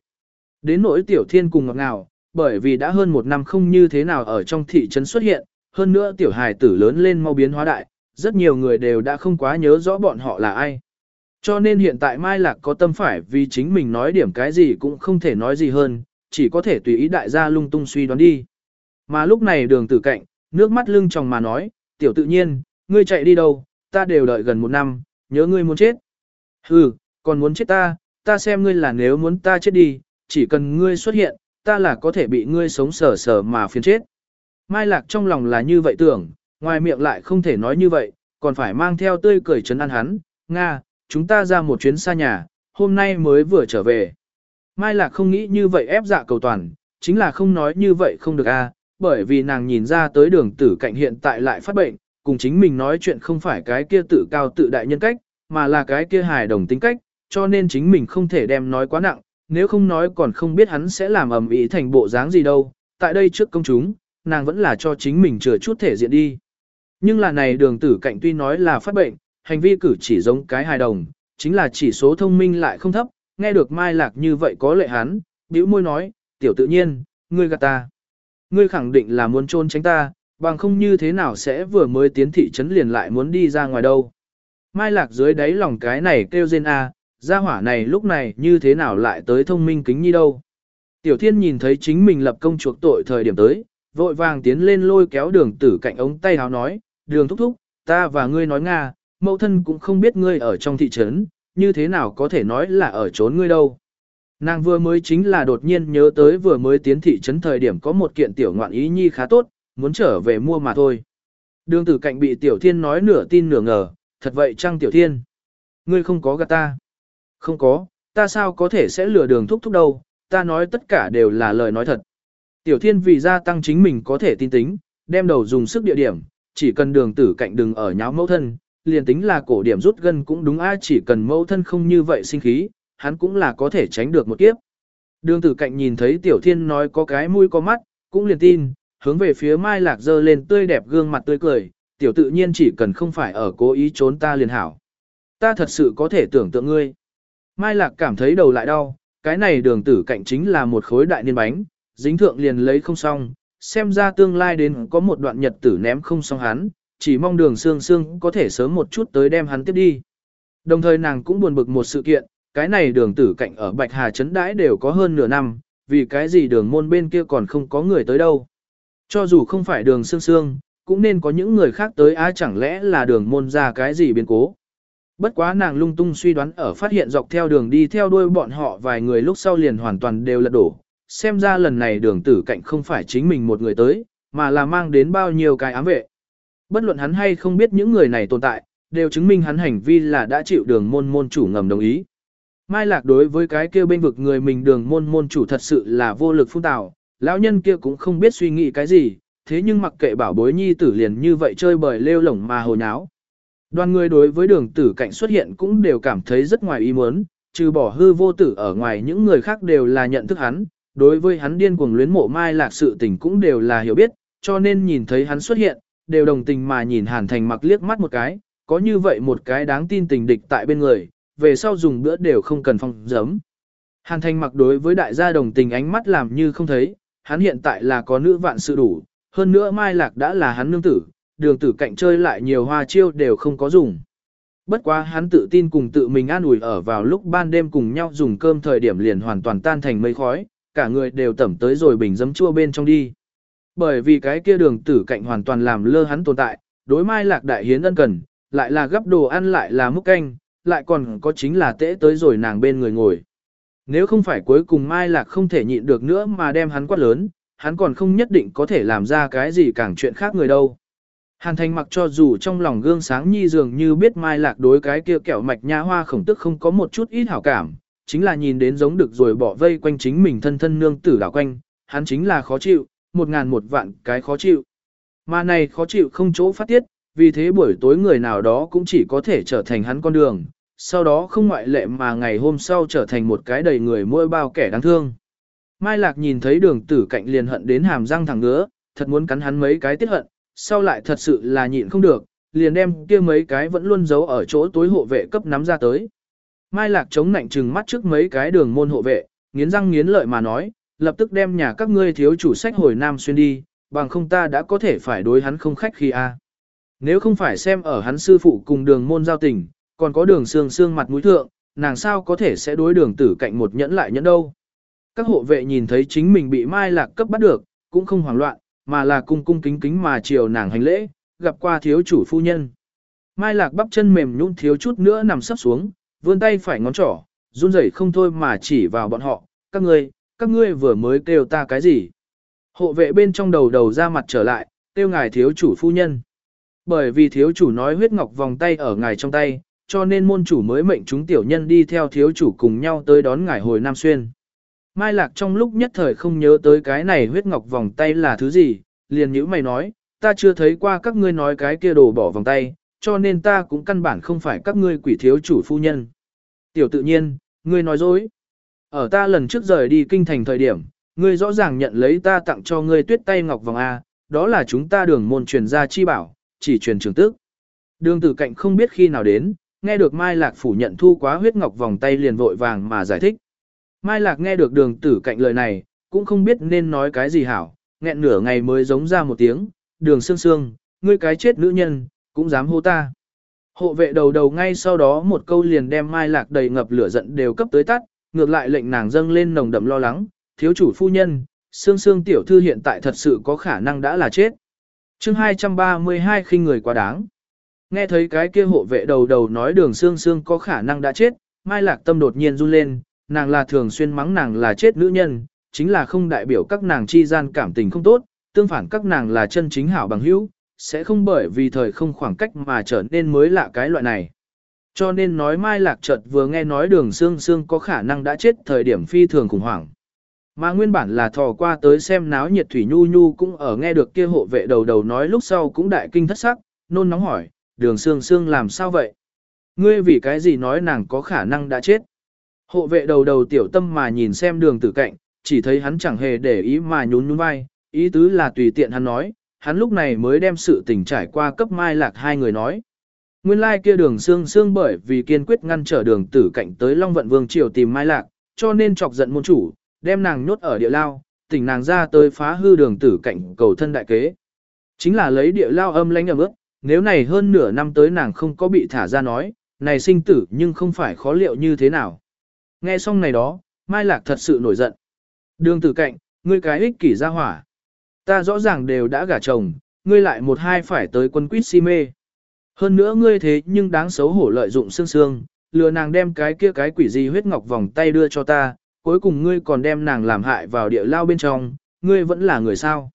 Đến nỗi tiểu thiên cùng ngọt ngào, bởi vì đã hơn một năm không như thế nào ở trong thị trấn xuất hiện, hơn nữa tiểu hài tử lớn lên mau biến hóa đại, rất nhiều người đều đã không quá nhớ rõ bọn họ là ai. Cho nên hiện tại Mai Lạc có tâm phải vì chính mình nói điểm cái gì cũng không thể nói gì hơn, chỉ có thể tùy ý đại gia lung tung suy đoán đi. Mà lúc này đường tử cạnh, nước mắt lưng tròng mà nói, tiểu tự nhiên, ngươi chạy đi đâu, ta đều đợi gần một năm, nhớ ngươi muốn chết. Hừ, còn muốn chết ta, ta xem ngươi là nếu muốn ta chết đi, chỉ cần ngươi xuất hiện, ta là có thể bị ngươi sống sờ sờ mà phiền chết. Mai Lạc trong lòng là như vậy tưởng, ngoài miệng lại không thể nói như vậy, còn phải mang theo tươi cười chấn an hắn, Nga, chúng ta ra một chuyến xa nhà, hôm nay mới vừa trở về. Mai Lạc không nghĩ như vậy ép dạ cầu toàn, chính là không nói như vậy không được a, bởi vì nàng nhìn ra tới đường tử cạnh hiện tại lại phát bệnh, cùng chính mình nói chuyện không phải cái kia tự cao tự đại nhân cách, mà là cái kia hài đồng tính cách, cho nên chính mình không thể đem nói quá nặng, nếu không nói còn không biết hắn sẽ làm ầm ĩ thành bộ dáng gì đâu. Tại đây trước công chúng, nàng vẫn là cho chính mình chừa chút thể diện đi. Nhưng là này đường tử cạnh tuy nói là phát bệnh, hành vi cử chỉ giống cái hài đồng, chính là chỉ số thông minh lại không thấp, nghe được Mai Lạc như vậy có lệ hắn, bĩu môi nói, tiểu tự nhiên, ngươi gạt ta. Ngươi khẳng định là muốn trôn tránh ta, bằng không như thế nào sẽ vừa mới tiến thị trấn liền lại muốn đi ra ngoài đâu. Mai Lạc dưới đáy lòng cái này kêu rên a, gia hỏa này lúc này như thế nào lại tới thông minh kính nhi đâu. Tiểu thiên nhìn thấy chính mình lập công chuộc tội thời điểm tới, vội vàng tiến lên lôi kéo đường tử cạnh ống tay háo nói, đường thúc thúc, ta và ngươi nói Nga, mẫu thân cũng không biết ngươi ở trong thị trấn, như thế nào có thể nói là ở trốn ngươi đâu. Nàng vừa mới chính là đột nhiên nhớ tới vừa mới tiến thị trấn thời điểm có một kiện tiểu ngoạn ý nhi khá tốt, muốn trở về mua mà thôi. Đường tử cạnh bị tiểu thiên nói nửa tin nửa ngờ, thật vậy chăng tiểu thiên? Ngươi không có gạt ta. Không có, ta sao có thể sẽ lừa đường thúc thúc đâu, ta nói tất cả đều là lời nói thật. Tiểu thiên vì gia tăng chính mình có thể tin tính, đem đầu dùng sức địa điểm, chỉ cần đường tử cạnh đừng ở nháo mẫu thân, liền tính là cổ điểm rút gân cũng đúng ai chỉ cần mẫu thân không như vậy sinh khí, hắn cũng là có thể tránh được một kiếp. Đường tử cạnh nhìn thấy tiểu thiên nói có cái mũi có mắt, cũng liền tin, hướng về phía mai lạc dơ lên tươi đẹp gương mặt tươi cười, tiểu tự nhiên chỉ cần không phải ở cố ý trốn ta liền hảo. Ta thật sự có thể tưởng tượng ngươi. Mai lạc cảm thấy đầu lại đau, cái này đường tử cạnh chính là một khối đại niên bánh, dính thượng liền lấy không xong, xem ra tương lai đến có một đoạn nhật tử ném không xong hắn, chỉ mong đường xương xương có thể sớm một chút tới đem hắn tiếp đi. Đồng thời nàng cũng buồn bực một sự kiện, cái này đường tử cạnh ở Bạch Hà Trấn Đãi đều có hơn nửa năm, vì cái gì đường môn bên kia còn không có người tới đâu. Cho dù không phải đường xương xương, cũng nên có những người khác tới á chẳng lẽ là đường môn ra cái gì biến cố. Bất quá nàng lung tung suy đoán ở phát hiện dọc theo đường đi theo đuôi bọn họ vài người lúc sau liền hoàn toàn đều lật đổ. Xem ra lần này đường tử cạnh không phải chính mình một người tới, mà là mang đến bao nhiêu cái ám vệ. Bất luận hắn hay không biết những người này tồn tại, đều chứng minh hắn hành vi là đã chịu đường môn môn chủ ngầm đồng ý. Mai Lạc đối với cái kia bên vực người mình đường môn môn chủ thật sự là vô lực phung tạo, lão nhân kia cũng không biết suy nghĩ cái gì, thế nhưng mặc kệ bảo bối nhi tử liền như vậy chơi bời lêu lổng mà hồ nháo. Đoàn người đối với đường tử cạnh xuất hiện cũng đều cảm thấy rất ngoài ý muốn, trừ bỏ hư vô tử ở ngoài những người khác đều là nhận thức hắn, đối với hắn điên cuồng luyến mộ mai lạc sự tình cũng đều là hiểu biết, cho nên nhìn thấy hắn xuất hiện, đều đồng tình mà nhìn Hàn Thành mặc liếc mắt một cái, có như vậy một cái đáng tin tình địch tại bên người, về sau dùng bữa đều không cần phong giấm. Hàn Thành mặc đối với đại gia đồng tình ánh mắt làm như không thấy, hắn hiện tại là có nữ vạn sự đủ, hơn nữa Mai Lạc đã là hắn nương tử, đường tử cạnh chơi lại nhiều hoa chiêu đều không có dùng. Bất quá hắn tự tin cùng tự mình an ủi ở vào lúc ban đêm cùng nhau dùng cơm thời điểm liền hoàn toàn tan thành mây khói, cả người đều tẩm tới rồi bình dấm chua bên trong đi. Bởi vì cái kia đường tử cạnh hoàn toàn làm lơ hắn tồn tại, đối mai lạc đại hiến ân cần, lại là gấp đồ ăn lại là múc canh, lại còn có chính là tễ tới rồi nàng bên người ngồi. Nếu không phải cuối cùng mai lạc không thể nhịn được nữa mà đem hắn quát lớn, hắn còn không nhất định có thể làm ra cái gì càng chuyện khác người đâu. Hàn thành mặc cho dù trong lòng gương sáng nhi dường như biết mai lạc đối cái kia kẹo mạch nha hoa khổng tức không có một chút ít hảo cảm, chính là nhìn đến giống được rồi bỏ vây quanh chính mình thân thân nương tử đảo quanh, hắn chính là khó chịu, một ngàn một vạn cái khó chịu. Mà này khó chịu không chỗ phát tiết, vì thế buổi tối người nào đó cũng chỉ có thể trở thành hắn con đường, sau đó không ngoại lệ mà ngày hôm sau trở thành một cái đầy người mỗi bao kẻ đáng thương. Mai Lạc nhìn thấy đường tử cạnh liền hận đến hàm răng thẳng ngứa, thật muốn cắn hắn mấy cái tiết hận, sau lại thật sự là nhịn không được, liền đem kia mấy cái vẫn luôn giấu ở chỗ tối hộ vệ cấp nắm ra tới. Mai Lạc chống nạnh trừng mắt trước mấy cái đường môn hộ vệ, nghiến răng nghiến lợi mà nói, lập tức đem nhà các ngươi thiếu chủ sách hồi Nam Xuyên đi, bằng không ta đã có thể phải đối hắn không khách khi a. Nếu không phải xem ở hắn sư phụ cùng đường môn giao tình, còn có đường xương xương mặt mũi thượng, nàng sao có thể sẽ đối đường tử cạnh một nhẫn lại nhẫn đâu. Các hộ vệ nhìn thấy chính mình bị Mai Lạc cấp bắt được, cũng không hoảng loạn, mà là cung cung kính kính mà chiều nàng hành lễ, gặp qua thiếu chủ phu nhân. Mai lạc bắp chân mềm nhũn thiếu chút nữa nằm sắp xuống, vươn tay phải ngón trỏ, run rẩy không thôi mà chỉ vào bọn họ, các ngươi, các ngươi vừa mới kêu ta cái gì. Hộ vệ bên trong đầu đầu ra mặt trở lại, kêu ngài thiếu chủ phu nhân. Bởi vì thiếu chủ nói huyết ngọc vòng tay ở ngài trong tay, cho nên môn chủ mới mệnh chúng tiểu nhân đi theo thiếu chủ cùng nhau tới đón ngài hồi Nam Xuyên. Mai Lạc trong lúc nhất thời không nhớ tới cái này huyết ngọc vòng tay là thứ gì, liền nhữ mày nói, ta chưa thấy qua các ngươi nói cái kia đồ bỏ vòng tay, cho nên ta cũng căn bản không phải các ngươi quỷ thiếu chủ phu nhân. Tiểu tự nhiên, ngươi nói dối. Ở ta lần trước rời đi kinh thành thời điểm, ngươi rõ ràng nhận lấy ta tặng cho ngươi tuyết tay ngọc vòng A, đó là chúng ta đường môn truyền gia chi bảo, chỉ truyền trường tức. Đường tử cạnh không biết khi nào đến, nghe được Mai Lạc phủ nhận thu quá huyết ngọc vòng tay liền vội vàng mà giải thích. Mai Lạc nghe được đường tử cạnh lời này, cũng không biết nên nói cái gì hảo, nghẹn nửa ngày mới giống ra một tiếng, đường sương sương, ngươi cái chết nữ nhân, cũng dám hô ta. Hộ vệ đầu đầu ngay sau đó một câu liền đem Mai Lạc đầy ngập lửa giận đều cấp tới tắt, ngược lại lệnh nàng dâng lên nồng đậm lo lắng, thiếu chủ phu nhân, sương sương tiểu thư hiện tại thật sự có khả năng đã là chết. chương 232 khinh người quá đáng. Nghe thấy cái kia hộ vệ đầu đầu nói đường sương sương có khả năng đã chết, Mai Lạc tâm đột nhiên run lên, nàng là thường xuyên mắng nàng là chết nữ nhân, chính là không đại biểu các nàng chi gian cảm tình không tốt, tương phản các nàng là chân chính hảo bằng hữu, sẽ không bởi vì thời không khoảng cách mà trở nên mới lạ cái loại này. Cho nên nói Mai Lạc chợt vừa nghe nói đường xương xương có khả năng đã chết thời điểm phi thường khủng hoảng. Mà nguyên bản là thò qua tới xem náo nhiệt Thủy Nhu Nhu cũng ở nghe được kia hộ vệ đầu đầu nói lúc sau cũng đại kinh thất sắc, nôn nóng hỏi, đường xương xương làm sao vậy? Ngươi vì cái gì nói nàng có khả năng đã chết? Hộ vệ đầu đầu tiểu tâm mà nhìn xem đường tử cạnh, chỉ thấy hắn chẳng hề để ý mà nhún nhún vai, ý tứ là tùy tiện hắn nói, hắn lúc này mới đem sự tình trải qua cấp mai lạc hai người nói. Nguyên lai like kia đường xương xương bởi vì kiên quyết ngăn trở đường tử cạnh tới Long Vận Vương Triều tìm mai lạc, cho nên chọc giận môn chủ, đem nàng nhốt ở địa lao, tỉnh nàng ra tới phá hư đường tử cạnh cầu thân đại kế. Chính là lấy địa lao âm lãnh ẩm ướt, nếu này hơn nửa năm tới nàng không có bị thả ra nói, này sinh tử nhưng không phải khó liệu như thế nào. Nghe xong này đó, Mai Lạc thật sự nổi giận. Đường tử cạnh, ngươi cái ích kỷ ra hỏa. Ta rõ ràng đều đã gả chồng, ngươi lại một hai phải tới quân quýt si mê. Hơn nữa ngươi thế nhưng đáng xấu hổ lợi dụng xương xương, lừa nàng đem cái kia cái quỷ gì huyết ngọc vòng tay đưa cho ta, cuối cùng ngươi còn đem nàng làm hại vào địa lao bên trong, ngươi vẫn là người sao.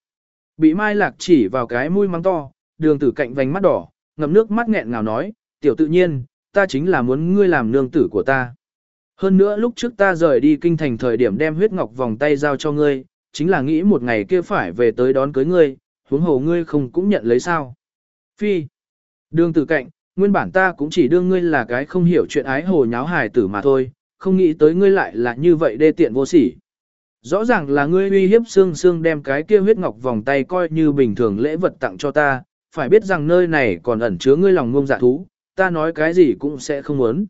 Bị Mai Lạc chỉ vào cái mũi mắng to, đường tử cạnh vành mắt đỏ, ngậm nước mắt nghẹn ngào nói, tiểu tự nhiên, ta chính là muốn ngươi làm nương tử của ta. Hơn nữa lúc trước ta rời đi kinh thành thời điểm đem huyết ngọc vòng tay giao cho ngươi, chính là nghĩ một ngày kia phải về tới đón cưới ngươi, huống hồ ngươi không cũng nhận lấy sao. Phi. Đường tử cạnh, nguyên bản ta cũng chỉ đương ngươi là cái không hiểu chuyện ái hồ nháo hài tử mà thôi, không nghĩ tới ngươi lại là như vậy đê tiện vô sỉ. Rõ ràng là ngươi uy hiếp xương xương đem cái kia huyết ngọc vòng tay coi như bình thường lễ vật tặng cho ta, phải biết rằng nơi này còn ẩn chứa ngươi lòng ngông dạ thú, ta nói cái gì cũng sẽ không muốn.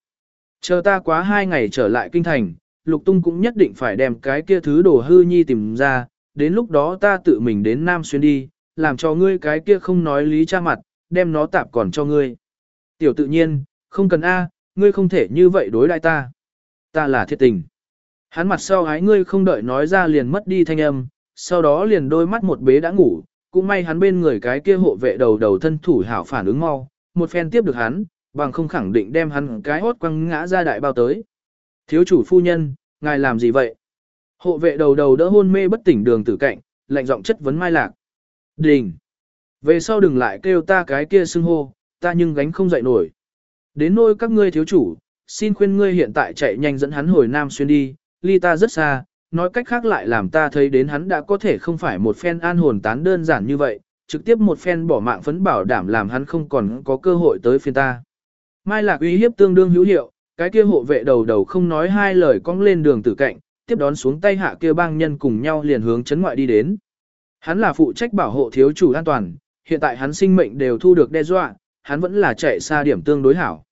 Chờ ta quá hai ngày trở lại kinh thành, lục tung cũng nhất định phải đem cái kia thứ đồ hư nhi tìm ra, đến lúc đó ta tự mình đến Nam Xuyên đi, làm cho ngươi cái kia không nói lý cha mặt, đem nó tạp còn cho ngươi. Tiểu tự nhiên, không cần A, ngươi không thể như vậy đối lại ta. Ta là thiệt tình. Hắn mặt sau ái ngươi không đợi nói ra liền mất đi thanh âm, sau đó liền đôi mắt một bế đã ngủ, cũng may hắn bên người cái kia hộ vệ đầu đầu thân thủ hảo phản ứng mau, một phen tiếp được hắn, bằng không khẳng định đem hắn cái hốt quăng ngã ra đại bao tới. Thiếu chủ phu nhân, ngài làm gì vậy? Hộ vệ đầu đầu đỡ hôn mê bất tỉnh đường tử cạnh, lạnh giọng chất vấn mai lạc. Đình! Về sau đừng lại kêu ta cái kia xưng hô, ta nhưng gánh không dậy nổi. Đến nôi các ngươi thiếu chủ, xin khuyên ngươi hiện tại chạy nhanh dẫn hắn hồi Nam Xuyên đi, ly ta rất xa, nói cách khác lại làm ta thấy đến hắn đã có thể không phải một phen an hồn tán đơn giản như vậy, trực tiếp một phen bỏ mạng phấn bảo đảm làm hắn không còn có cơ hội tới phiên ta. Mai lạc uy hiếp tương đương hữu hiệu, cái kia hộ vệ đầu đầu không nói hai lời cong lên đường tử cạnh, tiếp đón xuống tay hạ kia bang nhân cùng nhau liền hướng chấn ngoại đi đến. Hắn là phụ trách bảo hộ thiếu chủ an toàn, hiện tại hắn sinh mệnh đều thu được đe dọa, hắn vẫn là chạy xa điểm tương đối hảo.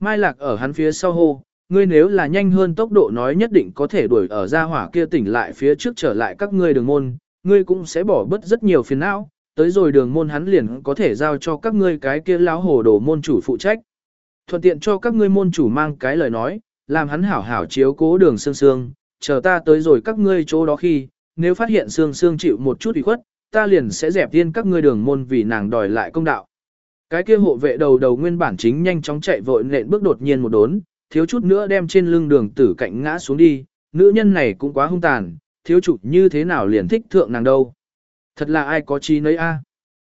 Mai lạc ở hắn phía sau hô, ngươi nếu là nhanh hơn tốc độ nói nhất định có thể đuổi ở ra hỏa kia tỉnh lại phía trước trở lại các ngươi đường môn, ngươi cũng sẽ bỏ bớt rất nhiều phiền não, tới rồi đường môn hắn liền có thể giao cho các ngươi cái kia lão hồ đồ môn chủ phụ trách. Thuận tiện cho các ngươi môn chủ mang cái lời nói, làm hắn hảo hảo chiếu cố đường sương sương, chờ ta tới rồi các ngươi chỗ đó khi, nếu phát hiện sương sương chịu một chút ủy khuất, ta liền sẽ dẹp tiên các ngươi đường môn vì nàng đòi lại công đạo. Cái kia hộ vệ đầu đầu nguyên bản chính nhanh chóng chạy vội nện bước đột nhiên một đốn, thiếu chút nữa đem trên lưng đường tử cạnh ngã xuống đi, nữ nhân này cũng quá hung tàn, thiếu chủ như thế nào liền thích thượng nàng đâu. Thật là ai có chi nấy a.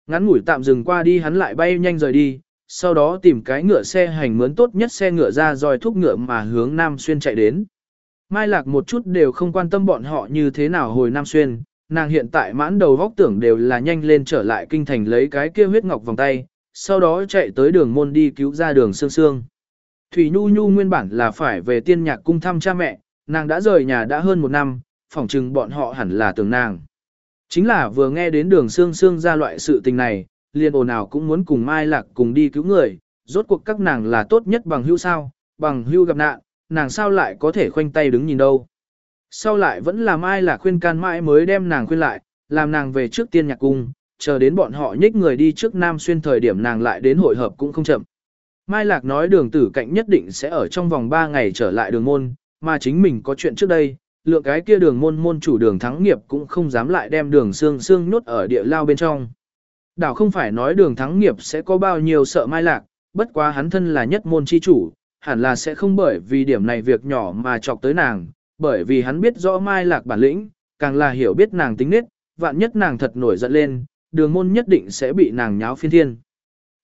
Ngắn ngủi tạm dừng qua đi hắn lại bay nhanh rời đi, sau đó tìm cái ngựa xe hành mướn tốt nhất xe ngựa ra rồi thúc ngựa mà hướng Nam Xuyên chạy đến. Mai Lạc một chút đều không quan tâm bọn họ như thế nào hồi Nam Xuyên, nàng hiện tại mãn đầu góc tưởng đều là nhanh lên trở lại kinh thành lấy cái kia huyết ngọc vòng tay, sau đó chạy tới đường môn đi cứu ra đường sương sương. Thủy Nhu Nhu nguyên bản là phải về tiên nhạc cung thăm cha mẹ, nàng đã rời nhà đã hơn một năm, phỏng chừng bọn họ hẳn là tưởng nàng. Chính là vừa nghe đến đường sương sương ra loại sự tình này, liền ồn nào cũng muốn cùng Mai Lạc cùng đi cứu người, rốt cuộc các nàng là tốt nhất bằng hưu sao, bằng hưu gặp nạn, nàng sao lại có thể khoanh tay đứng nhìn đâu. Sau lại vẫn là Mai Lạc khuyên can mãi mới đem nàng khuyên lại, làm nàng về trước tiên nhạc cung, chờ đến bọn họ nhích người đi trước Nam Xuyên thời điểm nàng lại đến hội hợp cũng không chậm. Mai Lạc nói đường tử cạnh nhất định sẽ ở trong vòng 3 ngày trở lại đường môn, mà chính mình có chuyện trước đây, lượng cái kia đường môn môn chủ đường thắng nghiệp cũng không dám lại đem đường xương xương nốt ở địa lao bên trong. Đảo không phải nói đường thắng nghiệp sẽ có bao nhiêu sợ Mai Lạc, bất quá hắn thân là nhất môn chi chủ, hẳn là sẽ không bởi vì điểm này việc nhỏ mà chọc tới nàng, bởi vì hắn biết rõ Mai Lạc bản lĩnh, càng là hiểu biết nàng tính nết, vạn nhất nàng thật nổi giận lên, đường môn nhất định sẽ bị nàng nháo phiên thiên.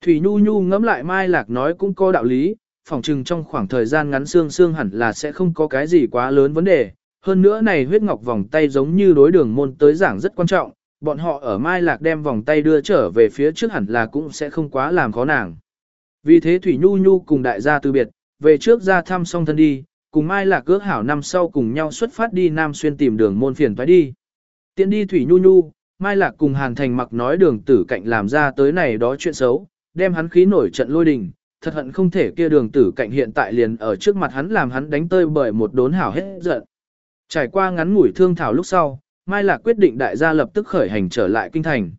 Thủy Nhu Nhu ngẫm lại Mai Lạc nói cũng có đạo lý, phỏng chừng trong khoảng thời gian ngắn xương xương hẳn là sẽ không có cái gì quá lớn vấn đề. Hơn nữa này huyết ngọc vòng tay giống như đối đường môn tới giảng rất quan trọng, bọn họ ở Mai Lạc đem vòng tay đưa trở về phía trước hẳn là cũng sẽ không quá làm khó nàng. Vì thế Thủy Nhu Nhu cùng đại gia từ biệt, về trước ra thăm xong thân đi, cùng Mai Lạc cước hảo năm sau cùng nhau xuất phát đi Nam Xuyên tìm đường môn phiền phải đi. Tiến đi Thủy Nhu Nhu, Mai Lạc cùng Hàn Thành mặc nói đường tử cạnh làm ra tới này đó chuyện xấu, đem hắn khí nổi trận lôi đình, thật hận không thể kia đường tử cạnh hiện tại liền ở trước mặt hắn làm hắn đánh tơi bởi một đốn hảo hết giận. Trải qua ngắn ngủi thương thảo lúc sau, Mai Lạc quyết định đại gia lập tức khởi hành trở lại kinh thành.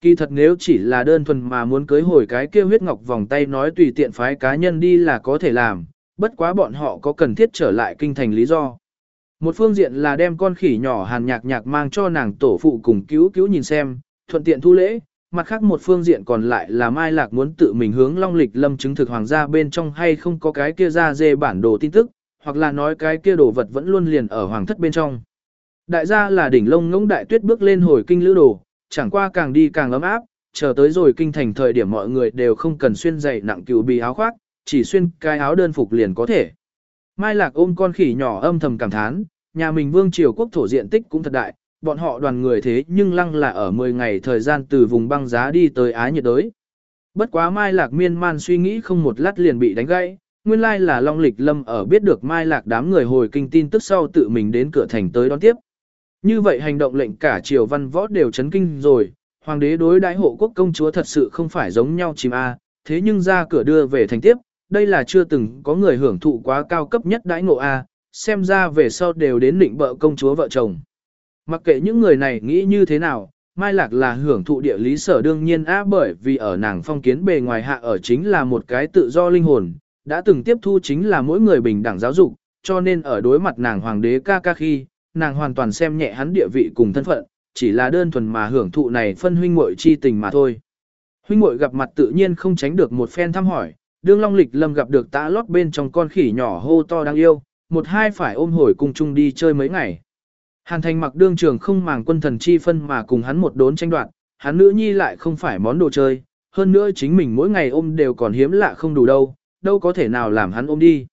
Kỳ thật nếu chỉ là đơn thuần mà muốn cưới hồi cái kia huyết ngọc vòng tay nói tùy tiện phái cá nhân đi là có thể làm, bất quá bọn họ có cần thiết trở lại kinh thành lý do. Một phương diện là đem con khỉ nhỏ hàn nhạc nhạc mang cho nàng tổ phụ cùng cứu cứu nhìn xem, thuận tiện thu lễ, mặt khác một phương diện còn lại là Mai Lạc muốn tự mình hướng Long Lịch Lâm chứng thực hoàng gia bên trong hay không có cái kia ra dê bản đồ tin tức, hoặc là nói cái kia đồ vật vẫn luôn liền ở hoàng thất bên trong. Đại gia là đỉnh lông ngỗng đại tuyết bước lên hồi kinh lữ đồ, chẳng qua càng đi càng ấm áp, chờ tới rồi kinh thành thời điểm mọi người đều không cần xuyên dày nặng cựu bì áo khoác, chỉ xuyên cái áo đơn phục liền có thể. Mai Lạc ôm con khỉ nhỏ âm thầm cảm thán, nhà mình vương triều quốc thổ diện tích cũng thật đại, bọn họ đoàn người thế nhưng lăng là ở 10 ngày thời gian từ vùng băng giá đi tới Á nhiệt đới. Bất quá Mai Lạc miên man suy nghĩ không một lát liền bị đánh gãy, nguyên lai là Long Lịch Lâm ở biết được Mai Lạc đám người hồi kinh tin tức sau tự mình đến cửa thành tới đón tiếp. Như vậy hành động lệnh cả triều văn võ đều chấn kinh rồi, hoàng đế đối đãi hộ quốc công chúa thật sự không phải giống nhau chìm a, thế nhưng ra cửa đưa về thành tiếp, đây là chưa từng có người hưởng thụ quá cao cấp nhất đãi ngộ a, xem ra về sau đều đến định bợ công chúa vợ chồng. Mặc kệ những người này nghĩ như thế nào, Mai Lạc là hưởng thụ địa lý sở đương nhiên á bởi vì ở nàng phong kiến bề ngoài hạ ở chính là một cái tự do linh hồn, đã từng tiếp thu chính là mỗi người bình đẳng giáo dục, cho nên ở đối mặt nàng hoàng đế ca ca khi, nàng hoàn toàn xem nhẹ hắn địa vị cùng thân phận, chỉ là đơn thuần mà hưởng thụ này phân huynh muội chi tình mà thôi. Huynh muội gặp mặt tự nhiên không tránh được một phen thăm hỏi, đương long lịch lâm gặp được tã lót bên trong con khỉ nhỏ hô to đáng yêu, một hai phải ôm hồi cùng chung đi chơi mấy ngày. Hàn thành mặc đương trường không màng quân thần chi phân mà cùng hắn một đốn tranh đoạt, hắn nữ nhi lại không phải món đồ chơi, hơn nữa chính mình mỗi ngày ôm đều còn hiếm lạ không đủ đâu, đâu có thể nào làm hắn ôm đi.